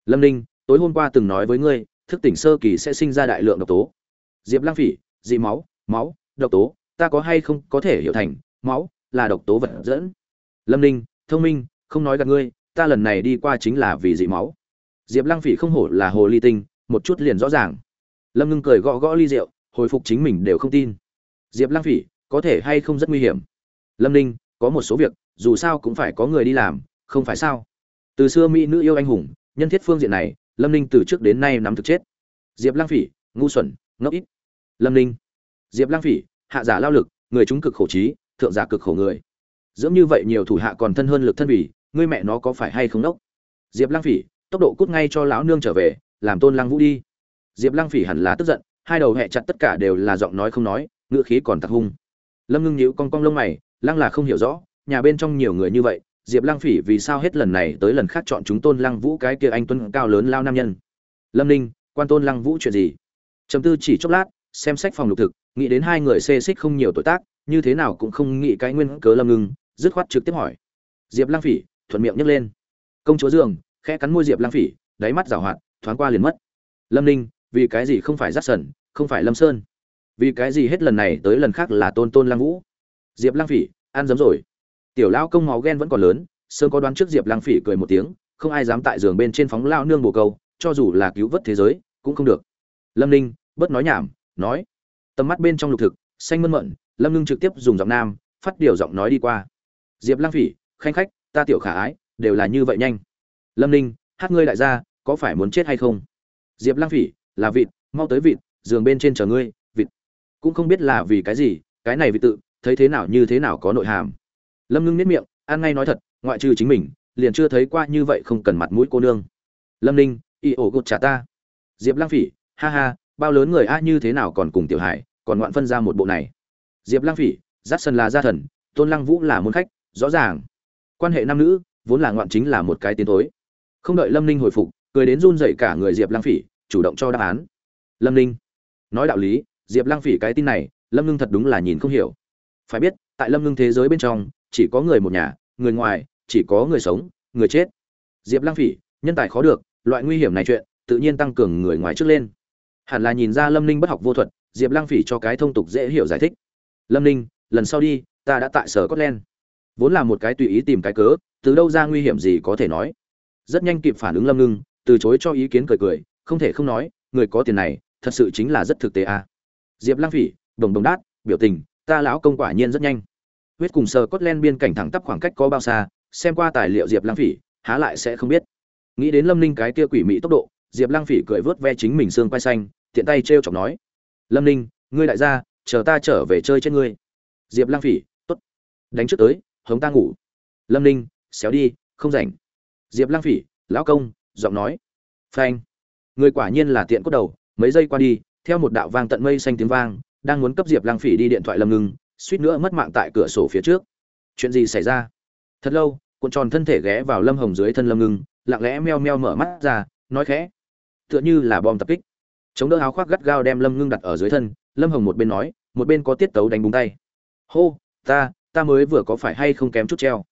Lâm ninh, tối hôm qua từng nói với ngươi, thức tỉnh sơ kỳ sẽ sinh ra đại lượng độc tố. Diệp Lang phỉ dị máu máu, độc tố, ta có hay không có thể hiểu thành, máu là độc tố vật dẫn. Lâm ninh, thông minh, không nói gặp ngươi, ta lần này đi qua chính là vì dị máu. Diệp lăng phỉ không hổ là hồ ly tinh, một chút liền rõ ràng. Lâm ngưng cười gõ gõ ly rượu, hồi phục chính mình đều không tin. Diệp lăng phỉ, có thể hay không rất nguy hiểm? Lâm ninh, có một số việc, dù sao cũng phải có người đi làm, không phải sao? Từ xưa mỹ nữ yêu anh hùng, nhân thiết phương diện này, lâm ninh từ trước đến nay nắm thực chết. Diệp lăng phỉ, ngu xuẩn, ngốc ít lâm ninh, diệp Lang phỉ, hạ giả lao lực, người chúng cực khổ trí, thượng giả cực khổ người. Dưỡng như vậy nhiều thủ hạ còn thân hơn lực thân vì, ngươi mẹ nó có phải hay không đốc? Diệp Lang phỉ, tốc độ cút ngay cho lão nương trở về, làm tôn lăng vũ đi. Diệp Lang phỉ hẳn là tức giận, hai đầu hẹ chặt tất cả đều là giọng nói không nói ngựa khí còn tặc hung. Lâm ngưng nhíu cong cong lông mày, lăng là không hiểu rõ, nhà bên trong nhiều người như vậy, diệp Lang phỉ vì sao hết lần này tới lần khác chọn chúng tôn lăng vũ cái kia anh tuấn cao lớn lao nam nhân? Lâm ninh, quan tôn lăng vũ chuyện gì? Chấm tư chỉ chốc lát xem sách phòng lục thực, nghĩ đến hai người xê xích không nhiều tuổi tác, như thế nào cũng không nghĩ cái nguyên cớ lâm ngưng, dứt khoát trực tiếp hỏi. Diệp lang phỉ, thuận miệng nhấc lên. Công chúa giường khẽ cắn môi diệp lang phỉ, đáy mắt rào hoạt, thoáng qua liền mất. Lâm ninh, vì cái gì không phải giắt sần không phải lâm sơn? Vì cái gì hết lần này tới lần khác là tôn tôn lang vũ? Diệp lang phỉ, ăn dấm rồi. Tiểu lao công máu ghen vẫn còn lớn sơn có đoán trước diệp lang phỉ cười một tiếng, không ai dám tại giường bên trên phóng lao nương bồ câu, cho dù là cứu vớt thế giới, cũng không được. Lâm ninh, bớt nói nhảm nói. Tầm mắt bên trong lục thực, xanh mơn mận, lâm ngưng trực tiếp dùng giọng nam, phát điều giọng nói đi qua. Diệp lăng phỉ, khanh khách, ta tiểu khả ái, đều là như vậy nhanh. Lâm ninh, hát ngươi đại gia, có phải muốn chết hay không? Diệp lăng phỉ, là vịt, mau tới vịt, giường bên trên chờ ngươi, vịt. Cũng không biết là vì cái gì, cái này vịt tự, thấy thế nào như thế nào có nội hàm. Lâm ngưng nếp miệng, ăn ngay nói thật, ngoại trừ chính mình, liền chưa thấy qua như vậy không cần mặt mũi cô nương. Lâm ninh, y ổ gột trả ta. Diệp lăng phỉ, ha ha bao lớn người a như thế nào còn cùng tiểu hải, còn ngoạn phân ra một bộ này. Diệp lang phỉ, giáp sân là gia thần, tôn lăng vũ là môn khách, rõ ràng. Quan hệ nam nữ, vốn là ngoạn chính là một cái tiến thối. Không đợi lâm ninh hồi phục, cười đến run dậy cả người diệp lang phỉ, chủ động cho đáp án. Lâm ninh, nói đạo lý, diệp lang phỉ cái tin này, lâm ngưng thật đúng là nhìn không hiểu. Phải biết, tại lâm ngưng thế giới bên trong, chỉ có người một nhà, người ngoài, chỉ có người sống, người chết. Diệp lang phỉ, nhân tài khó được, loại nguy hiểm này chuyện, tự nhiên tăng cường người ngoài trước lên hẳn là nhìn ra lâm ninh bất học vô thuật, diệp lăng phỉ cho cái thông tục dễ hiểu giải thích. Lâm ninh, lần sau đi, ta đã tại sở scotland. Vốn là một cái tùy ý tìm cái cớ, từ đâu ra nguy hiểm gì có thể nói. Rất nhanh kịp phản ứng lâm ngưng từ chối cho ý kiến cười cười, không thể không nói, người có tiền này, thật sự chính là rất thực tế à. diệp lăng phỉ, đồng đồng đát, biểu tình, ta lão công quả nhiên rất nhanh. Huyết cùng sờ cốt len biên cảnh thẳng tắp khoảng cách có bao xa, xem qua tài liệu diệp lăng phỉ, há lại sẽ không biết. Nghĩ đến lâm ninh cái kia quỷ mỹ tốc độ diệp lăng phỉ cười vớt ve chính mình xương quai xanh, tiện tay t r e o chọc nói, lâm ninh, ngươi đại gia, chờ ta trở về chơi trên ngươi. Diệp lăng phỉ t ố t đánh trước tới, hống ta ngủ. Lâm ninh, xéo đi, không rảnh. Diệp lăng phỉ, lão công, giọng nói. Phanh. Người quả nhiên là tiện cốt đầu, mấy giây qua đi, theo một đạo vang tận mây xanh tiếng vang, đang muốn cấp diệp lăng phỉ đi điện thoại lâm ngừng suýt nữa mất mạng tại cửa sổ phía trước. Chuyện gì xảy ra? Thật lâu, cuộn tròn thân thể ghé vào lâm hồng dưới thân lâm ngưng, lặng lẽ meo meo mở mắt ra, nói khẽ tựa như là bom tập kích. Chống đỡ áo khoác gắt gao đem lâm ngưng đặt ở dưới thân, lâm hồng một bên nói, một bên có tiết tấu đánh búng tay. Hô, ta ta mới vừa có phải hay không kém chút treo?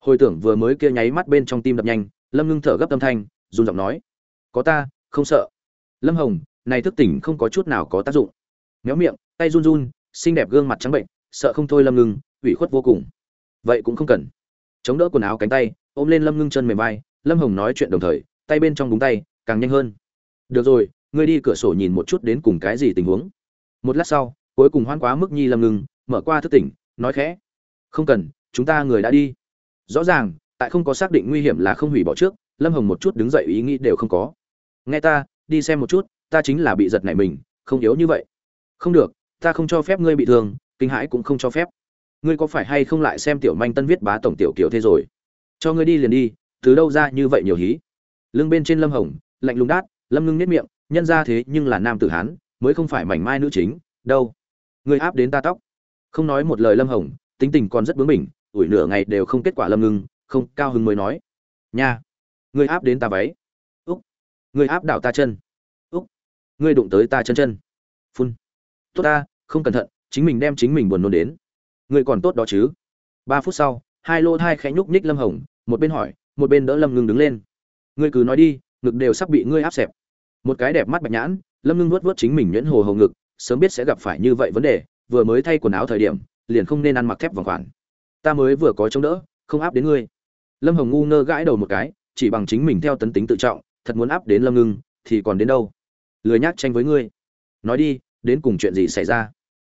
Hồi tưởng vừa mới kia nháy mắt bên trong tim đập nhanh, lâm ngưng thở gấp tâm thanh, run giọng nói, có ta, không sợ. Lâm hồng, này thức tỉnh không có chút nào có tác dụng. Méo miệng, tay run run, xinh đẹp gương mặt trắng bệnh, sợ không thôi lâm ngưng, ủy khuất vô cùng. Vậy cũng không cần. Chống đỡ quần áo cánh tay, ôm lên lâm ngưng chân mềm vai, lâm hồng nói chuyện đồng thời, tay bên trong búng tay, càng nhanh hơn được rồi, ngươi đi cửa sổ nhìn một chút đến cùng cái gì tình huống. Một lát sau, cuối cùng hoan quá mức nhi lâm ngưng, mở qua thức tỉnh, nói khẽ. Không cần, chúng ta người đã đi. Rõ ràng, tại không có xác định nguy hiểm là không hủy bỏ trước, lâm hồng một chút đứng dậy ý nghĩ đều không có. Nghe ta, đi xem một chút, ta chính là bị giật này mình, không yếu như vậy. Không được, ta không cho phép ngươi bị thương, kinh hãi cũng không cho phép. Ngươi có phải hay không lại xem tiểu manh tân viết bá tổng tiểu kiểu thế rồi? Cho ngươi đi liền đi, từ đâu ra như vậy nhiều hí? Lưng bên trên lâm hồng, lạnh lùng đát lâm ngưng nếp miệng, nhân ra thế nhưng là nam tử hán, mới không phải mảnh mai nữ chính, đâu. Người áp đến ta tóc. Không nói một lời lâm hồng, tính tình còn rất bướng bỉnh, ủi nửa ngày đều không kết quả lâm ngưng, không, cao hứng mới nói. Nha. Người áp đến ta váy. Úc. Người áp đảo ta chân. Úc. Người đụng tới ta chân chân. Phun. Tốt ta, không cẩn thận, chính mình đem chính mình buồn nôn đến. Người còn tốt đó chứ. Ba phút sau, hai lô thai khẽ nhúc nhích lâm hồng, một bên hỏi, một bên đỡ lâm ngưng đứng lên. Ngươi cứ nói đi, ngực đều sắp bị ngươi áp xẹp một cái đẹp mắt bạch nhãn, lâm ngưng nuốt vớt chính mình nhuyễn hồ hầu ngực, sớm biết sẽ gặp phải như vậy vấn đề, vừa mới thay quần áo thời điểm, liền không nên ăn mặc thép vòng khoản. Ta mới vừa có chống đỡ, không áp đến ngươi. Lâm hồng ngu ngơ gãi đầu một cái, chỉ bằng chính mình theo tấn tính tự trọng, thật muốn áp đến lâm ngưng, thì còn đến đâu? Lười nhác tranh với ngươi. Nói đi, đến cùng chuyện gì xảy ra?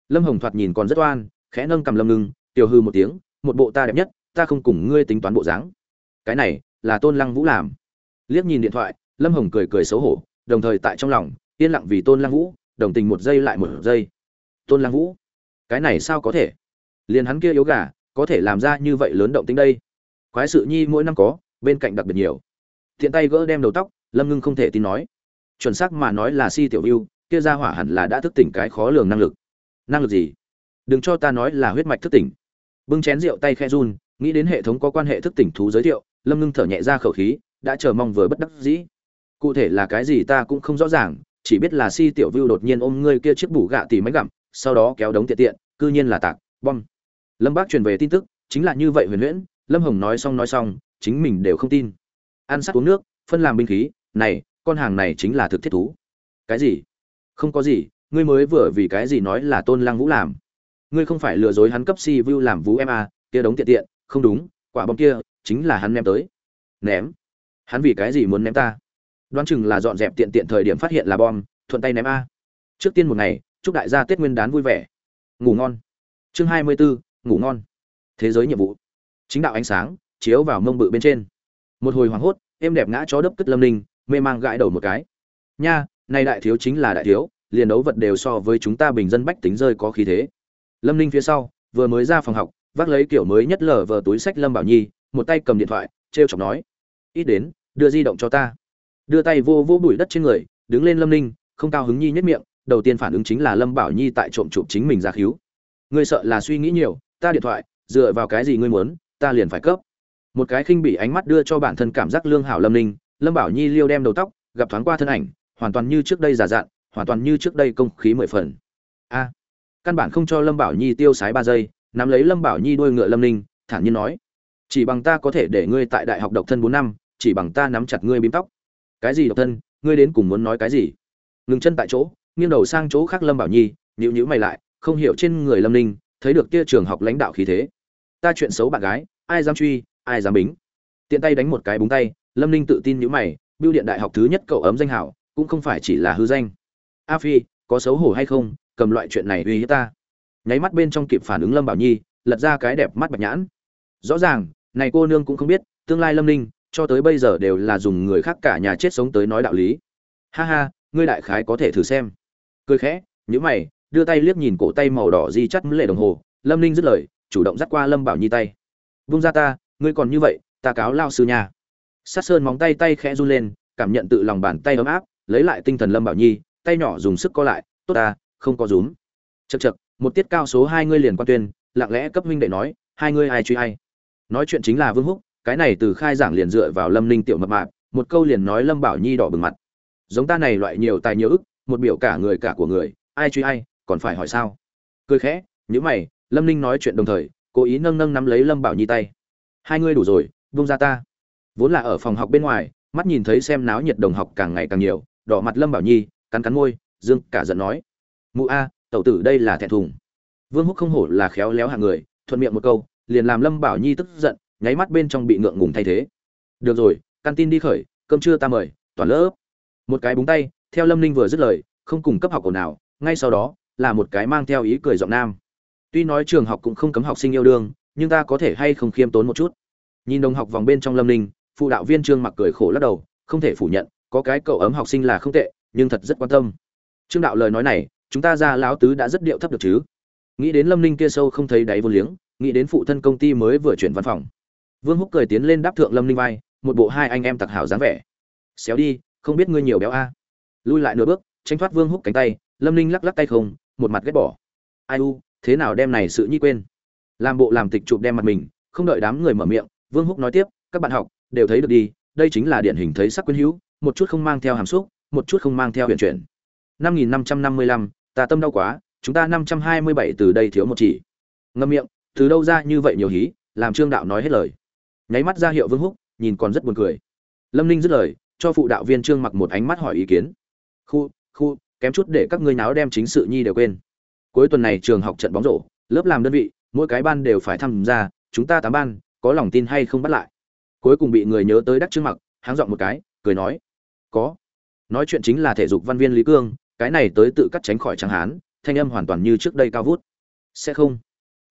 Lâm hồng thoạt nhìn còn rất oan, khẽ nâng cầm lâm ngưng, tiểu hư một tiếng, một bộ ta đẹp nhất, ta không cùng ngươi tính toán bộ dáng. Cái này là tôn lăng vũ làm. Liếc nhìn điện thoại, lâm hồng cười cười xấu hổ đồng thời tại trong lòng, yên lặng vì tôn lăng vũ, đồng tình một giây lại một giây. Tôn lăng vũ, cái này sao có thể? Liền hắn kia yếu gà, có thể làm ra như vậy lớn động tính đây? Quái sự nhi mỗi năm có, bên cạnh đặc biệt nhiều. Thiện tay gỡ đem đầu tóc, lâm ngưng không thể tin nói. Chuẩn xác mà nói là si tiểu yêu kia ra hỏa hẳn là đã thức tỉnh cái khó lường năng lực. Năng lực gì? Đừng cho ta nói là huyết mạch thức tỉnh. Bưng chén rượu tay khe run, nghĩ đến hệ thống có quan hệ thức tỉnh thú giới thiệu, lâm ngưng thở nhẹ ra khẩu khí, đã chờ mong vừa bất đắc dĩ cụ thể là cái gì ta cũng không rõ ràng chỉ biết là si tiểu vưu đột nhiên ôm ngươi kia chiếc bủ gạ tỉ máy gặm sau đó kéo đống tiện tiện cư nhiên là tạc bom. Lâm bác truyền về tin tức chính là như vậy huyền huyễn lâm hồng nói xong nói xong chính mình đều không tin. Ăn sắt uống nước phân làm binh khí này con hàng này chính là thực thiết thú. Cái gì? Không có gì ngươi mới vừa vì cái gì nói là tôn lăng vũ làm. Ngươi không phải lừa dối hắn cấp si vu làm vũ em à, kia đống tiện tiện không đúng quả bom kia chính là hắn ném tới. Ném? Hắn vì cái gì muốn ném ta? Đoán chừng là dọn dẹp tiện tiện thời điểm phát hiện là bom, thuận tay ném a. Trước tiên một ngày, chúc đại gia tết nguyên đán vui vẻ. Ngủ ngon. Chương hai mươi bốn ngủ ngon. Thế giới nhiệm vụ. Chính đạo ánh sáng, chiếu vào mông bự bên trên. Một hồi hoảng hốt em đẹp ngã chó đấp cất lâm ninh, mê mang gãi đầu một cái. Nha nay đại thiếu chính là đại thiếu, liền đấu vật đều so với chúng ta bình dân bách tính rơi có khí thế. Lâm ninh phía sau, vừa mới ra phòng học, vác lấy kiểu mới nhất lở vờ túi sách lâm bảo nhi, một tay cầm điện thoại t r e o chọc nói, ít đến, đưa di động cho ta đưa tay vô vô bụi đất trên người, đứng lên lâm ninh, không cao hứng nhi nhất miệng, đầu tiên phản ứng chính là lâm bảo nhi tại trộm chụp chính mình ra khíu. Ngươi sợ là suy nghĩ nhiều, ta điện thoại, dựa vào cái gì ngươi muốn, ta liền phải cấp. Một cái khinh bị ánh mắt đưa cho bản thân cảm giác lương hảo lâm ninh, lâm bảo nhi liêu đem đầu tóc, gặp thoáng qua thân ảnh, hoàn toàn như trước đây giả dạn hoàn toàn như trước đây công khí mười phần. A, căn bản không cho lâm bảo nhi tiêu sái ba giây, nắm lấy lâm bảo nhi đuôi ngựa lâm ninh, thản nhiên nói, chỉ bằng ta có thể để ngươi tại đại học độc thân bốn năm, chỉ bằng ta nắm chặt ngươi bím tóc cái gì độc thân? Ngươi đến cùng muốn nói cái gì? Ngừng chân tại chỗ, nghiêng đầu sang chỗ khác lâm bảo nhi nhịu nhữ mày lại, không hiểu trên người lâm ninh, thấy được kia trường học lãnh đạo khí thế. Ta chuyện xấu bạn gái, ai dám truy, ai dám bính? Tiện tay đánh một cái búng tay, lâm ninh tự tin nhữ mày biêu điện đại học thứ nhất cậu ấm danh hảo, cũng không phải chỉ là hư danh. A phi, có xấu hổ hay không, cầm loại chuyện này uy hiếp ta. Nháy mắt bên trong kịp phản ứng lâm bảo nhi, lật ra cái đẹp mắt bạch nhãn. Rõ ràng, này cô nương cũng không biết, tương lai lâm ninh cho tới bây giờ đều là dùng người khác cả nhà chết sống tới nói đạo lý. Ha ha, ngươi đại khái có thể thử xem. Cười khẽ nhữ mày, đưa tay liếc nhìn cổ tay màu đỏ di chắt lệ đồng hồ. Lâm ninh dứt lời, chủ động dắt qua lâm bảo nhi tay. Vung ra ta, ngươi còn như vậy, ta cáo lao sư nhà sát sơn móng tay tay khẽ run lên, cảm nhận tự lòng bàn tay ấm áp, lấy lại tinh thần lâm bảo nhi, tay nhỏ dùng sức co lại, tốt ta, không có rúm. Chật chật một tiết cao số hai ngươi liền quan tuyên, lặng lẽ cấp minh đệ nói, hai ngươi ai truy ai? Nói chuyện chính là vương húc cái này từ khai giảng liền dựa vào lâm ninh tiểu mập mạp, một câu liền nói lâm bảo nhi đỏ bừng mặt. Giống ta này loại nhiều tài nhiều ức, một biểu cả người cả của người, ai truy ai, còn phải hỏi sao? Cười khẽ nhữ mày, lâm ninh nói chuyện đồng thời, cố ý nâng nâng nắm lấy lâm bảo nhi tay. Hai ngươi đủ rồi vung ra ta. Vốn là ở phòng học bên ngoài, mắt nhìn thấy xem náo nhiệt đồng học càng ngày càng nhiều, đỏ mặt lâm bảo nhi, cắn cắn môi, dương cả giận nói. Mụ a, tẩu tử đây là thẹn thùng. Vương húc không hổ là khéo léo hạng người, thuận miệng một câu, liền làm lâm bảo nhi tức giận nháy mắt bên trong bị ngượng ngùng thay thế. Được rồi căn tin đi khởi, cơm trưa ta mời, toàn lớp. Một cái búng tay, theo lâm ninh vừa dứt lời, không cùng cấp học của nào ngay sau đó, là một cái mang theo ý cười giọng nam. Tuy nói trường học cũng không cấm học sinh yêu đương, nhưng ta có thể hay không khiêm tốn một chút? Nhìn đồng học vòng bên trong lâm ninh, phụ đạo viên trương mặc cười khổ lắc đầu, không thể phủ nhận, có cái cậu ấm học sinh là không tệ, nhưng thật rất quan tâm. Trương đạo lời nói này, chúng ta ra lão tứ đã rất điệu thấp được chứ? Nghĩ đến lâm ninh kia sâu không thấy đáy vô liếng, nghĩ đến phụ thân công ty mới vừa chuyển văn phòng vương húc cười tiến lên đáp thượng lâm ninh vai, một bộ hai anh em tặc hảo dáng vẻ. Xéo đi, không biết ngươi nhiều béo a. Lui lại nửa bước tránh thoát vương húc cánh tay, lâm ninh lắc lắc tay không, một mặt ghét bỏ. Ai u, thế nào đem này sự nhi quên? Làm bộ làm tịch chụp đem mặt mình, không đợi đám người mở miệng, vương húc nói tiếp, các bạn học, đều thấy được đi, đây chính là điển hình thấy sắc quyến hữu, một chút không mang theo hàm xúc, một chút không mang theo huyền chuyển. Năm nghìn năm trăm năm mươi lăm, ta tâm đau quá, chúng ta năm trăm hai mươi bảy từ đây thiếu một chỉ. Ngâm miệng, từ đâu ra như vậy nhiều hí, làm trương đạo nói hết lời nháy mắt ra hiệu vương húc, nhìn còn rất buồn cười. Lâm ninh dứt lời, cho phụ đạo viên trương mặc một ánh mắt hỏi ý kiến. Khu khu, kém chút để các ngươi náo đem chính sự nhi đều quên. Cuối tuần này trường học trận bóng rổ, lớp làm đơn vị, mỗi cái ban đều phải tham gia, chúng ta tám ban, có lòng tin hay không bắt lại. Cuối cùng bị người nhớ tới đắc trương mặc, háng dọn một cái, cười nói, có. Nói chuyện chính là thể dục văn viên lý cương, cái này tới tự cắt tránh khỏi tráng hán thanh âm hoàn toàn như trước đây cao vút. Sẽ không.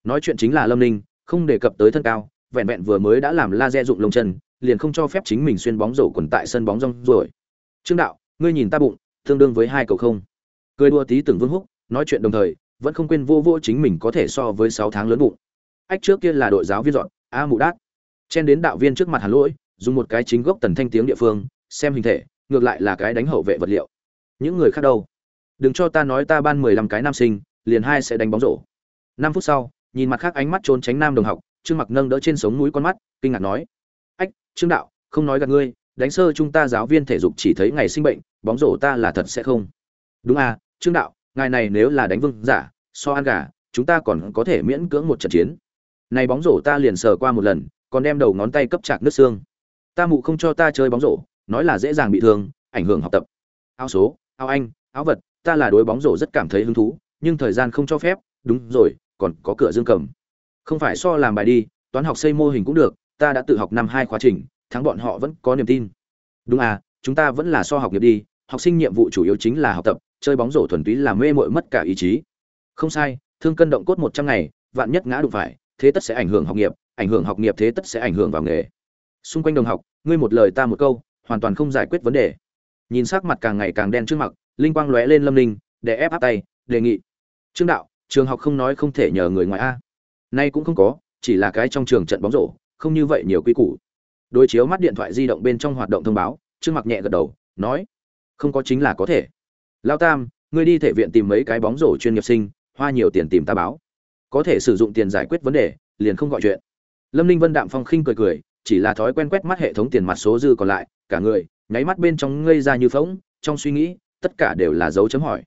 Nói chuyện chính là lâm ninh, không đề cập tới thân cao vẹn vẹn vừa mới đã làm laser dụng lông chân, liền không cho phép chính mình xuyên bóng rổ quần tại sân bóng rong rồi trương đạo, ngươi nhìn ta bụng, tương đương với hai cầu không? Cười đua tí từng vương húc, nói chuyện đồng thời, vẫn không quên vô vô chính mình có thể so với sáu tháng lớn bụng. Ách, trước kia là đội giáo viên dọn, a mụ đát. Chen đến đạo viên trước mặt hàn lỗi, dùng một cái chính gốc tần thanh tiếng địa phương, xem hình thể, ngược lại là cái đánh hậu vệ vật liệu. Những người khác đâu? Đừng cho ta nói ta ban mười lăm cái nam sinh, liền hai sẽ đánh bóng rổ. Năm phút sau, nhìn mặt khác ánh mắt trốn tránh nam đồng học trương mặc nâng đỡ trên sống núi con mắt, kinh ngạc nói, ách, trương đạo, không nói gạt ngươi, đánh sơ chúng ta giáo viên thể dục chỉ thấy ngày sinh bệnh, bóng rổ ta là thật sẽ không. Đúng à trương đạo, ngài này nếu là đánh vương giả, so ăn gà, chúng ta còn có thể miễn cưỡng một trận chiến. Này bóng rổ ta liền sờ qua một lần, còn đem đầu ngón tay cấp chạc nước xương. Ta mụ không cho ta chơi bóng rổ, nói là dễ dàng bị thương, ảnh hưởng học tập. Áo số, áo anh, áo vật, ta là đối bóng rổ rất cảm thấy hứng thú, nhưng thời gian không cho phép, đúng rồi, còn có cửa dương cầm không phải so làm bài đi, toán học xây mô hình cũng được, ta đã tự học năm hai khóa trình, thắng bọn họ vẫn có niềm tin. Đúng à chúng ta vẫn là so học nghiệp đi, học sinh nhiệm vụ chủ yếu chính là học tập, chơi bóng rổ thuần túy là mê mội mất cả ý chí. Không sai, thương cân động cốt một trăm ngày, vạn nhất ngã đụng phải, thế tất sẽ ảnh hưởng học nghiệp, ảnh hưởng học nghiệp thế tất sẽ ảnh hưởng vào nghề. Xung quanh đồng học, ngươi một lời ta một câu, hoàn toàn không giải quyết vấn đề. Nhìn sắc mặt càng ngày càng đen trước mặt, linh quang lóe lên lâm linh để ép áp tay, đề nghị. Trương đạo, trường học không nói không thể nhờ người ngoài a nay cũng không có, chỉ là cái trong trường trận bóng rổ, không như vậy nhiều quy củ. Đối chiếu mắt điện thoại di động bên trong hoạt động thông báo, trương mặc nhẹ gật đầu, nói, không có chính là có thể. Lao tam, ngươi đi thể viện tìm mấy cái bóng rổ chuyên nghiệp sinh, hoa nhiều tiền tìm ta báo. Có thể sử dụng tiền giải quyết vấn đề, liền không gọi chuyện. Lâm ninh vân đạm phong khinh cười cười, chỉ là thói quen quét mắt hệ thống tiền mặt số dư còn lại, cả người, nháy mắt bên trong ngây ra như phóng trong suy nghĩ, tất cả đều là dấu chấm hỏi.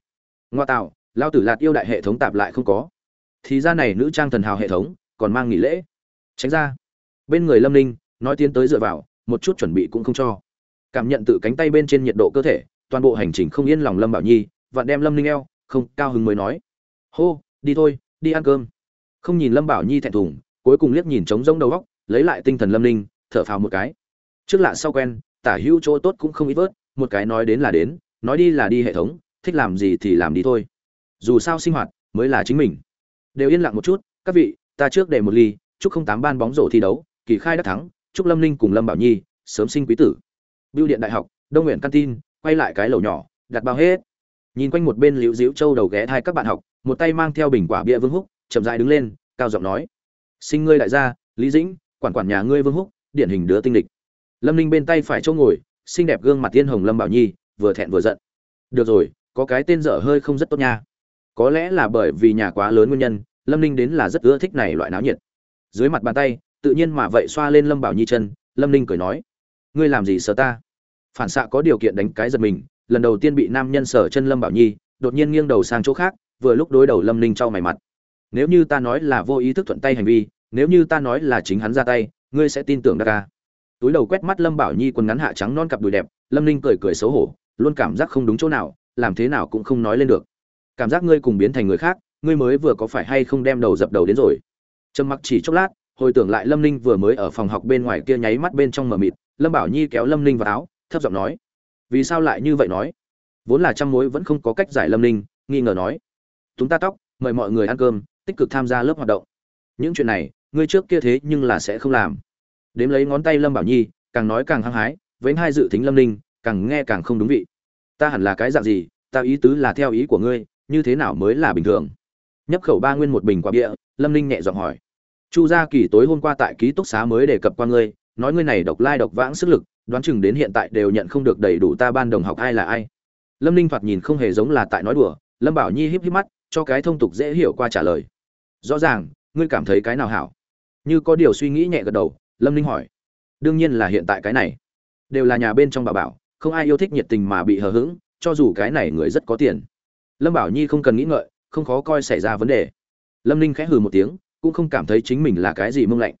Ngoa tạo, lao tử lạt yêu đại hệ thống tạp lại không có thì ra này nữ trang thần hào hệ thống còn mang nghỉ lễ. Tránh ra. Bên người lâm ninh, nói tiến tới dựa vào, một chút chuẩn bị cũng không cho. Cảm nhận tự cánh tay bên trên nhiệt độ cơ thể, toàn bộ hành trình không yên lòng lâm bảo nhi, vặn đem lâm ninh eo, không, cao hứng mới nói. Hô, đi thôi, đi ăn cơm. Không nhìn lâm bảo nhi thẹn thùng, cuối cùng liếc nhìn trống rỗng đầu góc, lấy lại tinh thần lâm ninh, thở phào một cái. Trước lạ sau quen, tả hữu chỗ tốt cũng không ít vớt, một cái nói đến là đến, nói đi là đi hệ thống, thích làm gì thì làm đi thôi. Dù sao sinh hoạt, mới là chính mình đều yên lặng một chút các vị ta trước để một ly chúc không tám ban bóng rổ thi đấu kỳ khai đắc thắng chúc lâm ninh cùng lâm bảo nhi sớm sinh quý tử Bưu điện đại học, Đông Nguyện tin, quay lại cái lầu nhỏ, đặt bao hết. Nhìn quanh một bên Liễu Diễu Châu đầu ghé hai các bạn học, một tay mang theo bình quả bia Vương Húc, chậm rãi đứng lên, cao giọng nói: "Sinh ngươi đại gia, Lý Dĩnh, quản quản nhà ngươi Vương Húc, điển hình đứa tinh địch." Lâm Ninh bên tay phải chỗ ngồi, xinh đẹp gương mặt tiên hồng Lâm Bảo Nhi, vừa thẹn vừa giận. "Được rồi, có cái tên dở hơi không rất tốt nha." Có lẽ là bởi vì nhà quá lớn nguyên nhân, Lâm Ninh đến là rất ưa thích này loại náo nhiệt. Dưới mặt bàn tay, tự nhiên mà vậy xoa lên Lâm Bảo Nhi chân, Lâm Ninh cười nói: ngươi làm gì sợ ta? Phản xạ có điều kiện đánh cái giật mình lần đầu tiên bị nam nhân sở chân lâm bảo nhi đột nhiên nghiêng đầu sang chỗ khác vừa lúc đối đầu lâm ninh trao mày mặt. Nếu như ta nói là vô ý thức thuận tay hành vi nếu như ta nói là chính hắn ra tay ngươi sẽ tin tưởng đa ca túi đầu quét mắt lâm bảo nhi quần ngắn hạ trắng non cặp đùi đẹp lâm ninh cười cười xấu hổ luôn cảm giác không đúng chỗ nào làm thế nào cũng không nói lên được. Cảm giác ngươi cùng biến thành người khác ngươi mới vừa có phải hay không đem đầu dập đầu đến rồi? Trầm mặc chỉ chốc lát, hồi tưởng lại lâm ninh vừa mới ở phòng học bên ngoài kia nháy mắt bên trong mờ mịt, lâm bảo nhi kéo lâm ninh vào áo, thấp giọng nói, vì sao lại như vậy nói? Vốn là trăm mối vẫn không có cách giải lâm ninh, nghi ngờ nói, chúng ta tóc, mời mọi người ăn cơm, tích cực tham gia lớp hoạt động. Những chuyện này, ngươi trước kia thế nhưng là sẽ không làm. Đếm lấy ngón tay lâm bảo nhi, càng nói càng hăng hái với hai dự tính lâm ninh, càng nghe càng không đúng vị. Ta hẳn là cái dạng gì, ta ý tứ là theo ý của ngươi, như thế nào mới là bình thường? Nhấp khẩu ba nguyên một bình quả bia, lâm ninh nhẹ giọng hỏi. Chu gia kỳ tối hôm qua tại ký túc xá mới đề cập qua ngươi, nói ngươi này độc lai độc vãng sức lực, đoán chừng đến hiện tại đều nhận không được đầy đủ ta ban đồng học ai là ai. Lâm ninh thoạt nhìn không hề giống là tại nói đùa, lâm bảo nhi híp híp mắt, cho cái thông tục dễ hiểu qua trả lời. Rõ ràng, ngươi cảm thấy cái nào hảo? Như có điều suy nghĩ nhẹ gật đầu, lâm ninh hỏi. Đương nhiên là hiện tại cái này. Đều là nhà bên trong bà bảo, không ai yêu thích nhiệt tình mà bị hờ hững, cho dù cái này người rất có tiền. Lâm bảo nhi không cần nghĩ ngợi không khó coi xảy ra vấn đề. Lâm ninh khẽ hừ một tiếng, cũng không cảm thấy chính mình là cái gì mông lạnh.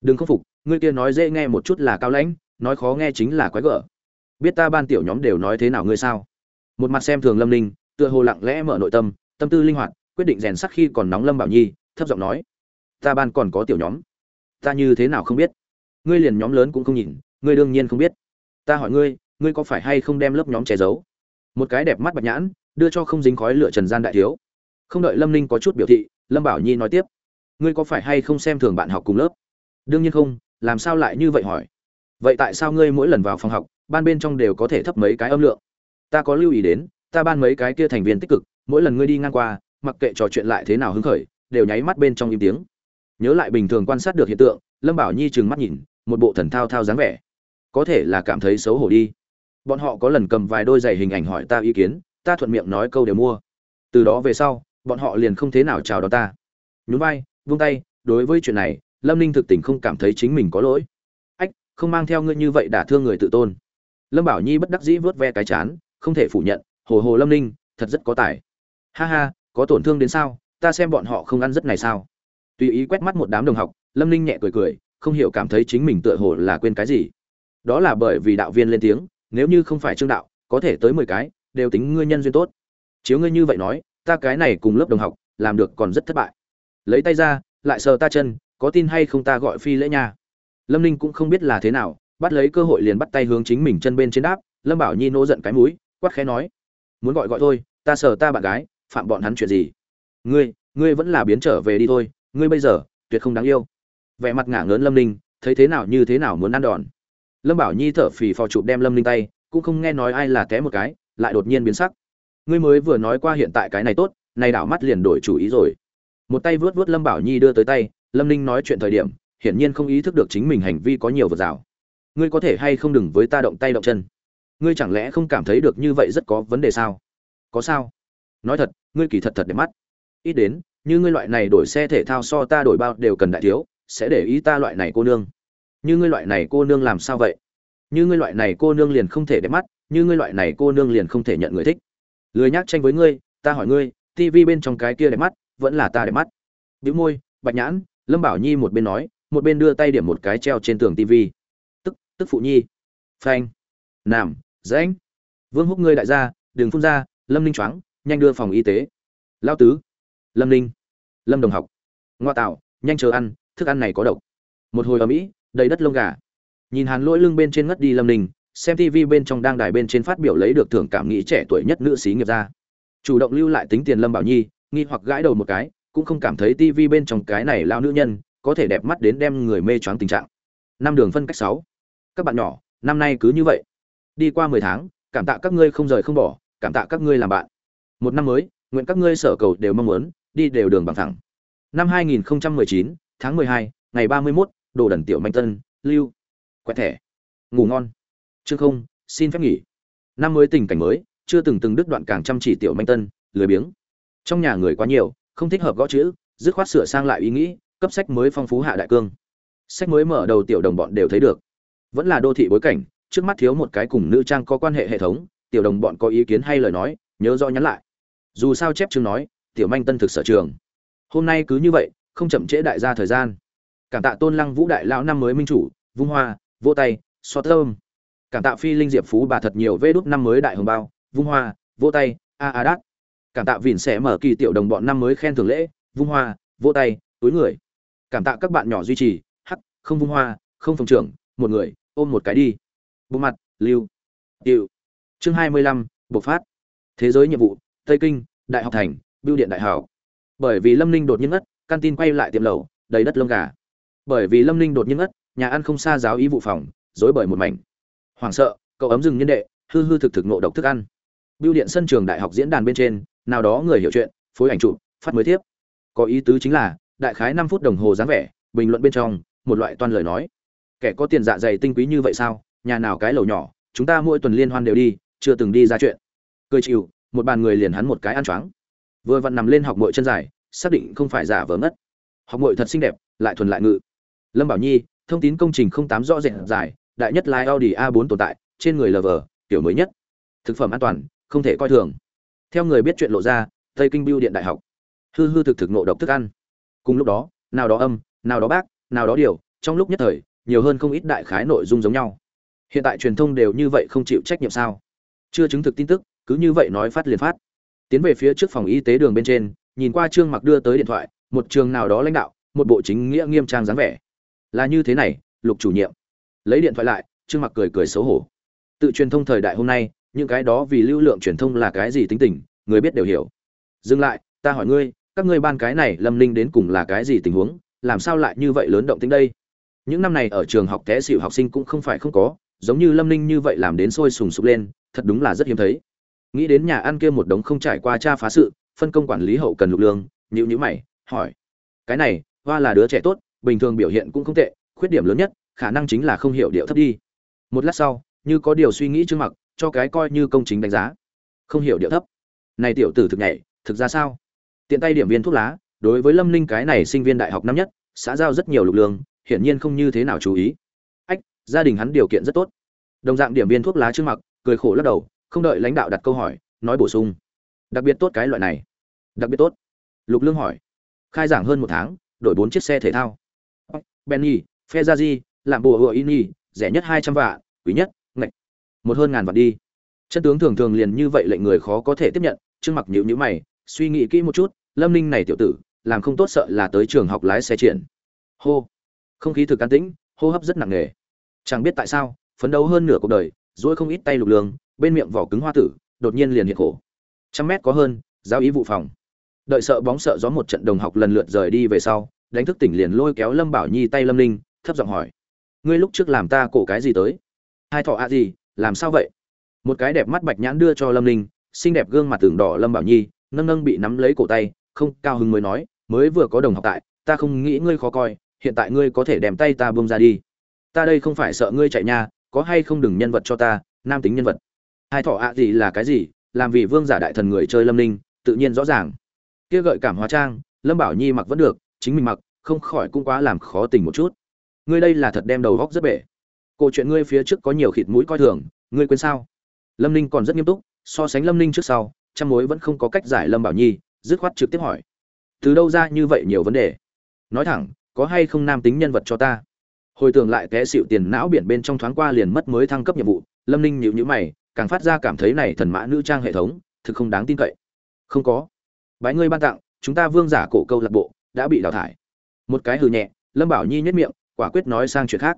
Đừng khâm phục, ngươi kia nói dễ nghe một chút là cao lãnh, nói khó nghe chính là quái gở. Biết ta ban tiểu nhóm đều nói thế nào ngươi sao? Một mặt xem thường lâm ninh, tựa hồ lặng lẽ mở nội tâm tâm tư linh hoạt, quyết định rèn sắc khi còn nóng lâm bảo nhi, thấp giọng nói, ta ban còn có tiểu nhóm. Ta như thế nào không biết? Ngươi liền nhóm lớn cũng không nhìn, ngươi đương nhiên không biết. Ta hỏi ngươi ngươi có phải hay không đem lớp nhóm che giấu? Một cái đẹp mắt bạch nhãn, đưa cho không dính khói lửa trần gian đại thiếu không đợi lâm ninh có chút biểu thị, lâm bảo nhi nói tiếp. Ngươi có phải hay không xem thường bạn học cùng lớp? Đương nhiên không, làm sao lại như vậy hỏi? Vậy tại sao ngươi mỗi lần vào phòng học, ban bên trong đều có thể thấp mấy cái âm lượng? Ta có lưu ý đến, ta ban mấy cái kia thành viên tích cực, mỗi lần ngươi đi ngang qua, mặc kệ trò chuyện lại thế nào hứng khởi, đều nháy mắt bên trong im tiếng. Nhớ lại bình thường quan sát được hiện tượng, lâm bảo nhi trừng mắt nhìn, một bộ thần thao thao dáng vẻ. Có thể là cảm thấy xấu hổ đi. Bọn họ có lần cầm vài đôi giày hình ảnh hỏi ta ý kiến, ta thuận miệng nói câu đều mua. Từ đó về sau bọn họ liền không thế nào chào đón ta. Nhún vai, vung tay, đối với chuyện này, lâm ninh thực tình không cảm thấy chính mình có lỗi. Ách, không mang theo ngươi như vậy đả thương người tự tôn. Lâm bảo nhi bất đắc dĩ vớt ve cái chán, không thể phủ nhận, hồ hồ lâm ninh, thật rất có tài. Ha ha, có tổn thương đến sao? Ta xem bọn họ không ăn rất này sao? Tùy ý quét mắt một đám đồng học, lâm ninh nhẹ cười cười, không hiểu cảm thấy chính mình tựa hồ là quên cái gì. Đó là bởi vì đạo viên lên tiếng, nếu như không phải trương đạo, có thể tới mười cái, đều tính ngươi nhân duyên tốt. Chiếu ngươi như vậy nói ta cái này cùng lớp đồng học, làm được còn rất thất bại. Lấy tay ra, lại sờ ta chân, có tin hay không ta gọi phi lễ nha. Lâm ninh cũng không biết là thế nào, bắt lấy cơ hội liền bắt tay hướng chính mình chân bên trên đáp, lâm bảo nhi nỗ giận cái mũi, quát khẽ nói, muốn gọi gọi thôi, ta sờ ta bạn gái, phạm bọn hắn chuyện gì? Ngươi ngươi vẫn là biến trở về đi thôi, ngươi bây giờ, tuyệt không đáng yêu. Vẻ mặt ngả ngớn lâm ninh, thấy thế nào như thế nào muốn ăn đòn. Lâm bảo nhi thở phì phò chụp đem lâm ninh tay, cũng không nghe nói ai là té một cái, lại đột nhiên biến sắc ngươi mới vừa nói qua hiện tại cái này tốt, nay đảo mắt liền đổi chủ ý rồi. Một tay vớt vớt lâm bảo nhi đưa tới tay, lâm ninh nói chuyện thời điểm, hiển nhiên không ý thức được chính mình hành vi có nhiều vật rào. Ngươi có thể hay không đừng với ta động tay động chân? Ngươi chẳng lẽ không cảm thấy được như vậy rất có vấn đề sao? Có sao? Nói thật, ngươi kỳ thật thật đẹp mắt. Ít đến, như ngươi loại này đổi xe thể thao so ta đổi bao đều cần đại thiếu, sẽ để ý ta loại này cô nương. Như ngươi loại này cô nương làm sao vậy? Như ngươi loại này cô nương liền không thể đẹp mắt, như ngươi loại này cô nương liền không thể nhận người thích lười nhác tranh với ngươi, ta hỏi ngươi tivi bên trong cái kia đẹp mắt, vẫn là ta đẹp mắt. Bĩu môi, bạch nhãn, lâm bảo nhi một bên nói, một bên đưa tay điểm một cái treo trên tường tivi tức tức phụ nhi. Phanh. Nằm rãnh. Vương húc ngươi đại gia, đừng phun ra, lâm ninh choáng, nhanh đưa phòng y tế. Lao tứ. Lâm ninh. Lâm đồng học. Ngoa tạo, nhanh chờ ăn, thức ăn này có độc. Một hồi ở mỹ đầy đất lông gà. Nhìn hàn lỗi lưng bên trên ngất đi lâm ninh xem tv bên trong đang đài bên trên phát biểu lấy được thưởng cảm nghĩ trẻ tuổi nhất nữ sĩ nghiệp gia chủ động lưu lại tính tiền lâm bảo nhi nghi hoặc gãi đầu một cái cũng không cảm thấy tv bên trong cái này lao nữ nhân có thể đẹp mắt đến đem người mê choáng tình trạng. Năm đường phân cách sáu. Các bạn nhỏ năm nay cứ như vậy. Đi qua mười tháng cảm tạ các ngươi không rời không bỏ cảm tạ các ngươi làm bạn. Một năm mới nguyện các ngươi sở cầu đều mong muốn đi đều đường bằng thẳng. Năm 2019, tháng 12, ngày 31, đồ đần tiểu manh tân lưu. Quẹt thẻ. Ngủ ngon chương không, xin phép nghỉ. Năm mới tình cảnh mới, chưa từng từng đứt đoạn càng chăm chỉ tiểu manh tân, lười biếng. Trong nhà người quá nhiều, không thích hợp gõ chữ, dứt khoát sửa sang lại ý nghĩ, cấp sách mới phong phú hạ đại cương. Sách mới mở đầu tiểu đồng bọn đều thấy được. Vẫn là đô thị bối cảnh, trước mắt thiếu một cái cùng nữ trang có quan hệ hệ thống, tiểu đồng bọn có ý kiến hay lời nói, nhớ rõ nhắn lại. Dù sao chép chương nói, tiểu manh tân thực sở trường. Hôm nay cứ như vậy, không chậm trễ đại gia thời gian. Cảm tạ tôn lăng vũ đại lão năm mới minh chủ, vung hoa vô tay so thơm cảm tạ phi linh diệp phú bà thật nhiều vê đúc năm mới đại hồng bao, vung hoa vô tay, a a đát. Cảm tạ vỉn sẽ mở kỳ tiểu đồng bọn năm mới khen thưởng lễ, vung hoa vô tay, túi người. Cảm tạ các bạn nhỏ duy trì, hắc, không vung hoa, không phòng trưởng, một người, ôm một cái đi. Bộ mặt, lưu, tiệu. Chương hai mươi lăm, bộc phát. Thế giới nhiệm vụ, tây kinh, đại học thành, bưu điện đại hảo. Bởi vì lâm ninh đột nhiên ngất, căn tin quay lại tiệm lẩu, đầy đất lông gà. Bởi vì lâm ninh đột nhiên ngất, nhà ăn không xa giáo ý vụ phòng dối bởi một mảnh hoảng sợ, cậu ấm rừng nhân đệ, hư hư thực thực ngộ độc thức ăn. Bưu điện sân trường đại học diễn đàn bên trên, nào đó người hiểu chuyện, phối ảnh chụp, phát mới thiếp. Có ý tứ chính là, đại khái năm phút đồng hồ dáng vẻ, bình luận bên trong, một loại toan lời nói. Kẻ có tiền dạ dày tinh quý như vậy sao? Nhà nào cái lầu nhỏ, chúng ta mỗi tuần liên hoan đều đi, chưa từng đi ra chuyện. Cười chịu, một bàn người liền hắn một cái ăn choáng. Vừa vặn nằm lên học mội chân dài, xác định không phải giả vờ ngất. Học mội thật xinh đẹp, lại thuần lại ngự. Lâm bảo nhi, thông tin công trình không tám rõ rệt dài đại nhất lai audi a 4 tồn tại trên người LV, kiểu mới nhất. Thực phẩm an toàn không thể coi thường. Theo người biết chuyện lộ ra tây kinh biêu điện đại học. Hư hư thực thực ngộ độc thức ăn. Cùng lúc đó nào đó âm nào đó bác nào đó điều trong lúc nhất thời nhiều hơn không ít đại khái nội dung giống nhau. Hiện tại truyền thông đều như vậy không chịu trách nhiệm sao? Chưa chứng thực tin tức cứ như vậy nói phát liền phát. Tiến về phía trước phòng y tế đường bên trên nhìn qua trương mặc đưa tới điện thoại một trường nào đó lãnh đạo một bộ chính nghĩa nghiêm trang dáng vẻ. Là như thế này lục chủ nhiệm lấy điện thoại lại, trương mặc cười cười xấu hổ. Tự truyền thông thời đại hôm nay, những cái đó vì lưu lượng truyền thông là cái gì tính tình, người biết đều hiểu. Dừng lại, ta hỏi ngươi, các ngươi ban cái này lâm ninh đến cùng là cái gì tình huống, làm sao lại như vậy lớn động tính đây? Những năm này ở trường học té xịu học sinh cũng không phải không có, giống như lâm ninh như vậy làm đến sôi sùng sục lên, thật đúng là rất hiếm thấy. Nghĩ đến nhà ăn kia một đống không trải qua cha phá sự, phân công quản lý hậu cần lục lương nhữ nhữ mày, hỏi. Cái này, hoa là đứa trẻ tốt, bình thường biểu hiện cũng không tệ, khuyết điểm lớn nhất khả năng chính là không hiểu điệu thấp đi. Một lát sau, như có điều suy nghĩ trước mặt, cho cái coi như công chính đánh giá. Không hiểu điệu thấp. Này tiểu tử thực nhảy, thực ra sao? Tiện tay điểm viên thuốc lá, đối với lâm ninh cái này sinh viên đại học năm nhất, xã giao rất nhiều lục lương, hiển nhiên không như thế nào chú ý. Ách, gia đình hắn điều kiện rất tốt. Đồng dạng điểm viên thuốc lá trước mặt, cười khổ lắc đầu, không đợi lãnh đạo đặt câu hỏi, nói bổ sung. Đặc biệt tốt cái loại này. Đặc biệt tốt. Lục lương hỏi. Khai giảng hơn một tháng, đổi bốn chiếc xe thể thao. Benny, ferrari làm bùa hựa ini rẻ nhất hai trăm vạn, quý nhất, ngạch. Một hơn ngàn vạn đi. Chân tướng thường thường liền như vậy lệnh người khó có thể tiếp nhận, trương mặc nhíu nhữ mày, suy nghĩ kỹ một chút, lâm ninh này tiểu tử, làm không tốt sợ là tới trường học lái xe triển hô. Không khí thực can tĩnh, hô hấp rất nặng nề. Chẳng biết tại sao, phấn đấu hơn nửa cuộc đời, duỗi không ít tay lục lương, bên miệng vỏ cứng hoa tử, đột nhiên liền hiện khổ. Trăm mét có hơn, giao ý vụ phòng. Đợi sợ bóng sợ gió một trận đồng học lần lượt rời đi về sau, đánh thức tỉnh liền lôi kéo lâm bảo nhi tay lâm ninh, thấp giọng hỏi ngươi lúc trước làm ta cổ cái gì tới? Hai thọ ạ gì, làm sao vậy? Một cái đẹp mắt bạch nhãn đưa cho lâm ninh, xinh đẹp gương mặt tưởng đỏ lâm bảo nhi, nâng nâng bị nắm lấy cổ tay, không cao hứng mới nói, mới vừa có đồng học tại, ta không nghĩ ngươi khó coi, hiện tại ngươi có thể đem tay ta bông ra đi. Ta đây không phải sợ ngươi chạy nha, có hay không đừng nhân vật cho ta, nam tính nhân vật. Hai thọ ạ gì là cái gì? Làm vì vương giả đại thần người chơi lâm ninh, tự nhiên rõ ràng. Kia gợi cảm hóa trang, lâm bảo nhi mặc vẫn được, chính mình mặc, không khỏi cũng quá làm khó tình một chút ngươi đây là thật đem đầu góc rất bể. Câu chuyện ngươi phía trước có nhiều khịt mũi coi thường, ngươi quên sao? Lâm ninh còn rất nghiêm túc, so sánh lâm ninh trước sau, trăm mối vẫn không có cách giải lâm bảo nhi, dứt khoát trực tiếp hỏi. Từ đâu ra như vậy nhiều vấn đề? Nói thẳng, có hay không nam tính nhân vật cho ta? Hồi tưởng lại té xịu tiền não biển bên trong thoáng qua liền mất mới thăng cấp nhiệm vụ, lâm ninh nhịu nhữ mày, càng phát ra cảm thấy này thần mã nữ trang hệ thống, thực không đáng tin cậy. Không có. Bái ngươi ban tặng, chúng ta vương giả cổ câu lạc bộ, đã bị đào thải. Một cái hừ nhẹ, lâm bảo nhi nhất miệng quả quyết nói sang chuyện khác.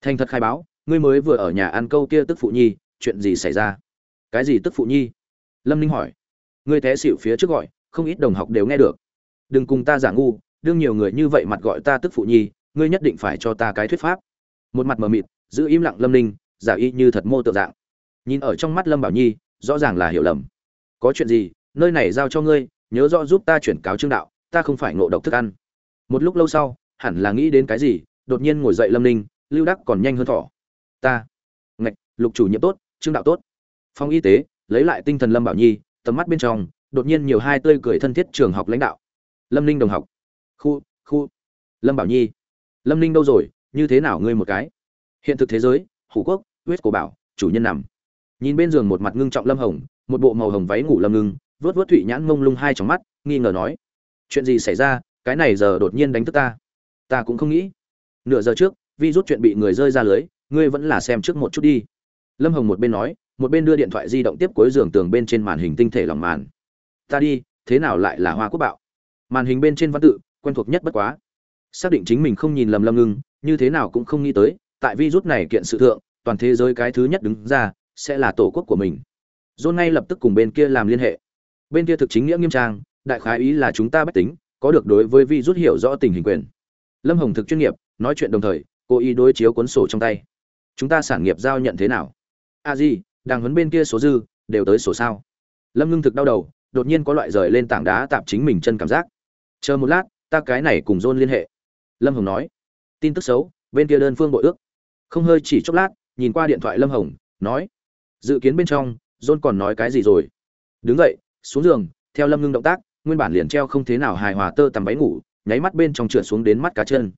Thành thật khai báo, ngươi mới vừa ở nhà ăn câu kia tức phụ nhi, chuyện gì xảy ra? Cái gì tức phụ nhi? Lâm ninh hỏi. Ngươi té xịu phía trước gọi, không ít đồng học đều nghe được. Đừng cùng ta giả ngu, đương nhiều người như vậy mặt gọi ta tức phụ nhi, ngươi nhất định phải cho ta cái thuyết pháp. Một mặt mờ mịt, giữ im lặng lâm ninh, giả y như thật mô tượng dạng. Nhìn ở trong mắt lâm bảo nhi, rõ ràng là hiểu lầm. Có chuyện gì, nơi này giao cho ngươi, nhớ rõ giúp ta chuyển cáo trương đạo, ta không phải ngộ độc thức ăn. Một lúc lâu sau, hẳn là nghĩ đến cái gì đột nhiên ngồi dậy lâm ninh, lưu đắc còn nhanh hơn thỏ. Ta, ngạch, lục chủ nhiệm tốt, trương đạo tốt. Phòng y tế, lấy lại tinh thần lâm bảo nhi, tầm mắt bên trong, đột nhiên nhiều hai tươi cười thân thiết trường học lãnh đạo. Lâm ninh đồng học. Khu khu. Lâm bảo nhi. Lâm ninh đâu rồi, như thế nào ngươi một cái? Hiện thực thế giới, hủ quốc, huyết cổ bảo, chủ nhân nằm. Nhìn bên giường một mặt ngưng trọng lâm hồng, một bộ màu hồng váy ngủ lâm ngưng, vớt vớt thụy nhãn mông lung hai trong mắt, nghi ngờ nói. Chuyện gì xảy ra, cái này giờ đột nhiên đánh thức ta. Ta cũng không nghĩ nửa giờ trước, vi rút chuyện bị người rơi ra lưới, ngươi vẫn là xem trước một chút đi. Lâm hồng một bên nói, một bên đưa điện thoại di động tiếp cuối giường tường bên trên màn hình tinh thể lòng màn. Ta đi, thế nào lại là hoa quốc bạo? Màn hình bên trên văn tự, quen thuộc nhất bất quá. Xác định chính mình không nhìn lầm lâm ngưng, như thế nào cũng không nghĩ tới, tại vi rút này kiện sự thượng, toàn thế giới cái thứ nhất đứng ra, sẽ là tổ quốc của mình. John ngay lập tức cùng bên kia làm liên hệ. Bên kia thực chính nghĩa nghiêm trang, đại khái ý là chúng ta bách tính, có được đối với vi rút hiểu rõ tình hình quyền. Lâm hồng thực chuyên nghiệp nói chuyện đồng thời, cô ý đối chiếu cuốn sổ trong tay. Chúng ta sản nghiệp giao nhận thế nào? A à di đang huấn bên kia số dư, đều tới sổ sao? Lâm ngưng thực đau đầu, đột nhiên có loại rời lên tảng đá tạm chính mình chân cảm giác. Chờ một lát, ta cái này cùng John liên hệ. Lâm hồng nói. Tin tức xấu, bên kia đơn phương bội ước. Không hơi chỉ chốc lát, nhìn qua điện thoại lâm hồng, nói. Dự kiến bên trong, john còn nói cái gì rồi? Đứng dậy, xuống giường, theo lâm ngưng động tác, nguyên bản liền treo không thế nào hài hòa tơ tằm váy ngủ, nháy mắt bên trong trượt xuống đến mắt cá chân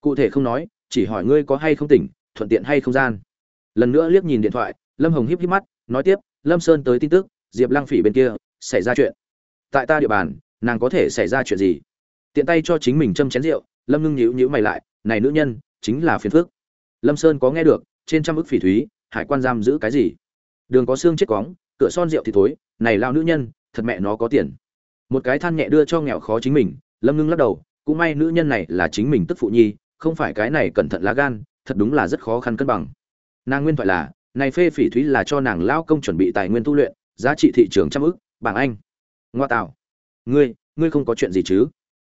cụ thể không nói, chỉ hỏi ngươi có hay không tỉnh, thuận tiện hay không gian. Lần nữa liếc nhìn điện thoại, lâm hồng híp híp mắt, nói tiếp, lâm sơn tới tin tức, diệp lăng phỉ bên kia, xảy ra chuyện. Tại ta địa bàn, nàng có thể xảy ra chuyện gì? Tiện tay cho chính mình châm chén rượu, lâm ngưng nhíu nhíu mày lại, này nữ nhân, chính là phiền phước lâm sơn có nghe được, trên trăm ức phỉ thúy, hải quan giam giữ cái gì? Đường có xương chết cóng cửa son rượu thì tối này lao nữ nhân, thật mẹ nó có tiền. Một cái than nhẹ đưa cho nghèo khó chính mình, lâm ngưng lắc đầu, cũng may nữ nhân này là chính mình tức phụ nhi không phải cái này cẩn thận lá gan, thật đúng là rất khó khăn cân bằng. Nàng nguyên thoại là, này phê phỉ thúy là cho nàng lao công chuẩn bị tài nguyên tu luyện, giá trị thị trường trăm ức, bảng anh. Ngoa tạo. Ngươi ngươi không có chuyện gì chứ?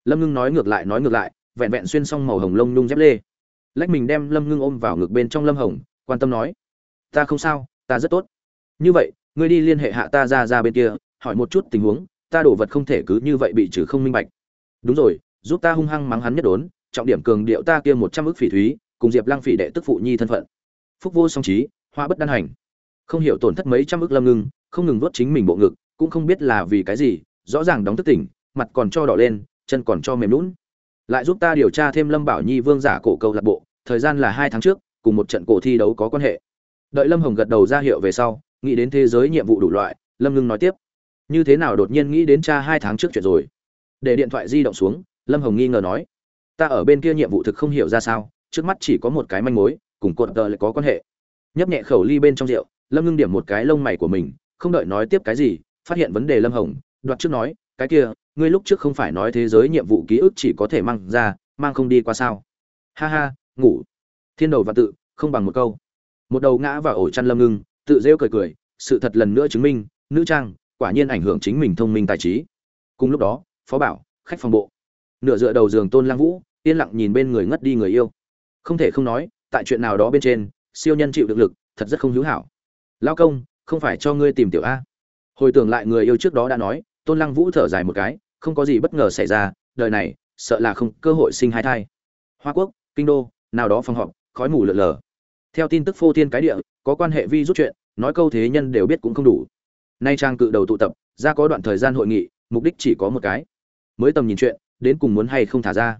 Lâm ngưng nói ngược lại, nói ngược lại, vẹn vẹn xuyên xong màu hồng lông nhung dép lê. Lách mình đem lâm ngưng ôm vào ngực bên trong lâm hồng, quan tâm nói, ta không sao, ta rất tốt. Như vậy, ngươi đi liên hệ hạ ta ra ra bên kia, hỏi một chút tình huống, ta đổ vật không thể cứ như vậy bị trừ không minh bạch. Đúng rồi, giúp ta hung hăng mắng hắn nhất đốn trọng điểm cường điệu ta kia một trăm ức phỉ thúy, cùng diệp lăng phỉ đệ tức phụ nhi thân phận. Phúc vô song trí, hoa bất đan hành. Không hiểu tổn thất mấy trăm ức lâm ngưng, không ngừng vuốt chính mình bộ ngực, cũng không biết là vì cái gì, rõ ràng đóng thức tỉnh, mặt còn cho đỏ lên, chân còn cho mềm lún lại giúp ta điều tra thêm lâm bảo nhi vương giả cổ câu lạc bộ, thời gian là hai tháng trước, cùng một trận cổ thi đấu có quan hệ. Đợi lâm hồng gật đầu ra hiệu về sau, nghĩ đến thế giới nhiệm vụ đủ loại, lâm ngưng nói tiếp. Như thế nào đột nhiên nghĩ đến cha hai tháng trước chuyện rồi? Để điện thoại di động xuống, lâm hồng nghi ngờ nói ta ở bên kia nhiệm vụ thực không hiểu ra sao, trước mắt chỉ có một cái manh mối, cùng cột tờ lại có quan hệ. Nhấp nhẹ khẩu ly bên trong rượu, lâm ngưng điểm một cái lông mày của mình, không đợi nói tiếp cái gì, phát hiện vấn đề lâm hồng, đoạt trước nói, cái kia, ngươi lúc trước không phải nói thế giới nhiệm vụ ký ức chỉ có thể mang ra, mang không đi qua sao? Ha ha, ngủ. Thiên đầu và tự, không bằng một câu. Một đầu ngã vào ổ chăn lâm ngưng, tự rêu cười cười, sự thật lần nữa chứng minh, nữ trang, quả nhiên ảnh hưởng chính mình thông minh tài trí. Cùng lúc đó, phó bảo, khách phòng bộ. Nửa dựa đầu giường tôn lang vũ yên lặng nhìn bên người ngất đi người yêu. Không thể không nói, tại chuyện nào đó bên trên, siêu nhân chịu được lực, thật rất không hữu hảo. Lao công, không phải cho ngươi tìm tiểu a. Hồi tưởng lại người yêu trước đó đã nói, tôn lăng vũ thở dài một cái, không có gì bất ngờ xảy ra, đời này, sợ là không cơ hội sinh hai thai. Hoa quốc, kinh đô, nào đó phòng họp, khói mù lợn lờ theo tin tức phô thiên cái địa, có quan hệ vi rút chuyện, nói câu thế nhân đều biết cũng không đủ. Nay trang cự đầu tụ tập, ra có đoạn thời gian hội nghị, mục đích chỉ có một cái. Mới tầm nhìn chuyện, đến cùng muốn hay không thả ra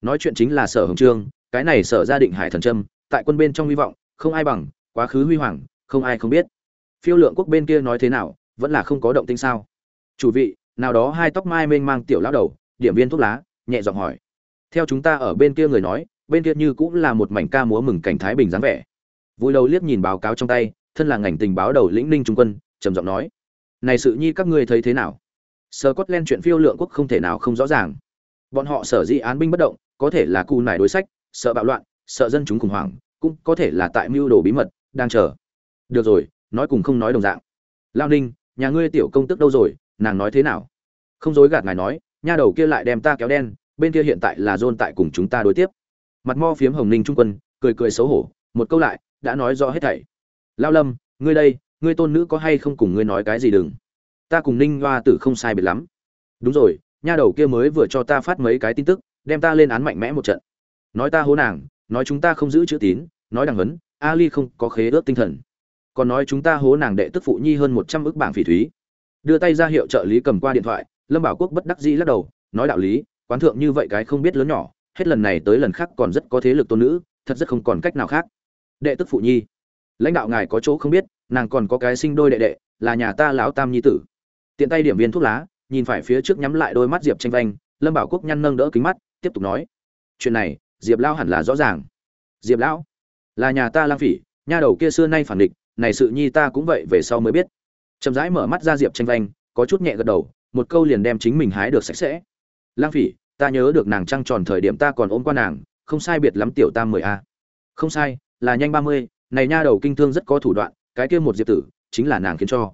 nói chuyện chính là sở hồng trương, cái này sở gia định hải thần trâm, tại quân bên trong hy vọng, không ai bằng, quá khứ huy hoàng, không ai không biết. Phiêu lượng quốc bên kia nói thế nào, vẫn là không có động tinh sao? Chủ vị, nào đó hai tóc mai mênh mang tiểu lão đầu, điểm viên thuốc lá, nhẹ giọng hỏi. Theo chúng ta ở bên kia người nói, bên kia như cũng là một mảnh ca múa mừng cảnh thái bình dáng vẻ. Vui đầu liếc nhìn báo cáo trong tay, thân là ngành tình báo đầu lĩnh ninh trung quân, trầm giọng nói. Này sự nhi các ngươi thấy thế nào? Sơ cốt len chuyện phiêu lượng quốc không thể nào không rõ ràng. Bọn họ sở dĩ án binh bất động có thể là cù nải đối sách, sợ bạo loạn, sợ dân chúng khủng hoảng, cũng có thể là tại mưu đồ bí mật đang chờ. Được rồi, nói cùng không nói đồng dạng. Lao ninh, nhà ngươi tiểu công tức đâu rồi, nàng nói thế nào? Không dối gạt ngài nói, nha đầu kia lại đem ta kéo đen, bên kia hiện tại là dôn tại cùng chúng ta đối tiếp. Mặt mo phiếm hồng ninh trung quân, cười cười xấu hổ, một câu lại, đã nói rõ hết thảy. Lao lâm, ngươi đây, ngươi tôn nữ có hay không cùng ngươi nói cái gì đừng. Ta cùng ninh hoa tử không sai biệt lắm. Đúng rồi, nha đầu kia mới vừa cho ta phát mấy cái tin tức đem ta lên án mạnh mẽ một trận. Nói ta hố nàng nói chúng ta không giữ chữ tín nói đằng hấn, ali không có khế ước tinh thần. Còn nói chúng ta hố nàng đệ tức phụ nhi hơn một trăm ước bảng phỉ thúy. Đưa tay ra hiệu trợ lý cầm qua điện thoại lâm bảo quốc bất đắc dĩ lắc đầu nói đạo lý quán thượng như vậy cái không biết lớn nhỏ hết lần này tới lần khác còn rất có thế lực tôn nữ thật rất không còn cách nào khác. Đệ tức phụ nhi. Lãnh đạo ngài có chỗ không biết nàng còn có cái sinh đôi đệ đệ là nhà ta lão tam nhi tử. Tiện tay điểm viên thuốc lá nhìn phải phía trước nhắm lại đôi mắt diệp tranh vanh lâm bảo quốc nhăn nâng đỡ kính mắt tiếp tục nói, chuyện này, diệp lão hẳn là rõ ràng. Diệp lão? Là nhà ta lang phỉ, nha đầu kia xưa nay phản địch, này sự nhi ta cũng vậy về sau mới biết. Chậm rãi mở mắt ra diệp tranh vanh, có chút nhẹ gật đầu, một câu liền đem chính mình hái được sạch sẽ. Lang phỉ, ta nhớ được nàng trăng tròn thời điểm ta còn ôm qua nàng, không sai biệt lắm tiểu tam mười a. Không sai, là nhanh ba mươi, này nha đầu kinh thương rất có thủ đoạn, cái kia một diệp tử, chính là nàng khiến cho.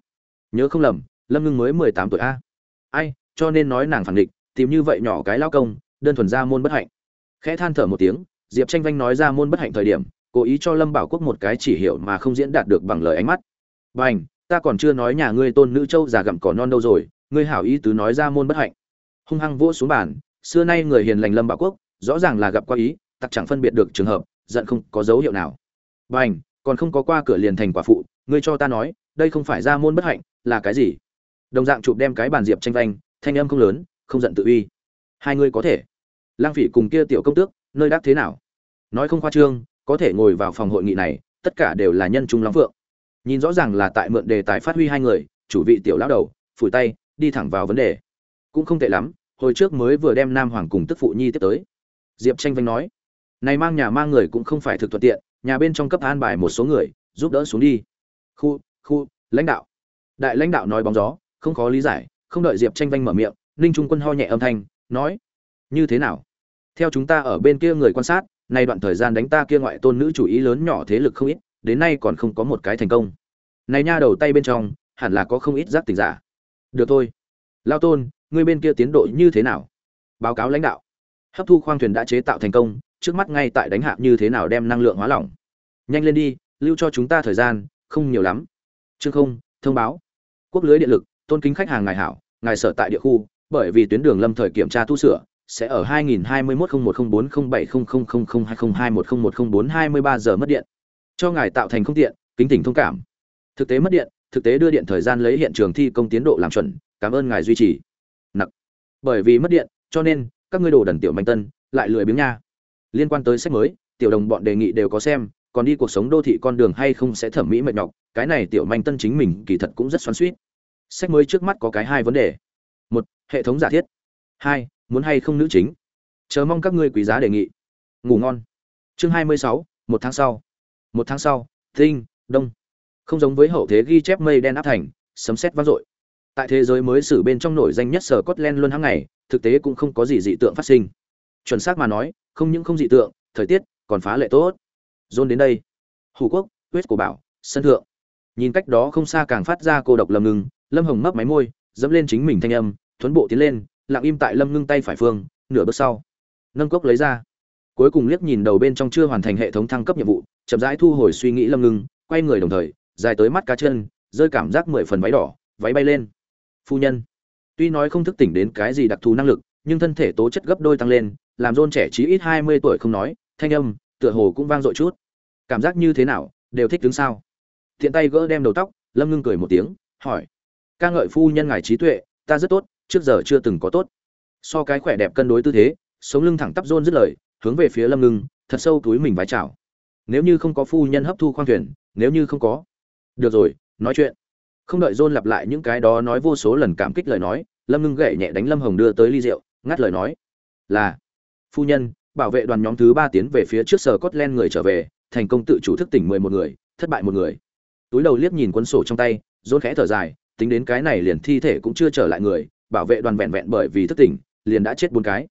Nhớ không lầm, lâm ngưng mới mười tám tuổi a. Ai, cho nên nói nàng phản địch, tìm như vậy nhỏ cái lao công đơn thuần ra môn bất hạnh. Khẽ than thở một tiếng, diệp tranh vanh nói ra môn bất hạnh thời điểm, cố ý cho lâm bảo quốc một cái chỉ hiểu mà không diễn đạt được bằng lời ánh mắt. B à n h ta còn chưa nói nhà ngươi tôn nữ châu già gặm cỏ non đâu rồi, ngươi hảo ý tứ nói ra môn bất hạnh. Hung hăng vỗ xuống bàn, xưa nay người hiền lành lâm bảo quốc, rõ ràng là gặp qua ý, tặc chẳng phân biệt được trường hợp, giận không có dấu hiệu nào. B à n h còn không có qua cửa liền thành quả phụ, ngươi cho ta nói, đây không phải ra môn bất hạnh, là cái gì? Đồng dạng chụp đem cái bàn diệp tranh vanh, thanh âm không lớn, không giận tự uy. Hai ngươi có thể lang phỉ cùng kia tiểu công tước, nơi đắc thế nào? Nói không khoa trương, có thể ngồi vào phòng hội nghị này, tất cả đều là nhân trung lắm phượng. Nhìn rõ ràng là tại mượn đề tài phát huy hai người, chủ vị tiểu lão đầu, phủi tay, đi thẳng vào vấn đề. Cũng không tệ lắm, hồi trước mới vừa đem nam hoàng cùng tức phụ nhi tiếp tới. Diệp tranh vanh nói, này mang nhà mang người cũng không phải thực thuận tiện, nhà bên trong cấp an bài một số người, giúp đỡ xuống đi. Khu khu, lãnh đạo. Đại lãnh đạo nói bóng gió, không khó lý giải, không đợi diệp tranh vanh mở miệng, ninh trung quân ho nhẹ âm thanh, nói như thế nào? Theo chúng ta ở bên kia người quan sát, nay đoạn thời gian đánh ta kia ngoại tôn nữ chủ ý lớn nhỏ thế lực không ít, đến nay còn không có một cái thành công. Này nha đầu tay bên trong, hẳn là có không ít giác tình giả. Được thôi. Lao tôn, ngươi bên kia tiến độ như thế nào? Báo cáo lãnh đạo. Hấp thu khoang thuyền đã chế tạo thành công, trước mắt ngay tại đánh hạ như thế nào đem năng lượng hóa lỏng. Nhanh lên đi, lưu cho chúng ta thời gian, không nhiều lắm. Chương không, thông báo. Quốc lưới điện lực, tôn kính khách hàng ngài hảo, ngài sở tại địa khu, bởi vì tuyến đường lâm thời kiểm tra tu sửa sẽ ở 2021-01040700002021-010423 giờ mất điện. Cho ngài tạo thành không tiện, kính tỉnh thông cảm. Thực tế mất điện, thực tế đưa điện thời gian lấy hiện trường thi công tiến độ làm chuẩn, cảm ơn ngài duy trì. Nặc. Bởi vì mất điện, cho nên các ngươi đồ đần tiểu manh tân lại lười biếng nha. Liên quan tới sách mới, tiểu đồng bọn đề nghị đều có xem, còn đi cuộc sống đô thị con đường hay không sẽ thẩm mỹ mệt nhọc, cái này tiểu manh tân chính mình kỳ thật cũng rất xoắn xuýt. Sách mới trước mắt có cái hai vấn đề. một Hệ thống giả thiết. hai muốn hay không nữ chính? Chờ mong các ngươi quý giá đề nghị. Ngủ ngon. Chương hai mươi sáu, một tháng sau. Một tháng sau tinh đông. Không giống với hậu thế ghi chép mây đen áp thành, sấm sét vang dội. Tại thế giới mới sử bên trong nổi danh nhất sở cốt len luôn hàng ngày, thực tế cũng không có gì dị tượng phát sinh. Chuẩn xác mà nói, không những không dị tượng, thời tiết còn phá lệ tốt. John đến đây. Hủ quốc huyết của bảo, sân thượng. Nhìn cách đó không xa càng phát ra cô độc lầm ngưng lâm hồng mấp máy môi, dẫm lên chính mình thanh âm, thuấn bộ tiến lên lặng im tại lâm ngưng tay phải phương, nửa bước sau, nâng cốc lấy ra. Cuối cùng liếc nhìn đầu bên trong chưa hoàn thành hệ thống thăng cấp nhiệm vụ, chậm rãi thu hồi suy nghĩ lâm ngưng, quay người đồng thời, dài tới mắt cá chân, rơi cảm giác mười phần váy đỏ, váy bay lên. Phu nhân, tuy nói không thức tỉnh đến cái gì đặc thù năng lực, nhưng thân thể tố chất gấp đôi tăng lên, làm rôn trẻ trí ít hai mươi tuổi không nói, thanh âm, tựa hồ cũng vang dội chút. Cảm giác như thế nào, đều thích đứng sao? Thiện tay gỡ đem đầu tóc, lâm ngưng cười một tiếng, hỏi. Ca ngợi phu nhân ngài trí tuệ, ta rất tốt trước giờ chưa từng có tốt. So cái khỏe đẹp cân đối tư thế, sống lưng thẳng tắp rôn dứt lời, hướng về phía lâm ngưng, thật sâu túi mình vái chào. Nếu như không có phu nhân hấp thu khoang thuyền, nếu như không có. Được rồi, nói chuyện. Không đợi rôn lặp lại những cái đó nói vô số lần cảm kích lời nói, lâm ngưng gậy nhẹ đánh lâm hồng đưa tới ly rượu, ngắt lời nói. Là, phu nhân, bảo vệ đoàn nhóm thứ ba tiến về phía trước sở cốt len người trở về, thành công tự chủ thức tỉnh mười một người, thất bại một người. Túi đầu liếc nhìn cuốn sổ trong tay rôn khẽ thở dài, tính đến cái này liền thi thể cũng chưa trở lại người bảo vệ đoàn vẹn vẹn bởi vì thức tỉnh, liền đã chết bốn cái.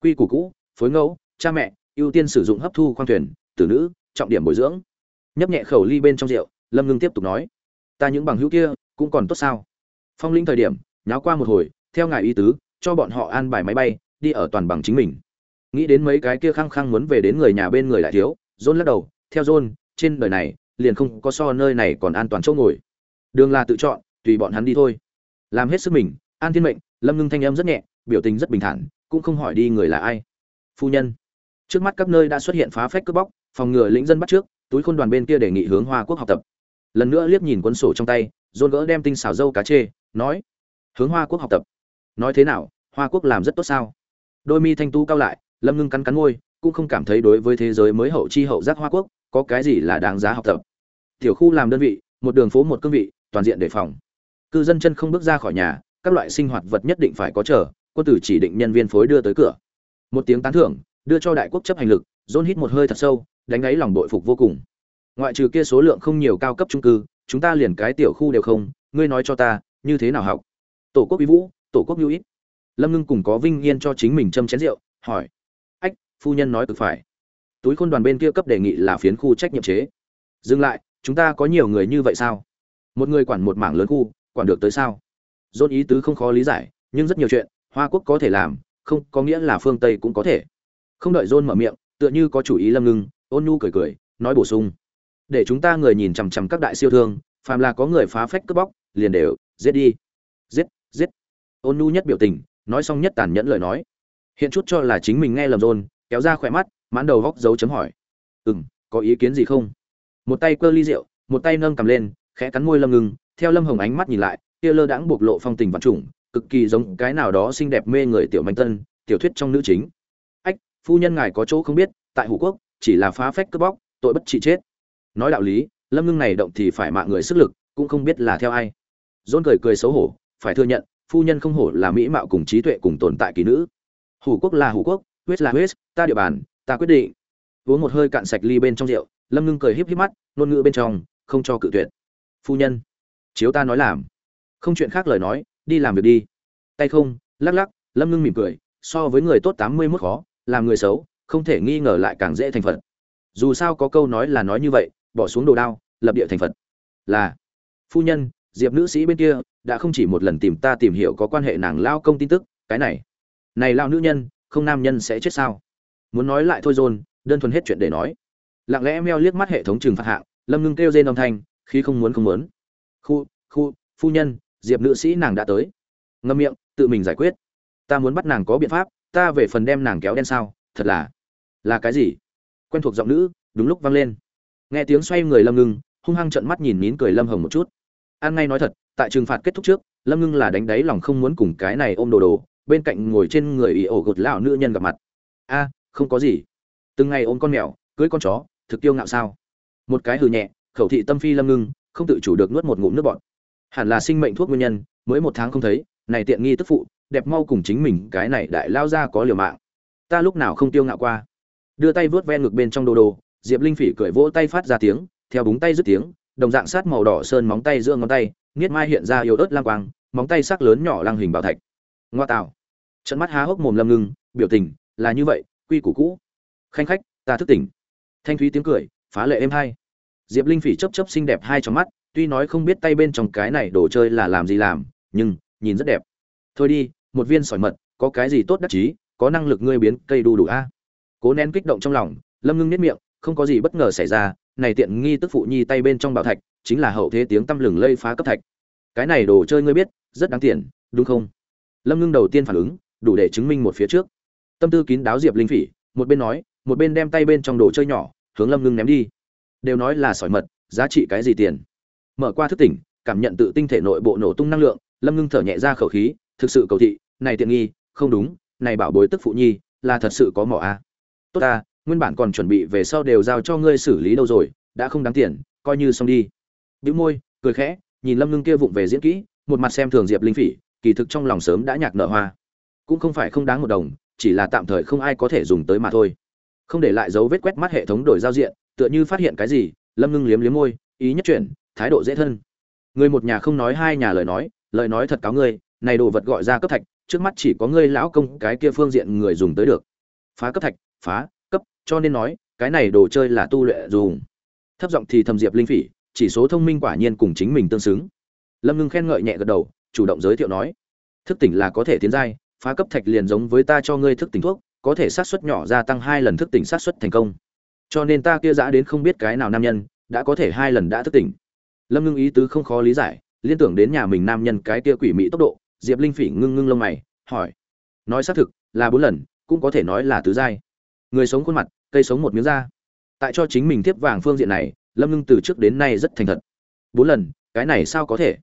Quy củ cũ, phối ngẫu, cha mẹ, ưu tiên sử dụng hấp thu khoang thuyền, tử nữ, trọng điểm bồi dưỡng. Nhấp nhẹ khẩu ly bên trong rượu, lâm ngưng tiếp tục nói, ta những bằng hữu kia cũng còn tốt sao? Phong linh thời điểm, nháo qua một hồi, theo ngài y tứ, cho bọn họ an bài máy bay, đi ở toàn bằng chính mình. Nghĩ đến mấy cái kia khăng khăng muốn về đến người nhà bên người lại thiếu john lắc đầu, theo john trên đời này, liền không có so nơi này còn an toàn chỗ ngồi. Đường là tự chọn, tùy bọn hắn đi thôi. Làm hết sức mình an thiên mệnh, lâm ngưng thanh âm rất nhẹ, biểu tình rất bình thản, cũng không hỏi đi người là ai. Phu nhân. Trước mắt các nơi đã xuất hiện phá phách cướp bóc, phòng ngừa lĩnh dân bắt trước, túi khôn đoàn bên kia đề nghị hướng hoa quốc học tập. Lần nữa liếc nhìn cuốn sổ trong tay dồn gỡ đem tinh xào dâu cá chê, nói, hướng hoa quốc học tập. Nói thế nào, hoa quốc làm rất tốt sao? Đôi mi thanh tu cao lại, lâm ngưng cắn cắn môi, cũng không cảm thấy đối với thế giới mới hậu chi hậu giác hoa quốc, có cái gì là đáng giá học tập. Tiểu khu làm đơn vị, một đường phố một cương vị, toàn diện đề phòng. Cư dân chân không bước ra khỏi nhà các loại sinh hoạt vật nhất định phải có chờ, quân tử chỉ định nhân viên phối đưa tới cửa. Một tiếng tán thưởng, đưa cho đại quốc chấp hành lực john hít một hơi thật sâu, đánh ấy lòng bội phục vô cùng. Ngoại trừ kia số lượng không nhiều cao cấp trung cư, chúng ta liền cái tiểu khu đều không, ngươi nói cho ta, như thế nào học? Tổ quốc uy vũ, tổ quốc lưu ít. Lâm ngưng cùng có vinh yên cho chính mình châm chén rượu, hỏi. Ách, phu nhân nói cực phải. Túi khôn đoàn bên kia cấp đề nghị là phiến khu trách nhiệm chế. Dừng lại, chúng ta có nhiều người như vậy sao? Một người quản một mảng lớn khu, quản được tới sao? Dôn ý tứ không khó lý giải, nhưng rất nhiều chuyện, hoa quốc có thể làm, không có nghĩa là phương tây cũng có thể. Không đợi dôn mở miệng, tựa như có chủ ý lâm ngưng, ôn nhu cười cười, nói bổ sung. Để chúng ta người nhìn chằm chằm các đại siêu thương, phàm là có người phá phách cướp bóc, liền đều, giết đi. Giết giết. Ôn nhu nhất biểu tình, nói xong nhất tàn nhẫn lời nói. Hiện chút cho là chính mình nghe lầm rôn kéo ra khỏe mắt, mãn đầu góc dấu chấm hỏi. Ừ m có ý kiến gì không? Một tay cơ ly rượu, một tay nâng cầm lên, khẽ cắn môi lâm ngưng, theo lâm hồng ánh mắt nhìn lại kia lơ đãng bộc lộ phong tình vạn trùng, cực kỳ giống cái nào đó xinh đẹp mê người tiểu manh tân, tiểu thuyết trong nữ chính. Ách, phu nhân ngài có chỗ không biết, tại hủ quốc, chỉ là phá phách cướp bóc, tội bất trị chết. Nói đạo lý, lâm ngưng này động thì phải mạng người sức lực, cũng không biết là theo ai. Dôn cười cười xấu hổ, phải thừa nhận, phu nhân không hổ là mỹ mạo cùng trí tuệ cùng tồn tại kỳ nữ. Hủ quốc là hủ quốc, huyết là huyết, ta địa bàn, ta quyết định. Uống một hơi cạn sạch ly bên trong rượu, lâm ngưng cười híp híp mắt, ngôn ngữ bên trong, không cho cự tuyệt. Phu nhân, chiếu ta nói làm không chuyện khác lời nói, đi làm việc đi. Tay không, lắc lắc, lâm ngưng mỉm cười, so với người tốt tám mươi mốt khó, làm người xấu, không thể nghi ngờ lại càng dễ thành phật. Dù sao có câu nói là nói như vậy, bỏ xuống đồ đao, lập địa thành phật. Là, phu nhân, diệp nữ sĩ bên kia, đã không chỉ một lần tìm ta tìm hiểu có quan hệ nàng lao công tin tức, cái này. Này lao nữ nhân, không nam nhân sẽ chết sao? Muốn nói lại thôi dồn, đơn thuần hết chuyện để nói. Lặng lẽ meo liếc mắt hệ thống trừng phạt hạng, lâm ngưng kêu rên âm thanh khi không muốn không muốn. Khu khu, phu nhân diệp nữ sĩ nàng đã tới. Ngâm miệng, tự mình giải quyết. Ta muốn bắt nàng có biện pháp, ta về phần đem nàng kéo đen sao, thật là là cái gì? Quen thuộc giọng nữ, đúng lúc vang lên. Nghe tiếng xoay người lâm ngưng, hung hăng trợn mắt nhìn nín cười lâm hồng một chút. An ngay nói thật, tại trừng phạt kết thúc trước, lâm ngưng là đánh đáy lòng không muốn cùng cái này ôm đồ đồ, bên cạnh ngồi trên người ỉ ổ gột lão nữ nhân gặp mặt. A, không có gì. Từng ngày ôm con mèo, cưới con chó, thực tiêu ngạo sao? Một cái hừ nhẹ, khẩu thị tâm phi lâm ngưng, không tự chủ được nuốt một ngụm nước bọt hẳn là sinh mệnh thuốc nguyên nhân, mới một tháng không thấy, này tiện nghi tức phụ, đẹp mau cùng chính mình cái này đại lao ra có liều mạng. Ta lúc nào không tiêu ngạo qua. Đưa tay vớt ven ngực bên trong đồ đồ, diệp linh phỉ cười vỗ tay phát ra tiếng, theo búng tay dứt tiếng, đồng dạng sát màu đỏ sơn móng tay giữa ngón tay niết mai hiện ra yếu ớt lang quang, móng tay sắc lớn nhỏ lang hình bảo thạch. Ngoa tạo. Trận mắt há hốc mồm lâm ngưng, biểu tình là như vậy, quy củ cũ. Khanh khách, ta thức tỉnh. Thanh thúy tiếng cười, phá lệ êm hay. Diệp linh phỉ chấp chấp xinh đẹp hai trong mắt tuy nói không biết tay bên trong cái này đồ chơi là làm gì làm, nhưng, nhìn rất đẹp. Thôi đi, một viên sỏi mật, có cái gì tốt đắc chí, có năng lực ngươi biến cây đu đủ a? Cố nén kích động trong lòng, lâm ngưng nếp miệng, không có gì bất ngờ xảy ra, này tiện nghi tức phụ nhi tay bên trong bảo thạch, chính là hậu thế tiếng tăm lừng lây phá cấp thạch. Cái này đồ chơi ngươi biết, rất đáng tiền, đúng không? Lâm ngưng đầu tiên phản ứng, đủ để chứng minh một phía trước. Tâm tư kín đáo diệp linh phỉ, một bên nói, một bên đem tay bên trong đồ chơi nhỏ, hướng lâm ngưng ném đi. Đều nói là sỏi mật, giá trị cái gì tiền? Mở qua thức tỉnh, cảm nhận tự tinh thể nội bộ nổ tung năng lượng, lâm ngưng thở nhẹ ra khẩu khí, thực sự cầu thị, này tiện nghi, không đúng, này bảo bối tức phụ nhi, là thật sự có mỏ a. Tốt ta, nguyên bản còn chuẩn bị về sau đều giao cho ngươi xử lý đâu rồi, đã không đáng tiền, coi như xong đi. Bĩu môi, cười khẽ, nhìn lâm ngưng kia vụng về diễn kỹ, một mặt xem thường diệp linh phỉ, kỳ thực trong lòng sớm đã nhạc nợ hoa. Cũng không phải không đáng một đồng, chỉ là tạm thời không ai có thể dùng tới mà thôi. Không để lại dấu vết quét mắt hệ thống đổi giao diện, tựa như phát hiện cái gì, lâm ngưng liếm liếm môi, ý nhất chuyển thái độ dễ thân. Người một nhà không nói hai nhà lời nói lời nói thật cáo ngươi, này đồ vật gọi ra cấp thạch, trước mắt chỉ có ngươi lão công cái kia phương diện người dùng tới được. Phá cấp thạch, phá, cấp, cho nên nói, cái này đồ chơi là tu luyện dùng. Thấp giọng thì thầm diệp linh phỉ, chỉ số thông minh quả nhiên cùng chính mình tương xứng. Lâm ngưng khen ngợi nhẹ gật đầu, chủ động giới thiệu nói, thức tỉnh là có thể tiến giai, phá cấp thạch liền giống với ta cho ngươi thức tỉnh thuốc, có thể sát suất nhỏ gia tăng hai lần thức tỉnh sát suất thành công. Cho nên ta kia dã đến không biết cái nào nam nhân, đã có thể hai lần đã thức tỉnh lâm ngưng ý tứ không khó lý giải, liên tưởng đến nhà mình nam nhân cái kia quỷ mỹ tốc độ, diệp linh phỉ ngưng ngưng lông mày, hỏi. Nói xác thực, là bốn lần, cũng có thể nói là tứ giai. Người sống khuôn mặt, cây sống một miếng da. Tại cho chính mình tiếp vàng phương diện này, lâm ngưng từ trước đến nay rất thành thật. Bốn lần, cái này sao có thể?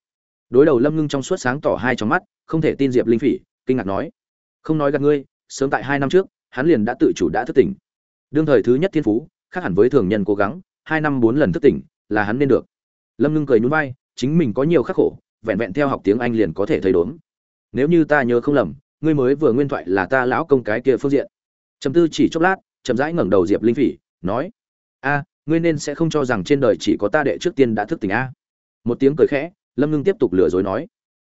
Đối đầu lâm ngưng trong suốt sáng tỏ hai trong mắt, không thể tin diệp linh phỉ, kinh ngạc nói. Không nói gặp ngươi, sớm tại hai năm trước, hắn liền đã tự chủ đã thức tỉnh. Đương thời thứ nhất thiên phú, khác hẳn với thường nhân cố gắng, hai năm bốn lần thức tỉnh, là hắn nên được lâm ngưng cười nhún vai, chính mình có nhiều khắc khổ, vẹn vẹn theo học tiếng anh liền có thể thấy đốn nếu như ta nhớ không lầm, ngươi mới vừa nguyên thoại là ta lão công cái kia phương diện. Trầm tư chỉ chốc lát, chậm rãi ngẩng đầu diệp linh phỉ, nói, a, ngươi nên sẽ không cho rằng trên đời chỉ có ta đệ trước tiên đã thức tỉnh a. Một tiếng cười khẽ, lâm ngưng tiếp tục lừa dối nói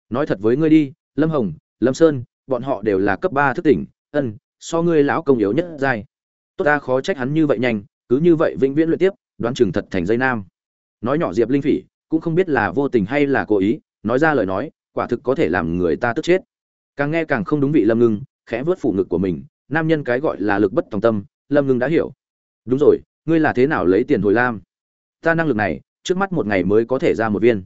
nói thật với ngươi đi, lâm hồng, lâm sơn, bọn họ đều là cấp ba thức tỉnh, ân, so ngươi lão công yếu nhất giai. Tốt ta khó trách hắn như vậy nhanh, cứ như vậy vĩnh viễn luyện tiếp, đoán chừng thật thành dây nam nói nhỏ diệp linh phỉ, cũng không biết là vô tình hay là cố ý, nói ra lời nói, quả thực có thể làm người ta tức chết. Càng nghe càng không đúng vị lâm ngưng, khẽ vớt phủ ngực của mình, nam nhân cái gọi là lực bất tòng tâm, lâm ngưng đã hiểu. Đúng rồi, ngươi là thế nào lấy tiền hồi lam? Ta năng lực này, trước mắt một ngày mới có thể ra một viên.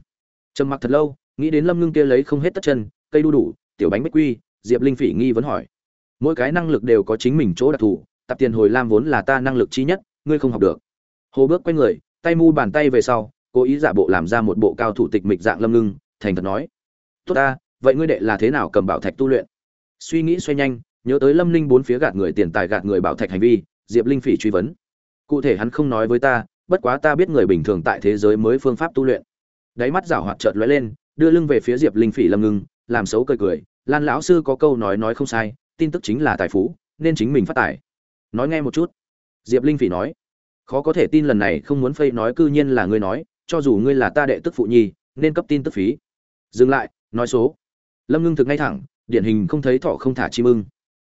Trầm mặc thật lâu, nghĩ đến lâm ngưng kia lấy không hết tất chân, cây đu đủ, tiểu bánh bích quy, diệp linh phỉ nghi vấn hỏi. Mỗi cái năng lực đều có chính mình chỗ đặc thù, tập tiền hồi lam vốn là ta năng lực chi nhất, ngươi không học được. Hồ bước quay người tay mu bàn tay về sau, cố ý giả bộ làm ra một bộ cao thủ tịch mịch dạng lâm ngưng, thành thật nói, tốt ta, vậy ngươi đệ là thế nào cầm bảo thạch tu luyện? Suy nghĩ xoay nhanh, nhớ tới lâm linh bốn phía gạt người tiền tài gạt người bảo thạch hành vi, diệp linh phỉ truy vấn, cụ thể hắn không nói với ta, bất quá ta biết người bình thường tại thế giới mới phương pháp tu luyện. Đáy mắt rảo hoạt chợt lóe lên, đưa lưng về phía diệp linh phỉ lâm ngưng, làm xấu cười cười, lan lão sư có câu nói nói không sai, tin tức chính là tài phú, nên chính mình phát tài. Nói nghe một chút. Diệp linh phỉ nói khó có thể tin lần này không muốn phây nói cư nhiên là ngươi nói, cho dù ngươi là ta đệ tức phụ nhi, nên cấp tin tức phí. Dừng lại, nói số. Lâm ngưng thực ngay thẳng, điển hình không thấy thọ không thả chim ưng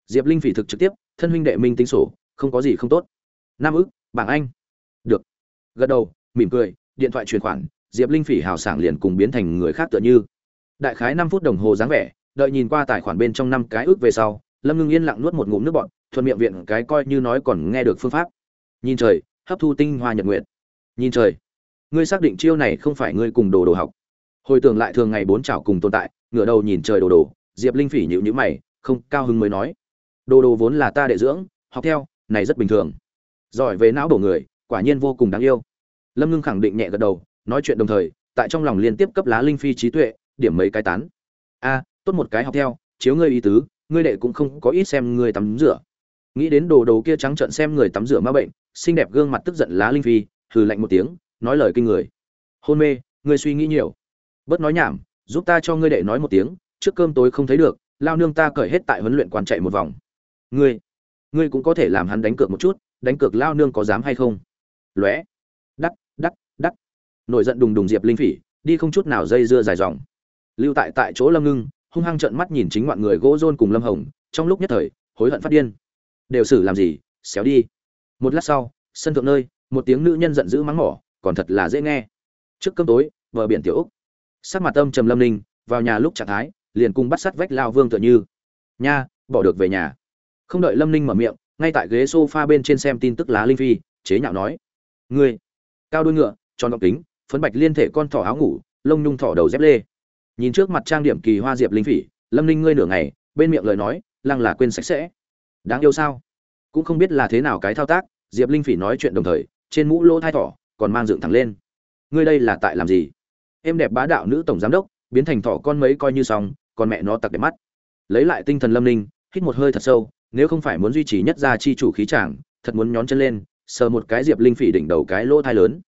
diệp linh phỉ thực trực tiếp, thân huynh đệ minh tính sổ, không có gì không tốt. Nam ức, bảng anh. Được. Gật đầu, mỉm cười, điện thoại chuyển khoản, diệp linh phỉ hào sảng liền cùng biến thành người khác tựa như. Đại khái năm phút đồng hồ dáng vẻ, đợi nhìn qua tài khoản bên trong năm cái ước về sau, lâm ngưng yên lặng nuốt một ngụm nước bọn thuận miệng viện cái coi như nói còn nghe được phương pháp. Nhìn trời hấp thu tinh hoa nhật nguyện nhìn trời, ngươi xác định chiêu này không phải ngươi cùng đồ đồ học. Hồi tưởng lại thường ngày bốn chảo cùng tồn tại, ngửa đầu nhìn trời đồ đồ, diệp linh phỉ nhịu nhữ mày, không cao hứng mới nói. Đồ đồ vốn là ta đệ dưỡng, học theo, này rất bình thường. Giỏi về não bổ người, quả nhiên vô cùng đáng yêu. Lâm ngưng khẳng định nhẹ gật đầu, nói chuyện đồng thời, tại trong lòng liên tiếp cấp lá linh phi trí tuệ, điểm mấy cái tán. A, tốt một cái học theo, chiếu ngươi ý tứ, ngươi đệ cũng không có ít xem ngươi tắm rửa nghĩ đến đồ đồ kia trắng trợn xem người tắm rửa ma bệnh, xinh đẹp gương mặt tức giận lá linh phi, hừ lạnh một tiếng, nói lời kinh người. Hôn mê, ngươi suy nghĩ nhiều. Bớt nói nhảm, giúp ta cho ngươi đệ nói một tiếng, trước cơm tối không thấy được, lao nương ta cởi hết tại huấn luyện quán chạy một vòng. Ngươi ngươi cũng có thể làm hắn đánh cược một chút, đánh cược lao nương có dám hay không? Lóe. Đắc đắc đắc. Nổi giận đùng đùng diệp linh phỉ, đi không chút nào dây dưa dài dòng. Lưu tại tại chỗ lâm ngưng, hung hăng trợn mắt nhìn chính ngoạn người gỗ rôn cùng lâm hồng, trong lúc nhất thời, hối hận phát điên đều xử làm gì, xéo đi. Một lát sau, sân thượng nơi, một tiếng nữ nhân giận dữ mắng mỏ, còn thật là dễ nghe. Trước cơm tối bờ biển tiểu úc. Sắc mặt tâm trầm lâm ninh, vào nhà lúc trạng thái, liền cùng bắt sắt vách lao vương tựa như. Nha, bỏ được về nhà. Không đợi lâm ninh mở miệng, ngay tại ghế s o f a bên trên xem tin tức lá linh phi, chế nhạo nói. Ngươi, cao đuôi ngựa, tròn ngọc kính, phấn bạch liên thể con thỏ áo ngủ, lông nhung thỏ đầu dép lê. Nhìn trước mặt trang điểm kỳ hoa diệp linh phỉ lâm ninh ngươi nửa ngày, bên miệng lời nói, lăng là quên sạch sẽ đáng yêu sao? Cũng không biết là thế nào cái thao tác, diệp linh phỉ nói chuyện đồng thời, trên mũ lỗ thai thỏ còn mang dựng thẳng lên. Ngươi đây là tại làm gì? Em đẹp bá đạo nữ tổng giám đốc, biến thành thỏ con mấy coi như xong, còn mẹ nó tặc đẹp mắt. Lấy lại tinh thần lâm ninh, hít một hơi thật sâu, nếu không phải muốn duy trì nhất gia chi chủ khí tràng thật muốn nhón chân lên, sờ một cái diệp linh phỉ đỉnh đầu cái lỗ thai lớn.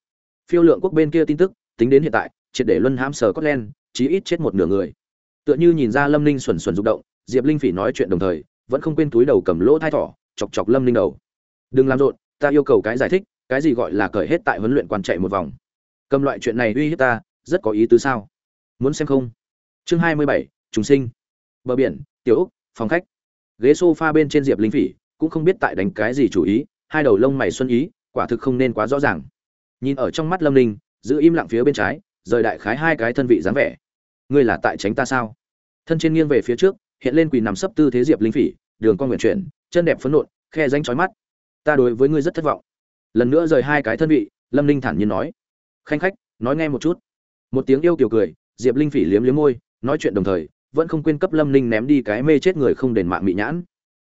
Phiêu lượng quốc bên kia tin tức, tính đến hiện tại, triệt để luân hãm sờ scotland, chí ít chết một nửa người. Tựa như nhìn ra lâm ninh xuẩn xuẩn rụng động, diệp linh phỉ nói chuyện đồng thời vẫn không quên túi đầu cầm lỗ thai thỏ, chọc chọc lâm ninh đầu. Đừng làm rộn, ta yêu cầu cái giải thích, cái gì gọi là cởi hết tại huấn luyện quan chạy một vòng. Cầm loại chuyện này uy hiếp ta, rất có ý tứ sao? Muốn xem không? Chương hai mươi bảy chúng sinh. Bờ biển, tiểu úc, phòng khách. Ghế s o f a bên trên diệp linh phỉ cũng không biết tại đánh cái gì chủ ý, hai đầu lông mày xuân ý, quả thực không nên quá rõ ràng. Nhìn ở trong mắt lâm ninh, giữ im lặng phía bên trái, rời đại khái hai cái thân vị dáng vẻ. Ngươi là tại tránh ta sao? Thân trên nghiêng về phía trước, hiện lên quỳ nằm sấp tư thế diệp linh phỉ đường con nguyện chuyển, chân đẹp phấn nộn, khe danh trói mắt. Ta đối với ngươi rất thất vọng. Lần nữa rời hai cái thân vị, lâm ninh thản nhiên nói. Khanh khách, nói nghe một chút. Một tiếng yêu kiều cười, diệp linh phỉ liếm liếm môi, nói chuyện đồng thời, vẫn không quên cấp lâm ninh ném đi cái mê chết người không đền mạng bị nhãn.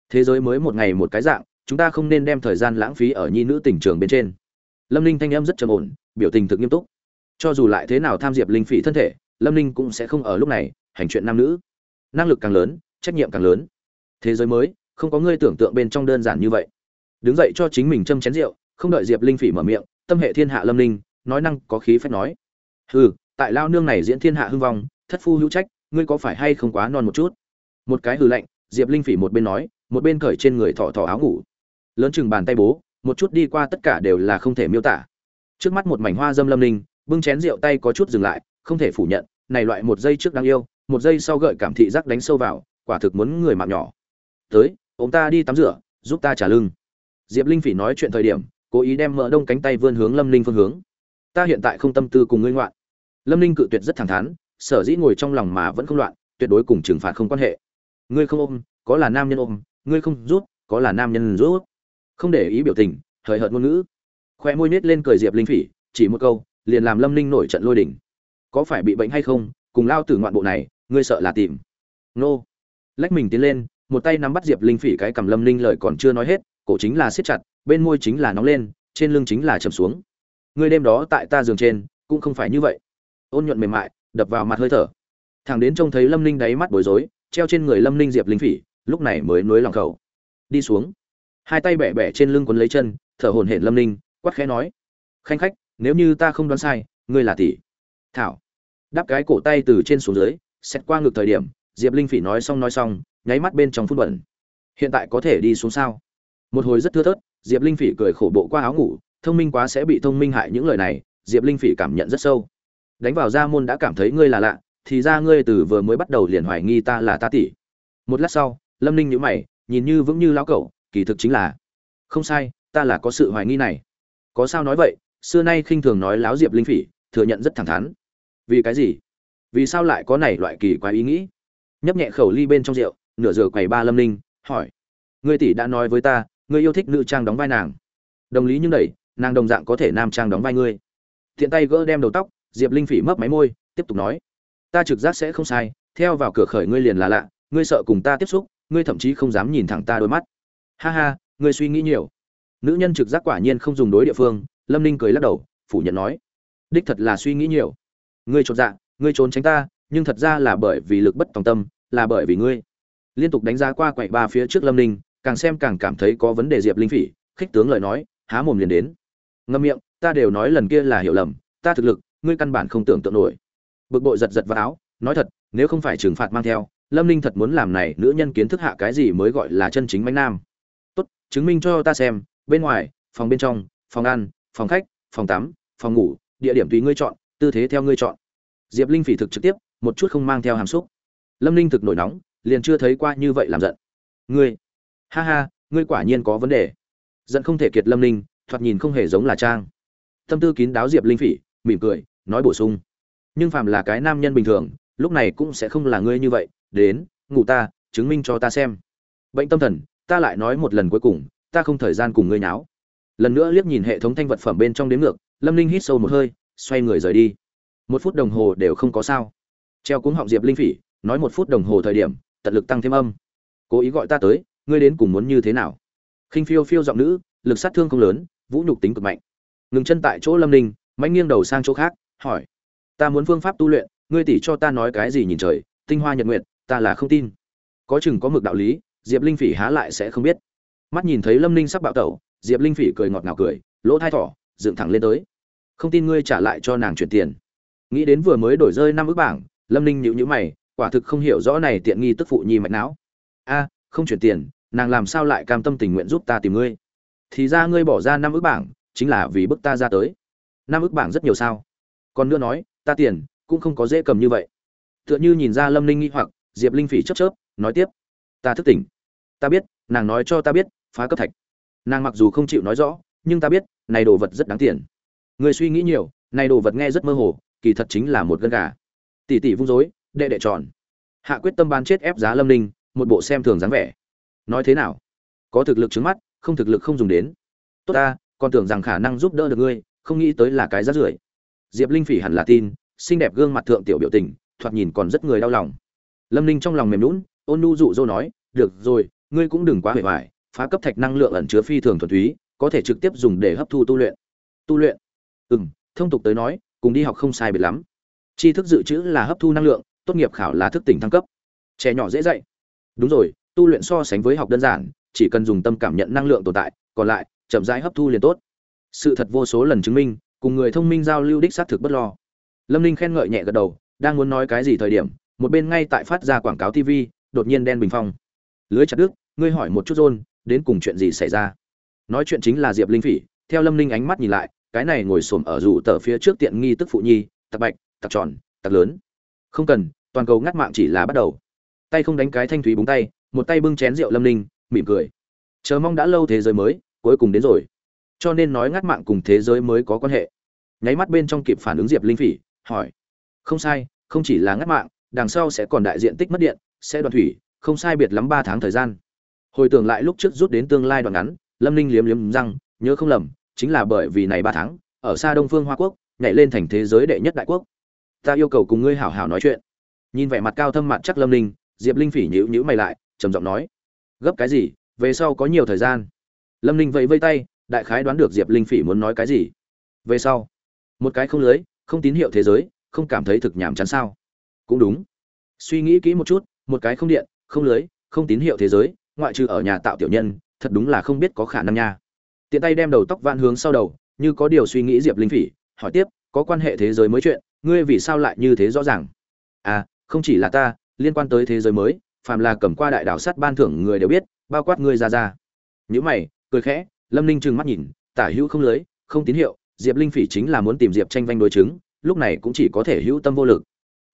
Thế giới mới một ngày một cái dạng, chúng ta không nên đem thời gian lãng phí ở nhi nữ tỉnh trường bên trên. Lâm ninh thanh em rất trầm ổn, biểu tình thực nghiêm túc. Cho dù lại thế nào tham diệp linh phỉ thân thể, lâm ninh cũng sẽ không ở lúc này hành chuyện nam nữ. Năng lực càng lớn, trách nhiệm càng lớn thế giới mới, không có ngươi tưởng tượng bên trong đơn giản như vậy. Đứng dậy cho chính mình châm chén rượu, không đợi diệp linh phỉ mở miệng, tâm hệ thiên hạ lâm linh nói năng có khí phách nói. Hừ, tại lao nương này diễn thiên hạ hưng vong, thất phu hữu trách, ngươi có phải hay không quá non một chút? Một cái hừ lạnh, diệp linh phỉ một bên nói, một bên cởi trên người thọ thọ áo ngủ. Lớn chừng bàn tay bố, một chút đi qua tất cả đều là không thể miêu tả. Trước mắt một mảnh hoa dâm lâm linh bưng chén rượu tay có chút dừng lại, không thể phủ nhận, này loại một giây trước đáng yêu, một giây sau gợi cảm thị giác đánh sâu vào, quả thực muốn người mạng nhỏ tới, ông ta đi tắm rửa, giúp ta trả lưng. Diệp linh phỉ nói chuyện thời điểm, cố ý đem mỡ đông cánh tay vươn hướng lâm Linh phương hướng. Ta hiện tại không tâm tư cùng ngươi ngoạn. Lâm Linh cự tuyệt rất thẳng thắn, sở dĩ ngồi trong lòng mà vẫn không loạn, tuyệt đối cùng trừng phạt không quan hệ. Ngươi không ôm, có là nam nhân ôm, ngươi không rút có là nam nhân rút không để ý biểu tình thời hợt ngôn ngữ. Khoe môi nết lên cười diệp linh phỉ, chỉ một câu, liền làm lâm Linh nổi trận lôi đỉnh có phải bị bệnh hay không, cùng lao tử ngoạn bộ này, ngươi sợ là tìm. Nô. Lách mình tiến lên một tay nắm bắt diệp linh phỉ cái cầm lâm ninh lời còn chưa nói hết, cổ chính là siết chặt, bên môi chính là nóng lên, trên lưng chính là chầm xuống. Ngươi đêm đó tại ta giường trên, cũng không phải như vậy. Ôn nhuận mềm mại, đập vào mặt hơi thở. Thằng đến trông thấy lâm ninh đáy mắt bối rối, treo trên người lâm ninh diệp linh phỉ, lúc này mới nuối lòng khẩu. Đi xuống. Hai tay bẻ bẻ trên lưng quấn lấy chân, thở hổn hển lâm ninh, quát khẽ nói. Khanh khách, nếu như ta không đoán sai, ngươi là tỷ. Thảo. Đáp cái cổ tay từ trên xuống dưới, xét qua ngược thời điểm, diệp linh phỉ nói xong nói xong nháy mắt bên trong phút bẩn. Hiện tại có thể đi xuống sao? Một hồi rất thưa thớt, diệp linh phỉ cười khổ bộ qua áo ngủ, thông minh quá sẽ bị thông minh hại những lời này, diệp linh phỉ cảm nhận rất sâu. Đánh vào ra môn đã cảm thấy ngươi là lạ, thì ra ngươi từ vừa mới bắt đầu liền hoài nghi ta là ta tỷ. Một lát sau, lâm ninh nhíu mày, nhìn như vững như lão cẩu, kỳ thực chính là, không sai, ta là có sự hoài nghi này. Có sao nói vậy? Xưa nay khinh thường nói láo diệp linh phỉ, thừa nhận rất thẳng thắn. Vì cái gì? Vì sao lại có này loại kỳ quái ý nghĩ? Nhấp nhẹ khẩu ly bên trong rượu nửa giờ quầy ba lâm ninh, hỏi. Ngươi tỷ đã nói với ta ngươi yêu thích nữ trang đóng vai nàng. Đồng lý nhưng đẩy, nàng đồng dạng có thể nam trang đóng vai ngươi. Thiện tay gỡ đem đầu tóc, diệp linh phỉ mấp máy môi, tiếp tục nói. Ta trực giác sẽ không sai, theo vào cửa khởi ngươi liền là lạ, ngươi sợ cùng ta tiếp xúc, ngươi thậm chí không dám nhìn thẳng ta đôi mắt. Ha ha, ngươi suy nghĩ nhiều. Nữ nhân trực giác quả nhiên không dùng đối địa phương, lâm ninh cười lắc đầu, phủ nhận nói. Đích thật là suy nghĩ nhiều. Ngươi trột dạ ngươi trốn tránh ta, nhưng thật ra là bởi vì lực bất tòng tâm, là bởi vì ngươi liên tục đánh giá qua quậy ba phía trước lâm ninh, càng xem càng cảm thấy có vấn đề diệp linh phỉ, khích tướng lời nói, há mồm liền đến. Ngâm miệng, ta đều nói lần kia là hiểu lầm, ta thực lực, ngươi căn bản không tưởng tượng nổi. Bực bội giật giật vào áo, nói thật, nếu không phải trừng phạt mang theo, lâm ninh thật muốn làm này nữ nhân kiến thức hạ cái gì mới gọi là chân chính bánh nam. Tốt, chứng minh cho ta xem, bên ngoài, phòng bên trong, phòng ăn, phòng khách, phòng tắm, phòng ngủ, địa điểm tùy ngươi chọn, tư thế theo ngươi chọn. Diệp linh phỉ thực trực tiếp, một chút không mang theo hàm xúc. Lâm ninh thực nổi nóng liền chưa thấy qua như vậy làm giận. Ngươi, ha ha, ngươi quả nhiên có vấn đề. Giận không thể kiệt lâm ninh, thoạt nhìn không hề giống là trang. Tâm tư kín đáo diệp linh phỉ, mỉm cười, nói bổ sung. Nhưng phàm là cái nam nhân bình thường, lúc này cũng sẽ không là ngươi như vậy. Đến, ngủ ta, chứng minh cho ta xem. Bệnh tâm thần, ta lại nói một lần cuối cùng, ta không thời gian cùng ngươi nháo. Lần nữa liếc nhìn hệ thống thanh vật phẩm bên trong đến ngược, lâm linh hít sâu một hơi, xoay người rời đi. Một phút đồng hồ đều không có sao. Treo cuống họng diệp linh phỉ, nói một phút đồng hồ thời điểm tận lực tăng thêm âm. Cố ý gọi ta tới, ngươi đến cùng muốn như thế nào? Khinh phiêu phiêu giọng nữ, lực sát thương không lớn, vũ nhục tính cực mạnh. Ngừng chân tại chỗ lâm ninh mạnh nghiêng đầu sang chỗ khác, hỏi. Ta muốn phương pháp tu luyện, ngươi tỷ cho ta nói cái gì nhìn trời, tinh hoa nhật nguyện ta là không tin. Có chừng có mực đạo lý, diệp linh phỉ há lại sẽ không biết. Mắt nhìn thấy lâm ninh sắp bạo tẩu, diệp linh phỉ cười ngọt ngào cười, lỗ thai thỏ, dựng thẳng lên tới. Không tin ngươi trả lại cho nàng chuyển tiền. Nghĩ đến vừa mới đổi rơi năm ước bảng, lâm ninh nhịu nhữ mày quả thực không hiểu rõ này tiện nghi tức phụ nhi mạch não. A, không chuyển tiền, nàng làm sao lại cam tâm tình nguyện giúp ta tìm ngươi? Thì ra ngươi bỏ ra năm ước bảng, chính là vì bức ta ra tới. Năm ước bảng rất nhiều sao? Còn nữa nói, ta tiền, cũng không có dễ cầm như vậy. Tựa như nhìn ra lâm ninh nghi hoặc, diệp linh phỉ chớp chớp, nói tiếp. Ta thức tỉnh. Ta biết, nàng nói cho ta biết, phá cấp thạch. Nàng mặc dù không chịu nói rõ, nhưng ta biết, này đồ vật rất đáng tiền. Người suy nghĩ nhiều, này đồ vật nghe rất mơ hồ, kỳ thật chính là một gân gà. Tỷ tỷ vung dối đệ đệ tròn. Hạ quyết tâm bán chết ép giá lâm ninh, một bộ xem thường dáng vẻ. Nói thế nào? Có thực lực trước mắt, không thực lực không dùng đến. Tốt ta, còn tưởng rằng khả năng giúp đỡ được ngươi, không nghĩ tới là cái rát rưởi. Diệp linh phỉ hẳn là tin, xinh đẹp gương mặt thượng tiểu biểu tình, thoạt nhìn còn rất người đau lòng. Lâm ninh trong lòng mềm lún ôn nu dụ dỗ nói, được rồi, ngươi cũng đừng quá hề hoài, phá cấp thạch năng lượng ẩn chứa phi thường thuần túy, có thể trực tiếp dùng để hấp thu tu luyện. Tu luyện? Ừ m thông tục tới nói, cùng đi học không sai biệt lắm. Tri thức dự trữ là hấp thu năng lượng tốt nghiệp khảo là thức tỉnh thăng cấp. Trẻ nhỏ dễ dạy. Đúng rồi, tu luyện so sánh với học đơn giản, chỉ cần dùng tâm cảm nhận năng lượng tồn tại, còn lại, chậm rãi hấp thu liền tốt. Sự thật vô số lần chứng minh, cùng người thông minh giao lưu đích xác thực bất lo. Lâm ninh khen ngợi nhẹ gật đầu, đang muốn nói cái gì thời điểm, một bên ngay tại phát ra quảng cáo tv đột nhiên đen bình phong. Lưới chặt đức ngươi hỏi một chút rôn đến cùng chuyện gì xảy ra? Nói chuyện chính là diệp linh phỉ, theo lâm ninh ánh mắt nhìn lại, cái này ngồi xổm ở rủ tờ phía trước tiện nghi tức phụ nhi, tặc bạch, tặc tròn, tặc lớn không cần, toàn cầu ngắt mạng chỉ là bắt đầu. Tay không đánh cái thanh thúy búng tay, một tay bưng chén rượu lâm ninh, mỉm cười. Chờ mong đã lâu thế giới mới, cuối cùng đến rồi. Cho nên nói ngắt mạng cùng thế giới mới có quan hệ. Nháy mắt bên trong kịp phản ứng diệp linh phỉ, hỏi. Không sai, không chỉ là ngắt mạng, đằng sau sẽ còn đại diện tích mất điện, sẽ đoạn thủy, không sai biệt lắm ba tháng thời gian. Hồi tưởng lại lúc trước rút đến tương lai đoạn ngắn, lâm ninh liếm liếm răng, nhớ không lầm, chính là bởi vì này ba tháng, ở xa đông phương hoa quốc, nhảy lên thành thế giới đệ nhất đại quốc ta yêu cầu cùng ngươi hảo hảo nói chuyện. Nhìn vẻ mặt cao thâm mặt chắc lâm ninh, diệp linh phỉ nhíu nhíu mày lại, trầm giọng nói, gấp cái gì? Về sau có nhiều thời gian. Lâm ninh vẫy vây tay, đại khái đoán được diệp linh phỉ muốn nói cái gì. Về sau. Một cái không lưới, không tín hiệu thế giới, không cảm thấy thực nhàm chán sao? Cũng đúng. Suy nghĩ kỹ một chút, một cái không điện, không lưới, không tín hiệu thế giới, ngoại trừ ở nhà tạo tiểu nhân, thật đúng là không biết có khả năng nha. Tiện tay đem đầu tóc vạn hướng sau đầu, như có điều suy nghĩ diệp linh phỉ, hỏi tiếp, có quan hệ thế giới mới chuyện? Ngươi vì sao lại như thế rõ ràng? À không chỉ là ta, liên quan tới thế giới mới, phàm là cầm qua đại đảo sắt ban thưởng người đều biết, bao quát ngươi ra ra. Nhữ mày, cười khẽ, lâm ninh trừng mắt nhìn, tả hữu không lưới, không tín hiệu, diệp linh phỉ chính là muốn tìm diệp tranh vanh đối chứng, lúc này cũng chỉ có thể hữu tâm vô lực.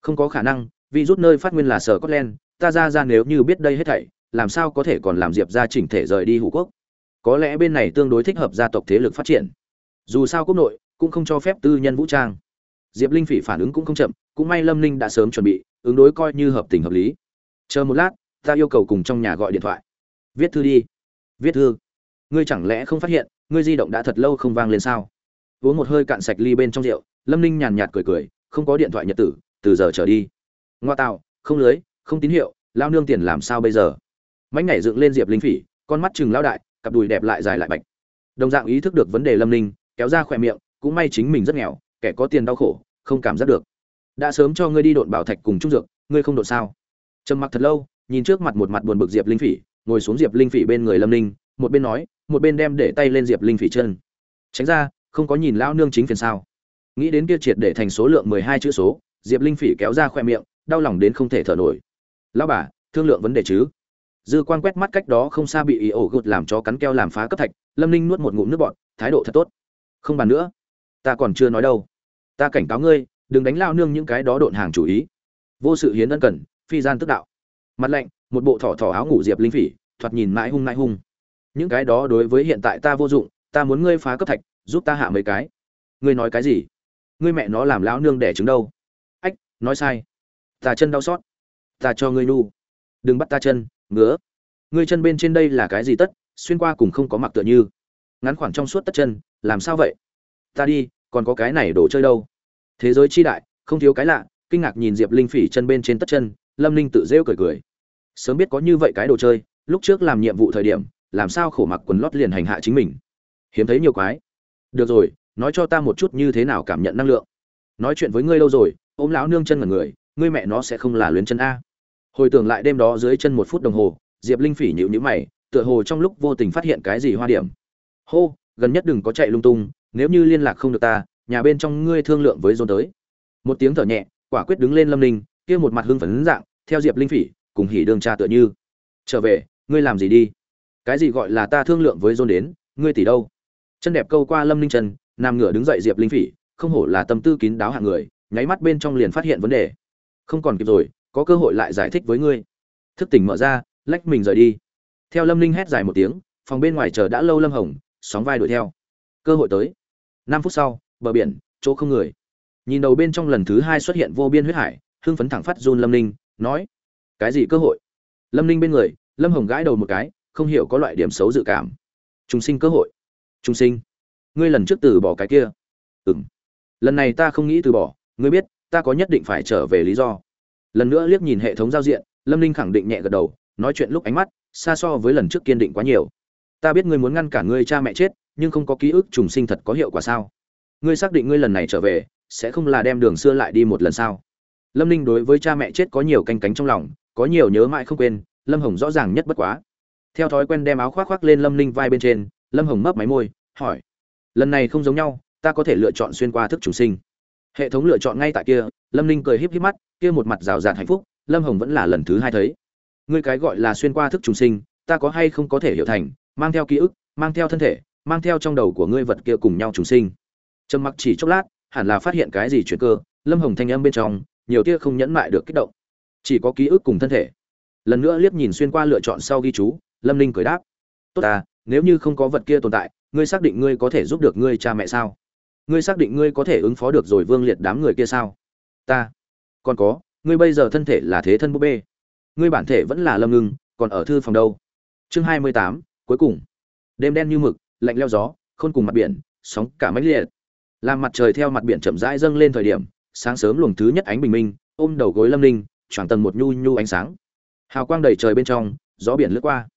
Không có khả năng, vì rút nơi phát nguyên là sở scotland, ta ra ra nếu như biết đây hết thảy, làm sao có thể còn làm diệp ra chỉnh thể rời đi hủ quốc? Có lẽ bên này tương đối thích hợp gia tộc thế lực phát triển. Dù sao quốc nội cũng không cho phép tư nhân vũ trang diệp linh phỉ phản ứng cũng không chậm, cũng may lâm ninh đã sớm chuẩn bị, ứng đối coi như hợp tình hợp lý. Chờ một lát, ta yêu cầu cùng trong nhà gọi điện thoại. Viết thư đi. Viết thư? Ngươi chẳng lẽ không phát hiện, ngươi di động đã thật lâu không vang lên sao? Uống một hơi cạn sạch ly bên trong rượu, lâm ninh nhàn nhạt cười cười, không có điện thoại nhật tử, từ giờ trở đi. Ngoa tạo, không lưới, không tín hiệu, lao nương tiền làm sao bây giờ? Mánh nhảy dựng lên diệp linh phỉ, con mắt chừng lao đại, cặp đùi đẹp lại dài lại bạch. Đồng dạng ý thức được vấn đề lâm ninh, kéo ra khỏe miệng, cũng may chính mình rất nghèo kẻ có tiền đau khổ, không cảm giác được. Đã sớm cho ngươi đi độn bảo thạch cùng trung dược, ngươi không độn sao? Trầm mặc thật lâu, nhìn trước mặt một mặt buồn bực diệp linh phỉ, ngồi xuống diệp linh phỉ bên người lâm ninh, một bên nói, một bên đem để tay lên diệp linh phỉ chân. Tránh ra, không có nhìn lão nương chính phiền sao? Nghĩ đến kia triệt để thành số lượng mười hai chữ số, diệp linh phỉ kéo ra khoe miệng, đau lòng đến không thể thở nổi. Lão bà, thương lượng vấn đề chứ? Dư quan quét mắt cách đó không xa bị ý ổ gột làm cho cắn keo làm phá cấp thạch, lâm ninh nuốt một ngụm nước bọt, thái độ thật tốt. Không bàn nữa ta còn chưa nói đâu. Ta cảnh cáo ngươi, đừng đánh lao nương những cái đó độn hàng chủ ý. Vô sự hiến ân cần, phi gian tức đạo. Mặt lạnh, một bộ thỏ thỏ áo ngủ diệp linh phỉ, thoạt nhìn mãi hung mãi hung. Những cái đó đối với hiện tại ta vô dụng, ta muốn ngươi phá cấp thạch, giúp ta hạ mấy cái. Ngươi nói cái gì? Ngươi mẹ nó làm lão nương đẻ trứng đâu? Ách, nói sai. Ta chân đau xót. Ta cho ngươi nu. Đừng bắt ta chân, ngứa. Ngươi chân bên trên đây là cái gì tất? Xuyên qua cùng không có mặc tựa như. Ngắn khoảng trong suốt tất chân, làm sao vậy? Ta đi còn có cái này đồ chơi đâu? Thế giới chi đại, không thiếu cái lạ, kinh ngạc nhìn diệp linh phỉ chân bên trên tất chân, lâm linh tự rêu cười cười. Sớm biết có như vậy cái đồ chơi, lúc trước làm nhiệm vụ thời điểm, làm sao khổ mặc quần lót liền hành hạ chính mình. Hiếm thấy nhiều quái. Được rồi, nói cho ta một chút như thế nào cảm nhận năng lượng. Nói chuyện với ngươi lâu rồi, ôm lão nương chân ngần người, ngươi mẹ nó sẽ không là luyến chân a. Hồi tưởng lại đêm đó dưới chân một phút đồng hồ, diệp linh phỉ nhịu nhữ mày, tựa hồ trong lúc vô tình phát hiện cái gì hoa điểm. Hô, gần nhất đừng có chạy lung tung nếu như liên lạc không được ta, nhà bên trong ngươi thương lượng với dồn tới. Một tiếng thở nhẹ, quả quyết đứng lên lâm ninh, kia một mặt hưng phấn dạng, theo diệp linh phỉ, cùng hỉ đường cha tựa như. Trở về, ngươi làm gì đi? Cái gì gọi là ta thương lượng với dồn đến, ngươi tỷ đâu? Chân đẹp câu qua lâm ninh trần nam ngửa đứng dậy diệp linh phỉ, không hổ là tâm tư kín đáo hạng người, nháy mắt bên trong liền phát hiện vấn đề. Không còn kịp rồi, có cơ hội lại giải thích với ngươi. Thức tỉnh mở ra, lách mình rời đi. Theo lâm ninh hét dài một tiếng, phòng bên ngoài chờ đã lâu lâm hồng, sóng vai đuổi theo. Cơ hội tới năm phút sau, bờ biển, chỗ không người. Nhìn đầu bên trong lần thứ hai xuất hiện vô biên huyết hải, hưng phấn thẳng phát run lâm ninh, nói, cái gì cơ hội? Lâm ninh bên người, lâm hồng gãi đầu một cái, không hiểu có loại điểm xấu dự cảm. Trung sinh cơ hội. Trung sinh? Ngươi lần trước từ bỏ cái kia? Ừng lần này ta không nghĩ từ bỏ, ngươi biết, ta có nhất định phải trở về lý do. Lần nữa liếc nhìn hệ thống giao diện, lâm ninh khẳng định nhẹ gật đầu, nói chuyện lúc ánh mắt, xa so với lần trước kiên định quá nhiều. Ta biết ngươi muốn ngăn cả ngươi cha mẹ chết nhưng không có ký ức trùng sinh thật có hiệu quả sao? Ngươi xác định ngươi lần này trở về, sẽ không là đem đường xưa lại đi một lần sao? Lâm ninh đối với cha mẹ chết có nhiều canh cánh trong lòng, có nhiều nhớ mãi không quên, lâm hồng rõ ràng nhất bất quá. Theo thói quen đem áo khoác khoác lên lâm ninh vai bên trên, lâm hồng mấp máy môi, hỏi, lần này không giống nhau, ta có thể lựa chọn xuyên qua thức chủ sinh. Hệ thống lựa chọn ngay tại kia, lâm ninh cười híp híp mắt, kia một mặt rào rạt hạnh phúc, lâm hồng vẫn là lần thứ hai thấy. Ngươi cái gọi là xuyên qua thức trùng sinh, ta có hay không có thể hiểu thành, mang theo ký ức, mang theo thân thể mang theo trong đầu của ngươi vật kia cùng nhau trùng sinh. Trầm mặc chỉ chốc lát, hẳn là phát hiện cái gì chuyện cơ, lâm hồng thanh âm bên trong, nhiều tia không nhẫn mại được kích động. Chỉ có ký ức cùng thân thể. Lần nữa liếc nhìn xuyên qua lựa chọn sau ghi chú, lâm ninh cười đáp. Tốt à nếu như không có vật kia tồn tại, ngươi xác định ngươi có thể giúp được ngươi cha mẹ sao? Ngươi xác định ngươi có thể ứng phó được rồi vương liệt đám người kia sao? Ta. Còn có, ngươi bây giờ thân thể là thế thân búp bê. Ngươi bản thể vẫn là lâm ngưng, còn ở thư phòng đâu? Chương hai mươi tám, cuối cùng. Đêm đen như mực lạnh leo gió, khôn cùng mặt biển, sóng cả mãnh liệt. Làm mặt trời theo mặt biển chậm rãi dâng lên thời điểm, sáng sớm luồng thứ nhất ánh bình minh, ôm đầu gối lâm linh, choàng tầng một nhu nhu ánh sáng. Hào quang đầy trời bên trong, gió biển lướt qua.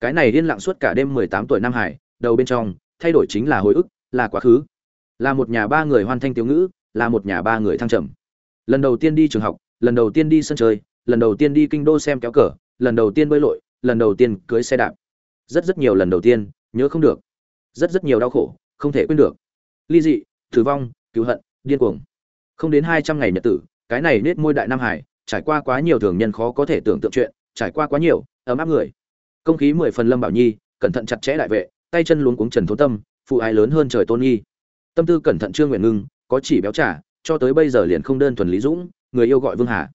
Cái này điên lặng suốt cả đêm mười tám tuổi nam hải, đầu bên trong, thay đổi chính là hồi ức, là quá khứ. Là một nhà ba người hoan thanh tiểu ngữ, là một nhà ba người thăng trầm. Lần đầu tiên đi trường học, lần đầu tiên đi sân chơi, lần đầu tiên đi kinh đô xem kéo cờ, lần đầu tiên bơi lội, lần đầu tiên cưới xe đạp. Rất rất nhiều lần đầu tiên, nhớ không được rất rất nhiều đau khổ, không thể quên được. Ly dị, tử vong, cứu hận, điên cuồng. Không đến hai trăm ngày nhật tử, cái này nết môi đại nam hải, trải qua quá nhiều thường nhân khó có thể tưởng tượng chuyện, trải qua quá nhiều, ấm áp người. Công khí mười phần lâm bảo nhi, cẩn thận chặt chẽ đại vệ, tay chân luống cuống trần thố tâm, phụ ai lớn hơn trời tôn nghi. Tâm tư cẩn thận trương nguyện ngưng, có chỉ béo trả cho tới bây giờ liền không đơn thuần lý dũng, người yêu gọi vương hà.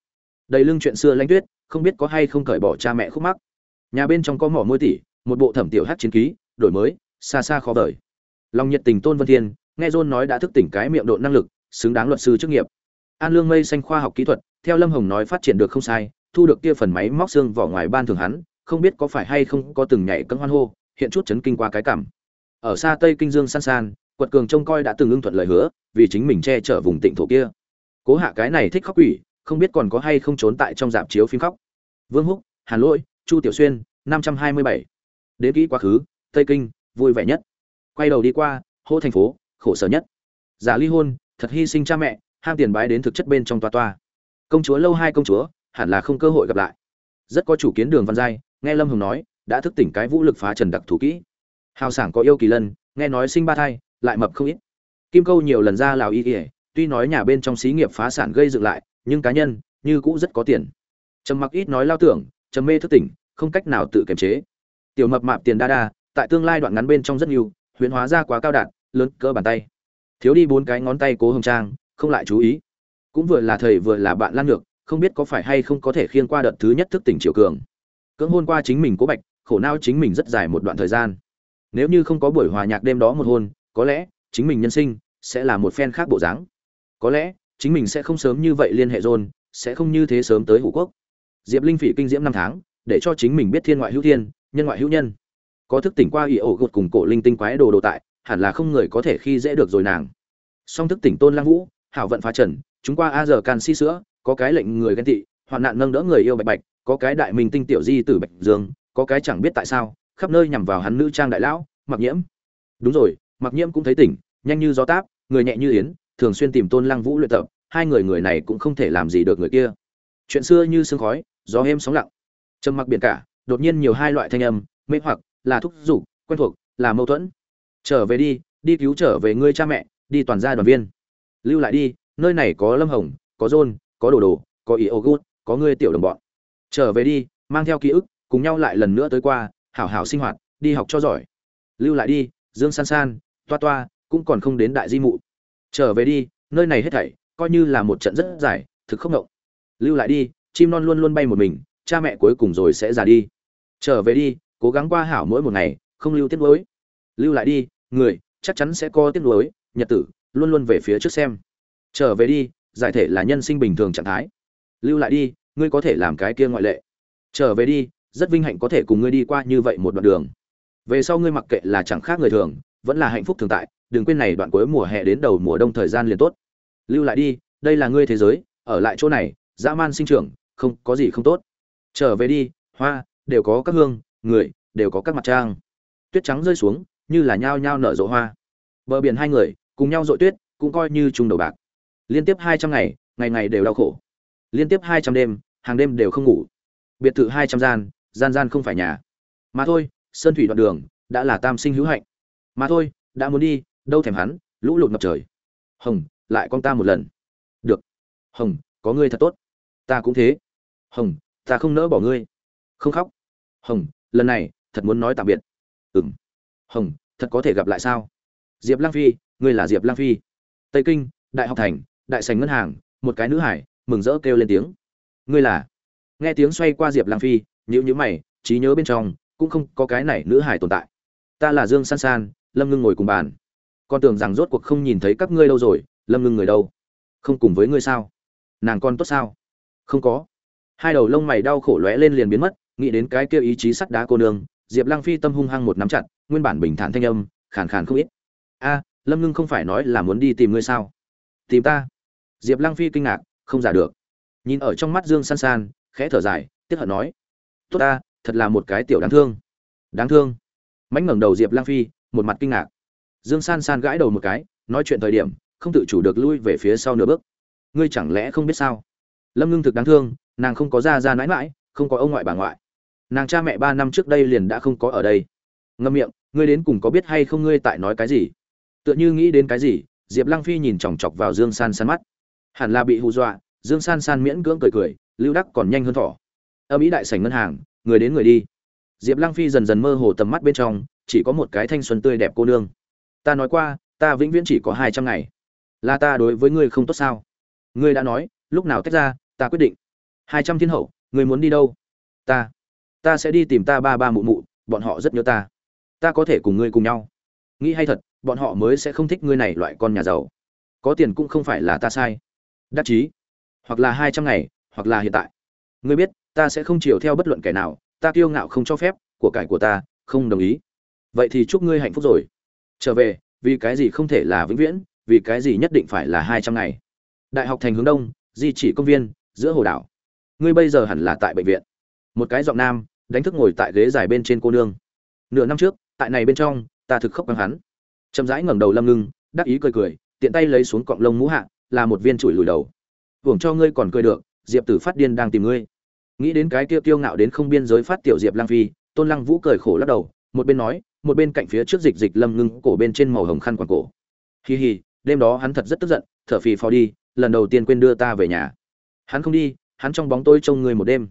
Đầy lưng chuyện xưa lãnh tuyết, không biết có hay không cởi bỏ cha mẹ khúc mắc. Nhà bên trong có mỏ môi tỷ một bộ thẩm tiểu hát chiến ký, đổi mới xa xa khó vời. Lòng nhiệt tình tôn vân thiên, nghe john nói đã thức tỉnh cái miệng độ năng lực, xứng đáng luật sư chức nghiệp. An lương mây xanh khoa học kỹ thuật, theo lâm hồng nói phát triển được không sai, thu được kia phần máy móc xương vỏ ngoài ban thường hắn, không biết có phải hay không có từng nhảy cân hoan hô, hiện chút chấn kinh qua cái cảm. Ở xa tây kinh dương san san, quật cường trông coi đã từng ưng thuận lời hứa, vì chính mình che chở vùng tịnh thổ kia. Cố hạ cái này thích khóc quỷ, không biết còn có hay không trốn tại trong dạp chiếu phim khóc. Vương húc, hàn lỗi, chu tiểu xuyên, năm trăm hai mươi bảy. Đến kỹ quá khứ, tây kinh vui vẻ nhất. Quay đầu đi qua, hô thành phố, khổ sở nhất. Giả ly hôn, thật hy sinh cha mẹ, ham tiền bái đến thực chất bên trong toa toa. Công chúa lâu hai công chúa, hẳn là không cơ hội gặp lại. Rất có chủ kiến đường văn giai, nghe lâm hồng nói, đã thức tỉnh cái vũ lực phá trần đặc thủ kỹ. Hào sảng có yêu kỳ lân, nghe nói sinh ba thai, lại mập không ít. Kim câu nhiều lần ra lào y ỉa tuy nói nhà bên trong xí nghiệp phá sản gây dựng lại, nhưng cá nhân, như cũ rất có tiền. Trầm mặc ít nói lao tưởng, trầm mê thức tỉnh, không cách nào tự kiềm chế. Tiểu mập mạp tiền đa đa tại tương lai đoạn ngắn bên trong rất nhiều, huyễn hóa ra quá cao đạt, lớn cỡ bàn tay. Thiếu đi bốn cái ngón tay cố hồng trang, không lại chú ý. Cũng vừa là thầy vừa là bạn lan ngược, không biết có phải hay không có thể khiên qua đợt thứ nhất thức tỉnh triều cường. Cưỡng hôn qua chính mình cố bạch, khổ não chính mình rất dài một đoạn thời gian. Nếu như không có buổi hòa nhạc đêm đó một hôn, có lẽ chính mình nhân sinh sẽ là một phen khác bộ dáng. Có lẽ chính mình sẽ không sớm như vậy liên hệ rôn sẽ không như thế sớm tới hủ quốc. Diệp linh phỉ kinh diễm năm tháng, để cho chính mình biết thiên ngoại hữu thiên, nhân ngoại hữu nhân có thức tỉnh qua ý ổ gột cùng cổ linh tinh quái đồ đồ tại, hẳn là không người có thể khi dễ được rồi nàng. Song thức tỉnh tôn lang vũ, hảo vận phá trần, chúng qua a giờ can si sữa, có cái lệnh người ghen tị, hoạn nạn nâng đỡ người yêu bạch bạch, có cái đại minh tinh tiểu di tử bạch dương, có cái chẳng biết tại sao, khắp nơi nhằm vào hắn nữ trang đại lão mặc nhiễm. Đúng rồi mặc nhiễm cũng thấy tỉnh, nhanh như gió táp, người nhẹ như yến, thường xuyên tìm tôn lăng vũ luyện tập, hai người người này cũng không thể làm gì được người kia. Chuyện xưa như sương khói, gió êm sóng lặng. Trầm mặc biển cả, đột nhiên nhiều hai loại thanh âm, mê hoặc là thúc giục, quen thuộc, là mâu thuẫn. Trở về đi đi cứu trở về ngươi cha mẹ, đi toàn gia đoàn viên. Lưu lại đi, nơi này có lâm hồng, có rôn có đồ đồ, có ý ô gút, có ngươi tiểu đồng bọn. Trở về đi, mang theo ký ức, cùng nhau lại lần nữa tới qua, hảo hảo sinh hoạt, đi học cho giỏi. Lưu lại đi, dương san san, toa toa, cũng còn không đến đại di mụ. Trở về đi, nơi này hết thảy, coi như là một trận rất dài, thực không động. Lưu lại đi, chim non luôn luôn bay một mình, cha mẹ cuối cùng rồi sẽ già đi. Trở về đi cố gắng qua hảo mỗi một ngày, không lưu tiết lối lưu lại đi, người, chắc chắn sẽ có tiết lối nhật tử, luôn luôn về phía trước xem. Trở về đi, giải thể là nhân sinh bình thường trạng thái. Lưu lại đi, ngươi có thể làm cái kia ngoại lệ. Trở về đi, rất vinh hạnh có thể cùng ngươi đi qua như vậy một đoạn đường. Về sau ngươi mặc kệ là chẳng khác người thường, vẫn là hạnh phúc thường tại, đừng quên này đoạn cuối mùa hè đến đầu mùa đông thời gian liền tốt. Lưu lại đi, đây là ngươi thế giới, ở lại chỗ này, dã man sinh trưởng, không có gì không tốt. Trở về đi, hoa, đều có các hương người, đều có các mặt trang. Tuyết trắng rơi xuống, như là nhao nhao nở rộ hoa. Bờ biển hai người, cùng nhau dội tuyết, cũng coi như chung đầu bạc. Liên tiếp hai trăm ngày ngày ngày đều đau khổ. Liên tiếp hai trăm đêm, hàng đêm đều không ngủ. Biệt thự hai trăm gian gian gian không phải nhà. Mà thôi, sơn thủy đoạn đường, đã là tam sinh hữu hạnh. Mà thôi, đã muốn đi, đâu thèm hắn, lũ lụt ngập trời. Hồng, lại con ta một lần. Được. Hồng, có ngươi thật tốt. Ta cũng thế. Hồng, ta không nỡ bỏ ngươi. Không khóc. Hồng lần này, thật muốn nói tạm biệt. Ừng hồng, thật có thể gặp lại sao? Diệp lang phi, ngươi là diệp lang phi. Tây kinh, đại học thành, đại sành ngân hàng, một cái nữ hải, mừng rỡ kêu lên tiếng. Ngươi là? Nghe tiếng xoay qua diệp lang phi nhữ nhữ mày, trí nhớ bên trong, cũng không có cái này nữ hải tồn tại. Ta là dương san san, lâm ngưng ngồi cùng bàn. Con tưởng rằng rốt cuộc không nhìn thấy các ngươi lâu rồi, lâm ngưng người đâu? Không cùng với ngươi sao? Nàng con tốt sao? Không có. Hai đầu lông mày đau khổ lóe lên liền biến mất nghĩ đến cái kia ý chí sắt đá cô nương, diệp lăng phi tâm hung hăng một nắm chặt, nguyên bản bình thản thanh âm, khàn khàn không ít. A, lâm ngưng không phải nói là muốn đi tìm ngươi sao? Tìm ta? Diệp lăng phi kinh ngạc, không giả được. Nhìn ở trong mắt dương san san, khẽ thở dài, tiếc hận nói, tốt ta, thật là một cái tiểu đáng thương. Đáng thương? Mãnh ngẩng đầu diệp lăng phi, một mặt kinh ngạc. Dương san san gãi đầu một cái, nói chuyện thời điểm, không tự chủ được lui về phía sau nửa bước. Ngươi chẳng lẽ không biết sao? Lâm ngưng thực đáng thương, nàng không có ra ra mãi mãi, không có ông ngoại bà ngoại nàng cha mẹ ba năm trước đây liền đã không có ở đây. Ngâm miệng, ngươi đến cùng có biết hay không ngươi tại nói cái gì? Tựa như nghĩ đến cái gì, diệp lăng phi nhìn chòng chọc vào dương san san mắt. Hẳn là bị hù dọa, dương san san miễn cưỡng cười cười, lưu đắc còn nhanh hơn thỏ. Âm ý đại sảnh ngân hàng, người đến người đi. Diệp lăng phi dần dần mơ hồ tầm mắt bên trong, chỉ có một cái thanh xuân tươi đẹp cô nương. Ta nói qua, ta vĩnh viễn chỉ có hai trăm ngày. Là ta đối với ngươi không tốt sao? Ngươi đã nói, lúc nào tách ra, ta quyết định. Hai trăm thiên hậu, ngươi muốn đi đâu? Ta ta sẽ đi tìm ta ba ba mụ mụ, bọn họ rất nhớ ta. Ta có thể cùng ngươi cùng nhau. Nghĩ hay thật, bọn họ mới sẽ không thích ngươi này loại con nhà giàu. Có tiền cũng không phải là ta sai. Đắc chí, hoặc là hai trăm ngày, hoặc là hiện tại. Ngươi biết, ta sẽ không chiều theo bất luận kẻ nào, ta kiêu ngạo không cho phép, của cải của ta, không đồng ý. Vậy thì chúc ngươi hạnh phúc rồi. Trở về, vì cái gì không thể là vĩnh viễn, vì cái gì nhất định phải là hai trăm ngày. Đại học thành hướng đông, di chỉ công viên, giữa hồ đảo. Ngươi bây giờ hẳn là tại bệnh viện. Một cái giọng nam đánh thức ngồi tại ghế dài bên trên cô nương. Nửa năm trước, tại này bên trong, ta thực khóc bằng hắn. Chậm rãi ngẩng đầu lâm ngưng, đắc ý cười cười, tiện tay lấy xuống cọng lông mũ hạ, là một viên chùi lùi đầu. Hưởng cho ngươi còn cười được, diệp tử phát điên đang tìm ngươi. Nghĩ đến cái kia kiêu ngạo đến không biên giới phát tiểu diệp lang phi, tôn lăng vũ cười khổ lắc đầu, một bên nói, một bên cạnh phía trước dịch dịch lâm ngưng, cổ bên trên màu hồng khăn quàng cổ. Hi hi, đêm đó hắn thật rất tức giận, thở phì phò đi, lần đầu tiên quên đưa ta về nhà. Hắn không đi, hắn trong bóng tôi trông ngươi một đêm.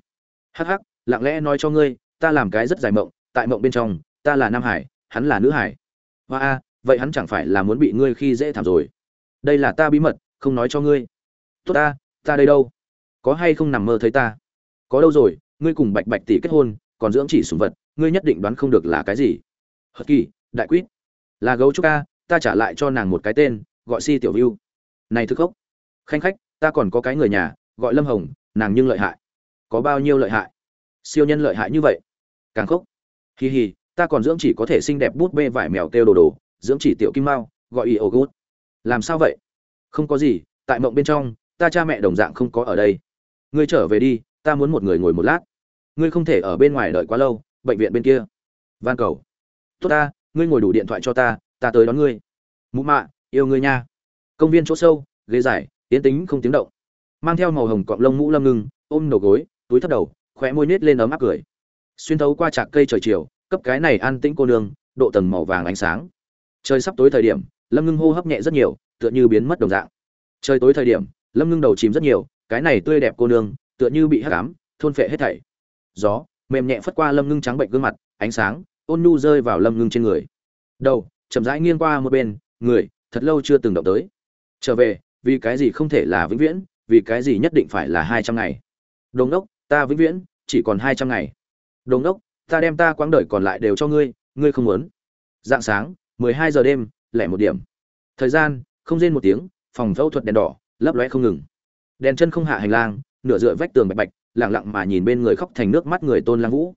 Hắc hắc lặng lẽ nói cho ngươi, ta làm cái rất dài mộng, tại mộng bên trong, ta là nam hải, hắn là nữ hải. Hoa a, vậy hắn chẳng phải là muốn bị ngươi khi dễ thảm rồi. Đây là ta bí mật, không nói cho ngươi. Tốt ta ta đây đâu? Có hay không nằm mơ thấy ta? Có đâu rồi, ngươi cùng bạch bạch tỷ kết hôn, còn dưỡng chỉ sùng vật, ngươi nhất định đoán không được là cái gì. Hật kỳ, đại quýt. Là gấu trúc ca ta trả lại cho nàng một cái tên, gọi si tiểu view này thức khốc. Khanh khách, ta còn có cái người nhà, gọi lâm hồng, nàng nhưng lợi hại. Có bao nhiêu lợi hại? Siêu nhân lợi hại như vậy. Càng khốc. Hì hì, ta còn dưỡng chỉ có thể xinh đẹp bút bê vải mèo kêu đồ đồ, dưỡng chỉ tiểu kim mao, gọi y ô gút. Làm sao vậy? Không có gì, tại mộng bên trong, ta cha mẹ đồng dạng không có ở đây. Ngươi trở về đi, ta muốn một người ngồi một lát. Ngươi không thể ở bên ngoài đợi quá lâu, bệnh viện bên kia. Van cầu. Tốt ta, ngươi ngồi đủ điện thoại cho ta ta tới đón ngươi. Mụ mạ, yêu ngươi nha. Công viên chỗ sâu, ghế dài tiến tính không tiếng động. Mang theo màu hồng cọng lông mũ lâm ngưng, ôm đầu gối, túi thấp đầu khóe môi nết lên ấm áp cười. Xuyên thấu qua trạc cây trời chiều, cấp cái này an tĩnh cô nương, độ tầng màu vàng ánh sáng. Trời sắp tối thời điểm, lâm ngưng hô hấp nhẹ rất nhiều, tựa như biến mất đồng dạng. Trời tối thời điểm, lâm ngưng đầu chìm rất nhiều, cái này tươi đẹp cô nương, tựa như bị hắc ám, thôn phệ hết thảy. Gió, mềm nhẹ phất qua lâm ngưng trắng bệnh gương mặt, ánh sáng, ôn nhu rơi vào lâm ngưng trên người. Đầu, chậm rãi nghiêng qua một bên, người, thật lâu chưa từng động tới. Trở về, vì cái gì không thể là vĩnh viễn, vì cái gì nhất định phải là hai trăm ngày. Đồng đốc ta vĩnh viễn chỉ còn hai trăm ngày. Đồ đốc ta đem ta quãng đời còn lại đều cho ngươi ngươi không muốn. Dạng sáng, mười hai giờ đêm, lẻ một điểm. Thời gian, không rên một tiếng, phòng phẫu thuật đèn đỏ, lấp lóe không ngừng. Đèn chân không hạ hành lang, nửa dựa vách tường bạch bạch lẳng lặng mà nhìn bên người khóc thành nước mắt người tôn lăng vũ.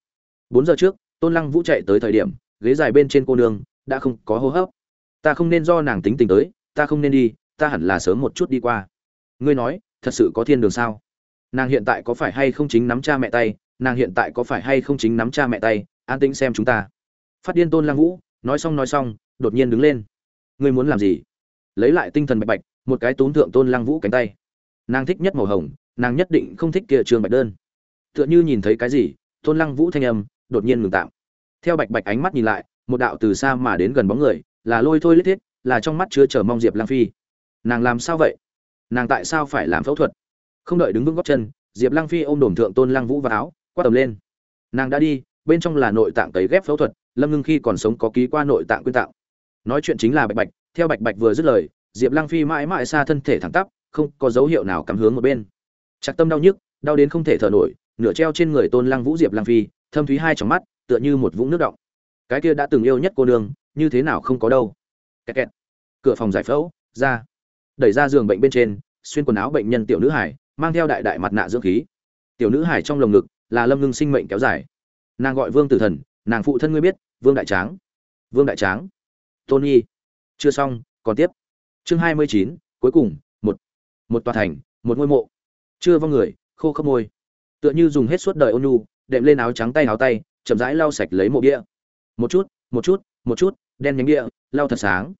Bốn giờ trước, tôn lăng vũ chạy tới thời điểm, ghế dài bên trên cô nương đã không có hô hấp. Ta không nên do nàng tính tình tới, ta không nên đi, ta hẳn là sớm một chút đi qua. Ngươi nói, thật sự có thiên đường sao? Nàng hiện tại có phải hay không chính nắm cha mẹ tay nàng hiện tại có phải hay không chính nắm cha mẹ tay, an tĩnh xem chúng ta. Phát điên tôn lăng vũ, nói xong nói xong, đột nhiên đứng lên. Ngươi muốn làm gì? Lấy lại tinh thần bạch bạch, một cái tốn thượng tôn lăng vũ cánh tay. Nàng thích nhất màu hồng, nàng nhất định không thích kia trường bạch đơn. Tựa như nhìn thấy cái gì, tôn lăng vũ thanh âm đột nhiên ngừng tạm. Theo bạch bạch ánh mắt nhìn lại, một đạo từ xa mà đến gần bóng người, là lôi thôi lít thiết, là trong mắt chứa chờ mong diệp lang phi. Nàng làm sao vậy? Nàng tại sao phải làm phẫu thuật? Không đợi đứng vững góc chân, diệp lang phi ôm đổm thượng tôn lăng vũ vào áo quát tầm lên. Nàng đã đi, bên trong là nội tạng tấy ghép phẫu thuật, lâm ngưng khi còn sống có ký qua nội tạng quyên tạng nói chuyện chính là bạch bạch, theo bạch bạch vừa dứt lời, diệp lang phi mãi mãi xa thân thể thẳng tắp, không có dấu hiệu nào cắm hướng một bên. Chặt tâm đau nhức, đau đến không thể thở nổi, nửa treo trên người tôn lăng vũ diệp lang phi, thâm thúy hai trong mắt, tựa như một vũng nước động. Cái kia đã từng yêu nhất cô nương, như thế nào không có đâu. Kẹt kẹt. cửa phòng giải phẫu, ra. Đẩy ra giường bệnh bên trên, xuyên quần áo bệnh nhân tiểu nữ hải, mang theo đại đại mặt nạ dưỡng khí. Tiểu nữ hải trong lồng ngực là lâm ngưng sinh mệnh kéo dài. Nàng gọi vương tử thần, nàng phụ thân ngươi biết, vương đại tráng. Vương đại tráng. Tony. Chưa xong, còn tiếp. Chương hai mươi chín, cuối cùng, một. Một tòa thành, một ngôi mộ. Chưa vong người, khô khốc môi. Tựa như dùng hết suốt đời ôn nhu, đệm lên áo trắng tay áo tay, chậm rãi lau sạch lấy mộ bia. Một chút một chút một chút, đen nhánh địa lau thật sáng.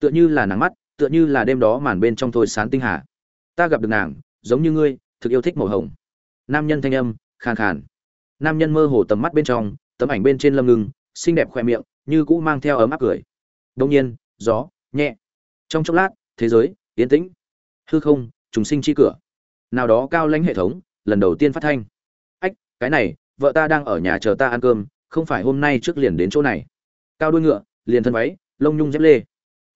Tựa như là nắng mắt, tựa như là đêm đó màn bên trong thôi sán tinh hà. Ta gặp được nàng, giống như ngươi, thực yêu thích màu hồng. Nam nhân thanh âm khàn khàn. Nam nhân mơ hồ tầm mắt bên trong, tấm ảnh bên trên lâm ngưng, xinh đẹp khoe miệng, như cũ mang theo ấm áp cười. Đông nhiên, gió, nhẹ. Trong chốc lát, thế giới, yên tĩnh. Hư không, trùng sinh chi cửa. Nào đó cao lãnh hệ thống, lần đầu tiên phát thanh. Ách, cái này, vợ ta đang ở nhà chờ ta ăn cơm, không phải hôm nay trước liền đến chỗ này. Cao đuôi ngựa, liền thân váy, lông nhung dép lê.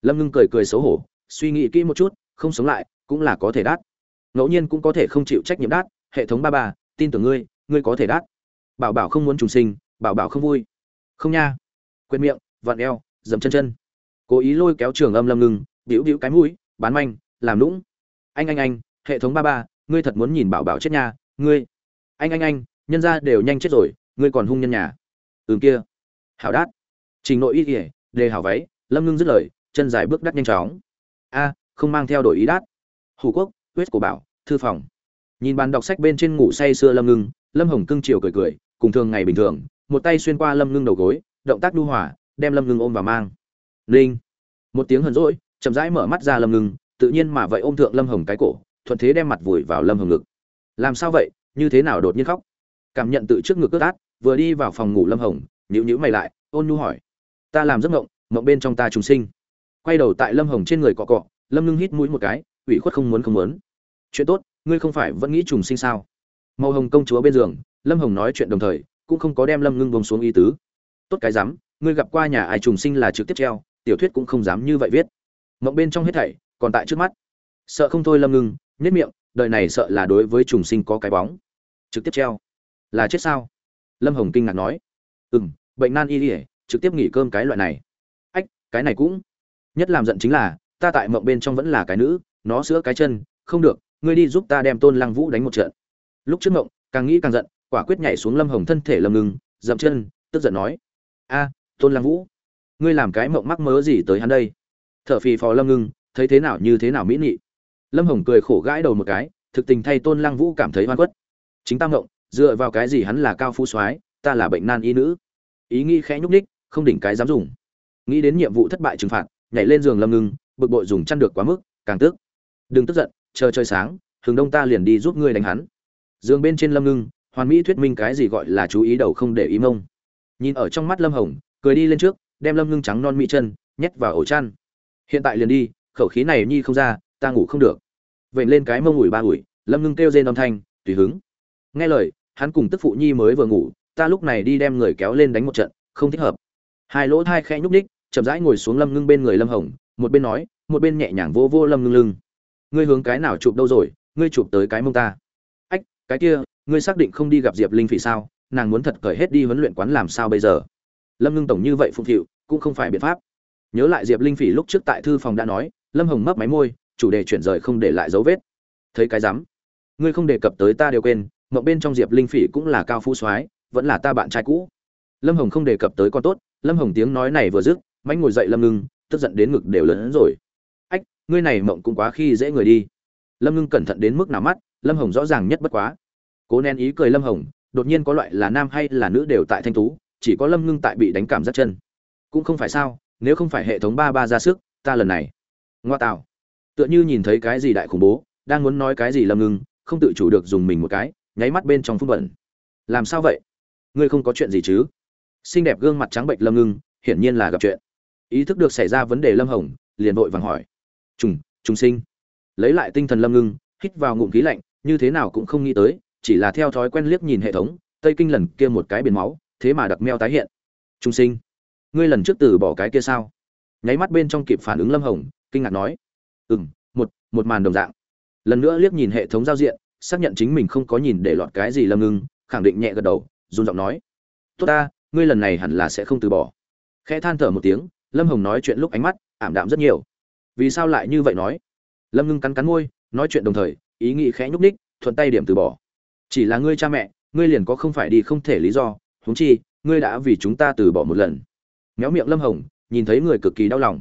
Lâm ngưng cười cười xấu hổ, suy nghĩ kỹ một chút, không sống lại, cũng là có thể đát. Ngẫu nhiên cũng có thể không chịu trách nhiệm đát, hệ thống ba ba, tin tưởng ngươi ngươi có thể đát. Bảo bảo không muốn trùng sinh, bảo bảo không vui. Không nha. Quên miệng, vặn eo dầm chân chân. Cố ý lôi kéo trường âm lâm ngưng đĩu đĩu cái mũi, bán manh, làm lũng anh anh anh, hệ thống ba ba, ngươi thật muốn nhìn bảo bảo chết nha, ngươi. Anh anh anh, nhân ra đều nhanh chết rồi, ngươi còn hung nhân nhà. Ừm kia. Hảo đát. Trình nội y kỉa đề hảo váy, lâm ngưng dứt lời, chân dài bước đắt nhanh chóng. A, không mang theo đổi ý đát. Hủ quốc, huyết của bảo, thư phòng nhìn bàn đọc sách bên trên ngủ say sưa lâm ngưng, lâm hồng cưng chiều cười cười, cùng thường ngày bình thường, một tay xuyên qua lâm ngưng đầu gối, động tác đu hỏa đem lâm ngưng ôm và mang. Linh một tiếng hờn rỗi chậm rãi mở mắt ra lâm ngưng, tự nhiên mà vậy ôm thượng lâm hồng cái cổ, thuận thế đem mặt vùi vào lâm hồng ngực. Làm sao vậy? Như thế nào đột nhiên khóc? Cảm nhận tự trước ngực ướt át, vừa đi vào phòng ngủ lâm hồng nhữ nhữ mày lại, ôn nhu hỏi. Ta làm giấc ngộng mộng bên trong ta trùng sinh. Quay đầu tại lâm hồng trên người cọ cọ, lâm ngưng hít mũi một cái, ủy khuất không muốn không muốn. Chuyện tốt ngươi không phải vẫn nghĩ trùng sinh sao? Màu hồng công chúa bên giường, lâm hồng nói chuyện đồng thời, cũng không có đem lâm ngưng bông xuống ý tứ. Tốt cái dám ngươi gặp qua nhà ai trùng sinh là trực tiếp treo, tiểu thuyết cũng không dám như vậy viết. Mộng bên trong hết thảy, còn tại trước mắt. Sợ không thôi lâm ngưng nhất miệng, đời này sợ là đối với trùng sinh có cái bóng. Trực tiếp treo. Là chết sao? Lâm hồng kinh ngạc nói. Ừ m bệnh nan y ỉa trực tiếp nghỉ cơm cái loại này. Ách, cái này cũng. Nhất làm giận chính là, ta tại mộng bên trong vẫn là cái nữ, nó sữa cái chân, không được ngươi đi giúp ta đem tôn lăng vũ đánh một trận. Lúc trước mộng càng nghĩ càng giận, quả quyết nhảy xuống lâm hồng thân thể lầm ngưng dậm chân, tức giận nói, a, tôn lăng vũ, ngươi làm cái mộng mắc mớ gì tới hắn đây? T h ở phì phò lâm ngưng, thấy thế nào như thế nào mỹ nghị. lâm hồng cười khổ gãi đầu một cái, thực tình thay tôn lăng vũ cảm thấy hoan quất chính ta mộng dựa vào cái gì hắn là cao phú soái, ta là bệnh nan y nữ? Ý nghĩ khẽ nhúc ních không đỉnh cái dám dùng. Nghĩ đến nhiệm vụ thất bại trừng phạt, nhảy lên giường lâm ngưng, bực bội dùng chăn được quá mức, càng tức. Đừng tức giận chờ trời sáng, hướng đông ta liền đi giúp ngươi đánh hắn. Giường bên trên lâm ngưng, hoàn mỹ thuyết minh cái gì gọi là chú ý đầu không để ý mông. Nhìn ở trong mắt lâm hồng, cười đi lên trước, đem lâm ngưng trắng non mỹ chân, nhét vào ổ chăn. Hiện tại liền đi, khẩu khí này nhi không ra, ta ngủ không được. Vậy lên cái mông ủi ba ủi, lâm ngưng kêu rên âm thanh, tùy hứng. Nghe lời, hắn cùng tức phụ nhi mới vừa ngủ, ta lúc này đi đem người kéo lên đánh một trận, không thích hợp. Hai lỗ thai khẽ nhúc ních chậm rãi ngồi xuống lâm ngưng bên người lâm hồng, một bên nói, một bên nhẹ nhàng vô vô lâm ngưng lưng ngươi hướng cái nào chụp đâu rồi, ngươi chụp tới cái mông ta. Ách, cái kia, ngươi xác định không đi gặp diệp linh phỉ sao? Nàng muốn thật cởi hết đi huấn luyện quán làm sao bây giờ? Lâm ngưng tổng như vậy phụng phịu, cũng không phải biện pháp. Nhớ lại diệp linh phỉ lúc trước tại thư phòng đã nói, lâm hồng mấp máy môi, chủ đề chuyển rời không để lại dấu vết. Thấy cái rắm, ngươi không đề cập tới ta đều quên, mộng bên trong diệp linh phỉ cũng là cao phú soái, vẫn là ta bạn trai cũ. Lâm hồng không đề cập tới con tốt, lâm hồng tiếng nói này vừa dứt, mãnh ngồi dậy lâm ngưng, tức giận đến ngực đều lớn hơn rồi ngươi này mộng cũng quá khi dễ người đi. Lâm ngưng cẩn thận đến mức nào mắt, lâm hồng rõ ràng nhất bất quá. Cố nén ý cười lâm hồng, đột nhiên có loại là nam hay là nữ đều tại thanh tú, chỉ có lâm ngưng tại bị đánh cảm giác chân. Cũng không phải sao, nếu không phải hệ thống ba ba ra sức, ta lần này. Ngoa tạo. Tựa như nhìn thấy cái gì đại khủng bố, đang muốn nói cái gì lâm ngưng, không tự chủ được dùng mình một cái, nháy mắt bên trong phút bẩn làm sao vậy? Ngươi không có chuyện gì chứ? Xinh đẹp gương mặt trắng bệnh lâm ngưng, hiển nhiên là gặp chuyện. Ý thức được xảy ra vấn đề lâm hồng, liền vội vàng hỏi trùng trùng sinh. Lấy lại tinh thần lâm ngưng, hít vào ngụm khí lạnh, như thế nào cũng không nghĩ tới, chỉ là theo thói quen liếc nhìn hệ thống, tây kinh lần kia một cái biển máu, thế mà đặc meo tái hiện. Trung sinh. Ngươi lần trước từ bỏ cái kia sao? Nháy mắt bên trong kịp phản ứng lâm hồng, kinh ngạc nói. Ừ m một một màn đồng dạng. Lần nữa liếc nhìn hệ thống giao diện, xác nhận chính mình không có nhìn để lọt cái gì lâm ngưng, khẳng định nhẹ gật đầu, run giọng nói. Tốt ta, ngươi lần này hẳn là sẽ không từ bỏ. Khẽ than thở một tiếng, lâm hồng nói chuyện lúc ánh mắt ảm đạm rất nhiều vì sao lại như vậy nói? Lâm ngưng cắn cắn môi, nói chuyện đồng thời, ý nghĩ khẽ nhúc ních thuận tay điểm từ bỏ. Chỉ là ngươi cha mẹ, ngươi liền có không phải đi không thể lý do, huống chi, ngươi đã vì chúng ta từ bỏ một lần. Méo miệng lâm hồng, nhìn thấy người cực kỳ đau lòng.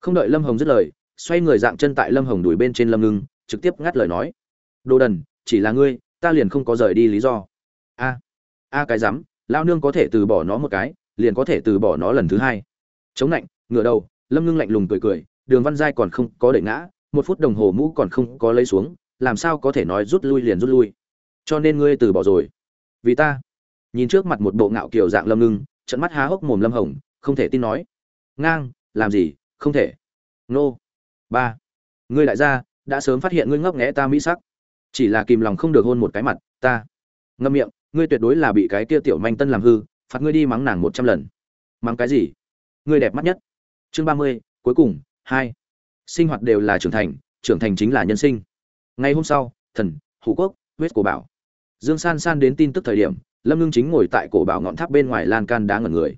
Không đợi lâm hồng dứt lời, xoay người dạng chân tại lâm hồng đuổi bên trên lâm ngưng, trực tiếp ngắt lời nói. Đồ đần, chỉ là ngươi, ta liền không có rời đi lý do. A a cái rắm lao nương có thể từ bỏ nó một cái, liền có thể từ bỏ nó lần thứ hai. Chống lạnh, ngửa đầu, lâm ngưng lạnh lùng cười cười đường văn giai còn không có đẩy ngã, một phút đồng hồ mũ còn không có lấy xuống, làm sao có thể nói rút lui liền rút lui? Cho nên ngươi từ bỏ rồi. Vì ta. Nhìn trước mặt một bộ ngạo kiều dạng lâm ngưng trận mắt há hốc mồm lâm hồng, không thể tin nói. Ngang, làm gì? Không thể. Nô. Ba. Ngươi lại ra đã sớm phát hiện ngươi ngấp nghẽ ta mỹ sắc. Chỉ là kìm lòng không được hôn một cái mặt, ta. Ngâm miệng, ngươi tuyệt đối là bị cái kia tiểu manh tân làm hư, phạt ngươi đi mắng nàng một trăm lần. Mắng cái gì? Ngươi đẹp mắt nhất. Chương ba mươi, cuối cùng hai, sinh hoạt đều là trưởng thành trưởng thành chính là nhân sinh. Ngày hôm sau, thần hữu quốc, huyết cổ bảo. Dương san san đến tin tức thời điểm, lâm ngưng chính ngồi tại cổ bảo ngọn tháp bên ngoài lan can đá ngẩn người.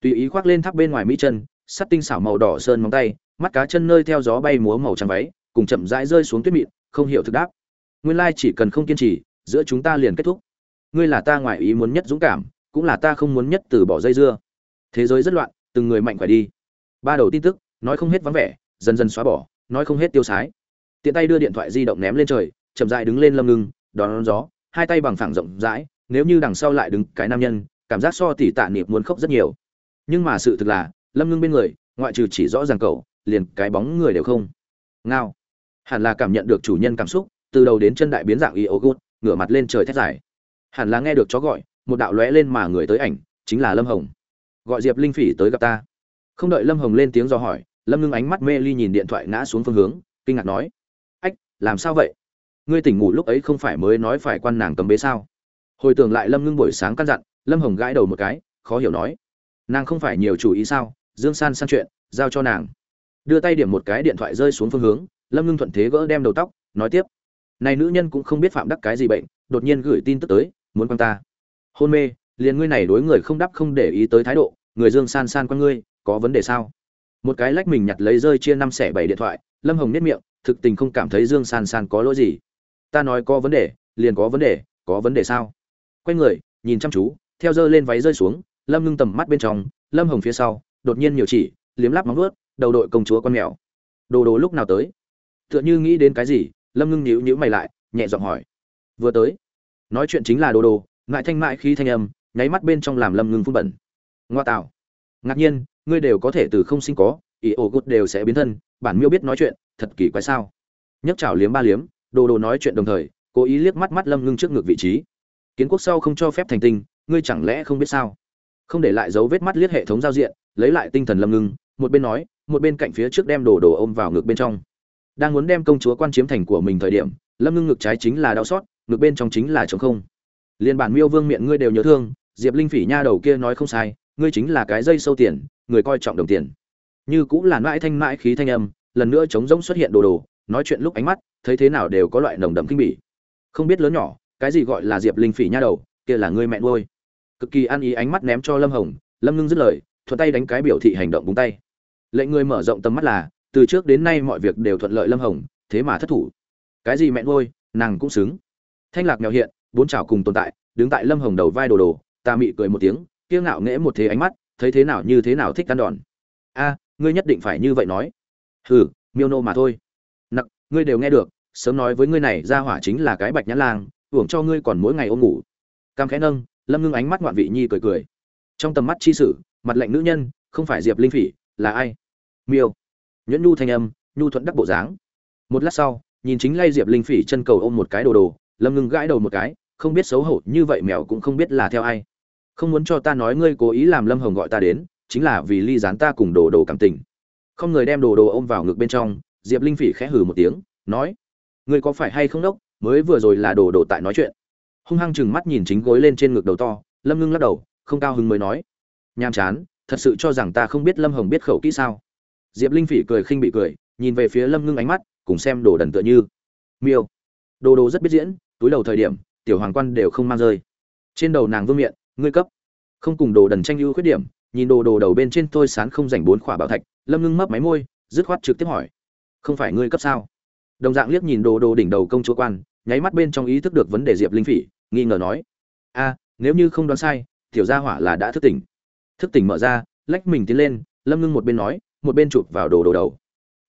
Tùy ý khoác lên tháp bên ngoài mỹ chân sắt tinh xảo màu đỏ sơn móng tay, mắt cá chân nơi theo gió bay múa màu trắng váy, cùng chậm rãi rơi xuống tuyết mịn, không hiểu thực đáp. Nguyên lai chỉ cần không kiên trì, giữa chúng ta liền kết thúc. Ngươi là ta ngoài ý muốn nhất dũng cảm, cũng là ta không muốn nhất từ bỏ dây dưa. Thế giới rất loạn, từng người mạnh khỏe đi. Ba đầu tin tức nói không hết vắng vẻ dần dần xóa bỏ nói không hết tiêu sái. Tiện tay đưa điện thoại di động ném lên trời chậm dại đứng lên lâm ngưng đón, đón gió hai tay bằng phẳng rộng rãi nếu như đằng sau lại đứng cái nam nhân cảm giác so tỉ tạ niệm muốn khóc rất nhiều. Nhưng mà sự thực là lâm ngưng bên người ngoại trừ chỉ rõ ràng cậu liền cái bóng người đều không. Ngao. Hẳn là cảm nhận được chủ nhân cảm xúc từ đầu đến chân đại biến dạng y ô gút ngửa mặt lên trời thét dài. Hẳn là nghe được chó gọi một đạo lóe lên mà người tới ảnh chính là lâm hồng. Gọi diệp linh phỉ tới gặp ta không đợi lâm hồng lên tiếng do hỏi, lâm ngưng ánh mắt mê ly nhìn điện thoại ngã xuống phương hướng, kinh ngạc nói, ách, làm sao vậy? Ngươi tỉnh ngủ lúc ấy không phải mới nói phải quan nàng cấm bế sao? Hồi tưởng lại lâm ngưng buổi sáng căn dặn, lâm hồng gãi đầu một cái, khó hiểu nói, nàng không phải nhiều chủ ý sao? Dương san san chuyện, giao cho nàng. Đưa tay điểm một cái điện thoại rơi xuống phương hướng, lâm ngưng thuận thế gỡ đem đầu tóc, nói tiếp, này nữ nhân cũng không biết phạm đắc cái gì bệnh, đột nhiên gửi tin tức tới, muốn quan ta. Hôn mê, liền ngươi này đối người không đáp không để ý tới thái độ, người dương san san quan ngươi có vấn đề sao? Một cái lách mình nhặt lấy rơi chia năm xẻ bảy điện thoại, lâm hồng nếp miệng, thực tình không cảm thấy dương san san có lỗi gì. Ta nói có vấn đề, liền có vấn đề, có vấn đề sao? Quay người, nhìn chăm chú, theo dơ lên váy rơi xuống, lâm ngưng tầm mắt bên trong, lâm hồng phía sau, đột nhiên nhiều chỉ, liếm láp móng ướt đầu đội công chúa con mèo. Đồ đồ lúc nào tới? Tựa như nghĩ đến cái gì, lâm ngưng nhíu nhíu mày lại, nhẹ giọng hỏi. Vừa tới. Nói chuyện chính là đồ đồ, ngại thanh mại khí thanh âm, nháy mắt bên trong làm lâm ngưng phun bẩn. Ngoa tạo ngạc nhiên, ngươi đều có thể từ không sinh có, ý ổ gút đều sẽ biến thân, bản miêu biết nói chuyện, thật kỳ quái sao? Nhấc chảo liếm ba liếm, đồ đồ nói chuyện đồng thời, cố ý liếc mắt mắt lâm ngưng trước ngực vị trí. Kiến quốc sau không cho phép thành tinh, ngươi chẳng lẽ không biết sao? Không để lại dấu vết mắt liếc hệ thống giao diện, lấy lại tinh thần lâm ngưng, một bên nói, một bên cạnh phía trước đem đồ đồ ôm vào ngực bên trong. Đang muốn đem công chúa quan chiếm thành của mình thời điểm, lâm ngưng ngực trái chính là đau xót, ngực bên trong chính là trống không. Liên bản miêu vương miệng ngươi đều nhớ thương, diệp linh phỉ nha đầu kia nói không sai ngươi chính là cái dây sâu tiền, người coi trọng đồng tiền. Như cũng là mãi thanh mãi khí thanh âm, lần nữa trống rỗng xuất hiện đồ đồ, nói chuyện lúc ánh mắt, thấy thế nào đều có loại nồng đậm kinh bỉ. Không biết lớn nhỏ, cái gì gọi là diệp linh phỉ nha đầu, kia là ngươi mẹ nuôi. Cực kỳ ăn ý ánh mắt ném cho lâm hồng, lâm ngưng dứt lời, thuận tay đánh cái biểu thị hành động búng tay. Lệnh người mở rộng tầm mắt là, từ trước đến nay mọi việc đều thuận lợi lâm hồng, thế mà thất thủ. Cái gì mẹ nuôi, nàng cũng xứng. Thanh lạc nghèo hiện, bốn chảo cùng tồn tại, đứng tại lâm hồng đầu vai đồ đồ, ta mị cười một tiếng kiêu ngạo nghễ một thế ánh mắt, thấy thế nào như thế nào thích ăn đòn. A, ngươi nhất định phải như vậy nói. Hừ, miêu nô mà thôi. Nặc, ngươi đều nghe được, sớm nói với ngươi này ra hỏa chính là cái bạch nhãn lang hưởng cho ngươi còn mỗi ngày ôm ngủ. Cam khẽ nâng, lâm ngưng ánh mắt ngoạn vị nhi cười cười. Trong tầm mắt chi sử, mặt lạnh nữ nhân, không phải diệp linh phỉ, là ai? Miêu. Nhẫn nhu thanh âm, nhu thuận đắc bộ dáng. Một lát sau, nhìn chính lay diệp linh phỉ chân cầu ôm một cái đồ đồ, lâm ngưng gãi đầu một cái, không biết xấu hổ như vậy mèo cũng không biết là theo ai không muốn cho ta nói ngươi cố ý làm lâm hồng gọi ta đến, chính là vì ly dán ta cùng đồ đồ cảm tình. Không người đem đồ đồ ôm vào ngực bên trong, diệp linh phỉ khẽ hừ một tiếng, nói, ngươi có phải hay không đốc? Mới vừa rồi là đồ đồ tại nói chuyện. Hung hăng chừng mắt nhìn chính gối lên trên ngực đầu to, lâm ngưng lắc đầu, không cao hứng mới nói, nhàm chán, thật sự cho rằng ta không biết lâm hồng biết khẩu kỹ sao? Diệp linh phỉ cười khinh bị cười, nhìn về phía lâm ngưng ánh mắt, cùng xem đồ đần tựa như. Miêu. Đồ đồ rất biết diễn, túi đầu thời điểm, tiểu hoàng quan đều không mang rơi. Trên đầu nàng vương miện ngươi cấp. Không cùng đồ đần tranh ưu khuyết điểm, nhìn đồ đồ đầu bên trên tôi sán không dành bốn khỏa bảo thạch, lâm ngưng mấp máy môi, dứt khoát trực tiếp hỏi, không phải ngươi cấp sao? Đồng dạng liếc nhìn đồ đồ đỉnh đầu công chúa quan, nháy mắt bên trong ý thức được vấn đề diệp linh phỉ, nghi ngờ nói, a, nếu như không đoán sai, tiểu gia hỏa là đã thức tỉnh. Thức tỉnh mở ra, lách mình tiến lên, lâm ngưng một bên nói, một bên chụp vào đồ đồ đầu.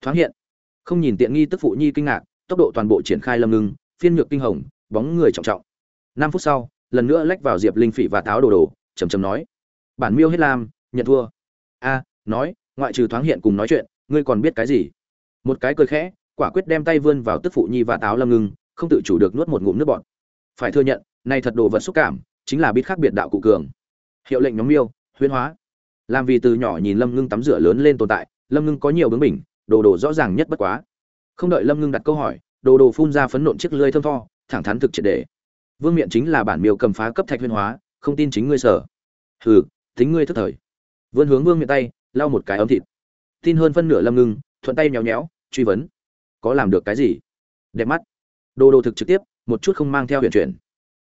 Thoáng hiện, không nhìn tiện nghi tức phụ nhi kinh ngạc, tốc độ toàn bộ triển khai lâm ngưng, phiên nhược kinh hồng, bóng người trọng trọng. Năm phút sau lần nữa lách vào diệp linh phỉ và táo đồ đồ chầm chầm nói, bản miêu hết lam nhận thua. A, nói, ngoại trừ thoáng hiện cùng nói chuyện, ngươi còn biết cái gì? Một cái cười khẽ, quả quyết đem tay vươn vào tức phụ nhi và táo lâm ngưng, không tự chủ được nuốt một ngụm nước bọt. Phải thừa nhận, nay thật đồ vật xúc cảm, chính là biết khác biệt đạo cụ cường. Hiệu lệnh nhóm miêu huyên hóa. Làm vì từ nhỏ nhìn lâm ngưng tắm rửa lớn lên tồn tại, lâm ngưng có nhiều bướng bỉnh, đồ đồ rõ ràng nhất bất quá. Không đợi lâm ngưng đặt câu hỏi, đồ đồ phun ra phấn nộn chiếc lưỡi thơm tho, thẳng thắn thực triệt đề vương miện chính là bản miêu cầm phá cấp thạch huyên hóa, không tin chính ngươi sở. Hừ tính ngươi thức thời. Vươn hướng vương miện tay, lau một cái ấm thịt. Tin hơn phân nửa lâm ngưng, thuận tay nhéo nhéo, truy vấn. Có làm được cái gì? Đẹp mắt. Đồ đồ thực trực tiếp, một chút không mang theo huyền chuyển.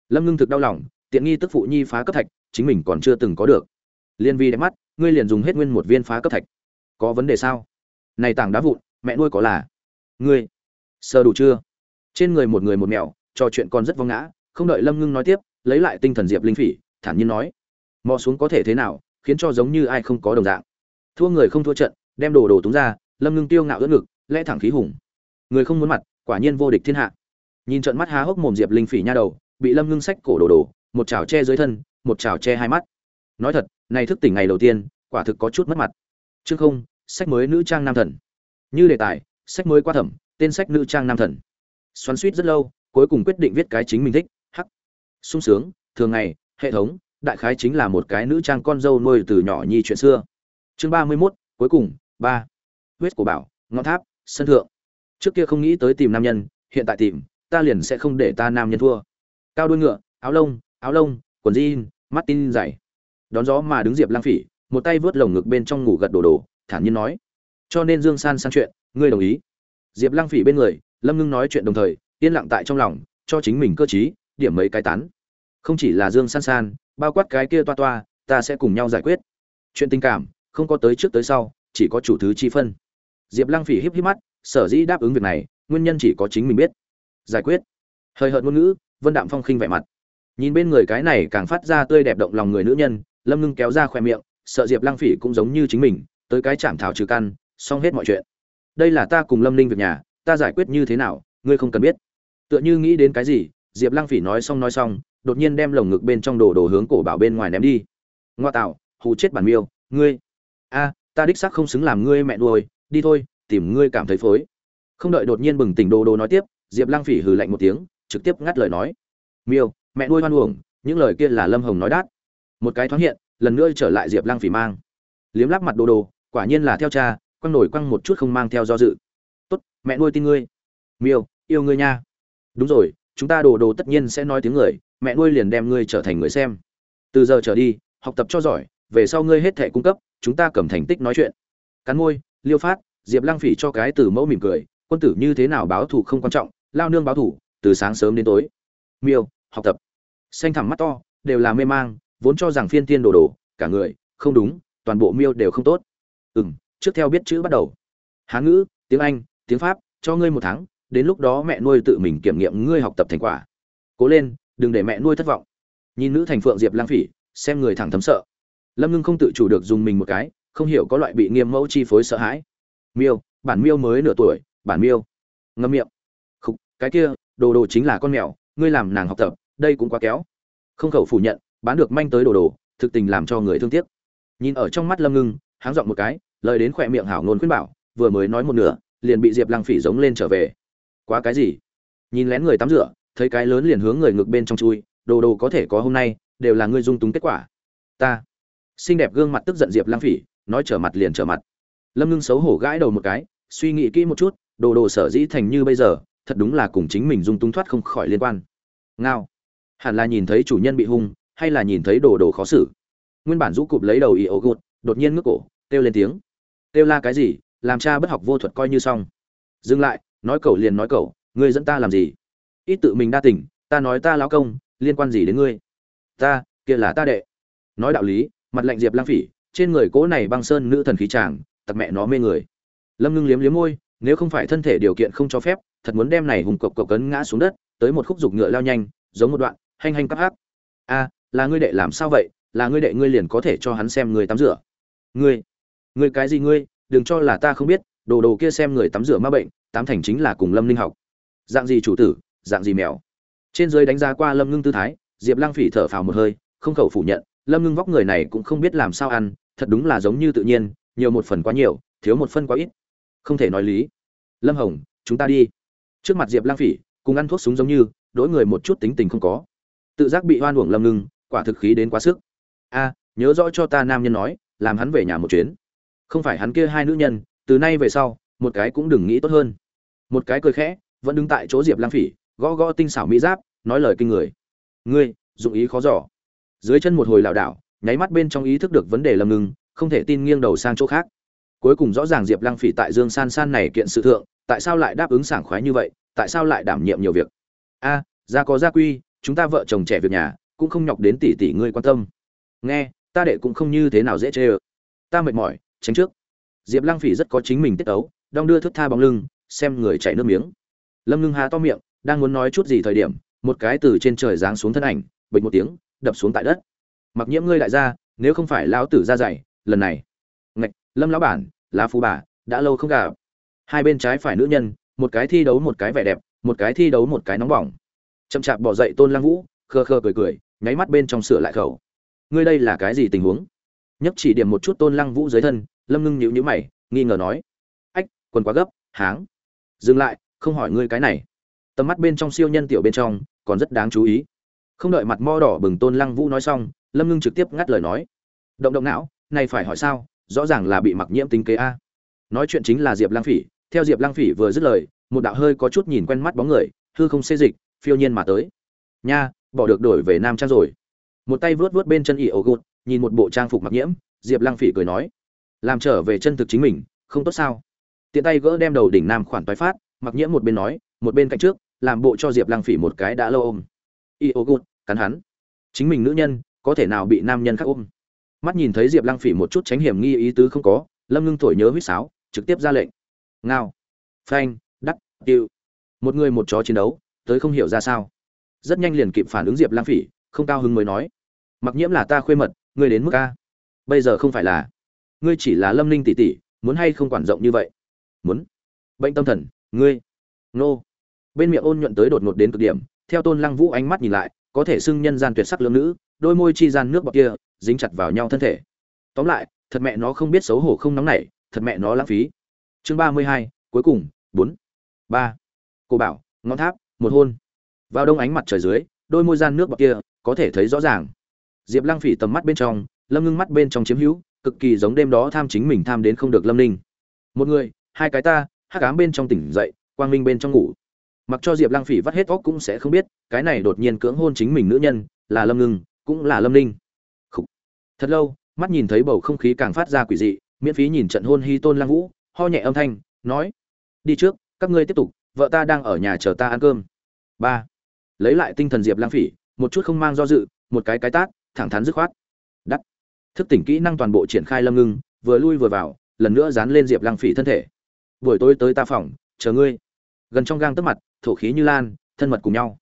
Lâm ngưng thực đau lòng, tiện nghi tức phụ nhi phá cấp thạch, chính mình còn chưa từng có được. Liên vi đẹp mắt, ngươi liền dùng hết nguyên một viên phá cấp thạch. Có vấn đề sao? Này tảng đá vụn, mẹ nuôi có là. Ngươi, sơ đủ chưa? Trên người một người một mèo trò chuyện còn rất vong ngã không đợi lâm ngưng nói tiếp, lấy lại tinh thần diệp linh phỉ, thản nhiên nói, mò xuống có thể thế nào, khiến cho giống như ai không có đồng dạng. Thua người không thua trận, đem đồ đồ túng ra, lâm ngưng tiêu ngạo ướt ngực, lẽ thẳng khí hùng. Người không muốn mặt, quả nhiên vô địch thiên hạ. Nhìn trận mắt há hốc mồm diệp linh phỉ nha đầu, bị lâm ngưng sách cổ đồ đồ, một chảo che dưới thân, một chảo che hai mắt. Nói thật, này thức tỉnh ngày đầu tiên, quả thực có chút mất mặt. Chương không, sách mới nữ trang nam thần. Như đề tài, sách mới qua thẩm, tên sách nữ trang nam thần. Xoắn suýt rất lâu, cuối cùng quyết định viết cái chính mình thích sung sướng, thường ngày, hệ thống, đại khái chính là một cái nữ trang con dâu nuôi từ nhỏ nhi chuyện xưa. Chương ba mươi mốt, cuối cùng, ba. Huyết của bảo, ngọn tháp, sân thượng. Trước kia không nghĩ tới tìm nam nhân, hiện tại tìm, ta liền sẽ không để ta nam nhân thua. Cao đuôi ngựa, áo lông áo lông, quần jean mắt tin dày đón gió mà đứng diệp lang phỉ, một tay vớt lồng ngực bên trong ngủ gật đồ đồ thản nhiên nói. Cho nên dương san sang chuyện, ngươi đồng ý. Diệp lang phỉ bên người, lâm ngưng nói chuyện đồng thời, yên lặng tại trong lòng, cho chính mình cơ trí điểm mấy cái tán. Không chỉ là dương san san, bao quát cái kia toa toa, ta sẽ cùng nhau giải quyết. Chuyện tình cảm, không có tới trước tới sau, chỉ có chủ thứ chi phân. Diệp lăng phỉ híp híp mắt, sở dĩ đáp ứng việc này, nguyên nhân chỉ có chính mình biết. Giải quyết. Hơi hợt ngôn ngữ, vân đạm phong khinh vẻ mặt. Nhìn bên người cái này càng phát ra tươi đẹp động lòng người nữ nhân, lâm ngưng kéo ra khoe miệng, sợ diệp lăng phỉ cũng giống như chính mình, tới cái chạm thảo trừ căn, xong hết mọi chuyện. Đây là ta cùng lâm ninh việc nhà, ta giải quyết như thế nào, ngươi không cần biết. Tựa như nghĩ đến cái gì diệp lăng phỉ nói xong nói xong, đột nhiên đem lồng ngực bên trong đồ đồ hướng cổ bảo bên ngoài ném đi. Ngoa tạo, hù chết bản miêu, ngươi. A, ta đích xác không xứng làm ngươi mẹ nuôi, đi thôi, tìm ngươi cảm thấy phối. Không đợi đột nhiên bừng tỉnh đồ đồ nói tiếp, diệp lăng phỉ hừ lạnh một tiếng, trực tiếp ngắt lời nói. Miêu, mẹ nuôi hoan uổng, những lời kia là lâm hồng nói đát một cái thoáng hiện, lần nữa trở lại diệp lăng phỉ mang. Liếm lắp mặt đồ đồ, quả nhiên là theo cha, quăng nổi quăng một chút không mang theo do dự. Tốt, mẹ nuôi tin ngươi. Miêu, yêu ngươi nha. Đúng rồi chúng ta đồ đồ tất nhiên sẽ nói tiếng người, mẹ nuôi liền đem ngươi trở thành người xem. Từ giờ trở đi, học tập cho giỏi, về sau ngươi hết thẻ cung cấp, chúng ta cầm thành tích nói chuyện. Cắn môi, liêu phát, diệp lăng phỉ cho cái từ mẫu mỉm cười, quân tử như thế nào báo thù không quan trọng, lao nương báo thù, từ sáng sớm đến tối. Miêu, học tập. Xanh thẳm mắt to, đều là mê mang, vốn cho rằng phiên tiên đồ đồ, cả người, không đúng, toàn bộ miêu đều không tốt. Ừ m trước theo biết chữ bắt đầu. Hán ngữ, tiếng anh, tiếng pháp, cho ngươi một tháng đến lúc đó mẹ nuôi tự mình kiểm nghiệm ngươi học tập thành quả. Cố lên, đừng để mẹ nuôi thất vọng. Nhìn nữ thành phượng diệp lang phỉ, xem người thẳng thấm sợ. Lâm ngưng không tự chủ được dùng mình một cái, không hiểu có loại bị nghiêm mẫu chi phối sợ hãi. Miêu, bản miêu mới nửa tuổi, bản miêu. Ngâm miệng. Khục, cái kia, đồ đồ chính là con mèo, ngươi làm nàng học tập, đây cũng quá kéo. Không khẩu phủ nhận, bán được manh tới đồ đồ, thực tình làm cho người thương tiếc. Nhìn ở trong mắt lâm ngưng, háng giọng một cái, lời đến khỏe miệng hảo ngôn khuyên bảo, vừa mới nói một nửa, liền bị diệp lăng phỉ giống lên trở về quá cái gì? Nhìn lén người tắm rửa, thấy cái lớn liền hướng người ngực bên trong chui, đồ đồ có thể có hôm nay, đều là ngươi dung túng kết quả. Ta. Xinh đẹp gương mặt tức giận diệp lăng phỉ, nói trở mặt liền trở mặt. Lâm ngưng xấu hổ gãi đầu một cái, suy nghĩ kỹ một chút, đồ đồ sở dĩ thành như bây giờ, thật đúng là cùng chính mình dung túng thoát không khỏi liên quan. Ngao. Hẳn là nhìn thấy chủ nhân bị hung, hay là nhìn thấy đồ đồ khó xử? Nguyên bản rũ cụp lấy đầu ý ổ gột đột nhiên ngước cổ, kêu lên tiếng. Kêu la cái gì? Làm cha bất học vô thuật coi như xong. Dừng lại nói cậu liền nói cậu, ngươi dẫn ta làm gì? Ít tự mình đa tình, ta nói ta lão công, liên quan gì đến ngươi? Ta, kia là ta đệ. Nói đạo lý, mặt lạnh diệp lang phỉ, trên người cố này băng sơn nữ thần khí chàng, tặc mẹ nó mê người. Lâm ngưng liếm liếm môi, nếu không phải thân thể điều kiện không cho phép, thật muốn đem này hùng cộc cộc cấn ngã xuống đất, tới một khúc dục ngựa lao nhanh, giống một đoạn, hanh hanh cắp hắc. A, là ngươi đệ làm sao vậy? Là ngươi đệ ngươi liền có thể cho hắn xem người tắm rửa. Ngươi ngươi cái gì ngươi? Đừng cho là ta không biết, đồ đồ kia xem người tắm rửa ma bệnh tám thành chính là cùng lâm linh học. Dạng gì chủ tử, dạng gì mèo. Trên dưới đánh giá qua lâm ngưng tư thái, diệp lăng phỉ thở phào một hơi, không khẩu phủ nhận, lâm ngưng vóc người này cũng không biết làm sao ăn, thật đúng là giống như tự nhiên, nhiều một phần quá nhiều, thiếu một phân quá ít. Không thể nói lý. Lâm hồng, chúng ta đi. Trước mặt diệp lang phỉ, cùng ăn thuốc súng giống như đỗi người một chút tính tình không có. Tự giác bị hoan uổng lâm ngưng, quả thực khí đến quá sức. A, nhớ rõ cho ta nam nhân nói, làm hắn về nhà một chuyến. Không phải hắn kia hai nữ nhân, từ nay về sau, một cái cũng đừng nghĩ tốt hơn một cái cười khẽ vẫn đứng tại chỗ diệp lang phỉ gõ gõ tinh xảo mỹ giáp nói lời kinh người. Ngươi dụng ý khó giỏ dưới chân một hồi lảo đảo nháy mắt bên trong ý thức được vấn đề lầm ngừng không thể tin nghiêng đầu sang chỗ khác. Cuối cùng rõ ràng diệp lăng phỉ tại dương san san này kiện sự thượng tại sao lại đáp ứng sảng khoái như vậy tại sao lại đảm nhiệm nhiều việc? A à, gia có gia quy chúng ta vợ chồng trẻ việc nhà cũng không nhọc đến tỷ tỷ ngươi quan tâm. Nghe ta đệ cũng không như thế nào dễ chê ơ. Ta mệt mỏi tránh trước. Diệp lăng phỉ rất có chính mình tiết ấu đong đưa thức tha bóng lưng xem người chảy nước miếng. Lâm ngưng há to miệng, đang muốn nói chút gì thời điểm, một cái từ trên trời giáng xuống thân ảnh, bịch một tiếng, đập xuống tại đất. Mặc nhiễm ngươi đại gia, nếu không phải lão tử ra dày lần này. Ngạch, lâm lão bản, lá phú bà, đã lâu không gặp. Hai bên trái phải nữ nhân, một cái thi đấu một cái vẻ đẹp, một cái thi đấu một cái nóng bỏng. Chậm chạp bỏ dậy tôn lăng vũ khơ khơ cười cười, nháy mắt bên trong sửa lại khẩu. Ngươi đây là cái gì tình huống? Nhấp chỉ điểm một chút tôn lăng vũ dưới thân, lâm ngưng nhíu nhíu mày, nghi ngờ nói. Ách, quần quá gấp, háng dừng lại, không hỏi ngươi cái này. Tầm mắt bên trong siêu nhân tiểu bên trong, còn rất đáng chú ý. Không đợi mặt mo đỏ bừng tôn lăng vũ nói xong, lâm ngưng trực tiếp ngắt lời nói. Động động não, này phải hỏi sao? Rõ ràng là bị mặc nhiễm tính kế a. Nói chuyện chính là diệp lang phỉ. Theo diệp lang phỉ vừa dứt lời, một đạo hơi có chút nhìn quen mắt bóng người, hư không xê dịch, phiêu nhiên mà tới. Nha, bỏ được đổi về nam trang rồi. Một tay vớt vớt bên chân ỉ ổ gụt, nhìn một bộ trang phục mặc nhiễm, diệp lang phỉ cười nói. Làm trở về chân thực chính mình, không tốt sao? Tiện tay gỡ đem đầu đỉnh nam khoản toái phát, mặc nhiễm một bên nói, một bên cạnh trước, làm bộ cho diệp lăng phỉ một cái đã lâu ôm. Y ô gút cắn hắn. Chính mình nữ nhân, có thể nào bị nam nhân khác ôm? Mắt nhìn thấy diệp lăng phỉ một chút tránh hiểm nghi ý tứ không có, lâm ngưng thổi nhớ huýt sáo, trực tiếp ra lệnh. Ngao. Phanh, đắc, tiêu. Một người một chó chiến đấu, tới không hiểu ra sao. Rất nhanh liền kịp phản ứng diệp lang phỉ, không cao hứng mới nói. Mặc nhiễm là ta khuê mật, ngươi đến mức a. Bây giờ không phải là. Ngươi chỉ là lâm ninh tỷ tỷ, muốn hay không quản rộng như vậy? Muốn. Bệnh tâm thần, ngươi. Nô. Bên miệng ôn nhuận tới đột ngột đến cực điểm, theo tôn lăng vũ ánh mắt nhìn lại, có thể xưng nhân gian tuyệt sắc lương nữ, đôi môi chi gian nước bọt kia, dính chặt vào nhau thân thể. Tóm lại, thật mẹ nó không biết xấu hổ không nóng nảy, thật mẹ nó lãng phí. Chương ba mươi hai, cuối cùng, bốn. Ba. Cô bảo ngọn tháp, một hôn. Vào đông ánh mặt trời dưới, đôi môi gian nước bọt kia, có thể thấy rõ ràng. Diệp lăng phỉ tầm mắt bên trong, lâm ngưng mắt bên trong chiếm hữu, cực kỳ giống đêm đó tham chính mình tham đến không được lâm ninh. Một người hai cái ta, hắc ám bên trong tỉnh dậy, quang minh bên trong ngủ. Mặc cho diệp lăng phỉ vắt hết óc cũng sẽ không biết, cái này đột nhiên cưỡng hôn chính mình nữ nhân, là lâm ngưng, cũng là lâm ninh. Thật lâu, mắt nhìn thấy bầu không khí càng phát ra quỷ dị, miễn phí nhìn trận hôn hy tôn lăng vũ, ho nhẹ âm thanh, nói, đi trước, các ngươi tiếp tục, vợ ta đang ở nhà chờ ta ăn cơm. Ba. Lấy lại tinh thần diệp lang phỉ, một chút không mang do dự, một cái cái tát, thẳng thắn dứt khoát. Đắt thức tỉnh kỹ năng toàn bộ triển khai lâm ngưng, vừa lui vừa vào, lần nữa dán lên diệp lang phỉ thân thể buổi tối tới ta phòng, chờ ngươi. Gần trong gang tấc mặt, thổ khí như lan, thân mật cùng nhau.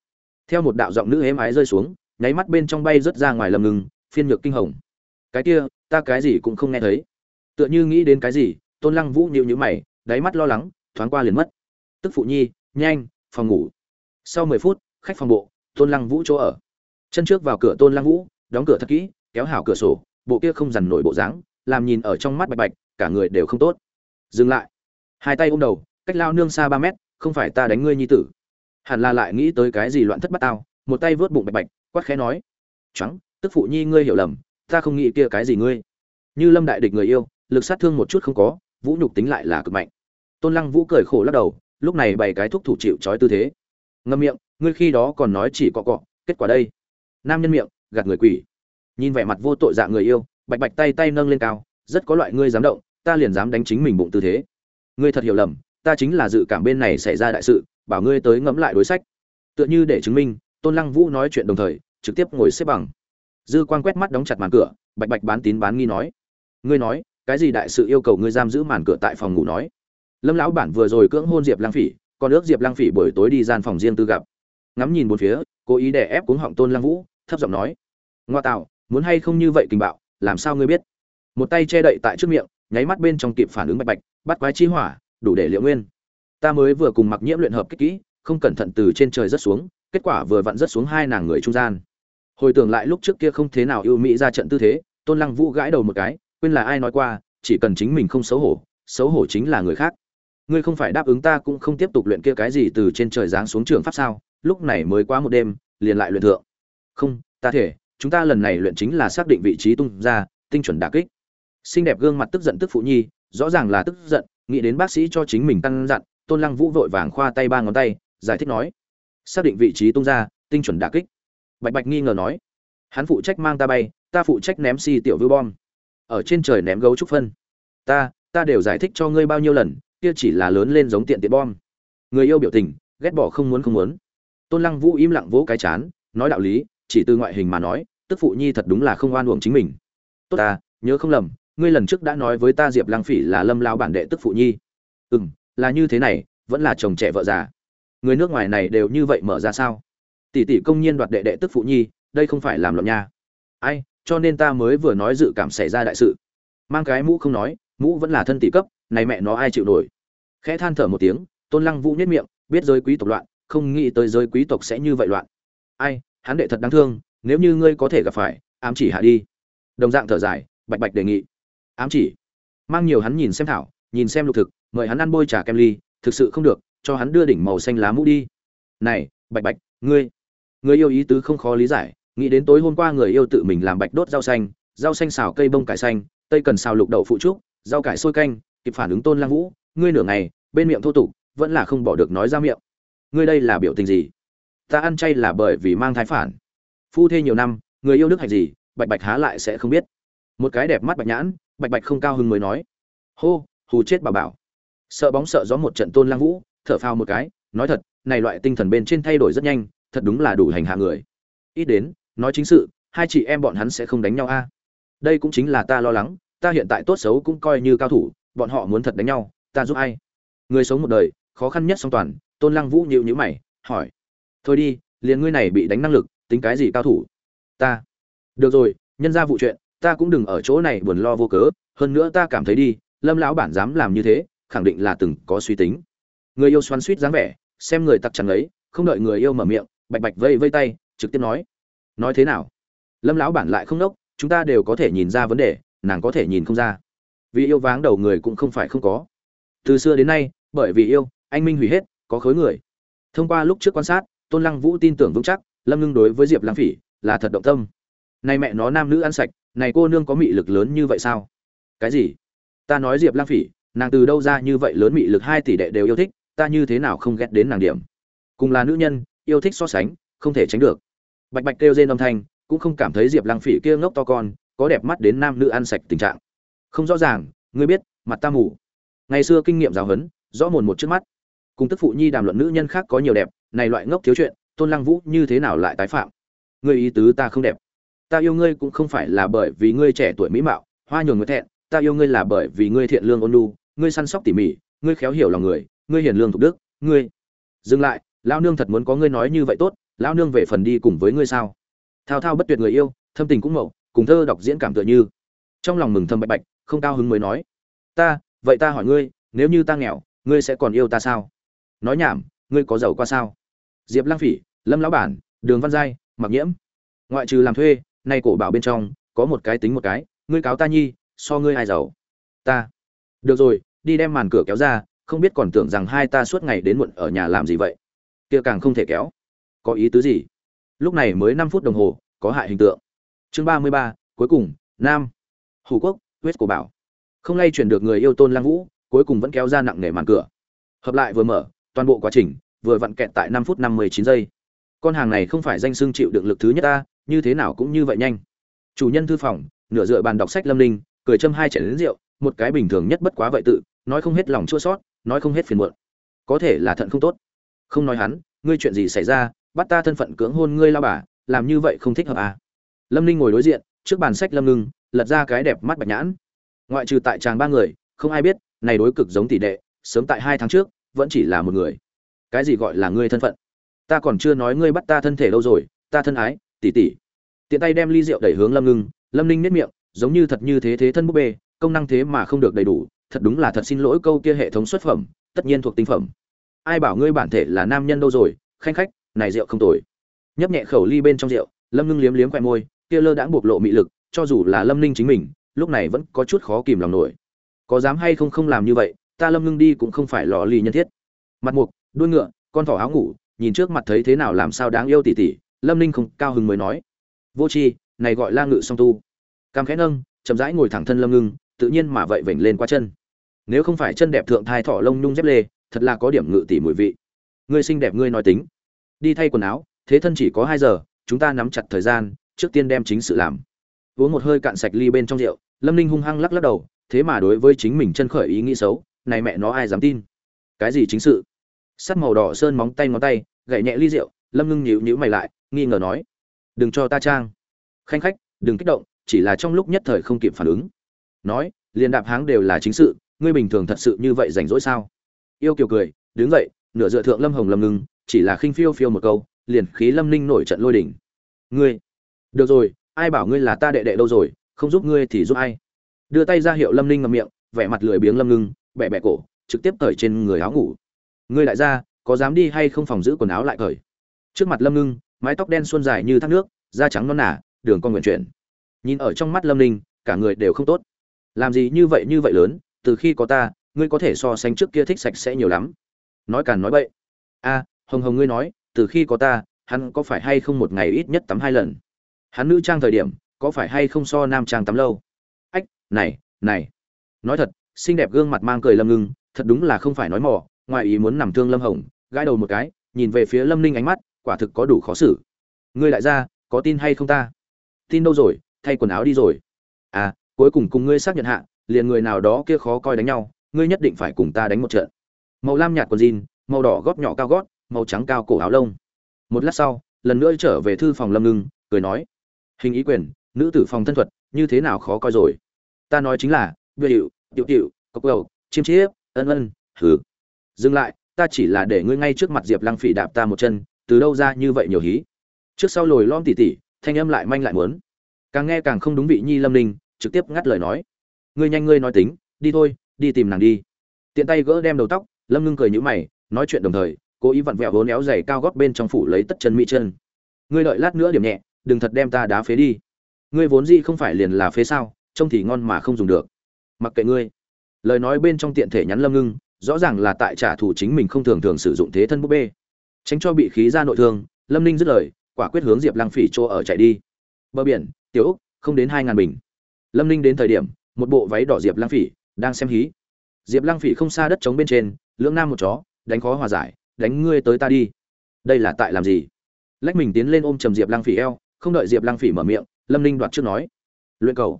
Theo một đạo giọng nữ êm ái rơi xuống, nháy mắt bên trong bay rớt ra ngoài lầm ngừng, phiên nhược kinh hồng. Cái kia, ta cái gì cũng không nghe thấy. Tựa như nghĩ đến cái gì, tôn lăng vũ nhịu nhữ mày, đáy mắt lo lắng, thoáng qua liền mất. Tức phụ nhi, nhanh, phòng ngủ. Sau mười phút, khách phòng bộ, tôn lăng vũ chỗ ở. Chân trước vào cửa tôn lăng vũ, đóng cửa thật kỹ, kéo hảo cửa sổ, bộ kia không dằn nổi bộ dáng, làm nhìn ở trong mắt bạch bạch, cả người đều không tốt. Dừng lại hai tay ôm đầu, cách lao nương xa ba mét, không phải ta đánh ngươi nhi tử. Hẳn là lại nghĩ tới cái gì loạn thất bát tao, một tay vớt bụng bạch bạch, quát khẽ nói, trắng, tức phụ nhi ngươi hiểu lầm, ta không nghĩ kia cái gì ngươi. Như lâm đại địch người yêu, lực sát thương một chút không có, vũ nhục tính lại là cực mạnh. Tôn lăng vũ cười khổ lắc đầu, lúc này bày cái thuốc thủ chịu trói tư thế. Ngâm miệng, ngươi khi đó còn nói chỉ cọ cọ, kết quả đây. Nam nhân miệng, gạt người quỷ. Nhìn vẻ mặt vô tội dạ người yêu, bạch bạch tay tay nâng lên cao, rất có loại ngươi dám động, ta liền dám đánh chính mình bụng tư thế ngươi thật hiểu lầm, ta chính là dự cảm bên này xảy ra đại sự, bảo ngươi tới ngẫm lại đối sách. Tựa như để chứng minh, tôn lăng vũ nói chuyện đồng thời, trực tiếp ngồi xếp bằng. Dư quan quét mắt đóng chặt màn cửa, bạch bạch bán tín bán nghi nói. Ngươi nói, cái gì đại sự yêu cầu ngươi giam giữ màn cửa tại phòng ngủ nói? Lâm lão bản vừa rồi cưỡng hôn diệp lang phỉ, còn ước diệp lang phỉ buổi tối đi gian phòng riêng tư gặp. Ngắm nhìn bốn phía, cố ý để ép cuống họng tôn lăng vũ, thấp giọng nói. Ngoa tạo, muốn hay không như vậy tình bạo, làm sao ngươi biết? Một tay che đậy tại trước miệng, nháy mắt bên trong kịp phản ứng bạch bạch bắt quái chi hỏa, đủ để liệu nguyên. Ta mới vừa cùng mặc nhiễm luyện hợp kích kỹ, không cẩn thận từ trên trời rất xuống, kết quả vừa vặn rất xuống hai nàng người trung gian. Hồi tưởng lại lúc trước kia không thế nào yêu mỹ ra trận tư thế, tôn lăng vũ gãi đầu một cái, quên là ai nói qua, chỉ cần chính mình không xấu hổ xấu hổ chính là người khác. Ngươi không phải đáp ứng ta cũng không tiếp tục luyện kia cái gì từ trên trời giáng xuống trường pháp sao? Lúc này mới quá một đêm, liền lại luyện thượng. Không, ta thể, chúng ta lần này luyện chính là xác định vị trí tung ra, tinh chuẩn đả kích. Xinh đẹp gương mặt tức giận tức phụ nhi rõ ràng là tức giận, nghĩ đến bác sĩ cho chính mình tăng dặn, tôn lăng vũ vội vàng khoa tay ba ngón tay, giải thích nói, xác định vị trí tung ra, tinh chuẩn đả kích. Bạch bạch nghi ngờ nói, hắn phụ trách mang ta bay, ta phụ trách ném si tiểu vưu bom. Ở trên trời ném gấu trúc phân. Ta ta đều giải thích cho ngươi bao nhiêu lần, kia chỉ là lớn lên giống tiện tiện bom. Người yêu biểu tình, ghét bỏ không muốn không muốn. Tôn lăng vũ im lặng vỗ cái chán, nói đạo lý, chỉ từ ngoại hình mà nói, tức phụ nhi thật đúng là không oan uổng chính mình. Tốt ta, nhớ không lầm ngươi lần trước đã nói với ta diệp lăng phỉ là lâm lao bản đệ tức phụ nhi. Ừ m là như thế này, vẫn là chồng trẻ vợ già. Người nước ngoài này đều như vậy mở ra sao? Tỷ tỷ công nhiên đoạt đệ đệ tức phụ nhi, đây không phải làm loạn nha. Ai, cho nên ta mới vừa nói dự cảm xảy ra đại sự. Mang cái mũ không nói, mũ vẫn là thân tỷ cấp, này mẹ nó ai chịu nổi? Khẽ than thở một tiếng, tôn lăng vũ nhất miệng, biết giới quý tộc loạn, không nghĩ tới giới quý tộc sẽ như vậy loạn. Ai, hắn đệ thật đáng thương, nếu như ngươi có thể gặp phải, ám chỉ hạ đi. Đồng dạng thở dài, bạch bạch đề nghị ám chỉ. Mang nhiều hắn nhìn xem thảo, nhìn xem lục thực, mời hắn ăn bôi trà kem ly, thực sự không được, cho hắn đưa đỉnh màu xanh lá mũ đi. Này, bạch bạch, ngươi người yêu ý tứ không khó lý giải, nghĩ đến tối hôm qua người yêu tự mình làm bạch đốt rau xanh rau xanh xào cây bông cải xanh, tây cần xào lục đậu phụ trúc, rau cải sôi canh, kịp phản ứng tôn lang vũ, ngươi nửa ngày, bên miệng thô tục, vẫn là không bỏ được nói ra miệng. Ngươi đây là biểu tình gì? Ta ăn chay là bởi vì mang thái phản. Phu thê nhiều năm, người yêu đức hạch gì, bạch bạch há lại sẽ không biết. Một cái đẹp mắt bạch nhãn bạch bạch không cao hứng mới nói. Hô, hù chết bà bảo. Sợ bóng sợ gió một trận tôn lang vũ, thở phao một cái, nói thật, này loại tinh thần bên trên thay đổi rất nhanh, thật đúng là đủ hành hạ người. Ít đến, nói chính sự, hai chị em bọn hắn sẽ không đánh nhau a. Đây cũng chính là ta lo lắng, ta hiện tại tốt xấu cũng coi như cao thủ, bọn họ muốn thật đánh nhau, ta giúp ai? Người sống một đời, khó khăn nhất song toàn, tôn lăng vũ nhịu nhữ mày, hỏi. Thôi đi, liền ngươi này bị đánh năng lực, tính cái gì cao thủ? Ta. Được rồi, nhân ra vụ chuyện ta cũng đừng ở chỗ này buồn lo vô cớ, hơn nữa ta cảm thấy đi, lâm lão bản dám làm như thế, khẳng định là từng có suy tính. Người yêu xoắn suýt dáng vẻ, xem người tặc chẳng ấy, không đợi người yêu mở miệng, bạch bạch vây vây tay, trực tiếp nói. Nói thế nào? Lâm lão bản lại không đốc chúng ta đều có thể nhìn ra vấn đề, nàng có thể nhìn không ra. Vì yêu váng đầu người cũng không phải không có. Từ xưa đến nay, bởi vì yêu, anh minh hủy hết, có khối người. Thông qua lúc trước quan sát, tôn lăng vũ tin tưởng vững chắc, lâm ngưng đối với diệp lăng phỉ là thật động tâm. Nay mẹ nó nam nữ ăn sạch này cô nương có mị lực lớn như vậy sao? Cái gì? Ta nói diệp Lang phỉ, nàng từ đâu ra như vậy lớn mị lực hai tỷ đệ đều yêu thích, ta như thế nào không ghét đến nàng điểm? Cùng là nữ nhân, yêu thích so sánh, không thể tránh được. Bạch bạch kêu rên âm thanh, cũng không cảm thấy diệp Lang phỉ kia ngốc to con, có đẹp mắt đến nam nữ ăn sạch tình trạng. Không rõ ràng, ngươi biết, mặt ta mù. Ngày xưa kinh nghiệm giáo huấn, rõ mồn một trước mắt. Cùng tức phụ nhi đàm luận nữ nhân khác có nhiều đẹp, này loại ngốc thiếu chuyện, tôn lăng vũ như thế nào lại tái phạm? Ngươi ý tứ ta không đẹp ta yêu ngươi cũng không phải là bởi vì ngươi trẻ tuổi mỹ mạo, hoa nhường người thẹn, ta yêu ngươi là bởi vì ngươi thiện lương ôn nhu, ngươi săn sóc tỉ mỉ, ngươi khéo hiểu lòng người, ngươi hiền lương thục đức, ngươi. Dừng lại, lão nương thật muốn có ngươi nói như vậy tốt, lão nương về phần đi cùng với ngươi sao? Thao thao bất tuyệt người yêu, thâm tình cũng mậu, cùng thơ đọc diễn cảm tựa như. Trong lòng mừng thầm bạch bạch, không cao hứng mới nói. Ta, vậy ta hỏi ngươi, nếu như ta nghèo, ngươi sẽ còn yêu ta sao? Nói nhảm, ngươi có giàu qua sao? Diệp Lang phỉ, lâm lão bản, đường văn giai mặc nhiễm. Ngoại trừ làm thuê nay cổ bảo bên trong, có một cái tính một cái, ngươi cáo ta nhi, so ngươi ai giàu? Ta. Được rồi, đi đem màn cửa kéo ra, không biết còn tưởng rằng hai ta suốt ngày đến muộn ở nhà làm gì vậy. Kia càng không thể kéo. Có ý tứ gì? Lúc này mới năm phút đồng hồ, có hại hình tượng. Chương ba mươi ba, cuối cùng, nam. Hủ quốc, huyết cổ bảo. Không lay chuyển được người yêu tôn lang vũ, cuối cùng vẫn kéo ra nặng nề màn cửa. Hợp lại vừa mở, toàn bộ quá trình vừa vặn kẹt tại năm phút năm mươi chín giây. Con hàng này không phải danh xưng chịu đựng lực thứ nhất ta như thế nào cũng như vậy nhanh. Chủ nhân thư phòng, nửa dựa bàn đọc sách lâm linh cười châm hai chảy đến rượu, một cái bình thường nhất bất quá vậy tự, nói không hết lòng chua sót, nói không hết phiền muộn. Có thể là thận không tốt. Không nói hắn, ngươi chuyện gì xảy ra, bắt ta thân phận cưỡng hôn ngươi lao bà, làm như vậy không thích hợp à? Lâm ninh ngồi đối diện, trước bàn sách lâm ngưng, lật ra cái đẹp mắt bạch nhãn. Ngoại trừ tại chàng ba người, không ai biết, này đối cực giống tỷ đệ, sớm tại hai tháng trước, vẫn chỉ là một người. Cái gì gọi là ngươi thân phận? Ta còn chưa nói ngươi bắt ta thân thể lâu rồi, ta thân ái tỷ tỷ tiện tay đem ly rượu đẩy hướng lâm ngưng, lâm ninh nếp miệng, giống như thật như thế thế thân búp bê, công năng thế mà không được đầy đủ, thật đúng là thật xin lỗi câu kia hệ thống xuất phẩm, tất nhiên thuộc tinh phẩm. Ai bảo ngươi bản thể là nam nhân đâu rồi, khanh khách, này rượu không tồi. Nhấp nhẹ khẩu ly bên trong rượu, lâm ngưng liếm liếm khoe môi, kia lơ đãng bộc lộ mị lực, cho dù là lâm ninh chính mình, lúc này vẫn có chút khó kìm lòng nổi. Có dám hay không không làm như vậy, ta lâm ngưng đi cũng không phải lò lì nhân thiết. Mặt mục, đuôi ngựa, con thỏ áo ngủ, nhìn trước mặt thấy thế nào làm sao đáng yêu tỉ tỉ lâm ninh không cao hứng mới nói, vô tri, này gọi la ngự song tu. Cam khẽ nâng, chậm rãi ngồi thẳng thân lâm ngưng, tự nhiên mà vậy vểnh lên qua chân. Nếu không phải chân đẹp thượng thai thỏ lông nhung dép lê, thật là có điểm ngự tỉ mùi vị. Ngươi xinh đẹp ngươi nói tính. Đi thay quần áo, thế thân chỉ có hai giờ, chúng ta nắm chặt thời gian, trước tiên đem chính sự làm. Uống một hơi cạn sạch ly bên trong rượu, lâm ninh hung hăng lắc lắc đầu, thế mà đối với chính mình chân khởi ý nghĩ xấu, này mẹ nó ai dám tin? Cái gì chính sự? Sắt màu đỏ sơn móng tay ngón tay gậy nhẹ ly rượu, lâm ngưng nhíu nhíu mày lại nghi ngờ nói, đừng cho ta trang. Khanh khách, đừng kích động, chỉ là trong lúc nhất thời không kịp phản ứng. Nói liền đạp háng đều là chính sự, ngươi bình thường thật sự như vậy rảnh rỗi sao? Yêu kiều cười, đứng dậy, nửa dựa thượng lâm hồng lâm ngưng, chỉ là khinh phiêu phiêu một câu, liền khí lâm ninh nổi trận lôi đỉnh. Ngươi, được rồi, ai bảo ngươi là ta đệ đệ đâu rồi, không giúp ngươi thì giúp ai? Đưa tay ra hiệu lâm ninh ngậm miệng, vẻ mặt lười biếng lâm ngưng bẹ bẹ cổ, trực tiếp cởi trên người áo ngủ. Ngươi lại ra có dám đi hay không phòng giữ quần áo lại cởi? Trước mặt lâm ngưng mái tóc đen xuân dài như thác nước, da trắng non nả đường con nguyện chuyển. Nhìn ở trong mắt lâm ninh, cả người đều không tốt. Làm gì như vậy như vậy lớn, từ khi có ta, ngươi có thể so sánh trước kia thích sạch sẽ nhiều lắm. Nói càn nói bậy. A, hồng hồng ngươi nói, từ khi có ta, hắn có phải hay không một ngày ít nhất tắm hai lần? Hắn nữ trang thời điểm, có phải hay không so nam trang tắm lâu? Ách, này này. Nói thật, xinh đẹp gương mặt mang cười lâm ngưng, thật đúng là không phải nói mỏ ngoài ý muốn nằm thương lâm hồng, gãi đầu một cái, nhìn về phía lâm ninh ánh mắt quả thực có đủ khó xử. Ngươi lại ra có tin hay không ta? Tin đâu rồi, thay quần áo đi rồi. À cuối cùng cùng ngươi xác nhận hạ, liền người nào đó kia khó coi đánh nhau, ngươi nhất định phải cùng ta đánh một trận. Màu lam nhạt quần jean, màu đỏ gót nhỏ cao gót, màu trắng cao cổ áo lông. Một lát sau, lần nữa trở về thư phòng lâm ngưng, cười nói, hình ý quyền, nữ tử phòng thân thuật, như thế nào khó coi rồi? Ta nói chính là bia hiệu tiểu tiểu cốc cầu chiêm chiếp, ân ân, hừ. Dừng lại, ta chỉ là để ngươi ngay trước mặt diệp lăng phỉ đạp ta một chân từ đâu ra như vậy nhiều hí? Trước sau lồi lom tỉ tỉ, thanh âm lại manh lại muốn. Càng nghe càng không đúng vị nhi lâm ninh, trực tiếp ngắt lời nói. Ngươi nhanh ngươi nói tính, đi thôi, đi tìm nàng đi. Tiện tay gỡ đem đầu tóc, lâm ngưng cười nhữ mày, nói chuyện đồng thời, cố ý vặn vẹo vốn néo giày cao gót bên trong phủ lấy tất chân mỹ chân. Ngươi đợi lát nữa điểm nhẹ, đừng thật đem ta đá phế đi. Ngươi vốn gì không phải liền là phế sao, trông thì ngon mà không dùng được. Mặc kệ ngươi. Lời nói bên trong tiện thể nhắn lâm ngưng, rõ ràng là tại trả thù chính mình không thường thường sử dụng thế thân búp bê tránh cho bị khí ra nội thương, lâm ninh dứt lời, quả quyết hướng diệp lăng phỉ chỗ ở chạy đi. Bờ biển, tiểu úc, không đến hai ngàn bình. Lâm ninh đến thời điểm, một bộ váy đỏ diệp lăng phỉ, đang xem hí. Diệp lăng phỉ không xa đất trống bên trên, lưỡng nam một chó, đánh khó hòa giải, đánh ngươi tới ta đi. Đây là tại làm gì? Lách mình tiến lên ôm trầm diệp lăng phỉ eo, không đợi diệp lăng phỉ mở miệng, lâm ninh đoạt trước nói, luyện cầu.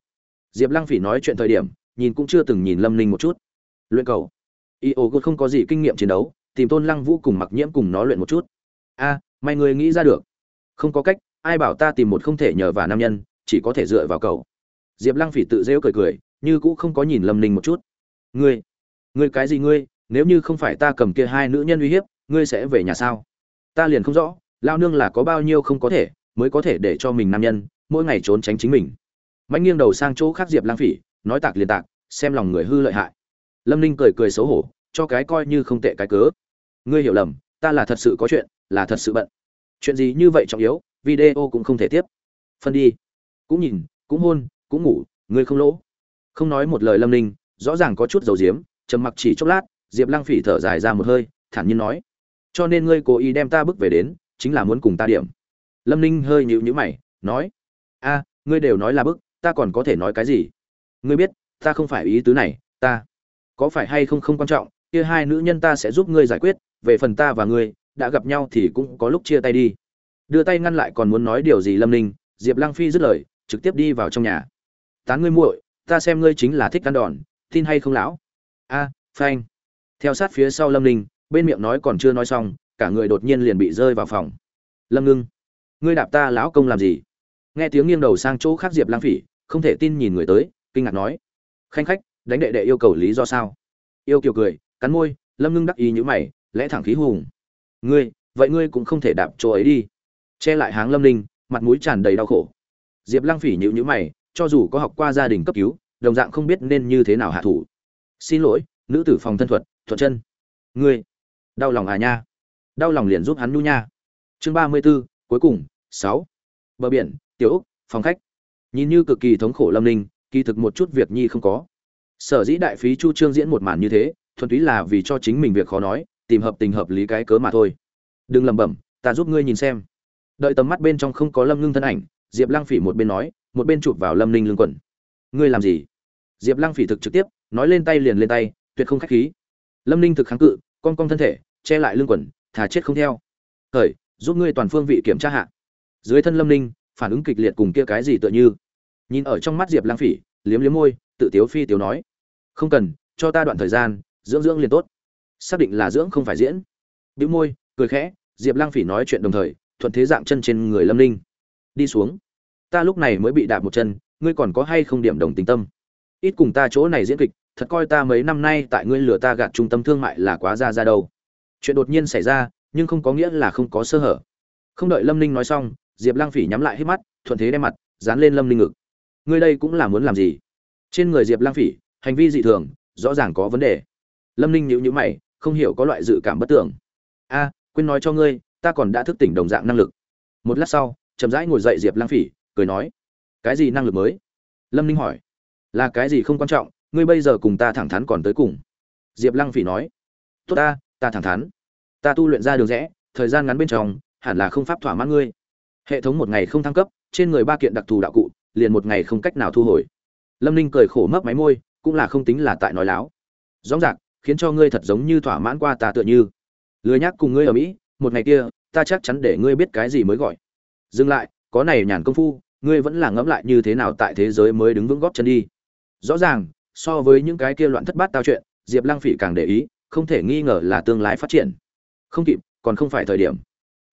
Diệp lăng phỉ nói chuyện thời điểm, nhìn cũng chưa từng nhìn lâm ninh một chút. Luyện cầu. Y ô gột không có gì kinh nghiệm chiến đấu tìm tôn lăng vũ cùng mặc nhiễm cùng nó luyện một chút. A à, mày người nghĩ ra được. Không có cách ai bảo ta tìm một không thể nhờ vào nam nhân chỉ có thể dựa vào cậu. Diệp lăng phỉ tự rêu cười cười như cũ không có nhìn lâm ninh một chút. Ngươi ngươi cái gì ngươi nếu như không phải ta cầm kia hai nữ nhân uy hiếp ngươi sẽ về nhà sao? Ta liền không rõ lao nương là có bao nhiêu không có thể mới có thể để cho mình nam nhân mỗi ngày trốn tránh chính mình. Mạnh nghiêng đầu sang chỗ khác diệp lang phỉ nói tạc liền tạc xem lòng người hư lợi hại. Lâm ninh cười cười xấu hổ cho cái coi như không tệ cái cớ. Ngươi hiểu lầm, ta là thật sự có chuyện, là thật sự bận. Chuyện gì như vậy trọng yếu, video cũng không thể tiếp. Phân đi. Cũng nhìn, cũng hôn, cũng ngủ, ngươi không lỗ. Không nói một lời lâm ninh, rõ ràng có chút dầu diếm, trầm mặc chỉ chốc lát, diệp lăng phỉ thở dài ra một hơi, thản nhiên nói. Cho nên ngươi cố ý đem ta bước về đến, chính là muốn cùng ta điểm. Lâm ninh hơi nhịu nhữ mày, nói. A, ngươi đều nói là bức, ta còn có thể nói cái gì? Ngươi biết, ta không phải ý tứ này, ta có phải hay không không quan trọng kia hai nữ nhân ta sẽ giúp ngươi giải quyết, về phần ta và ngươi, đã gặp nhau thì cũng có lúc chia tay đi. Đưa tay ngăn lại còn muốn nói điều gì lâm ninh, diệp lăng phi dứt lời, trực tiếp đi vào trong nhà. Tán ngươi muội, ta xem ngươi chính là thích ăn đòn, tin hay không lão? A, phanh. Theo sát phía sau lâm ninh, bên miệng nói còn chưa nói xong, cả người đột nhiên liền bị rơi vào phòng. Lâm ngưng, ngươi đạp ta lão công làm gì? Nghe tiếng nghiêng đầu sang chỗ khác diệp lang phỉ, không thể tin nhìn người tới, kinh ngạc nói. Khanh khách, đánh đệ đệ yêu cầu lý do sao? Yêu kiều cười cắn môi, lâm ngưng đắc ý như mày, lẽ thẳng khí hùng. Ngươi, vậy ngươi cũng không thể đạp chỗ ấy đi. Che lại háng lâm linh mặt mũi tràn đầy đau khổ. Diệp lăng phỉ nhịu nhữ mày, cho dù có học qua gia đình cấp cứu, đồng dạng không biết nên như thế nào hạ thủ. Xin lỗi, nữ tử phòng thân thuật thuật chân. Ngươi, đau lòng à nha? Đau lòng liền giúp hắn nu nha. Chương ba mươi b ố cuối cùng, sáu. Bờ biển, tiểu úc, phòng khách. Nhìn như cực kỳ thống khổ lâm ninh, kỳ thực một chút việc nhi không có. Sở dĩ đại phí chu trương diễn một màn như thế thuần túy là vì cho chính mình việc khó nói, tìm hợp tình hợp lý cái cớ mà thôi. Đừng lẩm bẩm, ta giúp ngươi nhìn xem. Đợi tầm mắt bên trong không có lâm ngưng thân ảnh, diệp lăng phỉ một bên nói, một bên chụp vào lâm ninh lưng quần. Ngươi làm gì? Diệp lăng phỉ thực trực tiếp, nói lên tay liền lên tay, tuyệt không khách khí. Lâm ninh thực kháng cự, con cong thân thể, che lại lưng quần, thà chết không theo. Khởi, giúp ngươi toàn phương vị kiểm tra hạ. Dưới thân lâm ninh, phản ứng kịch liệt cùng kia cái gì tựa như. Nhìn ở trong mắt diệp lang phỉ, liếm liếm môi, tự tiếu phi tiếu nói. Không cần, cho ta đoạn thời gian dưỡng dưỡng liền tốt. Xác định là dưỡng không phải diễn. Bĩu môi, cười khẽ, diệp lang phỉ nói chuyện đồng thời, thuận thế dạng chân trên người lâm ninh. Đi xuống. Ta lúc này mới bị đạp một chân, ngươi còn có hay không điểm đồng tình tâm? Ít cùng ta chỗ này diễn kịch, thật coi ta mấy năm nay tại ngươi lừa ta gạt trung tâm thương mại là quá ra ra đâu. Chuyện đột nhiên xảy ra, nhưng không có nghĩa là không có sơ hở. Không đợi lâm ninh nói xong, diệp lăng phỉ nhắm lại hết mắt, thuận thế đem mặt, dán lên lâm ninh ngực. Ngươi đây cũng là muốn làm gì? Trên người diệp lăng phỉ, hành vi dị thường, rõ ràng có vấn đề lâm ninh nhữ nhữ mày, không hiểu có loại dự cảm bất tưởng. A, quên nói cho ngươi, ta còn đã thức tỉnh đồng dạng năng lực. Một lát sau, chậm rãi ngồi dậy diệp Lang phỉ, cười nói, cái gì năng lực mới? Lâm ninh hỏi, là cái gì không quan trọng, ngươi bây giờ cùng ta thẳng thắn còn tới cùng. Diệp lăng phỉ nói, tốt ta ta thẳng thắn. Ta tu luyện ra đường rẽ, thời gian ngắn bên trong, hẳn là không pháp thỏa mãn ngươi. Hệ thống một ngày không thăng cấp, trên người ba kiện đặc thù đạo cụ, liền một ngày không cách nào thu hồi. Lâm ninh cười khổ mấp máy môi, cũng là không tính là tại nói láo. Rõ ràng khiến cho ngươi thật giống như thỏa mãn qua ta tựa như. Lười nhắc cùng ngươi ở mỹ, một ngày kia, ta chắc chắn để ngươi biết cái gì mới gọi. Dừng lại, có này nhàn công phu, ngươi vẫn là ngẫm lại như thế nào tại thế giới mới đứng vững góp chân đi. Rõ ràng, so với những cái kia loạn thất bát tao chuyện, diệp lăng phỉ càng để ý, không thể nghi ngờ là tương lai phát triển. Không kịp, còn không phải thời điểm.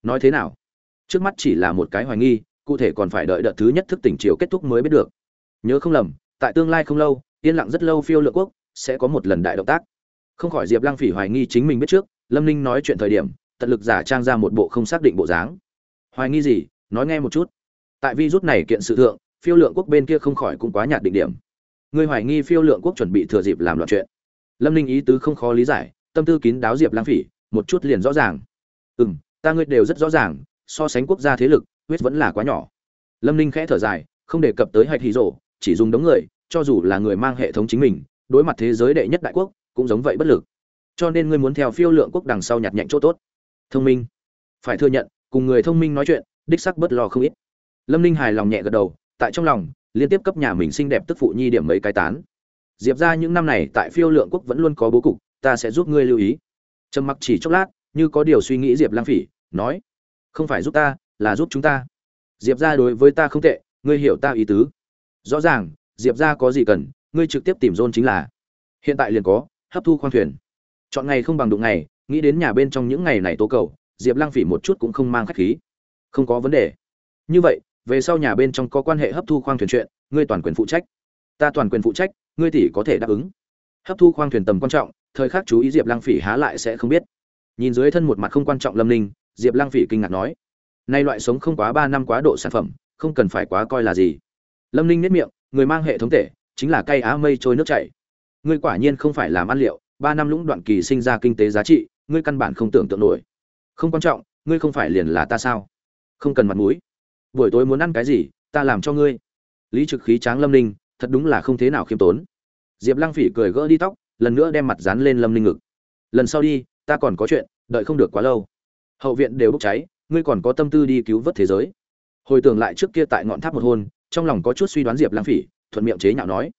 Nói thế nào? Trước mắt chỉ là một cái hoài nghi, cụ thể còn phải đợi đợt thứ nhất thức tỉnh chiều kết thúc mới biết được. Nhớ không lầm, tại tương lai không lâu, yên lặng rất lâu phiêu lựa quốc, sẽ có một lần đại động tác không khỏi diệp lăng phỉ hoài nghi chính mình biết trước, lâm ninh nói chuyện thời điểm, tận lực giả trang ra một bộ không xác định bộ dáng. Hoài nghi gì? Nói nghe một chút. Tại vi rút này kiện sự thượng, phiêu lượng quốc bên kia không khỏi cũng quá nhạt định điểm. Người hoài nghi phiêu lượng quốc chuẩn bị thừa dịp làm loạn chuyện. Lâm ninh ý tứ không khó lý giải, tâm tư kín đáo diệp lang phỉ, một chút liền rõ ràng. Ừ m ta ngươi đều rất rõ ràng, so sánh quốc gia thế lực, huyết vẫn là quá nhỏ. Lâm ninh khẽ thở dài, không đề cập tới hạch hí rộ chỉ dùng đống người, cho dù là người mang hệ thống chính mình, đối mặt thế giới đệ nhất đại quốc cũng giống vậy bất lực. Cho nên ngươi muốn theo phiêu lượng quốc đằng sau nhặt nhạnh chỗ tốt. Thông minh. Phải thừa nhận, cùng người thông minh nói chuyện, đích sắc bất lo không ít. Lâm ninh hài lòng nhẹ gật đầu, tại trong lòng, liên tiếp cấp nhà mình xinh đẹp tức phụ nhi điểm mấy cái tán. Diệp ra những năm này tại phiêu lượng quốc vẫn luôn có bố cục, ta sẽ giúp ngươi lưu ý. Trầm mặc chỉ chốc lát, như có điều suy nghĩ diệp lang phỉ, nói, không phải giúp ta, là giúp chúng ta. Diệp ra đối với ta không tệ, ngươi hiểu ta ý tứ. Rõ ràng, diệp ra có gì cần, ngươi trực tiếp tìm dôn chính là. Hiện tại liền có hấp thu khoang thuyền. Chọn ngày không bằng đụng ngày, nghĩ đến nhà bên trong những ngày này tố cầu, diệp lăng phỉ một chút cũng không mang khách khí. Không có vấn đề. Như vậy, về sau nhà bên trong có quan hệ hấp thu khoang thuyền chuyện, ngươi toàn quyền phụ trách. Ta toàn quyền phụ trách, ngươi tỷ có thể đáp ứng. Hấp thu khoang thuyền tầm quan trọng, thời khắc chú ý diệp lăng phỉ há lại sẽ không biết. Nhìn dưới thân một mặt không quan trọng lâm ninh, diệp lăng phỉ kinh ngạc nói, nay loại sống không quá ba năm quá độ sản phẩm, không cần phải quá coi là gì. Lâm ninh nếp miệng, người mang hệ thống tể, chính là cây á mây trôi nước chảy ngươi quả nhiên không phải làm ăn liệu, ba năm lũng đoạn kỳ sinh ra kinh tế giá trị, ngươi căn bản không tưởng tượng nổi. Không quan trọng, ngươi không phải liền là ta sao? Không cần mặt mũi. Buổi tối muốn ăn cái gì, ta làm cho ngươi. Lý trực khí tráng lâm ninh, thật đúng là không thế nào khiêm tốn. Diệp lăng phỉ cười gỡ đi tóc, lần nữa đem mặt dán lên lâm ninh ngực. Lần sau đi, ta còn có chuyện, đợi không được quá lâu. Hậu viện đều bốc cháy, ngươi còn có tâm tư đi cứu vớt thế giới. Hồi tưởng lại trước kia tại ngọn tháp một hôn, trong lòng có chút suy đoán diệp lăng phỉ, thuận miệng chế nhạo nói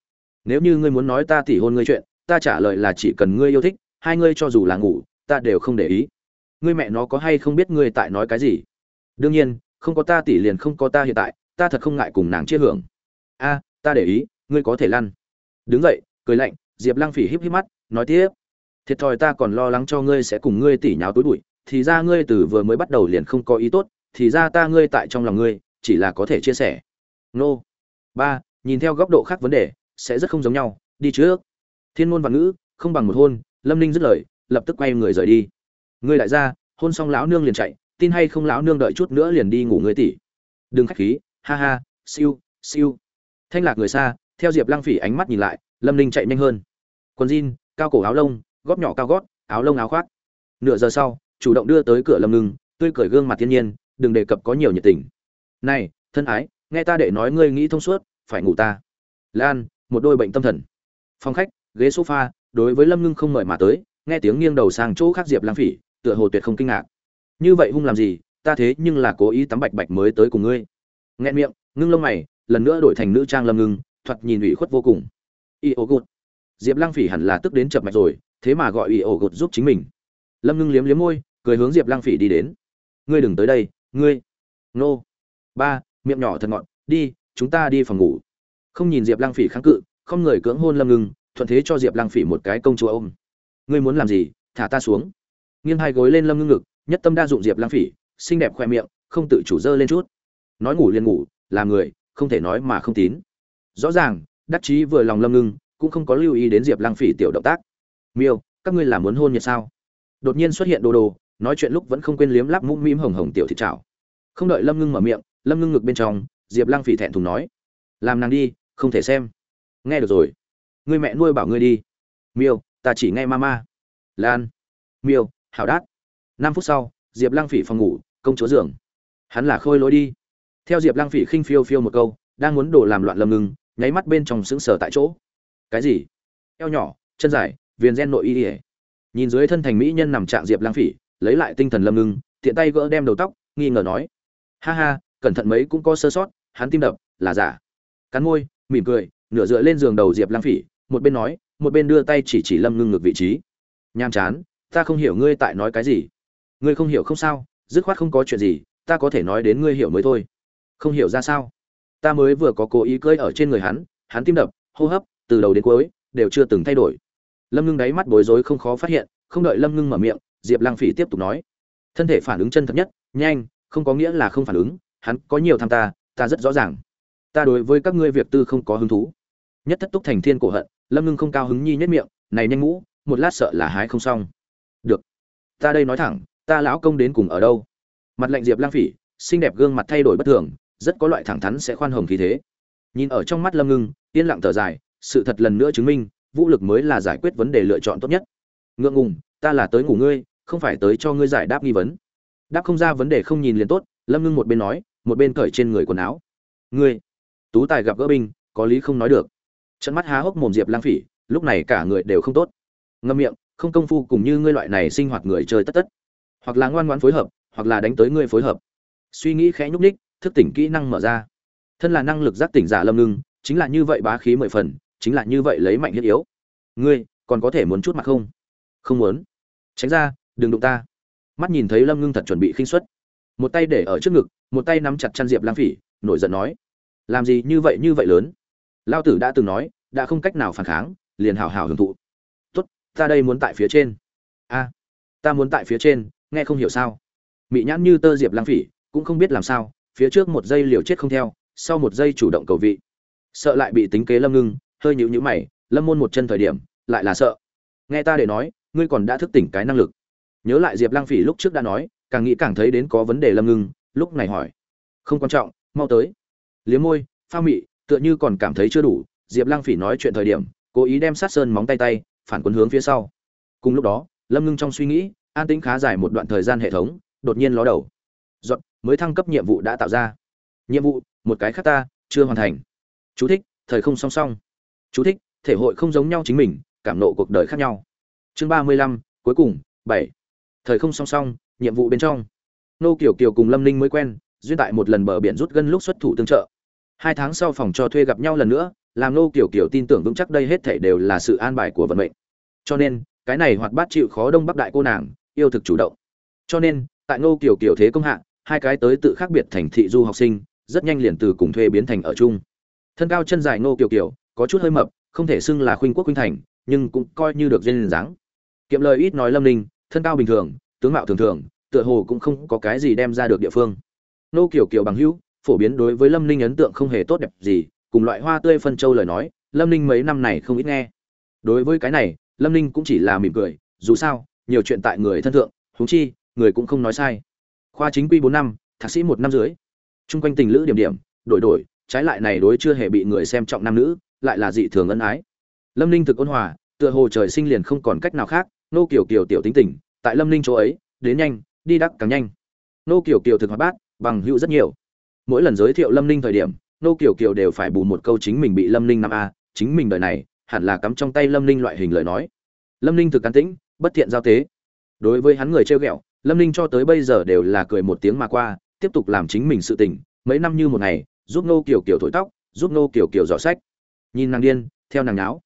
nếu như ngươi muốn nói ta tỉ hôn ngươi chuyện, ta trả lời là chỉ cần ngươi yêu thích, hai ngươi cho dù là ngủ, ta đều không để ý. Ngươi mẹ nó có hay không biết ngươi tại nói cái gì? Đương nhiên, không có ta tỷ liền không có ta hiện tại, ta thật không ngại cùng nàng chia hưởng. A, ta để ý, ngươi có thể lăn. Đứng dậy, cười lạnh, diệp lăng phỉ híp híp mắt, nói tiếp. Thiệt thòi ta còn lo lắng cho ngươi sẽ cùng ngươi tỉ nháo tối bụi, thì ra ngươi từ vừa mới bắt đầu liền không có ý tốt, thì ra ta ngươi tại trong lòng ngươi, chỉ là có thể chia sẻ. Nô. Ba, nhìn theo góc độ khác vấn đề sẽ rất không giống nhau, đi trước. Thiên môn và ngữ, không bằng một hôn, lâm ninh dứt lời, lập tức quay người rời đi. Ngươi đại gia, hôn xong lão nương liền chạy, tin hay không lão nương đợi chút nữa liền đi ngủ ngươi tỷ. Đừng khách khí, ha ha, siêu siêu. Thanh lạc người xa, theo diệp lăng phỉ ánh mắt nhìn lại, lâm ninh chạy nhanh hơn. Quần jean, cao cổ áo lông, góp nhỏ cao gót, áo lông áo khoác. Nửa giờ sau, chủ động đưa tới cửa lâm ngưng tươi cởi gương mặt thiên nhiên, đừng đề cập có nhiều nhiệt tình. Này, thân ái, nghe ta để nói ngươi nghĩ thông suốt, phải ngủ ta. Lan một đôi bệnh tâm thần. Phòng khách, ghế sofa, đối với lâm ngưng không mời mà tới, nghe tiếng nghiêng đầu sang chỗ khác diệp lang phỉ, tựa hồ tuyệt không kinh ngạc. Như vậy hung làm gì, ta thế nhưng là cố ý tắm bạch bạch mới tới cùng ngươi. Nghẹn miệng, ngưng lông mày, lần nữa đổi thành nữ trang lâm ngưng, thoạt nhìn ủy khuất vô cùng. Y ô gột diệp lang phỉ hẳn là tức đến chập mạch rồi, thế mà gọi y ô gột giúp chính mình. Lâm ngưng liếm liếm môi, cười hướng diệp lang phỉ đi đến. Ngươi đừng tới đây, ngươi. Nô. Ba, miệng nhỏ thật ngọn, đi, chúng ta đi phòng ngủ không nhìn diệp lang phỉ kháng cự, không người cưỡng hôn lâm ngưng, thuận thế cho diệp lang phỉ một cái công chúa ôm. Ngươi muốn làm gì, thả ta xuống. Nghiêng hai gối lên lâm ngưng ngực, nhất tâm đa dụng diệp lang phỉ, xinh đẹp khoe miệng, không tự chủ dơ lên chút. Nói ngủ liền ngủ làm người, không thể nói mà không tín. Rõ ràng, đắc chí vừa lòng lâm ngưng, cũng không có lưu ý đến diệp lang phỉ tiểu động tác. Miêu, các ngươi làm muốn hôn nhật sao? Đột nhiên xuất hiện đồ đồ, nói chuyện lúc vẫn không quên liếm lắp mũm mĩm hồng hồng tiểu thịt chảo. Không đợi lâm ngưng mở miệng, lâm ngưng ngực bên trong, diệp lang phỉ thẹn thùng nói, làm nàng đi không thể xem. Nghe được rồi. Người mẹ nuôi bảo ngươi đi. Miêu, ta chỉ nghe mama. Lan. Miêu, hảo đát. Năm phút sau, diệp lăng phỉ phòng ngủ, công chúa giường. Hắn là khôi lối đi. Theo diệp lăng phỉ khinh phiêu phiêu một câu, đang muốn đổ làm loạn lầm ngưng nháy mắt bên trong sững sờ tại chỗ. Cái gì? Eo nhỏ, chân dài, viền gen nội y ỉa nhìn dưới thân thành mỹ nhân nằm trạng diệp lăng phỉ, lấy lại tinh thần lâm ngưng tiện tay gỡ đem đầu tóc, nghi ngờ nói. Ha ha, cẩn thận mấy cũng có sơ sót, hắn tim đập, là giả. Cắn môi mỉm cười, nửa dựa lên giường đầu diệp lăng phỉ, một bên nói, một bên đưa tay chỉ chỉ lâm ngưng ngược vị trí. Nham chán, ta không hiểu ngươi tại nói cái gì. Ngươi không hiểu không sao, dứt khoát không có chuyện gì, ta có thể nói đến ngươi hiểu mới thôi. Không hiểu ra sao? Ta mới vừa có cố ý cưỡi ở trên người hắn hắn tim đập, hô hấp, từ đầu đến cuối, đều chưa từng thay đổi. Lâm ngưng đáy mắt bối rối không khó phát hiện, không đợi lâm ngưng mở miệng, diệp lăng phỉ tiếp tục nói. Thân thể phản ứng chân thật nhất, nhanh, không có nghĩa là không phản ứng, hắn có nhiều tham ta ta rất rõ ràng ta đối với các ngươi việc tư không có hứng thú. Nhất thất túc thành thiên cổ hận, lâm ngưng không cao hứng nhi nhất miệng, này nhanh ngũ, một lát sợ là hái không xong. Được, ta đây nói thẳng, ta lão công đến cùng ở đâu? Mặt lạnh diệp lang phỉ, xinh đẹp gương mặt thay đổi bất thường, rất có loại thẳng thắn sẽ khoan hồng khí thế. Nhìn ở trong mắt lâm ngưng, yên lặng thở dài, sự thật lần nữa chứng minh, vũ lực mới là giải quyết vấn đề lựa chọn tốt nhất. Ngượng ngùng, ta là tới ngủ ngươi, không phải tới cho ngươi giải đáp nghi vấn. Đáp không ra vấn đề không nhìn liền tốt, lâm ngưng một bên nói, một bên cởi trên người quần áo. Ngươi tú tài gặp gỡ binh, có lý không nói được. Trận mắt há hốc mồm diệp lang phỉ, lúc này cả người đều không tốt. Ngâm miệng, không công phu cùng như ngươi loại này sinh hoạt người chơi tất tất. Hoặc là ngoan ngoãn phối hợp, hoặc là đánh tới ngươi phối hợp. Suy nghĩ khẽ nhúc ních thức tỉnh kỹ năng mở ra. Thân là năng lực giác tỉnh giả lâm ngưng, chính là như vậy bá khí mười phần, chính là như vậy lấy mạnh thiết yếu. Ngươi, còn có thể muốn chút mặt không? Không muốn. Tránh ra, đừng đụng ta. Mắt nhìn thấy lâm ngưng thật chuẩn bị khinh xuất một tay để ở trước ngực, một tay nắm chặt chăn diệp lang phỉ, nổi giận nói làm gì như vậy như vậy lớn? Lao tử đã từng nói, đã không cách nào phản kháng, liền hào hào hưởng thụ. Tốt, ta đây muốn tại phía trên. A, ta muốn tại phía trên, nghe không hiểu sao? Mị nhãn như tơ diệp lang phỉ, cũng không biết làm sao, phía trước một giây liều chết không theo, sau một giây chủ động cầu vị. Sợ lại bị tính kế lâm ngưng, hơi nhịu nhữ mày, lâm môn một chân thời điểm, lại là sợ. Nghe ta để nói, ngươi còn đã thức tỉnh cái năng lực. Nhớ lại diệp lang phỉ lúc trước đã nói, càng nghĩ càng thấy đến có vấn đề lâm ngưng, lúc này hỏi. Không quan trọng, mau tới liếm môi, pha mị, tựa như còn cảm thấy chưa đủ, diệp lang phỉ nói chuyện thời điểm, cố ý đem sát sơn móng tay tay, phản quân hướng phía sau. Cùng lúc đó, lâm ngưng trong suy nghĩ, an tĩnh khá dài một đoạn thời gian hệ thống, đột nhiên ló đầu. Dọn mới thăng cấp nhiệm vụ đã tạo ra. Nhiệm vụ, một cái khác ta, chưa hoàn thành. Chú thích, thời không song song. Chú thích, thể hội không giống nhau chính mình, cảm nộ cuộc đời khác nhau. Chương ba mươi lăm, cuối cùng, bảy. Thời không song song, nhiệm vụ bên trong. Nô kiều kiều cùng lâm ninh mới quen duyên tại một lần bờ biển rút gân lúc xuất thủ tương trợ. Hai tháng sau phòng cho thuê gặp nhau lần nữa, làm nô kiểu kiểu tin tưởng vững chắc đây hết thảy đều là sự an bài của vận mệnh. Cho nên, cái này hoạt bát chịu khó đông bắc đại cô nàng, yêu thực chủ động. Cho nên, tại nô kiểu kiểu thế công hạ, hai cái tới tự khác biệt thành thị du học sinh, rất nhanh liền từ cùng thuê biến thành ở chung. Thân cao chân dài nô kiểu kiểu có chút hơi mập, không thể xưng là khuynh quốc khuynh thành, nhưng cũng coi như được duyên dáng. Kiệm lời ít nói lâm ninh, thân cao bình thường, tướng mạo thường thường, tựa hồ cũng không có cái gì đem ra được địa phương nô kiều kiều bằng hữu, phổ biến đối với lâm ninh ấn tượng không hề tốt đẹp gì, cùng loại hoa tươi phân châu lời nói, lâm ninh mấy năm này không ít nghe. Đối với cái này, lâm ninh cũng chỉ là mỉm cười, dù sao, nhiều chuyện tại người thân thượng, huống chi, người cũng không nói sai. Khoa chính quy bốn năm, thạc sĩ một năm dưới chung quanh tình lữ điểm điểm, đổi đổi, trái lại này đối chưa hề bị người xem trọng nam nữ, lại là dị thường ân ái. Lâm ninh thực ôn hòa, tựa hồ trời sinh liền không còn cách nào khác, nô kiều kiều tiểu tính tình, tại lâm ninh chỗ ấy, đến nhanh, đi đắc càng nhanh. Nô kiều kiều thực hoạt bát bằng hữu rất nhiều. Mỗi lần giới thiệu lâm ninh thời điểm, nô kiều kiều đều phải bù một câu chính mình bị lâm ninh năm a, chính mình đời này, hẳn là cắm trong tay lâm ninh loại hình lời nói. Lâm ninh thực cán tĩnh, bất thiện giao tế. Đối với hắn người trêu ghẹo, lâm ninh cho tới bây giờ đều là cười một tiếng mà qua, tiếp tục làm chính mình sự tình, mấy năm như một ngày, giúp nô kiều kiều thổi tóc, giúp nô kiều kiều dò sách. Nhìn nàng điên, theo nàng náo.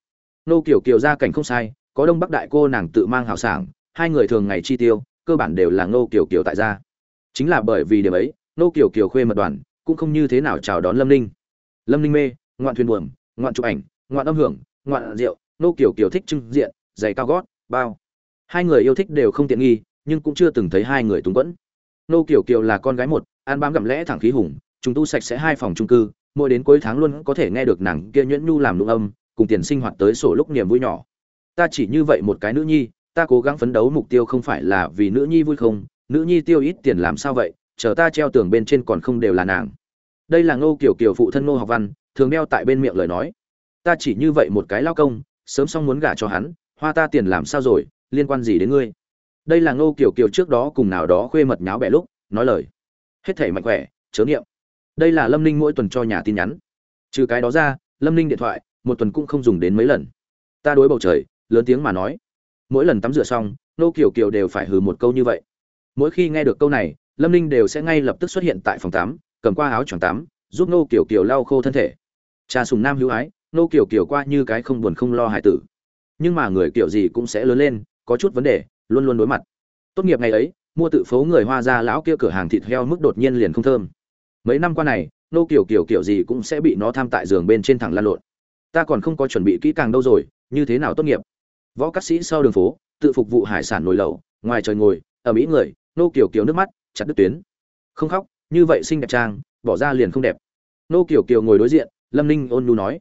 Nô kiều kiều ra cảnh không sai, có đông bắc đại cô nàng tự mang hào sảng, hai người thường ngày chi tiêu, cơ bản đều là nô kiều kiều tại gia. Chính là bởi vì điểm ấy nô kiều kiều khuê mật đoàn, cũng không như thế nào chào đón lâm ninh. Lâm ninh mê, ngoạn thuyền buồm, ngoạn chụp ảnh, ngoạn âm hưởng, ngoạn rượu, nô kiều kiều thích trưng diện, giày cao gót, bao. Hai người yêu thích đều không tiện nghi, nhưng cũng chưa từng thấy hai người túng quẫn. Nô kiều kiều là con gái một, ăn bám gặm lẽ thẳng khí hùng chúng tu sạch sẽ hai phòng trung cư, mỗi đến cuối tháng luôn có thể nghe được nàng kia nhuyễn nhu làm nụ âm, cùng tiền sinh hoạt tới sổ lúc niềm vui nhỏ. Ta chỉ như vậy một cái nữ nhi, ta cố gắng phấn đấu mục tiêu không phải là vì nữ nhi vui không? Nữ nhi tiêu ít tiền làm sao vậy? Chờ ta treo tường bên trên còn không đều là nàng. Đây là ngô kiểu kiểu phụ thân ngô học văn, thường đeo tại bên miệng lời nói. Ta chỉ như vậy một cái lao công, sớm xong muốn gả cho hắn, hoa ta tiền làm sao rồi, liên quan gì đến ngươi? Đây là ngô kiểu kiểu trước đó cùng nào đó khuê mật nháo bẻ lúc, nói lời. Hết thể mạnh khỏe, chớ niệm. Đây là lâm ninh mỗi tuần cho nhà tin nhắn. Trừ cái đó ra, lâm ninh điện thoại, một tuần cũng không dùng đến mấy lần. Ta đối bầu trời, lớn tiếng mà nói. Mỗi lần tắm rửa xong nô kiều kiều đều phải hừ một câu như vậy. Mỗi khi nghe được câu này lâm ninh đều sẽ ngay lập tức xuất hiện tại phòng tắm, cầm qua áo choàng tắm, giúp nô kiều kiều lau khô thân thể. Cha sùng nam hữu ái nô kiều kiều qua như cái không buồn không lo hại tử. Nhưng mà người kiểu gì cũng sẽ lớn lên, có chút vấn đề, luôn luôn đối mặt. Tốt nghiệp ngày ấy, mua tự phố người hoa ra lão kia cửa hàng thịt heo mức đột nhiên liền không thơm. Mấy năm qua này nô kiểu kiểu kiểu gì cũng sẽ bị nó tham tại giường bên trên thẳng lan lộn. Ta còn không có chuẩn bị kỹ càng đâu rồi, như thế nào tốt nghiệp? Võ cát sĩ sau đường phố, tự phục vụ hải sản nồi lẩu, ngoài trời ngồi ở mỹ người nô kiều kiều nước mắt chặt đứt tuyến. Không khóc, như vậy xinh đẹp trang, bỏ ra liền không đẹp. Nô kiều kiều ngồi đối diện, lâm ninh ôn nhu nói.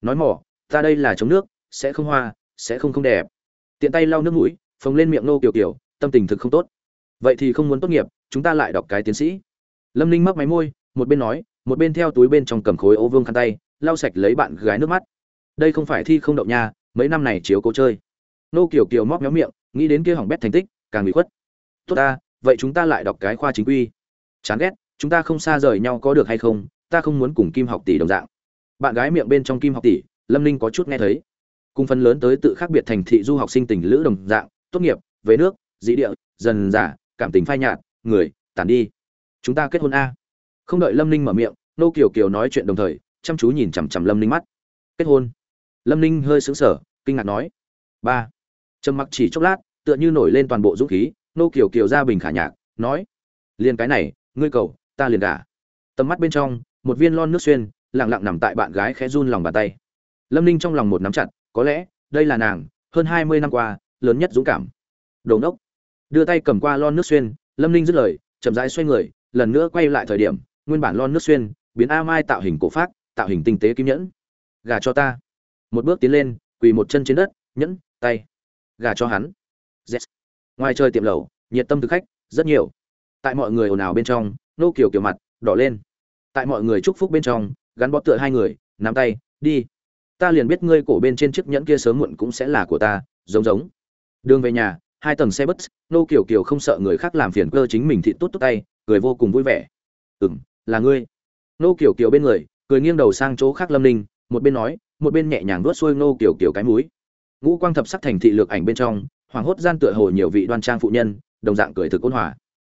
Nói mỏ, ta đây là chống nước, sẽ không hoa, sẽ không không đẹp. Tiện tay lau nước mũi, phồng lên miệng nô kiều kiều, tâm tình thực không tốt. Vậy thì không muốn tốt nghiệp, chúng ta lại đọc cái tiến sĩ. Lâm ninh mắc máy môi, một bên nói, một bên theo túi bên trong cầm khối ô vương khăn tay, lau sạch lấy bạn gái nước mắt. Đây không phải thi không đậu nha, mấy năm này chiếu cố chơi. Nô kiều kiều móc méo miệng, nghĩ đến kia hỏng bét thành tích, càng bị khuất. Tốt ta vậy chúng ta lại đọc cái khoa chính quy. Chán ghét, chúng ta không xa rời nhau có được hay không, ta không muốn cùng kim học tỷ đồng dạng. Bạn gái miệng bên trong kim học tỷ, lâm ninh có chút nghe thấy. Cùng phần lớn tới tự khác biệt thành thị du học sinh tình lữ đồng dạng, tốt nghiệp, về nước dĩ địa, dần giả cảm tình phai nhạt, người, tản đi. Chúng ta kết hôn a. Không đợi lâm ninh mở miệng, nô kiều kiều nói chuyện đồng thời, chăm chú nhìn chằm chằm lâm ninh mắt. Kết hôn. Lâm ninh hơi xứng sở kinh ngạc nói. Ba. Trầm mặc chỉ chốc lát, tựa như nổi lên toàn bộ dũng khí nô kiều kiều ra bình khả nhạc, nói, liền cái này, ngươi cầu, ta liền gả. Tầm mắt bên trong, một viên lon nước xuyên, lặng lặng nằm tại bạn gái khẽ run lòng bàn tay. Lâm ninh trong lòng một nắm chặt, có lẽ, đây là nàng, hơn hai mươi năm qua, lớn nhất dũng cảm. Đồn đốc đưa tay cầm qua lon nước xuyên, lâm ninh dứt lời, chậm rãi xoay người, lần nữa quay lại thời điểm, nguyên bản lon nước xuyên, biến a mai tạo hình cổ phát tạo hình tinh tế kim nhẫn. Gà cho ta. Một bước tiến lên, quỳ một chân trên đất, nhẫn, tay. Gà cho hắn. Yes ngoài trời tiệm lẩu, nhiệt tâm thực khách, rất nhiều. Tại mọi người ồn ào bên trong, nô kiều kiểu mặt, đỏ lên. Tại mọi người chúc phúc bên trong, gắn bó tựa hai người, nắm tay, đi. Ta liền biết ngươi cổ bên trên chiếc nhẫn kia sớm muộn cũng sẽ là của ta, giống giống. Đường về nhà, hai tầng xe bus, nô kiều kiều không sợ người khác làm phiền cơ chính mình thị tốt tốt tay, cười vô cùng vui vẻ. Ừ m là ngươi. Nô kiều kiều bên người, cười nghiêng đầu sang chỗ khác lâm ninh, một bên nói, một bên nhẹ nhàng vuốt xuôi nô kiều kiều cái múi ngũ quang thập sắc thành thị lược ảnh bên trong hoàng hốt gian tựa hồ nhiều vị đoan trang phụ nhân, đồng dạng cười thực ôn hòa.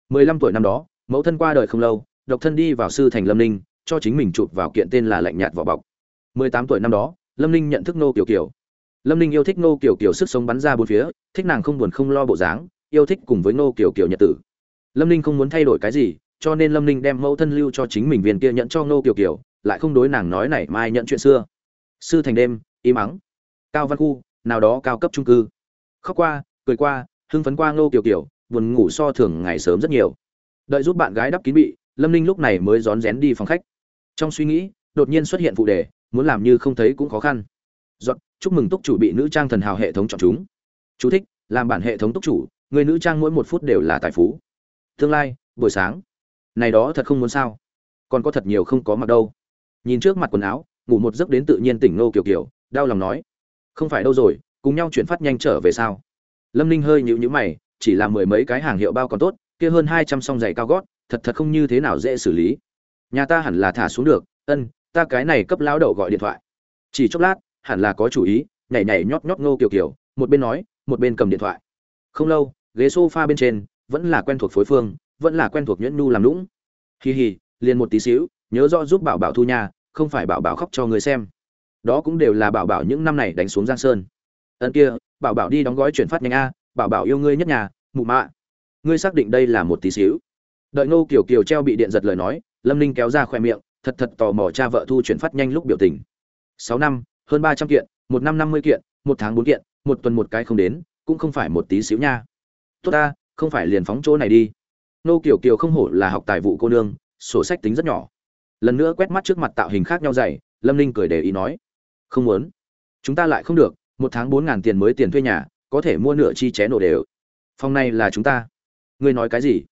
Mười lăm tuổi năm đó, mẫu thân qua đời không lâu, độc thân đi vào sư thành lâm ninh, cho chính mình chụp vào kiện tên là lạnh nhạt vỏ bọc. Mười tám tuổi năm đó, lâm ninh nhận thức nô kiều kiều. Lâm ninh yêu thích nô kiều kiều sức sống bắn ra bốn phía, thích nàng không buồn không lo bộ dáng, yêu thích cùng với nô kiều kiều nhật tử. Lâm ninh không muốn thay đổi cái gì, cho nên lâm ninh đem mẫu thân lưu cho chính mình viên kia nhận cho nô kiều kiều, lại không đối nàng nói này mai nhận chuyện xưa. Sư thành đêm, im ắng. Cao văn khu, nào đó cao cấp trung cư khóc qua cười qua hưng phấn qua nô kiều kiều buồn ngủ so thường ngày sớm rất nhiều. Đợi giúp bạn gái đắp kín bị lâm ninh lúc này mới rón rén đi phòng khách. Trong suy nghĩ đột nhiên xuất hiện phụ đề muốn làm như không thấy cũng khó khăn. Dọn, chúc mừng túc chủ bị nữ trang thần hào hệ thống chọn chúng. Chú thích làm bản hệ thống túc chủ người nữ trang mỗi một phút đều là tài phú. Tương lai buổi sáng. Này đó thật không muốn sao. Còn có thật nhiều không có mặc đâu. Nhìn trước mặt quần áo ngủ một giấc đến tự nhiên tỉnh nô kiều kiều đau lòng nói. Không phải đâu rồi cùng nhau chuyển phát nhanh trở về sao? Lâm ninh hơi nhịu nhữ mày, chỉ là mười mấy cái hàng hiệu bao còn tốt, kia hơn hai trăm song giày cao gót, thật thật không như thế nào dễ xử lý. Nhà ta hẳn là thả xuống được, ân, ta cái này cấp lão đậu gọi điện thoại. Chỉ chốc lát, hẳn là có chủ ý, nhảy nhảy nhót nhót ngô kiều kiều một bên nói, một bên cầm điện thoại. Không lâu, ghế sofa bên trên, vẫn là quen thuộc phối phương, vẫn là quen thuộc nhuyễn nu làm lũng. Hì hì liền một tí xíu, nhớ rõ giúp bảo bảo thu nhà, không phải bảo bảo khóc cho người xem. Đó cũng đều là bảo bảo những năm này đánh xuống giang sơn ân kia, bảo bảo đi đóng gói chuyển phát nhanh a, bảo bảo yêu ngươi nhất nhà, mụ mạ. Ngươi xác định đây là một tí xíu. Đợi ngô kiều kiều treo bị điện giật lời nói, lâm ninh kéo ra khoe miệng, thật thật tò mò cha vợ thu chuyển phát nhanh lúc biểu tình. Sáu năm, hơn ba trăm kiện, một năm năm mươi kiện, một tháng bốn kiện, một tuần một cái không đến, cũng không phải một tí xíu nha. Tốt ta, không phải liền phóng chỗ này đi. Nô kiều kiều không hổ là học tài vụ cô nương, sổ sách tính rất nhỏ. Lần nữa quét mắt trước mặt tạo hình khác nhau dày, lâm ninh cười để ý nói, không muốn. Chúng ta lại không được một tháng bốn ngàn tiền mới tiền thuê nhà, có thể mua nửa chi ché nổ đều. Phòng này là chúng ta. Ngươi nói cái gì?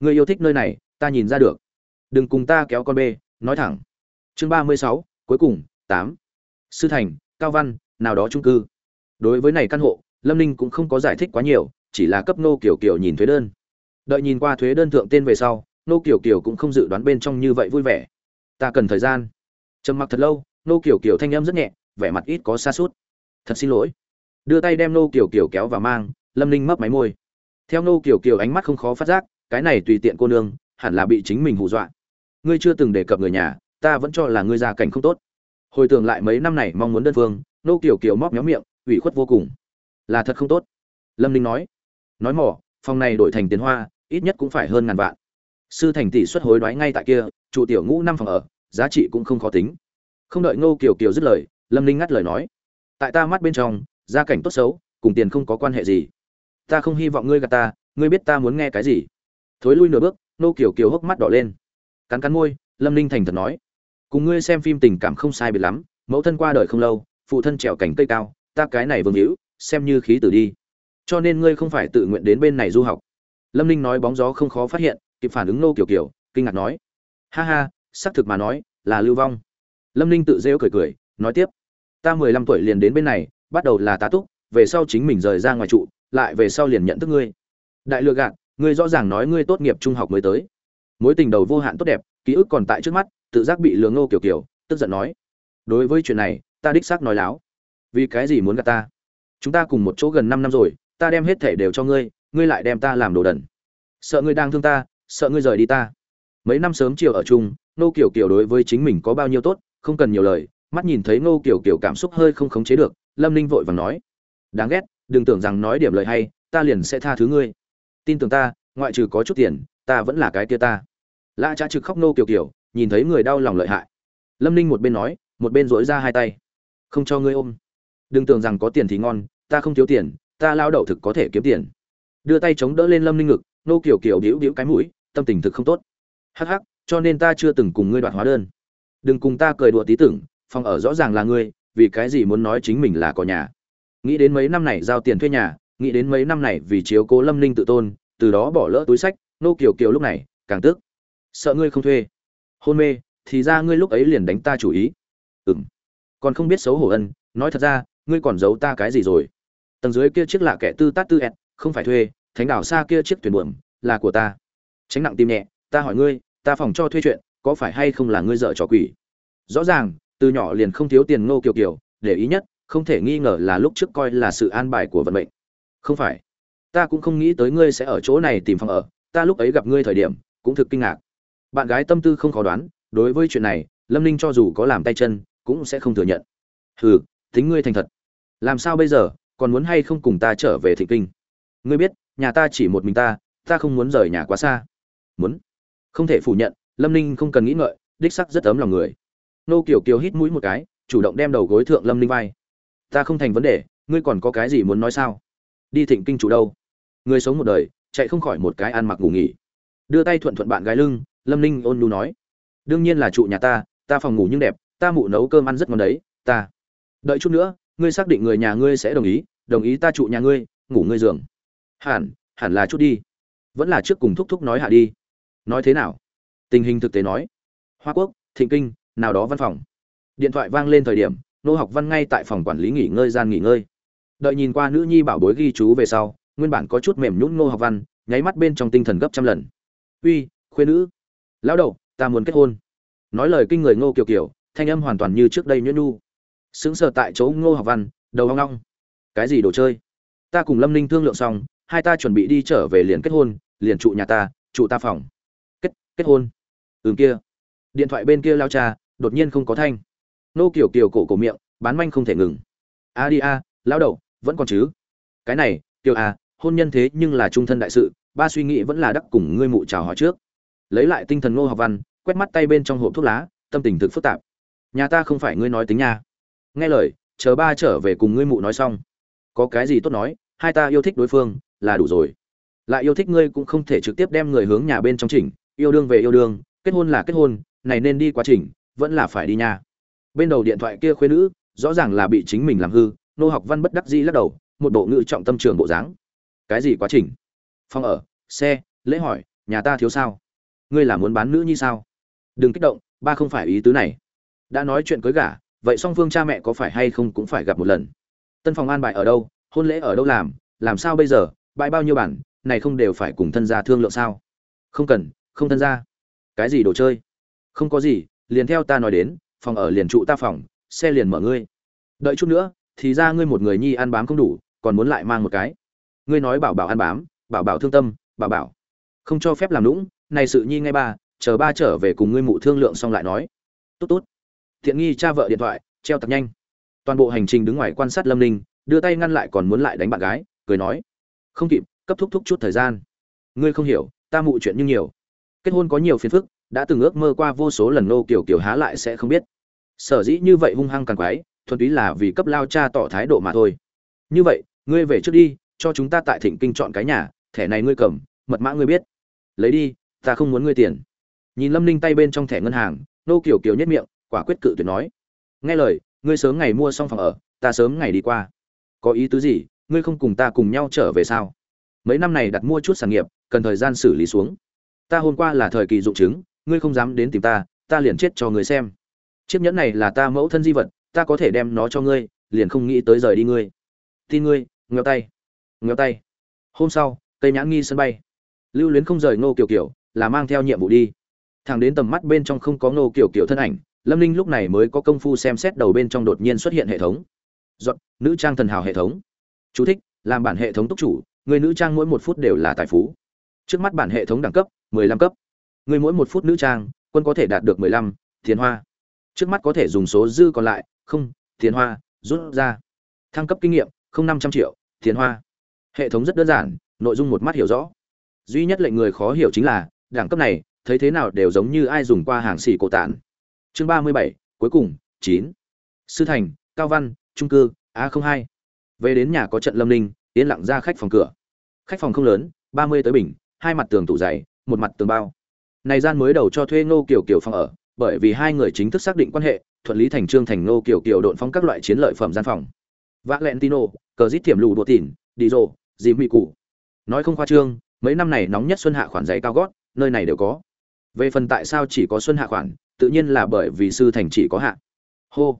Ngươi yêu thích nơi này, ta nhìn ra được. Đừng cùng ta kéo con bê, nói thẳng. Chương ba mươi sáu, cuối cùng, tám. Sư thành, cao văn, nào đó trung cư. Đối với này căn hộ, lâm ninh cũng không có giải thích quá nhiều, chỉ là cấp nô kiểu kiểu nhìn thuế đơn. Đợi nhìn qua thuế đơn thượng tên về sau, nô kiểu kiểu cũng không dự đoán bên trong như vậy vui vẻ. Ta cần thời gian. Trầm mặc thật lâu, nô kiểu kiểu thanh âm rất nhẹ, vẻ mặt ít có xa suốt thật xin lỗi. Đưa tay đem nô kiểu kiểu kéo và mang, lâm ninh mấp máy môi. Theo nô kiểu kiểu ánh mắt không khó phát giác, cái này tùy tiện cô nương, hẳn là bị chính mình hù dọa. Ngươi chưa từng đề cập người nhà, ta vẫn cho là ngươi gia cảnh không tốt. Hồi tưởng lại mấy năm này mong muốn đơn phương, nô kiểu kiểu móc méo miệng, ủy khuất vô cùng. Là thật không tốt. Lâm ninh nói. Nói mỏ, phòng này đổi thành tiền hoa, ít nhất cũng phải hơn ngàn vạn. Sư thành tỷ suất hối đoái ngay tại kia trụ tiểu ngũ năm phòng ở, giá trị cũng không khó tính. Không đợi ngô kiều kiều dứt lời, lâm ninh ngắt lời nói tại ta mắt bên trong, gia cảnh tốt xấu, cùng tiền không có quan hệ gì. Ta không hy vọng ngươi gạt ta, ngươi biết ta muốn nghe cái gì. Thối lui nửa bước, nô kiểu kiều hốc mắt đỏ lên. Cắn cắn môi, lâm ninh thành thật nói. Cùng ngươi xem phim tình cảm không sai biệt lắm, mẫu thân qua đời không lâu, phụ thân trèo cảnh cây cao, ta cái này vương hữu, xem như khí tử đi. Cho nên ngươi không phải tự nguyện đến bên này du học. Lâm ninh nói bóng gió không khó phát hiện, kịp phản ứng nô kiểu kiểu kinh ngạc nói. Ha ha, xác thực mà nói, là lưu vong. Lâm ninh tự rêu cười cười, nói tiếp ta mười lăm tuổi liền đến bên này, bắt đầu là tá túc, về sau chính mình rời ra ngoài trụ, lại về sau liền nhận thức ngươi. Đại lừa gạt, ngươi rõ ràng nói ngươi tốt nghiệp trung học mới tới. Mối tình đầu vô hạn tốt đẹp, ký ức còn tại trước mắt, tự giác bị lừa ngô kiểu kiểu, tức giận nói. Đối với chuyện này, ta đích xác nói láo. Vì cái gì muốn gạt ta? Chúng ta cùng một chỗ gần năm năm rồi, ta đem hết thể đều cho ngươi ngươi lại đem ta làm đồ đần. Sợ ngươi đang thương ta, sợ ngươi rời đi ta. Mấy năm sớm chiều ở chung nô kiểu kiểu đối với chính mình có bao nhiêu tốt, không cần nhiều lời mắt nhìn thấy Ngô Kiều Kiều cảm xúc hơi không khống chế được lâm ninh vội vàng nói đáng ghét đừng tưởng rằng nói điểm lời hay ta liền sẽ tha thứ ngươi. Tin tưởng ta ngoại trừ có chút tiền ta vẫn là cái kia ta. Lã trá trực khóc Ngô Kiều Kiều, nhìn thấy người đau lòng lợi hại. Lâm ninh một bên nói một bên dối ra hai tay. Không cho ngươi ôm. Đừng tưởng rằng có tiền thì ngon ta không thiếu tiền ta lao đậu thực có thể kiếm tiền. Đưa tay chống đỡ lên lâm ninh ngực Ngô Kiều Kiều bĩu bĩu cái mũi tâm tình thực không tốt. Hắc hắc cho nên ta chưa từng cùng ngươi đoạt hóa đơn. Đừng cùng ta cười đùa tí tưởng phòng ở rõ ràng là ngươi, vì cái gì muốn nói chính mình là có nhà? Nghĩ đến mấy năm này giao tiền thuê nhà, nghĩ đến mấy năm này vì chiếu cố lâm ninh tự tôn, từ đó bỏ lỡ túi sách, nô kiều kiều lúc này, càng tức. Sợ ngươi không thuê. Hôn mê, thì ra ngươi lúc ấy liền đánh ta chủ ý. Ừng còn không biết xấu hổ ân, nói thật ra, ngươi còn giấu ta cái gì rồi? Tầng dưới kia chiếc lạ kẻ tư tát tư ẹt, không phải thuê, thánh đảo xa kia chiếc thuyền buồm, là của ta. Tránh nặng tim nhẹ, ta hỏi ngươi, ta phòng cho thuê chuyện, có phải hay không là ngươi dợ trò quỷ? Rõ ràng từ nhỏ liền không thiếu tiền ngô kiều kiều, để ý nhất, không thể nghi ngờ là lúc trước coi là sự an bài của vận mệnh. Không phải. Ta cũng không nghĩ tới ngươi sẽ ở chỗ này tìm phòng ở, ta lúc ấy gặp ngươi thời điểm, cũng thực kinh ngạc. Bạn gái tâm tư không khó đoán, đối với chuyện này, lâm ninh cho dù có làm tay chân, cũng sẽ không thừa nhận. Hừ tính ngươi thành thật. Làm sao bây giờ, còn muốn hay không cùng ta trở về thị kinh? Ngươi biết, nhà ta chỉ một mình ta ta không muốn rời nhà quá xa. Muốn. Không thể phủ nhận, lâm ninh không cần nghĩ ngợi, đích sắc rất ấm lòng người nô kiều kiều hít mũi một cái, chủ động đem đầu gối thượng lâm ninh vai. Ta không thành vấn đề, ngươi còn có cái gì muốn nói sao? Đi thịnh kinh chủ đâu? Người sống một đời, chạy không khỏi một cái ăn mặc ngủ nghỉ. Đưa tay thuận thuận bạn gái lưng, lâm ninh ôn nhu nói. Đương nhiên là trụ nhà ta ta phòng ngủ nhưng đẹp, ta mụ nấu cơm ăn rất ngon đấy, ta. Đợi chút nữa, ngươi xác định người nhà ngươi sẽ đồng ý đồng ý ta trụ nhà ngươi, ngủ ngươi giường. Hẳn hẳn là chút đi. Vẫn là trước cùng thúc thúc nói hạ đi. Nói thế nào? Tình hình thực tế nói. Hoa quốc, thịnh kinh nào đó văn phòng. Điện thoại vang lên thời điểm, nô học văn ngay tại phòng quản lý nghỉ ngơi gian nghỉ ngơi. Đợi nhìn qua nữ nhi bảo bối ghi chú về sau, nguyên bản có chút mềm nhũn nô học văn, nháy mắt bên trong tinh thần gấp trăm lần. Uy khuyên nữ, lão đầu, ta muốn kết hôn. Nói lời kinh người ngô kiều kiều, thanh âm hoàn toàn như trước đây nhuyễn nhu sững sờ tại chỗ ngô học văn, đầu hoang long cái gì đồ chơi? Ta cùng lâm ninh thương lượng xong, hai ta chuẩn bị đi trở về liền kết hôn, liền trụ nhà ta, trụ ta phòng. Kết kết hôn? Ừm, kia. Điện thoại bên kia lao cha đột nhiên không có thanh. Nô kiểu kiều cổ cổ miệng, bán manh không thể ngừng. A đi a lao đậu vẫn còn chứ? Cái này, kiều a hôn nhân thế nhưng là trung thân đại sự, ba suy nghĩ vẫn là đắc cùng ngươi mụ chào hỏi trước. Lấy lại tinh thần ngô học văn, quét mắt tay bên trong hộp thuốc lá, tâm tình thực phức tạp. Nhà ta không phải ngươi nói tính nha. Nghe lời, chờ ba trở về cùng ngươi mụ nói xong. Có cái gì tốt nói, hai ta yêu thích đối phương, là đủ rồi. Lại yêu thích ngươi cũng không thể trực tiếp đem người hướng nhà bên trong chỉnh, yêu đương về yêu đương, kết hôn là kết hôn, này nên đi quá trình vẫn là phải đi nha. Bên đầu điện thoại kia khuyên nữ, rõ ràng là bị chính mình làm hư, nô học văn bất đắc dĩ lắc đầu, một bộ ngự trọng tâm trường bộ dáng. Cái gì quá trình? Phòng ở, xe, lễ hỏi, nhà ta thiếu sao? Ngươi là muốn bán nữ như sao? Đừng kích động, ba không phải ý tứ này. Đã nói chuyện cưới gả, vậy song phương cha mẹ có phải hay không cũng phải gặp một lần. Tân phòng an bài ở đâu, hôn lễ ở đâu làm làm sao bây giờ, bãi bao nhiêu bản, này không đều phải cùng thân gia thương lượng sao? Không cần, không thân gia. Cái gì đồ chơi? Không có gì liền theo ta nói đến, phòng ở liền trụ ta phòng, xe liền mở ngươi. Đợi chút nữa, thì ra ngươi một người nhi ăn bám không đủ, còn muốn lại mang một cái. Ngươi nói bảo bảo ăn bám, bảo bảo thương tâm, bảo bảo. Không cho phép làm lũng này sự nhi ngay ba, chờ ba trở về cùng ngươi mụ thương lượng xong lại nói. Tốt tốt. Thiện nghi cha vợ điện thoại, treo tập nhanh. Toàn bộ hành trình đứng ngoài quan sát lâm ninh, đưa tay ngăn lại còn muốn lại đánh bạn gái, cười nói. Không kịp, cấp thúc thúc chút thời gian. Ngươi không hiểu, ta mụ chuyện như nhiều. Kết hôn có nhiều phiền phức đã từng ước mơ qua vô số lần nô kiểu kiểu há lại sẽ không biết. Sở dĩ như vậy hung hăng càng quái, thuần túy là vì cấp lao cha tỏ thái độ mà thôi. Như vậy, ngươi về trước đi, cho chúng ta tại thịnh kinh chọn cái nhà, thẻ này ngươi cầm, mật mã ngươi biết. Lấy đi, ta không muốn ngươi tiền. Nhìn lâm ninh tay bên trong thẻ ngân hàng nô kiểu kiểu nhất miệng, quả quyết cự tuyệt nói. Nghe lời, ngươi sớm ngày mua xong phòng ở, ta sớm ngày đi qua. Có ý tứ gì, ngươi không cùng ta cùng nhau trở về sao? Mấy năm này đặt mua chút sản nghiệp, cần thời gian xử lý xuống. Ta hôm qua là thời kỳ dụng chứng ngươi không dám đến tìm ta ta liền chết cho ngươi xem. Chiếc nhẫn này là ta mẫu thân di vật ta có thể đem nó cho ngươi liền không nghĩ tới rời đi ngươi. Tin ngươi ngheo tay. Ngheo tay. Hôm sau cây nhãn nghi sân bay. Lưu luyến không rời ngô kiều kiều là mang theo nhiệm vụ đi. Thẳng đến tầm mắt bên trong không có ngô kiều kiều thân ảnh lâm ninh lúc này mới có công phu xem xét đầu bên trong đột nhiên xuất hiện hệ thống. Dọn nữ trang thần hào hệ thống. Chú thích, làm bản hệ thống túc chủ người nữ trang mỗi một phút đều là tài phú. Trước mắt bản hệ thống đẳng cấp 15 cấp người mỗi một phút nữ trang quân có thể đạt được 15, tiền hoa. Trước mắt có thể dùng số dư còn lại không tiền hoa rút ra. Thăng cấp kinh nghiệm không năm trăm triệu tiền hoa. Hệ thống rất đơn giản nội dung một mắt hiểu rõ. Duy nhất lệnh người khó hiểu chính là đẳng cấp này thấy thế nào đều giống như ai dùng qua hàng xỉ cổ tản. Chương ba mươi bảy cuối cùng chín. Sư thành cao văn trung cư a hai. Về đến nhà có trận lâm ninh yên lặng ra khách phòng cửa. Khách phòng không lớn ba mươi tới bình hai mặt tường tủ dày một mặt tường bao này gian mới đầu cho thuê ngô Kiều Kiều phòng ở, bởi vì hai người chính thức xác định quan hệ, thuận lý thành trương thành ngô Kiều Kiều độn phong các loại chiến lợi phẩm gian phòng. Valentino cờ dít tiềm lù đùa tỉn đi rồ dì mị cụ. Nói không khoa trương, mấy năm này nóng nhất xuân hạ khoản giày cao gót, nơi này đều có. Về phần tại sao chỉ có xuân hạ khoản, tự nhiên là bởi vì sư thành chỉ có hạ. Hô.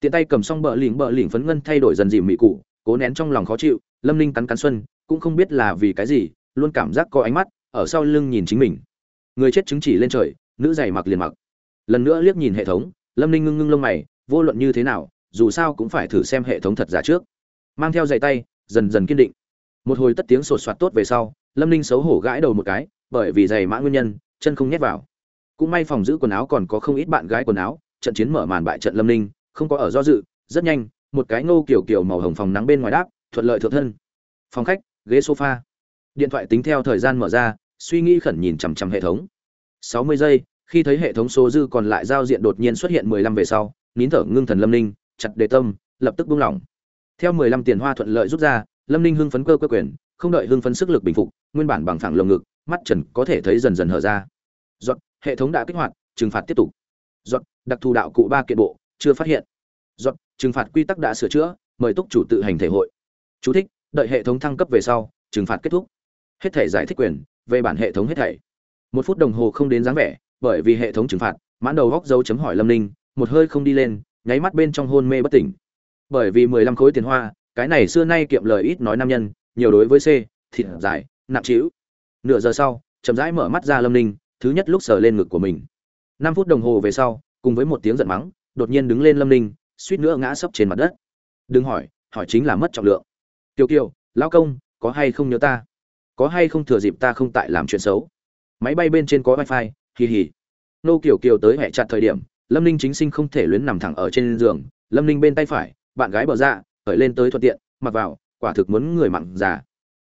Tiện tay cầm xong bờ lỉnh bờ lỉnh phấn ngân thay đổi dần dìm mị cụ, cố nén trong lòng khó chịu, lâm ninh cắn cắn xuân, cũng không biết là vì cái gì, luôn cảm giác có ánh mắt, ở sau lưng nhìn chính mình người chết chứng chỉ lên trời, nữ giày mặc liền mặc. Lần nữa liếc nhìn hệ thống, lâm ninh ngưng ngưng lông mày, vô luận như thế nào, dù sao cũng phải thử xem hệ thống thật giả trước. Mang theo giày tay, dần dần kiên định. Một hồi tất tiếng sột soạt tốt về sau, lâm ninh xấu hổ gãi đầu một cái, bởi vì giày mã nguyên nhân, chân không nhét vào. Cũng may phòng giữ quần áo còn có không ít bạn gái quần áo, trận chiến mở màn bại trận lâm ninh, không có ở do dự, rất nhanh, một cái ngô kiểu kiểu màu hồng phòng nắng bên ngoài đáp, thuận lợi thượng thân. Phòng khách, ghế sofa. Điện thoại tính theo thời gian mở ra suy nghĩ khẩn nhìn chằm chằm hệ thống. Sáu mươi giây khi thấy hệ thống số dư còn lại giao diện đột nhiên xuất hiện mười lăm về sau nín thở ngưng thần lâm ninh chặt đề tâm lập tức buông lỏng. Theo mười lăm tiền hoa thuận lợi rút ra lâm ninh hưng phấn cơ cơ quyền không đợi hưng phấn sức lực bình phục nguyên bản bằng phẳng lồng ngực mắt trần có thể thấy dần dần hở ra. Giọt hệ thống đã kích hoạt trừng phạt tiếp tục. Giọt đặc thù đạo cụ ba kiện bộ chưa phát hiện. Giọt trừng phạt quy tắc đã sửa chữa mời túc chủ tự hành thể hội. Chú thích, đợi hệ thống thăng cấp về sau trừng phạt kết thúc. Hết thể giải thích quyền về bản hệ thống hết thảy. Một phút đồng hồ không đến dáng vẻ, bởi vì hệ thống trừng phạt, mãn đầu góc dấu chấm hỏi lâm ninh, một hơi không đi lên, nháy mắt bên trong hôn mê bất tỉnh. Bởi vì mười lăm khối tiền hoa, cái này xưa nay kiệm lời ít nói nam nhân, nhiều đối với c, thịt dài, nặng trĩu. Nửa giờ sau, chậm rãi mở mắt ra lâm ninh, thứ nhất lúc sờ lên ngực của mình. Năm phút đồng hồ về sau, cùng với một tiếng giận mắng, đột nhiên đứng lên lâm ninh, suýt nữa ngã sấp trên mặt đất. Đừng hỏi hỏi chính là mất trọng lượng. Kiều kiều, lão công, có hay không nhớ ta? Có hay không thừa dịp ta không tại làm chuyện xấu? Máy bay bên trên có wifi, hì hì. Nô kiều kiều tới hẹ chặt thời điểm, lâm ninh chính sinh không thể luyến nằm thẳng ở trên giường. Lâm ninh bên tay phải, bạn gái bờ ra khởi lên tới thuận tiện, mặc vào, quả thực muốn người mặn già.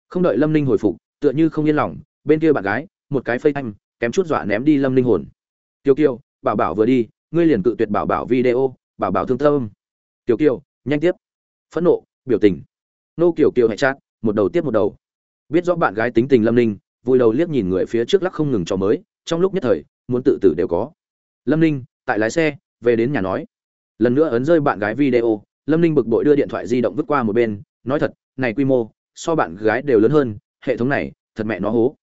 Không đợi lâm ninh hồi phục, tựa như không yên lòng, bên kia bạn gái, một cái phây anh kém chút dọa ném đi lâm ninh hồn. Kiều kiều, bảo bảo vừa đi, ngươi liền cự tuyệt bảo bảo video, bảo bảo thương tâm. Kiều kiều, nhanh tiếp. Phẫn nộ, biểu tình. Nô kiều kiều hẹ chặt, một đầu tiếp một đầu biết rõ bạn gái tính tình lâm ninh, vui đầu liếc nhìn người phía trước lắc không ngừng cho mới, trong lúc nhất thời, muốn tự tử đều có. Lâm ninh, tại lái xe, về đến nhà nói. Lần nữa ấn rơi bạn gái video, lâm ninh bực bội đưa điện thoại di động vứt qua một bên, nói thật, này quy mô, so bạn gái đều lớn hơn, hệ thống này, thật mẹ nó hố.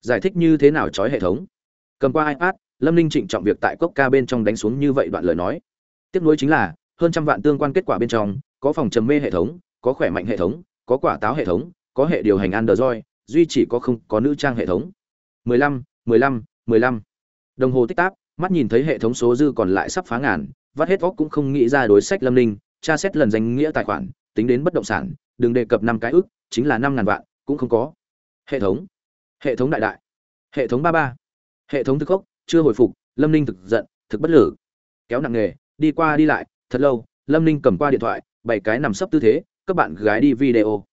Giải thích như thế nào trói hệ thống? Cầm qua ipad, lâm ninh trịnh trọng việc tại cốc ca bên trong đánh xuống như vậy đoạn lời nói. Tiếp nối chính là, hơn trăm vạn tương quan kết quả bên trong, có phòng trầm mê hệ thống, có khỏe mạnh hệ thống, có quả táo hệ thống có hệ điều hành android duy chỉ có không có nữ trang hệ thống. 15, 15, 15. đồng hồ tích tắc mắt nhìn thấy hệ thống số dư còn lại sắp phá ngàn vắt hết óc cũng không nghĩ ra đối sách lâm ninh tra xét lần danh nghĩa tài khoản tính đến bất động sản đừng đề cập năm cái ước chính là năm ngàn vạn cũng không có. Hệ thống. Hệ thống đại đại. Hệ thống ba ba. Hệ thống thực khốc chưa hồi phục lâm ninh thực giận thực bất lử kéo nặng nghề đi qua đi lại thật lâu lâm ninh cầm qua điện thoại bảy cái nằm sấp tư thế các bạn gái đi video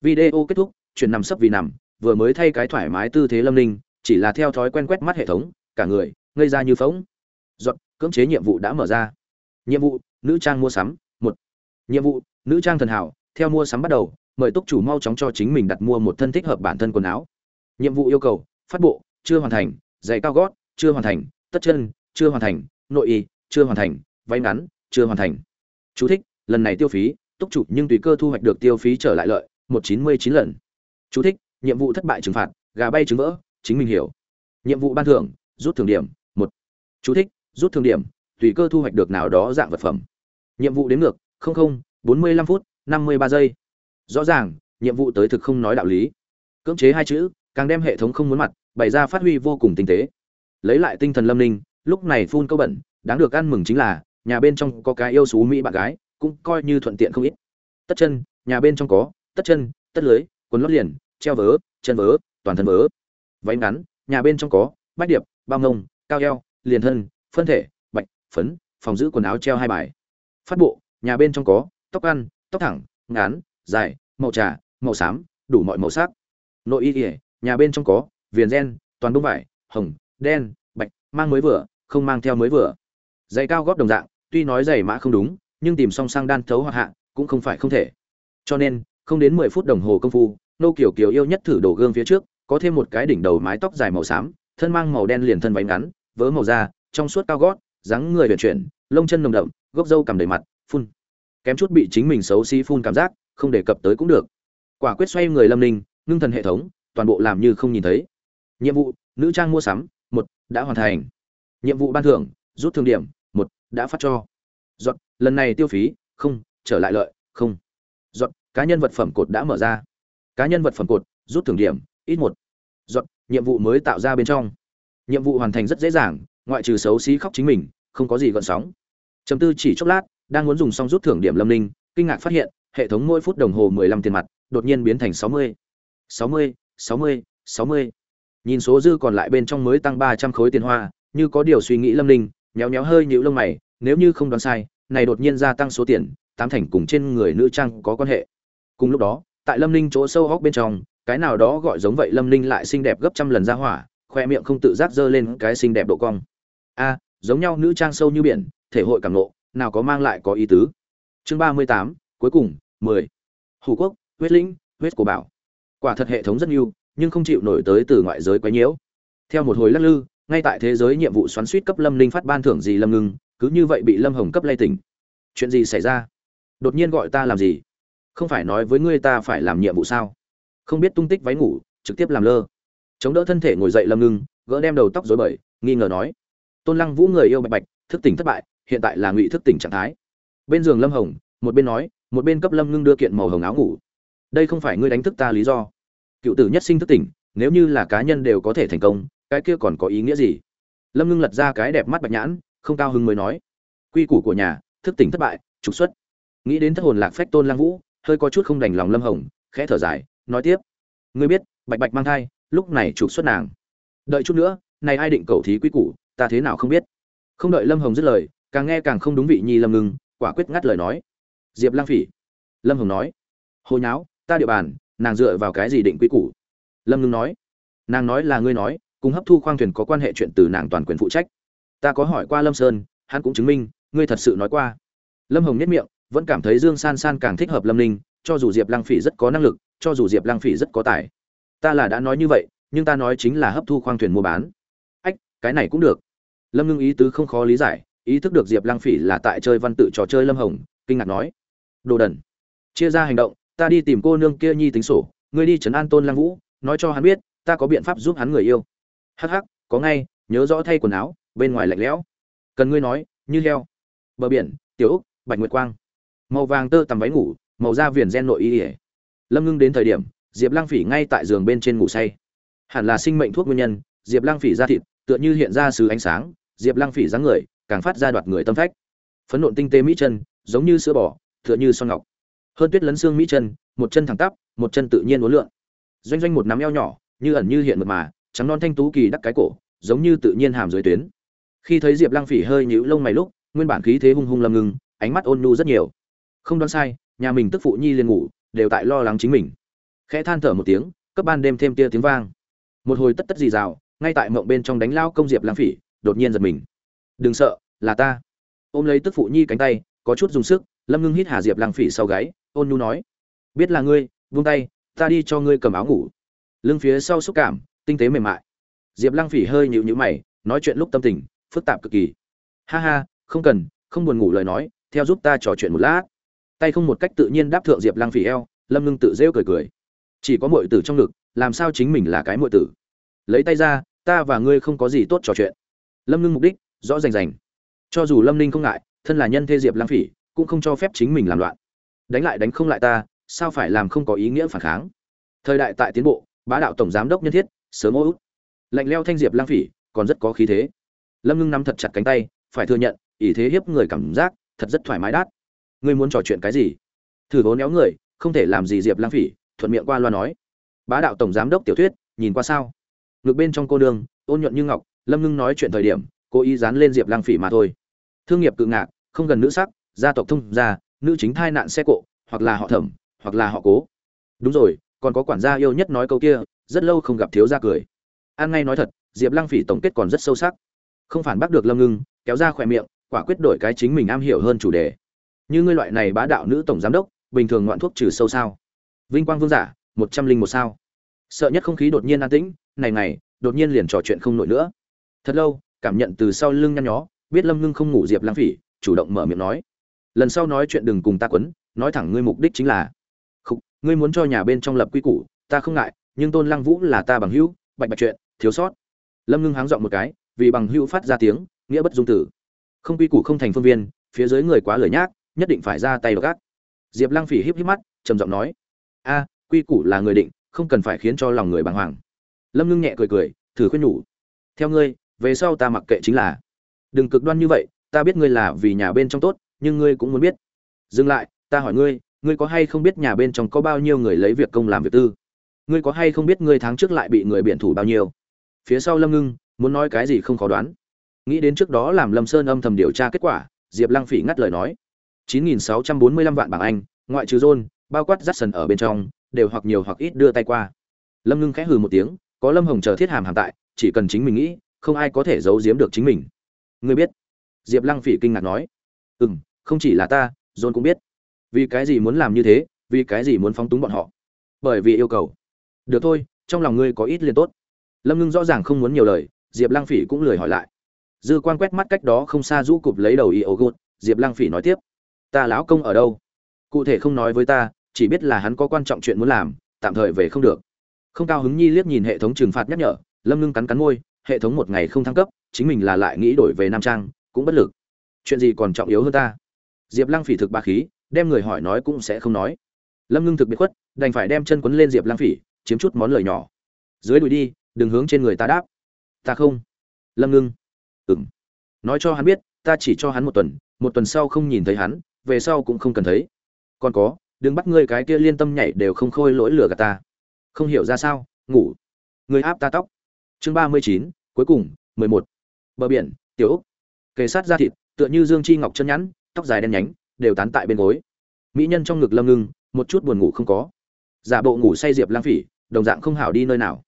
video kết thúc chuyển nằm sấp vì nằm, vừa mới thay cái thoải mái tư thế lâm ninh, chỉ là theo thói quen quét mắt hệ thống, cả người, ngây ra như phóng giọt, cưỡng chế nhiệm vụ đã mở ra. Nhiệm vụ, nữ trang mua sắm, một. Nhiệm vụ, nữ trang thần hảo, theo mua sắm bắt đầu, mời túc chủ mau chóng cho chính mình đặt mua một thân thích hợp bản thân quần áo. Nhiệm vụ yêu cầu, phát bộ, chưa hoàn thành, giày cao gót, chưa hoàn thành, tất chân, chưa hoàn thành, nội y, chưa hoàn thành, váy ngắn, chưa hoàn thành. Chú thích, lần này tiêu phí, túc chủ nhưng tùy cơ thu hoạch được tiêu phí trở lại lợi một chín mươi chín lần. Chú thích, nhiệm vụ thất bại trừng phạt, gà bay trứng vỡ, chính mình hiểu. Nhiệm vụ ban thưởng, rút thưởng điểm, một. Chú thích, rút thưởng điểm, tùy cơ thu hoạch được nào đó dạng vật phẩm. Nhiệm vụ đến ngược, không không, bốn mươi lăm phút, năm mươi ba giây. Rõ ràng, nhiệm vụ tới thực không nói đạo lý. Cưỡng chế hai chữ, càng đem hệ thống không muốn mặt, bày ra phát huy vô cùng tinh tế. Lấy lại tinh thần lâm ninh, lúc này phun câu bẩn, đáng được ăn mừng chính là, nhà bên trong có cái yêu xú mỹ bạn gái, cũng coi như thuận tiện không ít. Tất chân, nhà bên trong có tất chân, tất lưới, quần lót liền, treo vớ, chân vớ, toàn thân vớ. Váy ngắn, nhà bên trong có bách điệp, bao ngông, cao eo, liền thân, phân thể, bạch, phấn, phòng giữ quần áo treo hai bài. Phát bộ, nhà bên trong có, tóc ăn, tóc thẳng ngắn dài, màu trà, màu xám, đủ mọi màu sắc. Nội y ỉa, nhà bên trong có, viền gen, toàn bông vải, hồng, đen, bạch, mang mới vừa, không mang theo mới vừa. Giày cao gót đồng dạng, tuy nói giày mã không đúng, nhưng tìm song sang đan thấu hoặc hạ, cũng không phải không thể. Cho nên không đến mười phút đồng hồ công phu, nô kiểu kiều yêu nhất thử đổ gương phía trước, có thêm một cái đỉnh đầu mái tóc dài màu xám, thân mang màu đen liền thân váy ngắn, vớ màu da, trong suốt cao gót, dáng người vận chuyển, lông chân nồng đậm, gốc râu cầm đầy mặt, phun. Kém chút bị chính mình xấu xí phun cảm giác, không đề cập tới cũng được. Quả quyết xoay người lâm ninh, ngưng thần hệ thống, toàn bộ làm như không nhìn thấy. Nhiệm vụ, nữ trang mua sắm, một, đã hoàn thành. Nhiệm vụ ban thưởng, rút thương điểm, một, đã phát cho. Giọt, lần này tiêu phí, không, trở lại lợi, không cá nhân vật phẩm cột đã mở ra. Cá nhân vật phẩm cột, rút thưởng điểm, ít một. Dọn, nhiệm vụ mới tạo ra bên trong. Nhiệm vụ hoàn thành rất dễ dàng, ngoại trừ xấu xí khóc chính mình, không có gì gợn sóng. Chấm tư chỉ chốc lát, đang muốn dùng xong rút thưởng điểm lâm ninh, kinh ngạc phát hiện, hệ thống mỗi phút đồng hồ mười lăm tiền mặt, đột nhiên biến thành sáu mươi. Sáu mươi sáu mươi sáu mươi. Nhìn số dư còn lại bên trong mới tăng ba trăm khối tiền hoa, như có điều suy nghĩ lâm ninh, nhéo nhéo hơi nhịu lông mày, nếu như không đoán sai, này đột nhiên gia tăng số tiền, tám thành cùng trên người nữ trang có quan hệ cùng lúc đó, tại lâm ninh chỗ sâu hóc bên trong, cái nào đó gọi giống vậy lâm ninh lại xinh đẹp gấp trăm lần ra hỏa, khoe miệng không tự giác dơ lên cái xinh đẹp độ cong. A, giống nhau nữ trang sâu như biển, thể hội cảm nộ nào có mang lại có ý tứ. Chương ba mươi tám, cuối cùng, mười. Hủ quốc, huyết lĩnh, huyết của bảo. Quả thật hệ thống rất nhiều nhưng không chịu nổi tới từ ngoại giới quấy nhiễu. Theo một hồi lắc lư, ngay tại thế giới nhiệm vụ xoắn suýt cấp lâm linh phát ban thưởng gì lâm ngưng, cứ như vậy bị lâm hồng cấp lay tỉnh. Chuyện gì xảy ra? Đột nhiên gọi ta làm gì? Không phải nói với ngươi ta phải làm nhiệm vụ sao? Không biết tung tích váy ngủ, trực tiếp làm lơ. Chống đỡ thân thể ngồi dậy lâm ngưng, gỡ đem đầu tóc rối bời, nghi ngờ nói. Tôn lăng vũ người yêu bạch bạch, thức tỉnh thất bại, hiện tại là ngụy thức tỉnh trạng thái. Bên giường lâm hồng, một bên nói, một bên cấp lâm ngưng đưa kiện màu hồng áo ngủ. Đây không phải ngươi đánh thức ta lý do. Cựu tử nhất sinh thức tỉnh, nếu như là cá nhân đều có thể thành công, cái kia còn có ý nghĩa gì? Lâm ngưng lật ra cái đẹp mắt bạch nhãn, không cao hứng mới nói. Quy củ của nhà, thức tỉnh thất bại, trục xuất. Nghĩ đến thất hồn lạc phách tôn lang vũ hơi có chút không đành lòng lâm hồng, khẽ thở dài, nói tiếp. Ngươi biết, bạch bạch mang thai, lúc này trục xuất nàng. Đợi chút nữa, này ai định cầu thí quy củ, ta thế nào không biết. Không đợi lâm hồng dứt lời, càng nghe càng không đúng vị nhi lâm ngưng, quả quyết ngắt lời nói. Diệp lang phỉ. Lâm hồng nói. Hồi nháo, ta địa bàn, nàng dựa vào cái gì định quy củ? Lâm ngưng nói. Nàng nói là ngươi nói, cùng hấp thu khoang thuyền có quan hệ chuyện từ nàng toàn quyền phụ trách. Ta có hỏi qua lâm sơn, hắn cũng chứng minh, ngươi thật sự nói qua. Lâm hồng nhất miệng vẫn cảm thấy dương san san càng thích hợp lâm ninh, cho dù diệp lăng phỉ rất có năng lực, cho dù diệp lăng phỉ rất có tài. Ta là đã nói như vậy, nhưng ta nói chính là hấp thu khoang thuyền mua bán. Ách, cái này cũng được. Lâm ngưng ý tứ không khó lý giải, ý thức được diệp lăng phỉ là tại chơi văn tự trò chơi lâm hồng, kinh ngạc nói. Đồ đần. Chia ra hành động, ta đi tìm cô nương kia nhi tính sổ, ngươi đi trấn an tôn lăng vũ, nói cho hắn biết, ta có biện pháp giúp hắn người yêu. Hắc hắc, có ngay, nhớ rõ thay quần áo, bên ngoài lạnh lẽo. Cần ngươi nói, như heo. Bờ biển, tiểu úc, bạch nguyệt quang màu vàng tơ tằm váy ngủ, màu da viền gen nội y ỉa lâm ngưng đến thời điểm, diệp lang phỉ ngay tại giường bên trên ngủ say. Hẳn là sinh mệnh thuốc nguyên nhân, diệp lang phỉ da thịt, tựa như hiện ra sứ ánh sáng, diệp lang phỉ dáng người, càng phát ra đoạt người tâm phách. Phấn nộn tinh tế mỹ chân, giống như sữa bò, tựa như son ngọc. Hơn tuyết lấn xương mỹ chân, một chân thẳng tắp, một chân tự nhiên uốn lượn. Doanh doanh một nắm eo nhỏ, như ẩn như hiện mật mà, trắng non thanh tú kỳ đắc cái cổ, giống như tự nhiên hàm dưới tuyến. Khi thấy diệp Lang phỉ hơi nhũ lông mày lúc, nguyên bản khí thế hung hung lâm ngưng, ánh mắt ôn nhu rất nhiều không đoán sai, nhà mình tức phụ nhi liền ngủ, đều tại lo lắng chính mình. Khẽ than thở một tiếng, cấp ban đêm thêm tia tiếng vang. Một hồi tất tất gì rào ngay tại mộng bên trong đánh lao công diệp lang phỉ, đột nhiên giật mình. Đừng sợ, là ta. Ôm lấy tức phụ nhi cánh tay, có chút dùng sức, lâm ngưng hít hà diệp lang phỉ sau gáy, ôn nhu nói, biết là ngươi vung tay, ta đi cho ngươi cầm áo ngủ. Lưng phía sau xúc cảm, tinh tế mềm mại. Diệp lăng phỉ hơi nhịu nhữ mày, nói chuyện lúc tâm tình, phức tạp cực kỳ. Ha ha, không cần, không buồn ngủ lời nói, theo giúp ta trò chuyện một lát tay không một cách tự nhiên đáp thượng diệp lăng phỉ eo, lâm ngưng tự rêu cười cười. Chỉ có mọi tử trong ngực, làm sao chính mình là cái mọi tử? Lấy tay ra, ta và ngươi không có gì tốt trò chuyện. Lâm ngưng mục đích, rõ rành rành. Cho dù lâm ninh không ngại, thân là nhân thê diệp lăng phỉ, cũng không cho phép chính mình làm loạn. Đánh lại đánh không lại ta, sao phải làm không có ý nghĩa phản kháng? Thời đại tại tiến bộ, bá đạo tổng giám đốc nhân thiết, sớm ô út. Lạnh leo thanh diệp lang phỉ, còn rất có khí thế. Lâm ngưng nắm thật chặt cánh tay, phải thừa nhận ý thế hiếp người cảm giác, thật rất thoải mái đát ngươi muốn trò chuyện cái gì? Thử vốn éo người, không thể làm gì diệp lang phỉ, thuận miệng qua loa nói. Bá đạo tổng giám đốc tiểu thuyết, nhìn qua sao? Ngược bên trong cô đường ôn nhuận như ngọc, lâm ngưng nói chuyện thời điểm, cô ý dán lên diệp lang phỉ mà thôi. Thương nghiệp cự ngạc, không gần nữ sắc, gia tộc thông gia, nữ chính thai nạn xe cộ, hoặc là họ thẩm, hoặc là họ cố. Đúng rồi, còn có quản gia yêu nhất nói câu kia, rất lâu không gặp thiếu gia cười. An ngay nói thật, diệp Lang phỉ tổng kết còn rất sâu sắc. Không phản bác được lâm ngưng, kéo ra khỏe miệng, quả quyết đổi cái chính mình am hiểu hơn chủ đề như ngươi loại này bá đạo nữ tổng giám đốc, bình thường ngoạn thuốc trừ sâu sao? Vinh quang vương giả, một trăm linh một sao. Sợ nhất không khí đột nhiên an tĩnh, này này đột nhiên liền trò chuyện không nổi nữa. Thật lâu, cảm nhận từ sau lưng nhăn nhó, biết lâm ngưng không ngủ diệp lãng phỉ, chủ động mở miệng nói. Lần sau nói chuyện đừng cùng ta quấn, nói thẳng ngươi mục đích chính là. Không ngươi muốn cho nhà bên trong lập quy củ, ta không ngại, nhưng tôn lăng vũ là ta bằng hữu, bạch bạch chuyện, thiếu sót. Lâm ngưng háng dọn một cái, vì bằng hữu phát ra tiếng, nghĩa bất dung tử. Không quy củ không thành phương viên, phía dưới người quá lười nhác nhất định phải ra tay gác diệp lăng phỉ híp híp mắt, trầm giọng nói, a, quy củ là người định, không cần phải khiến cho lòng người bàng hoàng. Lâm ngưng nhẹ cười cười, thử khuyên nhủ, theo ngươi, về sau ta mặc kệ chính là, đừng cực đoan như vậy, ta biết ngươi là vì nhà bên trong tốt, nhưng ngươi cũng muốn biết. Dừng lại, ta hỏi ngươi ngươi có hay không biết nhà bên trong có bao nhiêu người lấy việc công làm việc tư? Ngươi có hay không biết ngươi tháng trước lại bị người biện thủ bao nhiêu? Phía sau lâm ngưng, muốn nói cái gì không khó đoán. Nghĩ đến trước đó làm lâm sơn âm thầm điều tra kết quả, diệp lăng phỉ ngắt lời nói 9.645 vạn bảng anh ngoại trừ John, bao quát Jackson ở bên trong đều hoặc nhiều hoặc ít đưa tay qua. Lâm ngưng khẽ hừ một tiếng có lâm hồng chờ thiết hàm hàm tại chỉ cần chính mình nghĩ không ai có thể giấu giếm được chính mình. Ngươi biết? Diệp lăng phỉ kinh ngạc nói. Ừ không chỉ là ta john cũng biết. Vì cái gì muốn làm như thế vì cái gì muốn phóng túng bọn họ? Bởi vì yêu cầu. Được thôi trong lòng ngươi có ít liền tốt. Lâm ngưng rõ ràng không muốn nhiều lời diệp lăng phỉ cũng lười hỏi lại. Dư quan quét mắt cách đó không xa rũ cụp lấy đầu y ấu diệp lăng phỉ nói tiếp ta lão công ở đâu? Cụ thể không nói với ta, chỉ biết là hắn có quan trọng chuyện muốn làm, tạm thời về không được. Không cao hứng nhi liếc nhìn hệ thống trừng phạt nhắc nhở, lâm ngưng cắn cắn môi, hệ thống một ngày không thăng cấp, chính mình là lại nghĩ đổi về nam trang, cũng bất lực. Chuyện gì còn trọng yếu hơn ta? Diệp lăng phỉ thực ba khí, đem người hỏi nói cũng sẽ không nói. Lâm ngưng thực biệt khuất, đành phải đem chân quấn lên diệp lăng phỉ, chiếm chút món lời nhỏ. Dưới đùi đi, đừng hướng trên người ta đáp. Ta không. Lâm ngưng. Ừng nói cho hắn biết, ta chỉ cho hắn một tuần một tuần sau không nhìn thấy hắn về sau cũng không cần thấy. Còn có, đừng bắt ngươi cái kia liên tâm nhảy đều không khôi lỗi lửa gạt ta. Không hiểu ra sao, ngủ. Người áp ta tóc. Chương ba mươi chín, cuối cùng, mười một. Bờ biển, tiểu úc. Kề sát da thịt, tựa như dương chi ngọc chân nhẵn, tóc dài đen nhánh, đều tán tại bên gối. Mỹ nhân trong ngực lâm ngưng, một chút buồn ngủ không có. Giả bộ ngủ say diệp lang phỉ, đồng dạng không hảo đi nơi nào.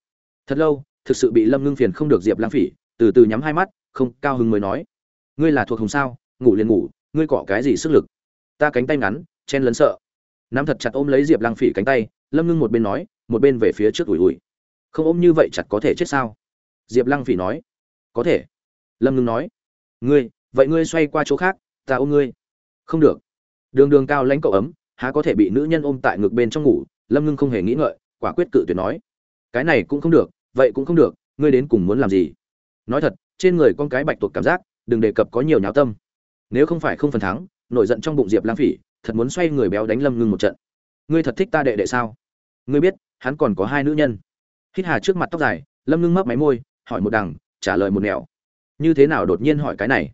Thật lâu, thực sự bị lâm ngưng phiền không được diệp lang phỉ, từ từ nhắm hai mắt, không cao hứng mới nói. Ngươi là thuộc hồng sao? Ngủ liền ngủ, ngươi cọ cái gì sức lực? Ta cánh tay ngắn, chen lấn sợ. Nắm thật chặt ôm lấy diệp lang phỉ cánh tay, lâm ngưng một bên nói, một bên về phía trước ủi ủi. Không ôm như vậy chặt có thể chết sao? Diệp lăng phỉ nói. Có thể. Lâm ngưng nói. Ngươi, vậy ngươi xoay qua chỗ khác, ta ôm ngươi. Không được. Đường đường cao lãnh cậu ấm, há có thể bị nữ nhân ôm tại ngực bên trong ngủ, lâm ngưng không hề nghĩ ngợi, quả quyết cự tuyệt nói. Cái này cũng không được, vậy cũng không được, ngươi đến cùng muốn làm gì? Nói thật, trên người con cái bạch tuộc cảm giác, đừng đề cập có nhiều nháo tâm. Nếu không phải không phần thắng nổi giận trong bụng diệp lang phỉ, thật muốn xoay người béo đánh lâm ngưng một trận. Ngươi thật thích ta đệ đệ sao? Ngươi biết, hắn còn có hai nữ nhân. Hít hà trước mặt tóc dài, lâm ngưng mấp máy môi, hỏi một đằng, trả lời một nẻo. Như thế nào đột nhiên hỏi cái này?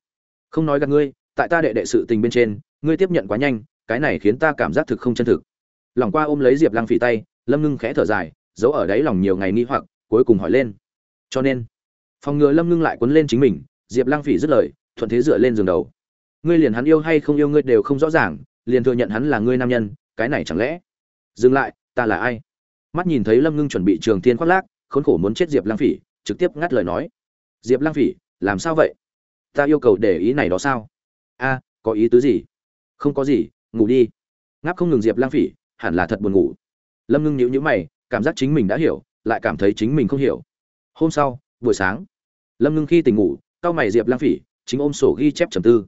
Không nói gặp ngươi, tại ta đệ đệ sự tình bên trên, ngươi tiếp nhận quá nhanh, cái này khiến ta cảm giác thực không chân thực. Lòng qua ôm lấy diệp Lang phỉ tay, lâm ngưng khẽ thở dài, giấu ở đáy lòng nhiều ngày nghi hoặc, cuối cùng hỏi lên. Cho nên, phòng ngừa lâm ngưng lại quấn lên chính mình, diệp Lang phỉ dứt lời, thuận thế dựa lên giường đầu ngươi liền hắn yêu hay không yêu ngươi đều không rõ ràng, liền thừa nhận hắn là ngươi nam nhân, cái này chẳng lẽ? Dừng lại, ta là ai? Mắt nhìn thấy lâm ngưng chuẩn bị trường thiên khoác lác, khốn khổ muốn chết diệp Lang phỉ, trực tiếp ngắt lời nói. Diệp Lang phỉ, làm sao vậy? Ta yêu cầu để ý này đó sao? A, có ý tứ gì? Không có gì, ngủ đi. Ngáp không ngừng diệp Lang phỉ, hẳn là thật buồn ngủ. Lâm ngưng nhíu nhíu mày, cảm giác chính mình đã hiểu, lại cảm thấy chính mình không hiểu. Hôm sau, buổi sáng, lâm ngưng khi tỉnh ngủ cao mày diệp lang phỉ, chính ôm sổ ghi chép trầm tư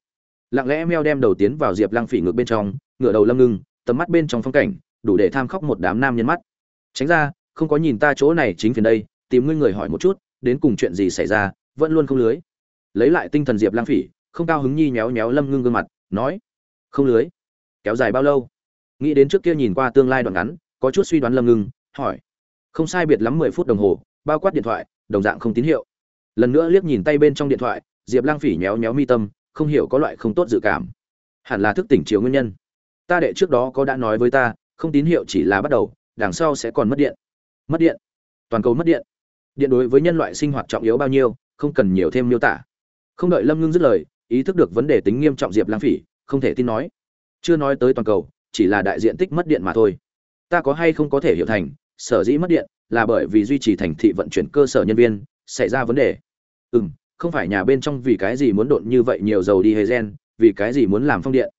lặng lẽ meo đem đầu tiến vào diệp lang phỉ ngược bên trong, ngửa đầu lâm ngưng, tầm mắt bên trong phong cảnh, đủ để tham khóc một đám nam nhân mắt. Tránh ra, không có nhìn ta chỗ này chính phiền đây, tìm ngươi người hỏi một chút, đến cùng chuyện gì xảy ra, vẫn luôn không lưới. Lấy lại tinh thần diệp lang phỉ, không cao hứng nhi méo méo lâm ngưng gương mặt, nói, không lưới? Kéo dài bao lâu? Nghĩ đến trước kia nhìn qua tương lai đoạn ngắn, có chút suy đoán lâm ngưng, hỏi, không sai biệt lắm mười phút đồng hồ, bao quát điện thoại, đồng dạng không tín hiệu. Lần nữa liếc nhìn tay bên trong điện thoại, diệp lang phỉ méo méo mi tâm không hiểu có loại không tốt dự cảm. Hẳn là thức tỉnh chiếu nguyên nhân. Ta đệ trước đó có đã nói với ta, không tín hiệu chỉ là bắt đầu, đằng sau sẽ còn mất điện. Mất điện. Toàn cầu mất điện. Điện đối với nhân loại sinh hoạt trọng yếu bao nhiêu, không cần nhiều thêm miêu tả. Không đợi lâm ngưng dứt lời, ý thức được vấn đề tính nghiêm trọng diệp lang phỉ, không thể tin nói. Chưa nói tới toàn cầu, chỉ là đại diện tích mất điện mà thôi. Ta có hay không có thể hiểu thành, sở dĩ mất điện là bởi vì duy trì thành thị vận chuyển cơ sở nhân viên, xảy ra vấn đề. Ừ m không phải nhà bên trong vì cái gì muốn độn như vậy nhiều dầu đi hay gen, vì cái gì muốn làm phong điện.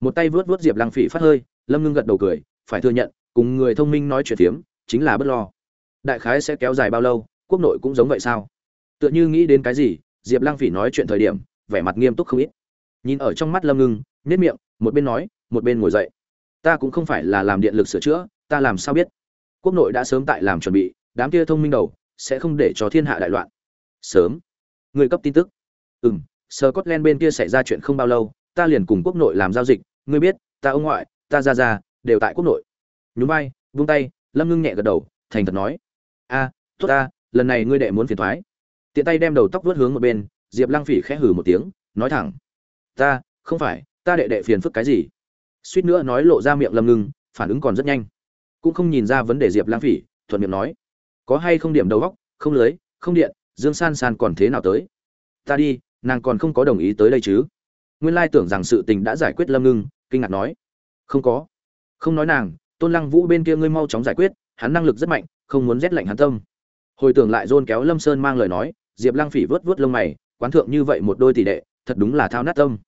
Một tay vớt vớt diệp lăng phỉ phát hơi, lâm ngưng gật đầu cười, phải thừa nhận, cùng người thông minh nói chuyện phiếm, chính là bất lo. Đại khái sẽ kéo dài bao lâu, quốc nội cũng giống vậy sao? Tựa như nghĩ đến cái gì, diệp lăng phỉ nói chuyện thời điểm, vẻ mặt nghiêm túc không ít. Nhìn ở trong mắt lâm ngưng nếp miệng, một bên nói, một bên ngồi dậy. Ta cũng không phải là làm điện lực sửa chữa, ta làm sao biết? Quốc nội đã sớm tại làm chuẩn bị, đám kia thông minh đầu, sẽ không để cho thiên hạ đại loạn. Sớm người cấp tin tức. Ừ m bên kia xảy ra chuyện không bao lâu, ta liền cùng quốc nội làm giao dịch. Ngươi biết, ta ông ngoại, ta ra ra đều tại quốc nội. Nhún vai, vung tay, lâm ngưng nhẹ gật đầu, thành thật nói. A, tốt ta, lần này ngươi đệ muốn phiền thoái. Tiện tay đem đầu tóc vớt hướng một bên, diệp lăng phỉ khẽ hử một tiếng, nói thẳng. Ta, không phải, ta đệ đệ phiền phức cái gì? Suýt nữa nói lộ ra miệng lâm ngưng, phản ứng còn rất nhanh. Cũng không nhìn ra vấn đề diệp lang phỉ, thuận miệng nói. Có hay không điểm đầu góc không lưới, không điện dương san san còn thế nào tới? Ta đi, nàng còn không có đồng ý tới đây chứ? Nguyên lai tưởng rằng sự tình đã giải quyết lâm ngưng, kinh ngạc nói. Không có. Không nói nàng, tôn lăng vũ bên kia ngươi mau chóng giải quyết, hắn năng lực rất mạnh, không muốn rét lạnh hắn tâm. Hồi tưởng lại dôn kéo lâm sơn mang lời nói, diệp lăng phỉ vớt vớt lông mày, quán thượng như vậy một đôi tỷ đệ, thật đúng là thao nát tâm.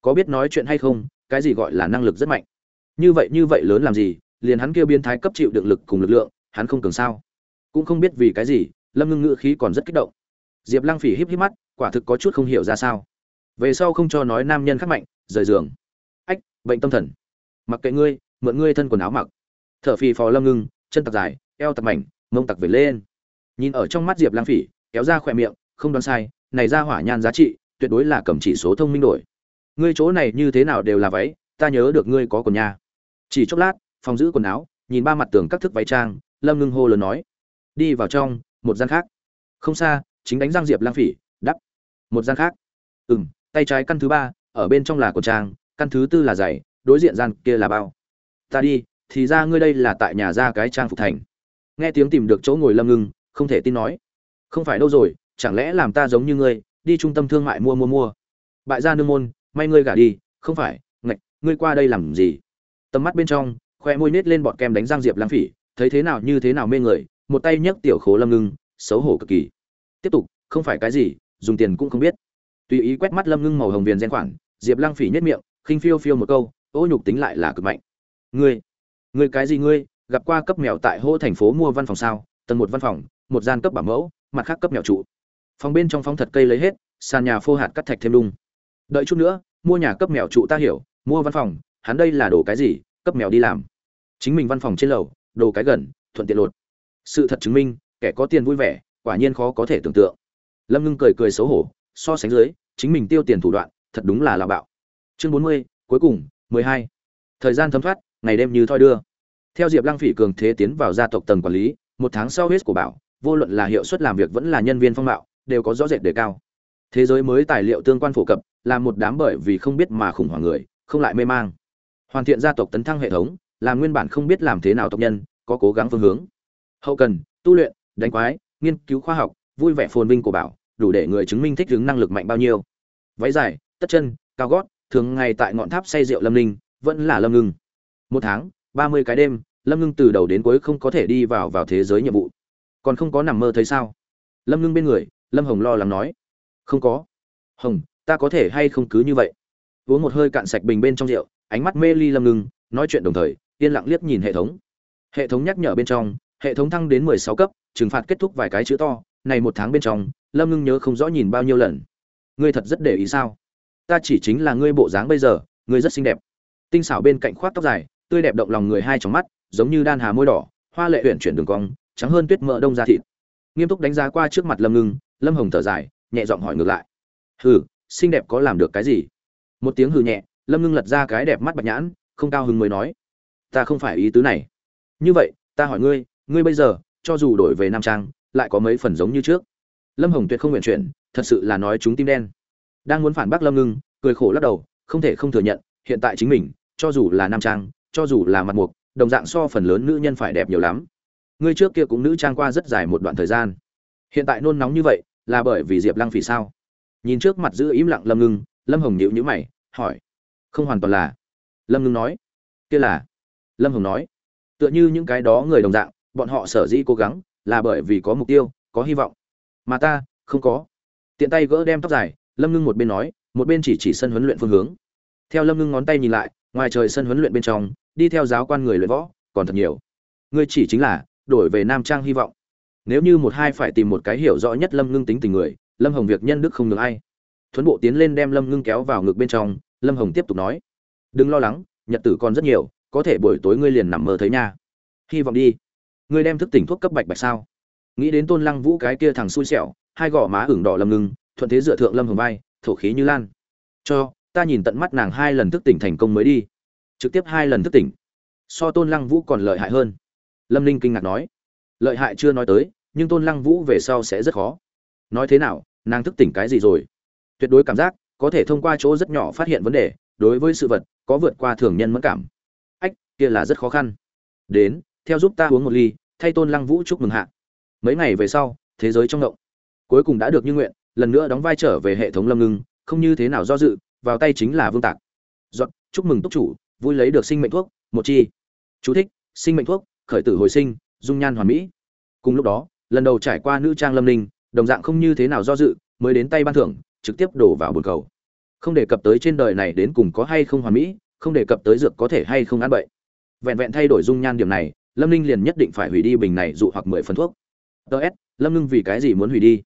Có biết nói chuyện hay không, cái gì gọi là năng lực rất mạnh? Như vậy như vậy lớn làm gì, liền hắn kia biến thái cấp chịu đựng lực cùng lực lượng, hắn không cường sao? Cũng không biết vì cái gì lâm ngưng ngữ khí còn rất kích động diệp lăng phỉ híp híp mắt quả thực có chút không hiểu ra sao về sau không cho nói nam nhân khắc mạnh rời giường ách bệnh tâm thần mặc kệ ngươi mượn ngươi thân quần áo mặc t h ở phì phò lâm ngưng chân tặc dài eo tặc mảnh mông tặc về lên nhìn ở trong mắt diệp lăng phỉ kéo ra khỏe miệng không đoán sai này ra hỏa nhan giá trị tuyệt đối là cầm chỉ số thông minh đổi ngươi chỗ này như thế nào đều là váy ta nhớ được ngươi có quần nhà chỉ chốc lát phòng giữ quần áo nhìn ba mặt tường các thức váy trang lâm ngưng hô lớn nói đi vào trong một gian khác. Không xa, chính đánh giang diệp lang phỉ, đắp. Một gian khác. Ừ m tay trái căn thứ ba, ở bên trong là quần trang, căn thứ tư là giày, đối diện gian kia là bao. Ta đi, thì ra ngươi đây là tại nhà ra cái trang phục thành. Nghe tiếng tìm được chỗ ngồi lâm ngưng, không thể tin nói. Không phải đâu rồi, chẳng lẽ làm ta giống như ngươi, đi trung tâm thương mại mua mua mua. Bại gia nương môn, may ngươi gả đi, không phải, ngạch, ngươi qua đây làm gì? Tầm mắt bên trong, khoe môi nết lên bọn kem đánh giang diệp lãng phỉ, thấy thế nào như thế nào mê người một tay nhấc tiểu khố lâm ngưng, xấu hổ cực kỳ. Tiếp tục, không phải cái gì, dùng tiền cũng không biết. Tùy ý quét mắt lâm ngưng màu hồng viền gen khoản, diệp lăng phỉ nhất miệng, khinh phiêu phiêu một câu, ô nhục tính lại là cực mạnh. Ngươi ngươi cái gì ngươi, gặp qua cấp mèo tại hô thành phố mua văn phòng sao? Tầng một văn phòng, một gian cấp bảo mẫu, mặt khác cấp mèo trụ. Phòng bên trong phóng thật cây lấy hết, sàn nhà phô hạt cắt thạch thêm đung đợi chút nữa, mua nhà cấp mèo trụ ta hiểu, mua văn phòng, hắn đây là đồ cái gì, cấp mèo đi làm. Chính mình văn phòng trên lầu, đồ cái gần, thuận tiện lột sự thật chứng minh, kẻ có tiền vui vẻ, quả nhiên khó có thể tưởng tượng. Lâm ngưng cười cười xấu hổ, so sánh dưới, chính mình tiêu tiền thủ đoạn, thật đúng là lào bạo. Chương bốn mươi, cuối cùng, mười hai. Thời gian thấm thoát, ngày đêm như thoi đưa. Theo diệp lăng phỉ cường thế tiến vào gia tộc tầng quản lý, một tháng sau hết của bảo, vô luận là hiệu suất làm việc vẫn là nhân viên phong mạo đều có rõ rệt đề cao. Thế giới mới tài liệu tương quan phổ cập, là một đám bởi vì không biết mà khủng hoảng người, không lại mê mang. Hoàn thiện gia tộc tấn thăng hệ thống, là nguyên bản không biết làm thế nào tộc nhân, có cố gắng phương hướng hậu cần, tu luyện, đánh quái, nghiên cứu khoa học, vui vẻ phồn vinh của bảo, đủ để người chứng minh thích ứng năng lực mạnh bao nhiêu. Váy dài, tất chân, cao gót, thường ngày tại ngọn tháp say rượu lâm ninh, vẫn là lâm ngưng. Một tháng, ba mươi cái đêm, lâm ngưng từ đầu đến cuối không có thể đi vào vào thế giới nhiệm vụ. Còn không có nằm mơ thấy sao? Lâm ngưng bên người, lâm hồng lo lắng nói. Không có. Hồng, ta có thể hay không cứ như vậy? Uống một hơi cạn sạch bình bên trong rượu, ánh mắt mê ly lâm ngưng, nói chuyện đồng thời, yên lặng liếc nhìn hệ thống. Hệ thống nhắc nhở bên trong hệ thống thăng đến mười sáu cấp, trừng phạt kết thúc vài cái chữ to, này một tháng bên trong, lâm ngưng nhớ không rõ nhìn bao nhiêu lần. Ngươi thật rất để ý sao? Ta chỉ chính là ngươi bộ dáng bây giờ, ngươi rất xinh đẹp. Tinh xảo bên cạnh khoác tóc dài, tươi đẹp động lòng người hai trong mắt, giống như đan hà môi đỏ, hoa lệ huyện chuyển đường cong, trắng hơn tuyết mỡ đông da thịt. Nghiêm túc đánh giá qua trước mặt lâm ngưng, lâm hồng thở dài, nhẹ giọng hỏi ngược lại. Hừ, xinh đẹp có làm được cái gì? Một tiếng hừ nhẹ, lâm ngưng lật ra cái đẹp mắt bạch nhãn, không cao hứng mới nói. Ta không phải ý tứ này. Như vậy, ta hỏi ngươi ngươi bây giờ, cho dù đổi về nam trang, lại có mấy phần giống như trước. Lâm hồng tuyệt không nguyện chuyển, thật sự là nói chúng tim đen. Đang muốn phản bác lâm ngưng, cười khổ lắc đầu, không thể không thừa nhận, hiện tại chính mình, cho dù là nam trang, cho dù là mặt mục, đồng dạng so phần lớn nữ nhân phải đẹp nhiều lắm. Ngươi trước kia cũng nữ trang qua rất dài một đoạn thời gian. Hiện tại nôn nóng như vậy, là bởi vì diệp lăng phỉ sao? Nhìn trước mặt giữ im lặng lâm ngưng, lâm hồng nhịu nhữ mày, hỏi. Không hoàn toàn là. Lâm ngưng nói. Kia là. Lâm hồng nói. Tựa như những cái đó người đồng dạng bọn họ sở dĩ cố gắng là bởi vì có mục tiêu, có hy vọng. Mà ta, không có. Tiện tay gỡ đem tóc dài, lâm ngưng một bên nói, một bên chỉ chỉ sân huấn luyện phương hướng. Theo lâm ngưng ngón tay nhìn lại, ngoài trời sân huấn luyện bên trong, đi theo giáo quan người luyện võ, còn thật nhiều. Ngươi chỉ chính là đổi về nam trang hy vọng. Nếu như một hai phải tìm một cái hiểu rõ nhất lâm ngưng tính tình người, lâm hồng việc nhân đức không được ai. Thuấn bộ tiến lên đem lâm ngưng kéo vào ngực bên trong, lâm hồng tiếp tục nói, đừng lo lắng, nhật tử còn rất nhiều, có thể buổi tối ngươi liền nằm mơ thấy nha. Hy vọng đi ngươi đem thức tỉnh thuốc cấp bạch bạch sao? Nghĩ đến tôn lăng vũ cái kia thằng xui xẻo, hai gò má ửng đỏ lầm ngưng thuận thế dựa thượng lâm hồng vai, thổ khí như lan. Cho, ta nhìn tận mắt nàng hai lần thức tỉnh thành công mới đi. Trực tiếp hai lần thức tỉnh. So tôn lăng vũ còn lợi hại hơn. Lâm ninh kinh ngạc nói. Lợi hại chưa nói tới, nhưng tôn lăng vũ về sau sẽ rất khó. Nói thế nào, nàng thức tỉnh cái gì rồi? Tuyệt đối cảm giác, có thể thông qua chỗ rất nhỏ phát hiện vấn đề, đối với sự vật, có vượt qua thường nhân mẫn cảm. Ách, kia là rất khó khăn. Đến theo giúp ta uống một ly, thay tôn lăng vũ chúc mừng hạ. Mấy ngày về sau, thế giới trong động. Cuối cùng đã được như nguyện, lần nữa đóng vai trở về hệ thống lâm ngưng, không như thế nào do dự, vào tay chính là vương tạc. Dọn chúc mừng túc chủ, vui lấy được sinh mệnh thuốc, một chi. Chú thích, sinh mệnh thuốc, khởi tử hồi sinh, dung nhan hoàn mỹ. Cùng lúc đó, lần đầu trải qua nữ trang lâm ninh, đồng dạng không như thế nào do dự, mới đến tay ban thưởng, trực tiếp đổ vào bồn cầu. Không đề cập tới trên đời này đến cùng có hay không hoàn mỹ, không đề cập tới dược có thể hay không ăn bậy. Vẹn vẹn thay đổi dung nhan điểm này lâm ninh liền nhất định phải hủy đi bình này dụ hoặc mười phần thuốc. Ts lâm ngưng vì cái gì muốn hủy đi?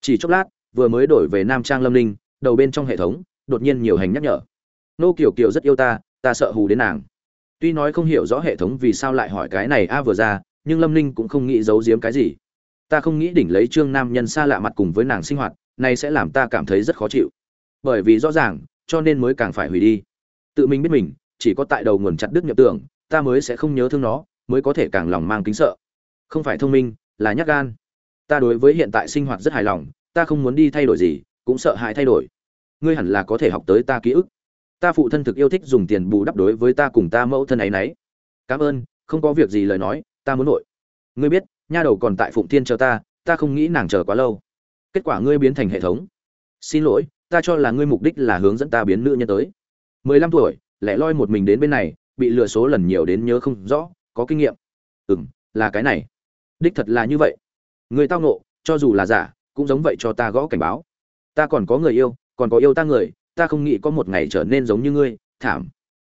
Chỉ chốc lát, vừa mới đổi về nam trang lâm ninh, đầu bên trong hệ thống, đột nhiên nhiều hành nhắc nhở. Nô kiều kiều rất yêu ta ta sợ hù đến nàng. Tuy nói không hiểu rõ hệ thống vì sao lại hỏi cái này a vừa ra, nhưng lâm ninh cũng không nghĩ giấu giếm cái gì. Ta không nghĩ đỉnh lấy trương nam nhân xa lạ mặt cùng với nàng sinh hoạt, này sẽ làm ta cảm thấy rất khó chịu. Bởi vì rõ ràng, cho nên mới càng phải hủy đi. Tự mình biết mình, chỉ có tại đầu nguồn chặt đứt nhập tưởng, ta mới sẽ không nhớ thương nó mới có thể càng lòng mang kính sợ. Không phải thông minh, là nhát gan. Ta đối với hiện tại sinh hoạt rất hài lòng, ta không muốn đi thay đổi gì, cũng sợ hãi thay đổi. Ngươi hẳn là có thể học tới ta ký ức. Ta phụ thân thực yêu thích dùng tiền bù đắp đối với ta cùng ta mẫu thân ấy nấy. Cảm ơn, không có việc gì lời nói, ta muốn nội. Ngươi biết, nha đầu còn tại phụng thiên chờ ta ta không nghĩ nàng chờ quá lâu. Kết quả ngươi biến thành hệ thống. Xin lỗi, ta cho là ngươi mục đích là hướng dẫn ta biến nữ nhân tới. Mười lăm tuổi, lẻ loi một mình đến bên này, bị lừa số lần nhiều đến nhớ không rõ có kinh nghiệm. Ừ m là cái này. Đích thật là như vậy. Người tao nộ cho dù là giả, cũng giống vậy cho ta gõ cảnh báo. Ta còn có người yêu, còn có yêu ta người, ta không nghĩ có một ngày trở nên giống như ngươi, thảm.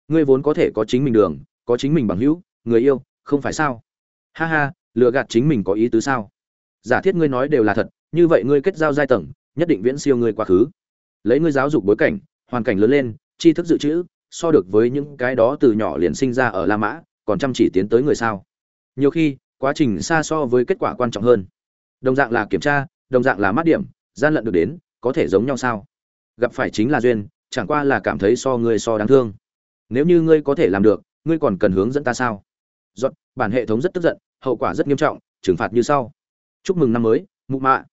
Ngươi vốn có thể có chính mình đường, có chính mình bằng hữu, người yêu, không phải sao? Ha ha, lừa gạt chính mình có ý tứ sao? Giả thiết ngươi nói đều là thật, như vậy ngươi kết giao giai tầng, nhất định viễn siêu ngươi quá khứ. Lấy ngươi giáo dục bối cảnh, hoàn cảnh lớn lên, tri thức dự trữ, so được với những cái đó từ nhỏ liền sinh ra ở la mã còn chăm chỉ tiến tới người sao? Nhiều khi, quá trình xa so với kết quả quan trọng hơn. Đồng dạng là kiểm tra, đồng dạng là mát điểm, gian lận được đến, có thể giống nhau sao? Gặp phải chính là duyên, chẳng qua là cảm thấy so ngươi so đáng thương. Nếu như ngươi có thể làm được, ngươi còn cần hướng dẫn ta sao? Dọn bản hệ thống rất tức giận, hậu quả rất nghiêm trọng, trừng phạt như sau. Chúc mừng năm mới, mụ mạ.